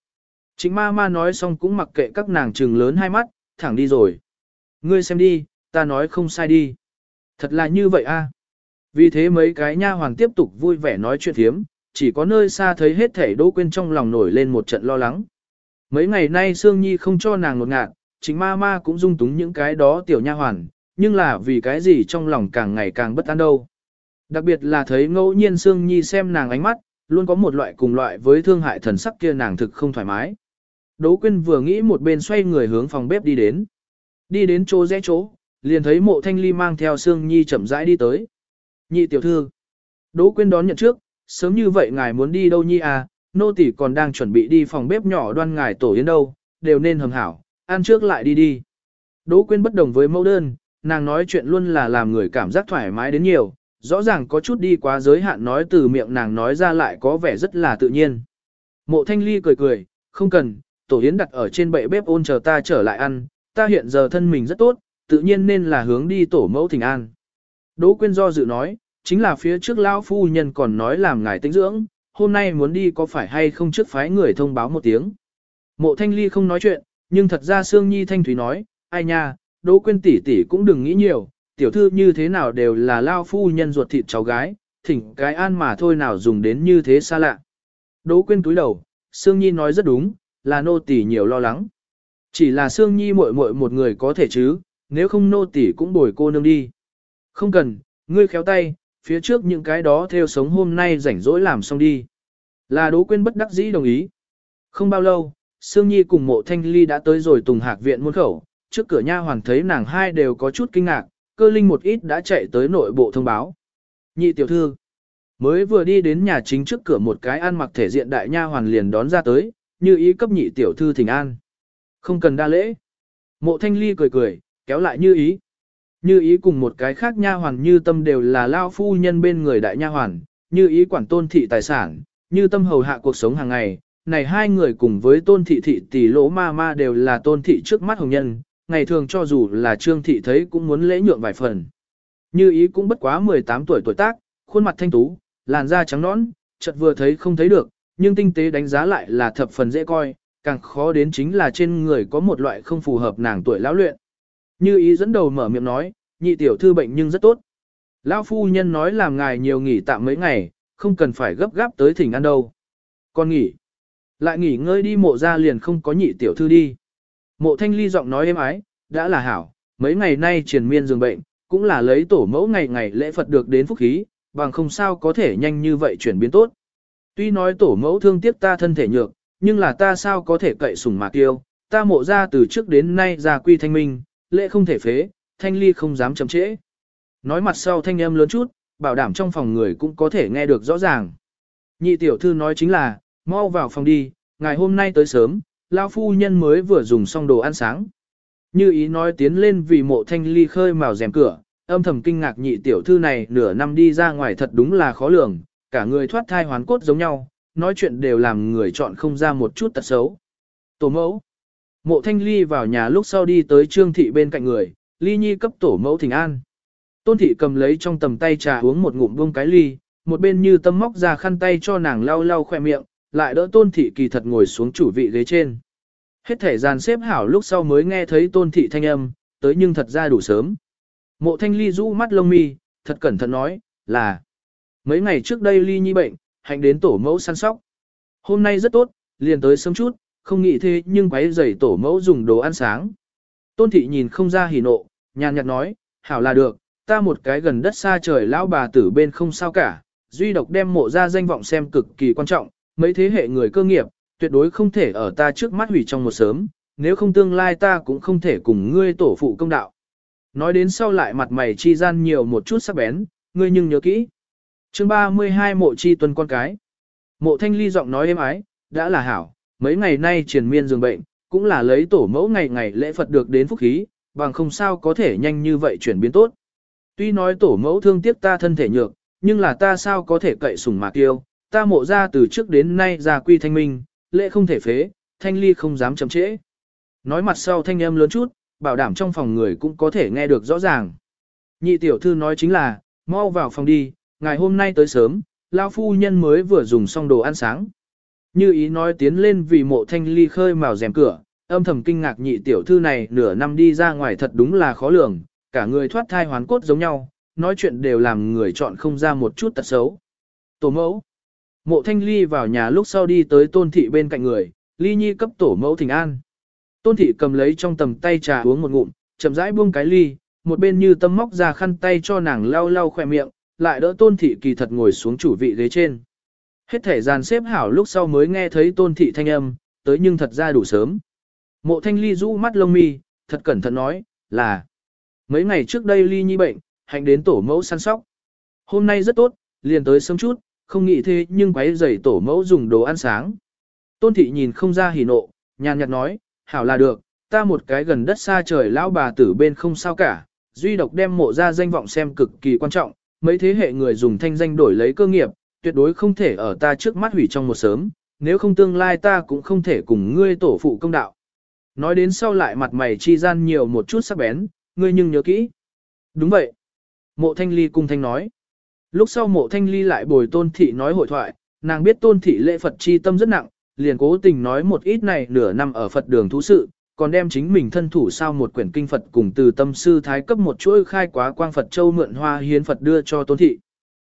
Chính ma ma nói xong cũng mặc kệ các nàng trừng lớn hai mắt, thẳng đi rồi. Ngươi xem đi, ta nói không sai đi. Thật là như vậy a. Vì thế mấy cái nha hoàn tiếp tục vui vẻ nói chuyện thiếm, chỉ có nơi xa thấy hết thể Đỗ Quyên trong lòng nổi lên một trận lo lắng. Mấy ngày nay Sương Nhi không cho nàng ngột ngạt, chính ma ma cũng dung túng những cái đó tiểu nha hoàn, nhưng là vì cái gì trong lòng càng ngày càng bất an đâu. Đặc biệt là thấy ngẫu nhiên Sương Nhi xem nàng ánh mắt, luôn có một loại cùng loại với thương hại thần sắc kia nàng thực không thoải mái. Đỗ Quyên vừa nghĩ một bên xoay người hướng phòng bếp đi đến. Đi đến chỗ rẽ chỗ, liền thấy mộ thanh ly mang theo Sương Nhi chậm rãi đi tới. Nhị tiểu thư. Đỗ Quyên đón nhận trước, sớm như vậy ngài muốn đi đâu nhi à, nô tỷ còn đang chuẩn bị đi phòng bếp nhỏ đoan ngài tổ yến đâu, đều nên hầm hảo, ăn trước lại đi đi. Đỗ Quyên bất đồng với mẫu đơn, nàng nói chuyện luôn là làm người cảm giác thoải mái đến nhiều, rõ ràng có chút đi quá giới hạn nói từ miệng nàng nói ra lại có vẻ rất là tự nhiên. Mộ Thanh Ly cười cười, không cần, tổ yến đặt ở trên bệ bếp ôn chờ ta trở lại ăn, ta hiện giờ thân mình rất tốt, tự nhiên nên là hướng đi tổ mẫu thỉnh an. Đỗ Quyên do dự nói, chính là phía trước lão phu nhân còn nói làm ngài tĩnh dưỡng, hôm nay muốn đi có phải hay không trước phái người thông báo một tiếng. Mộ Thanh Ly không nói chuyện, nhưng thật ra Sương Nhi Thanh Thúy nói, ai nha, Đỗ Quyên tỷ tỷ cũng đừng nghĩ nhiều, tiểu thư như thế nào đều là lao phu nhân ruột thịt cháu gái, thỉnh cái an mà thôi nào dùng đến như thế xa lạ. Đỗ Quyên túi đầu, Sương Nhi nói rất đúng, là nô tỷ nhiều lo lắng. Chỉ là Sương Nhi muội muội một người có thể chứ, nếu không nô tỷ cũng bồi cô nương đi. Không cần, ngươi khéo tay, phía trước những cái đó theo sống hôm nay rảnh rỗi làm xong đi. Là Đỗ Quyên bất đắc dĩ đồng ý. Không bao lâu, Sương Nhi cùng mộ thanh ly đã tới rồi Tùng Hạc viện muôn khẩu, trước cửa nha hoàn thấy nàng hai đều có chút kinh ngạc, cơ linh một ít đã chạy tới nội bộ thông báo. Nhị tiểu thư, mới vừa đi đến nhà chính trước cửa một cái ăn mặc thể diện đại nha hoàn liền đón ra tới, như ý cấp nhị tiểu thư thỉnh an. Không cần đa lễ. Mộ thanh ly cười cười, kéo lại như ý. Như ý cùng một cái khác nha hoàn như tâm đều là lao phu nhân bên người đại nha hoàn, như ý quản tôn thị tài sản, như tâm hầu hạ cuộc sống hàng ngày. Này hai người cùng với tôn thị thị tỷ lỗ ma ma đều là tôn thị trước mắt hồng nhân, ngày thường cho dù là trương thị thấy cũng muốn lễ nhượng vài phần. Như ý cũng bất quá 18 tuổi tuổi tác, khuôn mặt thanh tú, làn da trắng nõn, chợt vừa thấy không thấy được, nhưng tinh tế đánh giá lại là thập phần dễ coi, càng khó đến chính là trên người có một loại không phù hợp nàng tuổi lão luyện. Như ý dẫn đầu mở miệng nói, nhị tiểu thư bệnh nhưng rất tốt. Lão phu nhân nói làm ngài nhiều nghỉ tạm mấy ngày, không cần phải gấp gáp tới thỉnh ăn đâu. Con nghỉ. Lại nghỉ ngơi đi mộ ra liền không có nhị tiểu thư đi. Mộ thanh ly giọng nói êm ái, đã là hảo, mấy ngày nay triền miên dường bệnh, cũng là lấy tổ mẫu ngày ngày lễ Phật được đến phúc khí, bằng không sao có thể nhanh như vậy chuyển biến tốt. Tuy nói tổ mẫu thương tiếc ta thân thể nhược, nhưng là ta sao có thể cậy sủng mà kiêu, ta mộ ra từ trước đến nay ra quy thanh minh, lễ không thể phế, thanh ly không dám chậm trễ. Nói mặt sau thanh âm lớn chút, bảo đảm trong phòng người cũng có thể nghe được rõ ràng. Nhị tiểu thư nói chính là, mau vào phòng đi, ngày hôm nay tới sớm, lao phu nhân mới vừa dùng xong đồ ăn sáng. Như ý nói tiến lên vì mộ thanh ly khơi màu rèm cửa, âm thầm kinh ngạc nhị tiểu thư này nửa năm đi ra ngoài thật đúng là khó lường, cả người thoát thai hoán cốt giống nhau, nói chuyện đều làm người chọn không ra một chút tật xấu. Tổ mẫu. Mộ thanh ly vào nhà lúc sau đi tới trương thị bên cạnh người, ly nhi cấp tổ mẫu thỉnh an. Tôn thị cầm lấy trong tầm tay trà uống một ngụm buông cái ly, một bên như tâm móc ra khăn tay cho nàng lau lau khoe miệng, lại đỡ tôn thị kỳ thật ngồi xuống chủ vị ghế trên. Hết thể dàn xếp hảo lúc sau mới nghe thấy tôn thị thanh âm, tới nhưng thật ra đủ sớm. Mộ thanh ly rũ mắt lông mi, thật cẩn thận nói, là mấy ngày trước đây ly nhi bệnh, hạnh đến tổ mẫu săn sóc. Hôm nay rất tốt, liền tới sớm chút, không nghĩ thế nhưng quấy giày tổ mẫu dùng đồ ăn sáng. Tôn thị nhìn không ra hỉ nộ, nhàn nhạt nói, hảo là được, ta một cái gần đất xa trời lão bà tử bên không sao cả, duy độc đem mộ ra danh vọng xem cực kỳ quan trọng, mấy thế hệ người cơ nghiệp, tuyệt đối không thể ở ta trước mắt hủy trong một sớm, nếu không tương lai ta cũng không thể cùng ngươi tổ phụ công đạo. Nói đến sau lại mặt mày chi gian nhiều một chút sắc bén, ngươi nhưng nhớ kỹ. chương 32 mộ chi tuần con cái. Mộ thanh ly giọng nói êm ái, đã là hảo, mấy ngày nay triền miên dường bệnh, cũng là lấy tổ mẫu ngày ngày lễ Phật được đến phúc khí, bằng không sao có thể nhanh như vậy chuyển biến tốt. Tuy nói tổ mẫu thương tiếc ta thân thể nhược, nhưng là ta sao có thể cậy sủng mà kiêu, ta mộ ra từ trước đến nay ra quy thanh minh, lễ không thể phế, thanh ly không dám chậm trễ. Nói mặt sau thanh âm lớn chút, bảo đảm trong phòng người cũng có thể nghe được rõ ràng. Nhị tiểu thư nói chính là, mau vào phòng đi, ngày hôm nay tới sớm, lao phu nhân mới vừa dùng xong đồ ăn sáng. Như ý nói tiến lên vì mộ thanh ly khơi màu rèm cửa, âm thầm kinh ngạc nhị tiểu thư này nửa năm đi ra ngoài thật đúng là khó lường, cả người thoát thai hoán cốt giống nhau, nói chuyện đều làm người chọn không ra một chút tật xấu. Tổ mẫu Mộ thanh ly vào nhà lúc sau đi tới tôn thị bên cạnh người, ly nhi cấp tổ mẫu thỉnh an. Tôn thị cầm lấy trong tầm tay trà uống một ngụm, chậm rãi buông cái ly, một bên như tâm móc ra khăn tay cho nàng lau lau khỏe miệng, lại đỡ tôn thị kỳ thật ngồi xuống chủ vị ghế trên. Hết thể dàn xếp hảo lúc sau mới nghe thấy tôn thị thanh âm, tới nhưng thật ra đủ sớm. Mộ thanh ly rũ mắt lông mi, thật cẩn thận nói, là mấy ngày trước đây ly nhi bệnh, hành đến tổ mẫu săn sóc. Hôm nay rất tốt, liền tới sớm chút, không nghĩ thế nhưng quấy dày tổ mẫu dùng đồ ăn sáng. Tôn thị nhìn không ra hỉ nộ, nhàn nhạt nói, hảo là được, ta một cái gần đất xa trời lão bà tử bên không sao cả, duy độc đem mộ ra danh vọng xem cực kỳ quan trọng, mấy thế hệ người dùng thanh danh đổi lấy cơ nghiệp, tuyệt đối không thể ở ta trước mắt hủy trong một sớm, nếu không tương lai ta cũng không thể cùng ngươi tổ phụ công đạo. Nói đến sau lại mặt mày chi gian nhiều một chút sắc bén, ngươi nhưng nhớ kỹ. Đúng vậy. Mộ thanh ly cung thanh nói. Lúc sau mộ thanh ly lại bồi tôn thị nói hội thoại, nàng biết tôn thị lễ Phật chi tâm rất nặng, liền cố tình nói một ít này nửa năm ở Phật đường thú sự, còn đem chính mình thân thủ sao một quyển kinh Phật cùng từ tâm sư thái cấp một chuỗi khai quá quang Phật châu mượn hoa hiến Phật đưa cho tôn thị.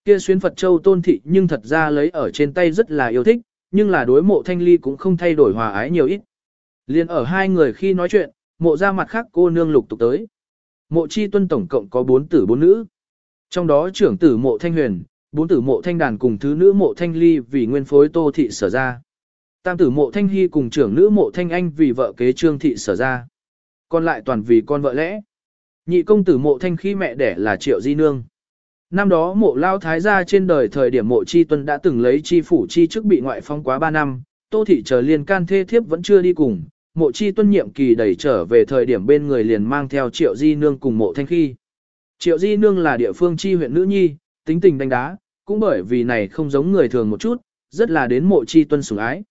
Kia xuyên Phật châu tôn thị nhưng thật ra lấy ở trên tay rất là yêu thích, nhưng là đối mộ thanh ly cũng không thay đổi hòa ái nhiều ít. Liên ở hai người khi nói chuyện, mộ ra mặt khác cô nương lục tục tới. Mộ chi tuân tổng cộng có bốn tử bốn nữ. Trong đó trưởng tử mộ thanh huyền, bốn tử mộ thanh đàn cùng thứ nữ mộ thanh ly vì nguyên phối tô thị sở ra. Tam tử mộ thanh hy cùng trưởng nữ mộ thanh anh vì vợ kế trương thị sở ra. Còn lại toàn vì con vợ lẽ. Nhị công tử mộ thanh khi mẹ đẻ là triệu di nương. Năm đó mộ lao thái gia trên đời thời điểm mộ chi tuân đã từng lấy chi phủ chi chức bị ngoại phong quá 3 năm, tô thị chờ liên can thê thiếp vẫn chưa đi cùng, mộ chi tuân nhiệm kỳ đẩy trở về thời điểm bên người liền mang theo triệu di nương cùng mộ thanh khi. Triệu di nương là địa phương chi huyện nữ nhi, tính tình đánh đá, cũng bởi vì này không giống người thường một chút, rất là đến mộ chi tuân sủng ái.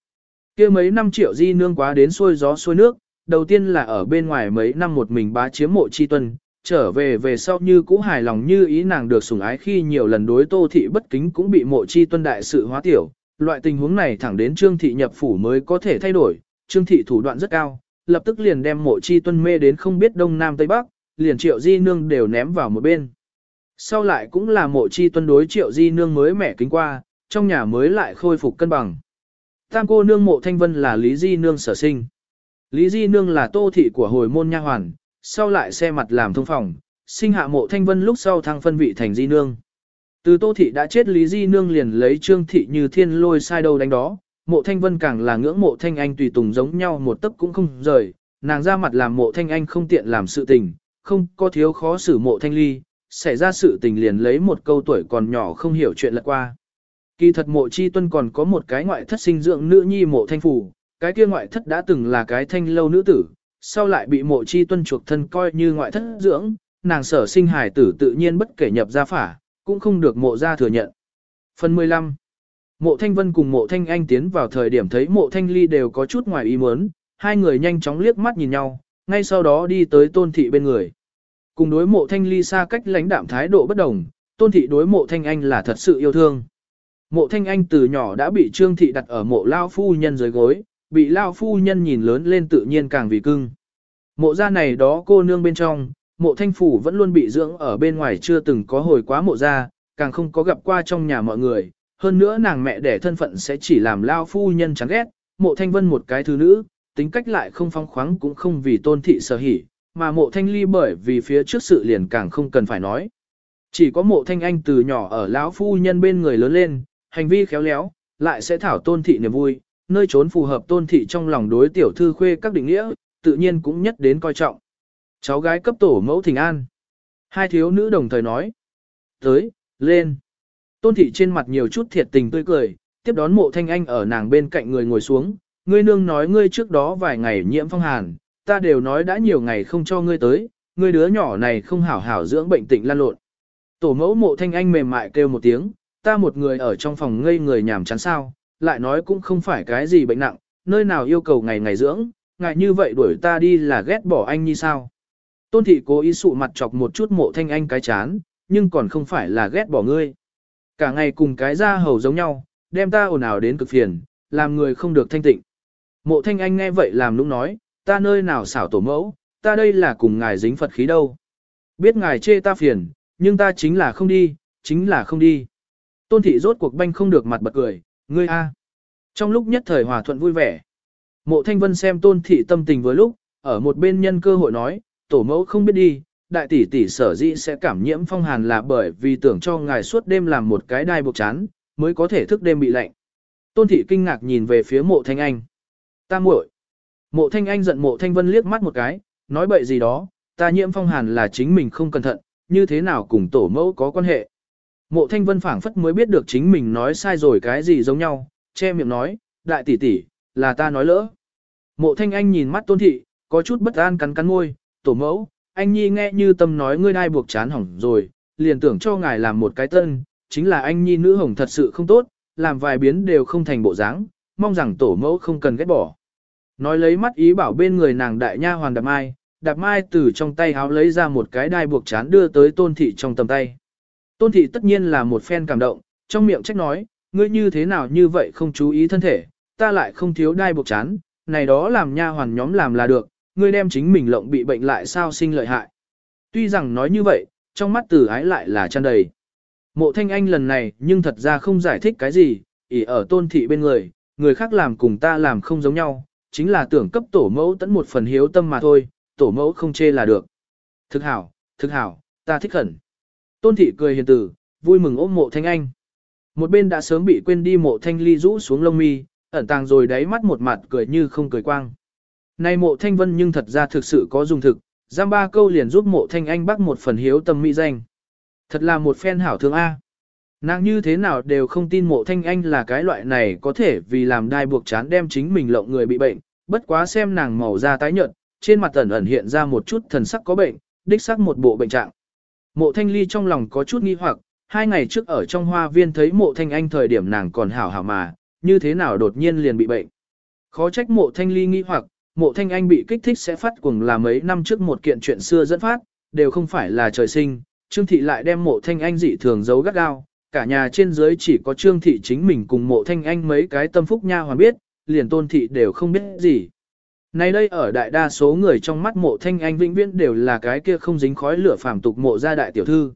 kia mấy năm triệu di nương quá đến xuôi gió xuôi nước, đầu tiên là ở bên ngoài mấy năm một mình bá chiếm mộ chi tuân, trở về về sau như cũ hài lòng như ý nàng được sủng ái khi nhiều lần đối tô thị bất kính cũng bị mộ chi tuân đại sự hóa tiểu. Loại tình huống này thẳng đến trương thị nhập phủ mới có thể thay đổi, trương thị thủ đoạn rất cao, lập tức liền đem mộ chi tuân mê đến không biết đông nam tây bắc, liền triệu di nương đều ném vào một bên. Sau lại cũng là mộ chi tuân đối triệu di nương mới mẻ kính qua, trong nhà mới lại khôi phục cân bằng. Tam cô nương mộ thanh vân là Lý Di nương sở sinh. Lý Di nương là tô thị của hồi môn nha hoàn, sau lại xe mặt làm thông phòng, sinh hạ mộ thanh vân lúc sau thăng phân vị thành Di nương. Từ tô thị đã chết Lý Di nương liền lấy trương thị như thiên lôi sai đầu đánh đó, mộ thanh vân càng là ngưỡng mộ thanh anh tùy tùng giống nhau một tấc cũng không rời, nàng ra mặt làm mộ thanh anh không tiện làm sự tình, không có thiếu khó xử mộ thanh ly, xảy ra sự tình liền lấy một câu tuổi còn nhỏ không hiểu chuyện lật qua. Kỳ thật mộ chi tuân còn có một cái ngoại thất sinh dưỡng nữ nhi mộ thanh phủ, cái kia ngoại thất đã từng là cái thanh lâu nữ tử, sau lại bị mộ chi tuân chuộc thân coi như ngoại thất dưỡng, nàng sở sinh hài tử tự nhiên bất kể nhập gia phả, cũng không được mộ gia thừa nhận. Phần 15 Mộ Thanh Vân cùng Mộ Thanh Anh tiến vào thời điểm thấy Mộ Thanh Ly đều có chút ngoài ý muốn, hai người nhanh chóng liếc mắt nhìn nhau, ngay sau đó đi tới Tôn Thị bên người. Cùng đối Mộ Thanh Ly xa cách lãnh đạm thái độ bất đồng, Tôn Thị đối Mộ Thanh Anh là thật sự yêu thương. Mộ Thanh Anh từ nhỏ đã bị Trương Thị đặt ở mộ Lao Phu Nhân dưới gối, bị Lao Phu Nhân nhìn lớn lên tự nhiên càng vì cưng. Mộ gia này đó cô nương bên trong, mộ Thanh Phủ vẫn luôn bị dưỡng ở bên ngoài chưa từng có hồi quá mộ gia, càng không có gặp qua trong nhà mọi người, hơn nữa nàng mẹ đẻ thân phận sẽ chỉ làm lao phu nhân chán ghét, mộ thanh vân một cái thứ nữ, tính cách lại không phong khoáng cũng không vì tôn thị sở hỉ, mà mộ thanh ly bởi vì phía trước sự liền càng không cần phải nói. Chỉ có mộ thanh anh từ nhỏ ở lão phu nhân bên người lớn lên, hành vi khéo léo, lại sẽ thảo tôn thị niềm vui, nơi trốn phù hợp tôn thị trong lòng đối tiểu thư khuê các định nghĩa, tự nhiên cũng nhất đến coi trọng. Cháu gái cấp tổ mẫu thỉnh an. Hai thiếu nữ đồng thời nói. Tới, lên. Tôn thị trên mặt nhiều chút thiệt tình tươi cười, tiếp đón mộ thanh anh ở nàng bên cạnh người ngồi xuống, ngươi nương nói ngươi trước đó vài ngày nhiễm phong hàn, ta đều nói đã nhiều ngày không cho ngươi tới, ngươi đứa nhỏ này không hảo hảo dưỡng bệnh tịnh lan lộn. Tổ mẫu mộ thanh anh mềm mại kêu một tiếng, ta một người ở trong phòng ngây người nhảm chán sao, lại nói cũng không phải cái gì bệnh nặng, nơi nào yêu cầu ngày ngày dưỡng, ngại như vậy đuổi ta đi là ghét bỏ anh như sao. Tôn thị cố ý sụ mặt chọc một chút mộ thanh anh cái chán, nhưng còn không phải là ghét bỏ ngươi. Cả ngày cùng cái da hầu giống nhau, đem ta ồn ào đến cực phiền, làm người không được thanh tịnh. Mộ thanh anh nghe vậy làm nũng nói, ta nơi nào xảo tổ mẫu, ta đây là cùng ngài dính Phật khí đâu. Biết ngài chê ta phiền, nhưng ta chính là không đi, chính là không đi. Tôn thị rốt cuộc banh không được mặt bật cười, ngươi a. Trong lúc nhất thời hòa thuận vui vẻ, mộ thanh vân xem tôn thị tâm tình với lúc, ở một bên nhân cơ hội nói, tổ mẫu không biết đi, đại tỷ tỷ sở dĩ sẽ cảm nhiễm phong hàn là bởi vì tưởng cho ngài suốt đêm làm một cái đai buộc chán, mới có thể thức đêm bị lạnh. Tôn thị kinh ngạc nhìn về phía mộ thanh anh. Ta muội. Mộ thanh anh giận mộ thanh vân liếc mắt một cái, nói bậy gì đó, ta nhiễm phong hàn là chính mình không cẩn thận, như thế nào cùng tổ mẫu có quan hệ. Mộ thanh vân phảng phất mới biết được chính mình nói sai rồi cái gì giống nhau, che miệng nói, đại tỷ tỷ, là ta nói lỡ. Mộ thanh anh nhìn mắt tôn thị, có chút bất an cắn cắn môi, tổ mẫu, anh nhi nghe như tâm nói ngươi đai buộc chán hỏng rồi, liền tưởng cho ngài làm một cái tân, chính là anh nhi nữ hồng thật sự không tốt, làm vài biến đều không thành bộ dáng, mong rằng tổ mẫu không cần ghét bỏ. Nói lấy mắt ý bảo bên người nàng đại nha hoàng đạp mai, đạp mai từ trong tay háo lấy ra một cái đai buộc chán đưa tới tôn thị trong tầm tay. Tôn thị tất nhiên là một phen cảm động, trong miệng trách nói, ngươi như thế nào như vậy không chú ý thân thể, ta lại không thiếu đai buộc chán, này đó làm nha hoàn nhóm làm là được, ngươi đem chính mình lộng bị bệnh lại sao sinh lợi hại. Tuy rằng nói như vậy, trong mắt tử ái lại là tràn đầy. Mộ thanh anh lần này nhưng thật ra không giải thích cái gì, ỉ ở tôn thị bên người, người khác làm cùng ta làm không giống nhau, chính là tưởng cấp tổ mẫu tẫn một phần hiếu tâm mà thôi, tổ mẫu không chê là được. Thực hảo, thực hảo, ta thích khẩn. Tôn thị cười hiền tử, vui mừng ôm mộ thanh anh. Một bên đã sớm bị quên đi mộ thanh ly rũ xuống lông mi, ẩn tàng rồi đáy mắt một mặt cười như không cười quang. Này mộ thanh vân nhưng thật ra thực sự có dùng thực, giam ba câu liền giúp mộ thanh anh bắt một phần hiếu tâm mỹ danh. Thật là một phen hảo thương A. Nàng như thế nào đều không tin mộ thanh anh là cái loại này có thể vì làm đai buộc chán đem chính mình lộng người bị bệnh, bất quá xem nàng màu da tái nhợt, trên mặt ẩn ẩn hiện ra một chút thần sắc có bệnh, đích sắc một bộ bệnh trạng. Mộ thanh ly trong lòng có chút nghi hoặc, hai ngày trước ở trong hoa viên thấy mộ thanh anh thời điểm nàng còn hảo hảo mà, như thế nào đột nhiên liền bị bệnh. Khó trách mộ thanh ly nghi hoặc, mộ thanh anh bị kích thích sẽ phát cuồng là mấy năm trước một kiện chuyện xưa dẫn phát, đều không phải là trời sinh, Trương Thị lại đem mộ thanh anh dị thường giấu gắt gao, cả nhà trên dưới chỉ có Trương Thị chính mình cùng mộ thanh anh mấy cái tâm phúc nha hoàn biết, liền tôn thị đều không biết gì. Này đây ở đại đa số người trong mắt mộ thanh anh vĩnh viễn đều là cái kia không dính khói lửa phàm tục mộ gia đại tiểu thư.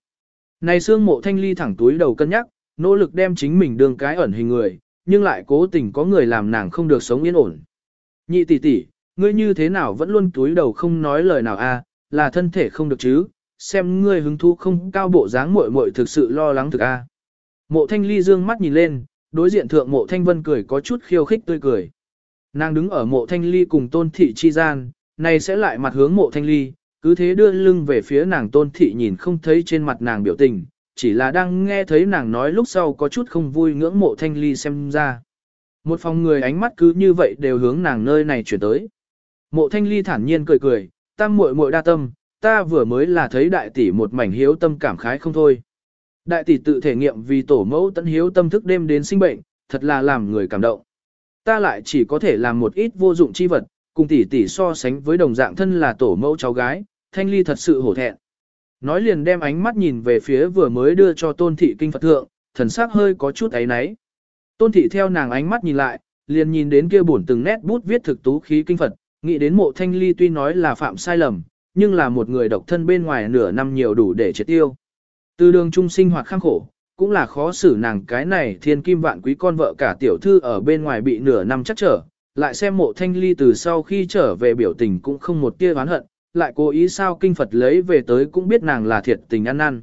Này xương mộ thanh ly thẳng túi đầu cân nhắc, nỗ lực đem chính mình đương cái ẩn hình người, nhưng lại cố tình có người làm nàng không được sống yên ổn. Nhị tỷ tỷ, ngươi như thế nào vẫn luôn túi đầu không nói lời nào a, là thân thể không được chứ, xem ngươi hứng thú không cao bộ dáng muội muội thực sự lo lắng thực a. Mộ thanh ly dương mắt nhìn lên, đối diện thượng mộ thanh vân cười có chút khiêu khích tươi cười. Nàng đứng ở mộ thanh ly cùng tôn thị chi gian, này sẽ lại mặt hướng mộ thanh ly, cứ thế đưa lưng về phía nàng tôn thị nhìn không thấy trên mặt nàng biểu tình, chỉ là đang nghe thấy nàng nói lúc sau có chút không vui ngưỡng mộ thanh ly xem ra. Một phòng người ánh mắt cứ như vậy đều hướng nàng nơi này chuyển tới. Mộ thanh ly thản nhiên cười cười, tam muội muội đa tâm, ta vừa mới là thấy đại tỷ một mảnh hiếu tâm cảm khái không thôi. Đại tỷ tự thể nghiệm vì tổ mẫu tận hiếu tâm thức đêm đến sinh bệnh, thật là làm người cảm động. Ta lại chỉ có thể làm một ít vô dụng chi vật, cùng tỷ tỷ so sánh với đồng dạng thân là tổ mẫu cháu gái, thanh ly thật sự hổ thẹn. Nói liền đem ánh mắt nhìn về phía vừa mới đưa cho tôn thị kinh Phật thượng, thần sắc hơi có chút ấy náy. Tôn thị theo nàng ánh mắt nhìn lại, liền nhìn đến kia bổn từng nét bút viết thực tú khí kinh Phật, nghĩ đến mộ thanh ly tuy nói là phạm sai lầm, nhưng là một người độc thân bên ngoài nửa năm nhiều đủ để triệt tiêu. Từ đường trung sinh hoạt khang khổ, cũng là khó xử nàng cái này thiên kim vạn quý con vợ cả tiểu thư ở bên ngoài bị nửa năm chắc trở, lại xem mộ thanh ly từ sau khi trở về biểu tình cũng không một tia oán hận, lại cố ý sao kinh Phật lấy về tới cũng biết nàng là thiệt tình ăn năn.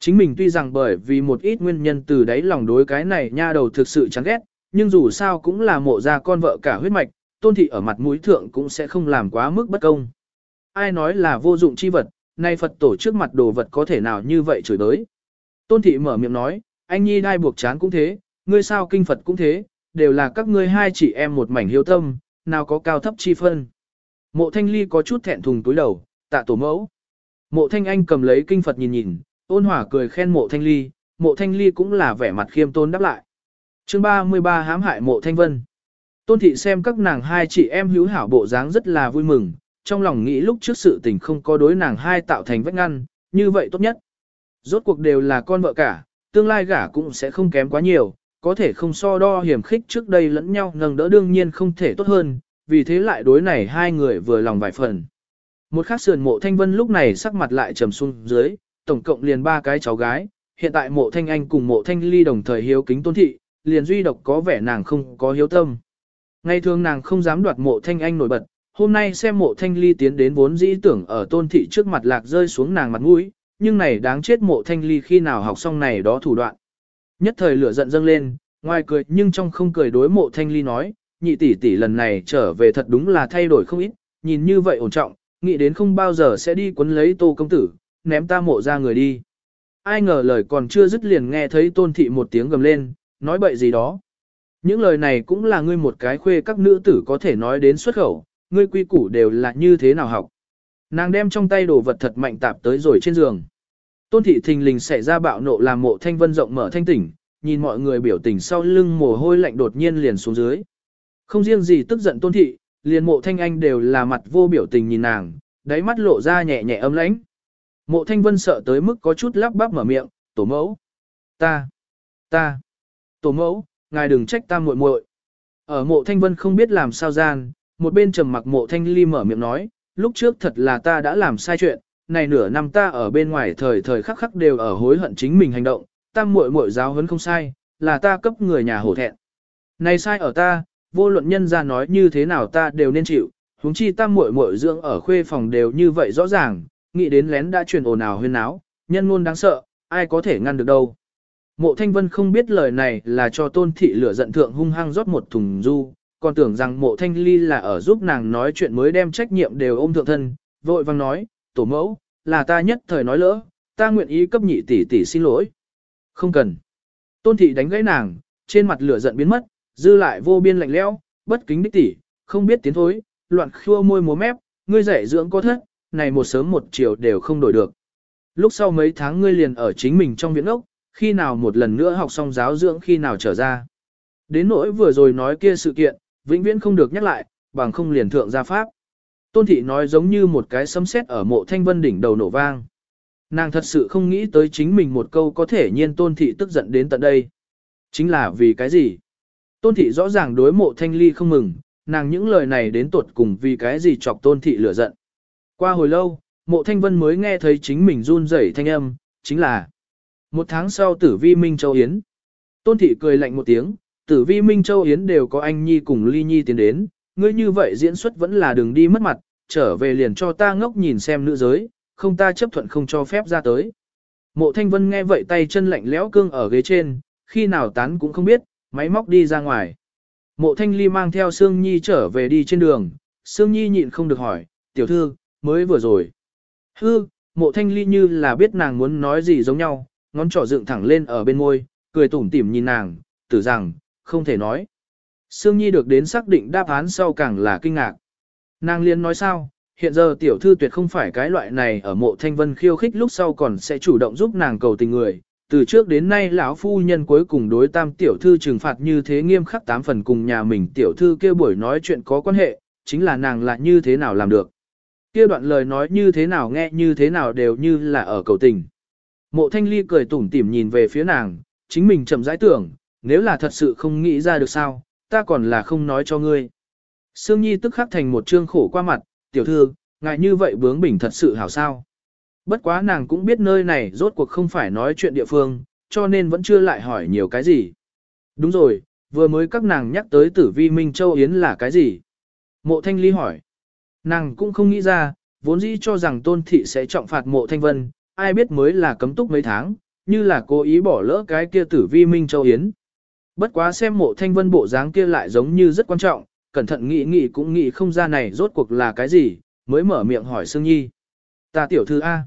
Chính mình tuy rằng bởi vì một ít nguyên nhân từ đấy lòng đối cái này nha đầu thực sự chán ghét, nhưng dù sao cũng là mộ ra con vợ cả huyết mạch, tôn thị ở mặt mũi thượng cũng sẽ không làm quá mức bất công. Ai nói là vô dụng chi vật, nay Phật tổ trước mặt đồ vật có thể nào như vậy chửi đới. Tôn thị mở miệng nói, anh nhi đai buộc chán cũng thế, ngươi sao kinh Phật cũng thế, đều là các ngươi hai chị em một mảnh hiếu tâm, nào có cao thấp chi phân. Mộ thanh ly có chút thẹn thùng túi đầu, tạ tổ mẫu. Mộ thanh anh cầm lấy kinh Phật nhìn nhìn, ôn hỏa cười khen mộ thanh ly, mộ thanh ly cũng là vẻ mặt khiêm tôn đáp lại. chương 33 hãm hại mộ thanh vân. Tôn thị xem các nàng hai chị em hữu hảo bộ dáng rất là vui mừng, trong lòng nghĩ lúc trước sự tình không có đối nàng hai tạo thành vách ngăn, như vậy tốt nhất. Rốt cuộc đều là con vợ cả, tương lai gả cũng sẽ không kém quá nhiều, có thể không so đo hiểm khích trước đây lẫn nhau nâng đỡ đương nhiên không thể tốt hơn, vì thế lại đối này hai người vừa lòng vài phần. Một khắc sườn mộ thanh vân lúc này sắc mặt lại trầm xuống dưới, tổng cộng liền ba cái cháu gái, hiện tại mộ thanh anh cùng mộ thanh ly đồng thời hiếu kính tôn thị, liền duy độc có vẻ nàng không có hiếu tâm. Ngày thường nàng không dám đoạt mộ thanh anh nổi bật, hôm nay xem mộ thanh ly tiến đến vốn dĩ tưởng ở tôn thị trước mặt lạc rơi xuống nàng mặt mũi, nhưng này đáng chết mộ thanh ly khi nào học xong này đó thủ đoạn. Nhất thời lửa giận dâng lên, ngoài cười nhưng trong không cười đối mộ thanh ly nói, nhị tỷ tỷ lần này trở về thật đúng là thay đổi không ít, nhìn như vậy ổn trọng, nghĩ đến không bao giờ sẽ đi quấn lấy tô công tử, ném ta mộ ra người đi. ai ngờ lời còn chưa dứt liền nghe thấy tôn thị một tiếng gầm lên, nói bậy gì đó. Những lời này cũng là ngươi một cái khuê các nữ tử có thể nói đến xuất khẩu, ngươi quy củ đều là như thế nào học. Nàng đem trong tay đồ vật thật mạnh tạp tới rồi trên giường. Tôn thị thình lình xảy ra bạo nộ làm mộ thanh vân rộng mở thanh tỉnh, nhìn mọi người biểu tình sau lưng mồ hôi lạnh đột nhiên liền xuống dưới. Không riêng gì tức giận tôn thị, liền mộ thanh anh đều là mặt vô biểu tình nhìn nàng, đáy mắt lộ ra nhẹ nhẹ âm lãnh. Mộ thanh vân sợ tới mức có chút lắp bắp mở miệng, tổ mẫu. Ta, ta, tổ mẫu, ngài đừng trách ta muội muội. Ở mộ thanh vân không biết làm sao gian, một bên trầm mặc mộ thanh ly mở miệng nói, lúc trước thật là ta đã làm sai chuyện, này nửa năm ta ở bên ngoài thời thời khắc khắc đều ở hối hận chính mình hành động, ta muội muội giáo huấn không sai, là ta cấp người nhà hổ thẹn. Này sai ở ta, vô luận nhân ra nói như thế nào ta đều nên chịu, huống chi ta muội muội dưỡng ở khuê phòng đều như vậy rõ ràng, nghĩ đến lén đã truyền ồn ào huyên náo, nhân ngôn đáng sợ, ai có thể ngăn được đâu. Mộ Thanh Vân không biết lời này là cho tôn thị lửa giận thượng hung hăng rót một thùng du, còn tưởng rằng mộ Thanh Ly là ở giúp nàng nói chuyện mới đem trách nhiệm đều ôm thượng thân, vội vang nói, tổ mẫu, là ta nhất thời nói lỡ, ta nguyện ý cấp nhị tỷ tỷ xin lỗi. Không cần. Tôn thị đánh gãy nàng, trên mặt lửa giận biến mất, dư lại vô biên lạnh lẽo, bất kính đích tỷ, không biết tiến thối, loạn khua môi múa mép, ngươi dạy dưỡng có thất, này một sớm một chiều đều không đổi được. Lúc sau mấy tháng ngươi liền ở chính mình trong viện ốc, khi nào một lần nữa học xong giáo dưỡng khi nào trở ra. Đến nỗi vừa rồi nói kia sự kiện, vĩnh viễn không được nhắc lại, bằng không liền thượng gia pháp. Tôn thị nói giống như một cái sấm sét ở mộ thanh vân đỉnh đầu nổ vang. Nàng thật sự không nghĩ tới chính mình một câu có thể nhiên tôn thị tức giận đến tận đây. Chính là vì cái gì? Tôn thị rõ ràng đối mộ thanh ly không mừng, nàng những lời này đến tuột cùng vì cái gì chọc tôn thị lửa giận. Qua hồi lâu, mộ thanh vân mới nghe thấy chính mình run rẩy thanh âm, chính là một tháng sau tử vi Minh Châu Yến. Tôn thị cười lạnh một tiếng, tử vi Minh Châu Yến đều có anh Nhi cùng Ly Nhi tiến đến, ngươi như vậy diễn xuất vẫn là đường đi mất mặt, trở về liền cho ta ngốc nhìn xem nữ giới, không ta chấp thuận không cho phép ra tới. Mộ thanh vân nghe vậy tay chân lạnh lẽo cương ở ghế trên, khi nào tán cũng không biết, máy móc đi ra ngoài. Mộ thanh ly mang theo Sương Nhi trở về đi trên đường, Sương Nhi nhịn không được hỏi, tiểu thư, mới vừa rồi. Hư, mộ thanh ly như là biết nàng muốn nói gì giống nhau, ngón trỏ dựng thẳng lên ở bên môi, cười tủm tỉm nhìn nàng, tử rằng, không thể nói. Sương Nhi được đến xác định đáp án sau càng là kinh ngạc. Nàng liên nói sao, hiện giờ tiểu thư tuyệt không phải cái loại này ở mộ thanh vân khiêu khích lúc sau còn sẽ chủ động giúp nàng cầu tình người. Từ trước đến nay lão phu nhân cuối cùng đối tam tiểu thư trừng phạt như thế nghiêm khắc tám phần cùng nhà mình tiểu thư kia buổi nói chuyện có quan hệ, chính là nàng là như thế nào làm được. kia đoạn lời nói như thế nào nghe như thế nào đều như là ở cầu tình. Mộ thanh ly cười tủm tỉm nhìn về phía nàng, chính mình chậm rãi tưởng, nếu là thật sự không nghĩ ra được sao, ta còn là không nói cho ngươi. Sương Nhi tức khắc thành một trương khổ qua mặt, tiểu thư, ngại như vậy bướng bỉnh thật sự hảo sao. Bất quá nàng cũng biết nơi này rốt cuộc không phải nói chuyện địa phương, cho nên vẫn chưa lại hỏi nhiều cái gì. Đúng rồi, vừa mới các nàng nhắc tới tử vi Minh Châu Yến là cái gì? Mộ Thanh Ly hỏi. Nàng cũng không nghĩ ra, vốn dĩ cho rằng tôn thị sẽ trọng phạt mộ Thanh Vân, ai biết mới là cấm túc mấy tháng, như là cố ý bỏ lỡ cái kia tử vi Minh Châu Yến. Bất quá xem mộ Thanh Vân bộ dáng kia lại giống như rất quan trọng, cẩn thận nghĩ nghĩ cũng nghĩ không ra này rốt cuộc là cái gì, mới mở miệng hỏi Sương Nhi. Ta tiểu thư A.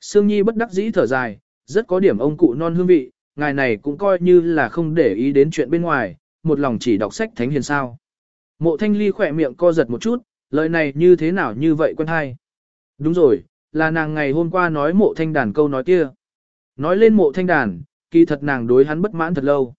Sương Nhi bất đắc dĩ thở dài, rất có điểm ông cụ non hương vị, ngài này cũng coi như là không để ý đến chuyện bên ngoài, một lòng chỉ đọc sách thánh hiền sao. Mộ thanh ly khỏe miệng co giật một chút, lời này như thế nào như vậy quen hay. Đúng rồi, là nàng ngày hôm qua nói mộ thanh đàn câu nói kia. Nói lên mộ thanh đàn, kỳ thật nàng đối hắn bất mãn thật lâu.